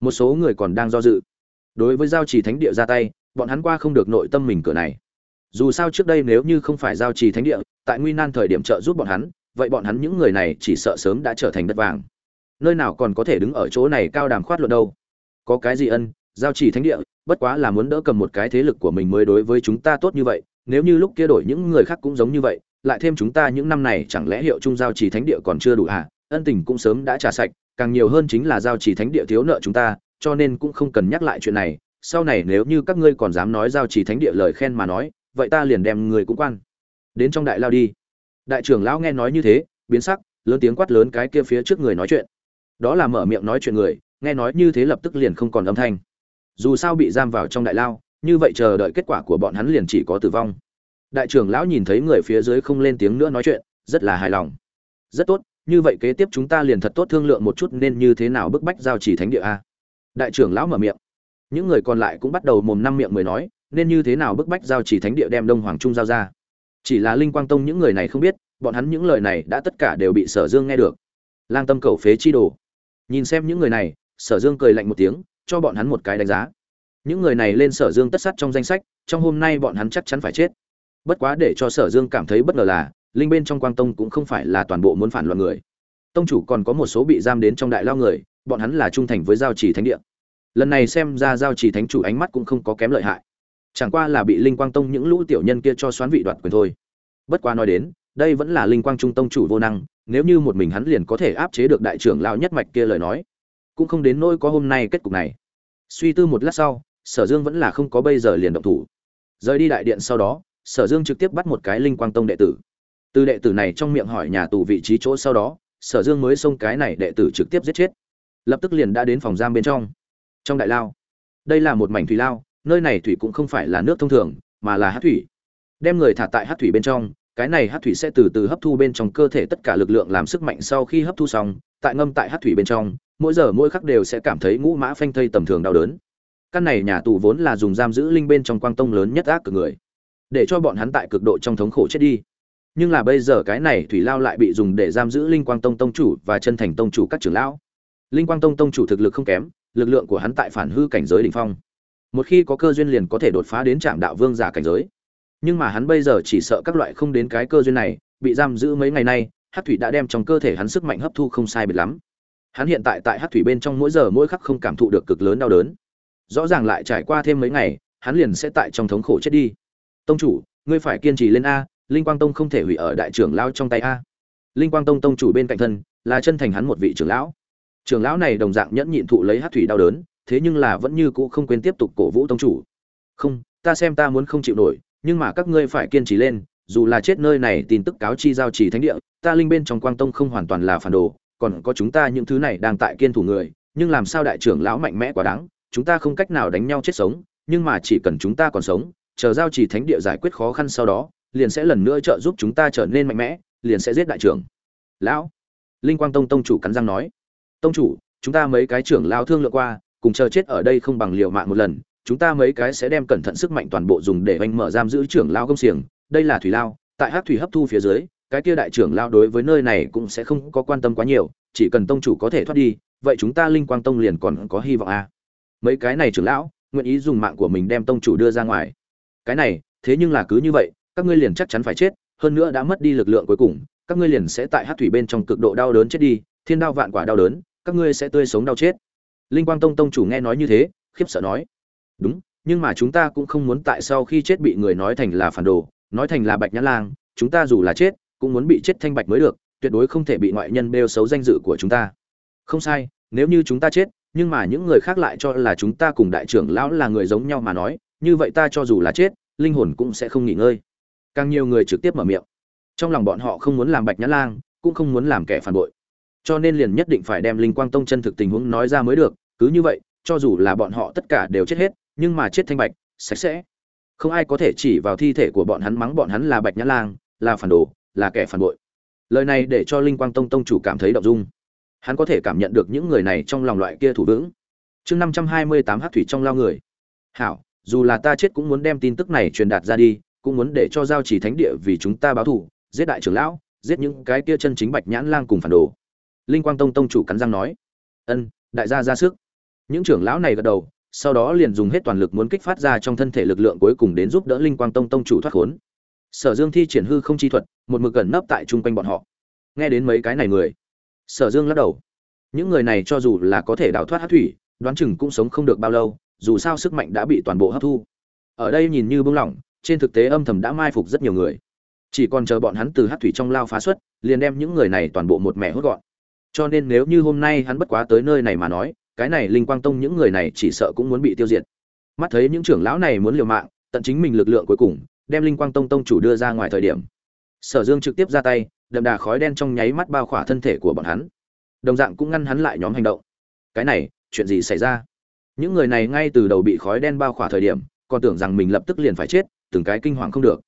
Một số người còn đang do dự. Đối với giao trì thánh địa ra tay, bọn hắn qua không được nội tâm mình cửa này. Dù sao trước đây nếu như không phải giao trì thánh địa, tại nguy nan thời điểm trợ giúp bọn hắn, vậy bọn hắn những người này chỉ sợ sớm đã trở thành đất vàng. Nơi nào còn có thể đứng ở chỗ này cao đàm khoát luận đâu? Có cái gì ân giao chỉ thánh địa, bất quá là muốn đỡ cầm một cái thế lực của mình mới đối với chúng ta tốt như vậy, nếu như lúc kia đổi những người khác cũng giống như vậy, lại thêm chúng ta những năm này chẳng lẽ hiệu trung giao chỉ thánh địa còn chưa đủ à ân tình cũng sớm đã trả sạch, càng nhiều hơn chính là giao chỉ thánh địa thiếu nợ chúng ta, cho nên cũng không cần nhắc lại chuyện này. Sau này nếu như các ngươi còn dám nói giao chỉ thánh địa lời khen mà nói, vậy ta liền đem người cũng quan. Đến trong đại lao đi. Đại trưởng lão nghe nói như thế, biến sắc, lớn tiếng quát lớn cái kia phía trước người nói chuyện. Đó là mở miệng nói chuyện người, nghe nói như thế lập tức liền không còn âm thanh dù sao bị giam vào trong đại lao, như vậy chờ đợi kết quả của bọn hắn liền chỉ có tử vong. Đại trưởng lão nhìn thấy người phía dưới không lên tiếng nữa nói chuyện, rất là hài lòng. Rất tốt, như vậy kế tiếp chúng ta liền thật tốt thương lượng một chút nên như thế nào bức bách giao chỉ thánh địa a. Đại trưởng lão mở miệng. Những người còn lại cũng bắt đầu mồm năm miệng mười nói, nên như thế nào bức bách giao chỉ thánh địa đem đông hoàng trung giao ra. Chỉ là linh quang tông những người này không biết, bọn hắn những lời này đã tất cả đều bị sở dương nghe được. Lang tâm cầu phế chi đồ. Nhìn xem những người này, sở dương cười lạnh một tiếng cho bọn hắn một cái đánh giá. Những người này lên sở dương tất sắt trong danh sách, trong hôm nay bọn hắn chắc chắn phải chết. Bất quá để cho sở dương cảm thấy bất ngờ là, linh bên trong quang tông cũng không phải là toàn bộ muốn phản loạn người. Tông chủ còn có một số bị giam đến trong đại lao người, bọn hắn là trung thành với giao chỉ thánh địa. Lần này xem ra giao chỉ thánh chủ ánh mắt cũng không có kém lợi hại. Chẳng qua là bị linh quang tông những lũ tiểu nhân kia cho xoán vị đoạt quyền thôi. Bất quá nói đến, đây vẫn là linh quang trung tông chủ vô năng, nếu như một mình hắn liền có thể áp chế được đại trưởng lao nhất mạch kia lời nói cũng không đến nỗi có hôm nay kết cục này. Suy tư một lát sau, sở dương vẫn là không có bây giờ liền động thủ. Rời đi đại điện sau đó, sở dương trực tiếp bắt một cái linh quang tông đệ tử. Từ đệ tử này trong miệng hỏi nhà tù vị trí chỗ sau đó, sở dương mới xông cái này đệ tử trực tiếp giết chết. Lập tức liền đã đến phòng giam bên trong. Trong đại lao, đây là một mảnh thủy lao, nơi này thủy cũng không phải là nước thông thường, mà là hát thủy. Đem người thả tại hát thủy bên trong, cái này hát thủy sẽ từ từ hấp thu bên trong cơ thể tất cả lực lượng làm sức mạnh sau khi hấp thu xong, tại ngâm tại hát thủy bên trong mỗi giờ mỗi khắc đều sẽ cảm thấy ngũ mã phanh thây tầm thường đau đớn. Căn này nhà tù vốn là dùng giam giữ linh bên trong quang tông lớn nhất ác cực người, để cho bọn hắn tại cực độ trong thống khổ chết đi. Nhưng là bây giờ cái này thủy lao lại bị dùng để giam giữ linh quang tông tông chủ và chân thành tông chủ các trưởng lão. Linh quang tông tông chủ thực lực không kém, lực lượng của hắn tại phản hư cảnh giới đỉnh phong. Một khi có cơ duyên liền có thể đột phá đến trạm đạo vương giả cảnh giới. Nhưng mà hắn bây giờ chỉ sợ các loại không đến cái cơ duyên này, bị giam giữ mấy ngày nay hát thủy đã đem trong cơ thể hắn sức mạnh hấp thu không sai biệt lắm hắn hiện tại tại hát thủy bên trong mỗi giờ mỗi khắc không cảm thụ được cực lớn đau đớn. Rõ ràng lại trải qua thêm mấy ngày, hắn liền sẽ tại trong thống khổ chết đi. Tông chủ, ngươi phải kiên trì lên a, linh quang tông không thể hủy ở đại trưởng lao trong tay a. Linh quang tông tông chủ bên cạnh thân, là chân thành hắn một vị trưởng lão. Trưởng lão này đồng dạng nhẫn nhịn thụ lấy hát thủy đau đớn, thế nhưng là vẫn như cũ không quên tiếp tục cổ vũ tông chủ. Không, ta xem ta muốn không chịu nổi, nhưng mà các ngươi phải kiên trì lên, dù là chết nơi này tin tức cáo chi giao chỉ thánh địa, ta linh bên trong quang tông không hoàn toàn là phản đồ còn có chúng ta những thứ này đang tại kiên thủ người, nhưng làm sao đại trưởng lão mạnh mẽ quá đáng, chúng ta không cách nào đánh nhau chết sống, nhưng mà chỉ cần chúng ta còn sống, chờ giao chỉ thánh địa giải quyết khó khăn sau đó, liền sẽ lần nữa trợ giúp chúng ta trở nên mạnh mẽ, liền sẽ giết đại trưởng. Lão, linh quang tông tông chủ cắn răng nói, tông chủ, chúng ta mấy cái trưởng lao thương lượng qua, cùng chờ chết ở đây không bằng liều mạng một lần, chúng ta mấy cái sẽ đem cẩn thận sức mạnh toàn bộ dùng để anh mở giam giữ trưởng lao công xiềng, đây là thủy lao, tại hát thủy hấp thu phía dưới cái kia đại trưởng lao đối với nơi này cũng sẽ không có quan tâm quá nhiều, chỉ cần tông chủ có thể thoát đi, vậy chúng ta linh quang tông liền còn có hy vọng à. mấy cái này trưởng lão, nguyện ý dùng mạng của mình đem tông chủ đưa ra ngoài. Cái này, thế nhưng là cứ như vậy, các ngươi liền chắc chắn phải chết, hơn nữa đã mất đi lực lượng cuối cùng, các ngươi liền sẽ tại hát thủy bên trong cực độ đau đớn chết đi, thiên đao vạn quả đau đớn, các ngươi sẽ tươi sống đau chết. Linh quang tông tông chủ nghe nói như thế, khiếp sợ nói. Đúng, nhưng mà chúng ta cũng không muốn tại sau khi chết bị người nói thành là phản đồ, nói thành là bạch nhã lang, chúng ta dù là chết cũng muốn bị chết thanh bạch mới được, tuyệt đối không thể bị ngoại nhân bêu xấu danh dự của chúng ta. Không sai, nếu như chúng ta chết, nhưng mà những người khác lại cho là chúng ta cùng đại trưởng lão là người giống nhau mà nói, như vậy ta cho dù là chết, linh hồn cũng sẽ không nghỉ ngơi. Càng nhiều người trực tiếp mở miệng. Trong lòng bọn họ không muốn làm bạch nhã lang, cũng không muốn làm kẻ phản bội. Cho nên liền nhất định phải đem linh quang tông chân thực tình huống nói ra mới được, cứ như vậy, cho dù là bọn họ tất cả đều chết hết, nhưng mà chết thanh bạch, sạch sẽ. Không ai có thể chỉ vào thi thể của bọn hắn mắng bọn hắn là bạch nhã lang, là phản đồ là kẻ phản bội. Lời này để cho linh quang tông tông chủ cảm thấy động dung. Hắn có thể cảm nhận được những người này trong lòng loại kia thủ vững. Chương năm trăm hai mươi tám hát thủy trong lao người. Hảo, dù là ta chết cũng muốn đem tin tức này truyền đạt ra đi, cũng muốn để cho giao chỉ thánh địa vì chúng ta báo thù, giết đại trưởng lão, giết những cái kia chân chính bạch nhãn lang cùng phản đồ. Linh quang tông tông chủ cắn răng nói, ân, đại gia ra sức. Những trưởng lão này gật đầu, sau đó liền dùng hết toàn lực muốn kích phát ra trong thân thể lực lượng cuối cùng đến giúp đỡ linh quang tông tông chủ thoát khốn sở dương thi triển hư không chi thuật, một mực gần nấp tại chung quanh bọn họ. Nghe đến mấy cái này người, sở dương lắc đầu. Những người này cho dù là có thể đào thoát hát thủy, đoán chừng cũng sống không được bao lâu, dù sao sức mạnh đã bị toàn bộ hấp thu. Ở đây nhìn như bưng lỏng, trên thực tế âm thầm đã mai phục rất nhiều người. Chỉ còn chờ bọn hắn từ hát thủy trong lao phá xuất, liền đem những người này toàn bộ một mẻ hốt gọn. Cho nên nếu như hôm nay hắn bất quá tới nơi này mà nói, cái này linh quang tông những người này chỉ sợ cũng muốn bị tiêu diệt. Mắt thấy những trưởng lão này muốn liều mạng, tận chính mình lực lượng cuối cùng đem linh quang tông tông chủ đưa ra ngoài thời điểm. Sở dương trực tiếp ra tay, đậm đà khói đen trong nháy mắt bao khỏa thân thể của bọn hắn. Đồng dạng cũng ngăn hắn lại nhóm hành động. Cái này, chuyện gì xảy ra? Những người này ngay từ đầu bị khói đen bao khỏa thời điểm, còn tưởng rằng mình lập tức liền phải chết, từng cái kinh hoàng không được.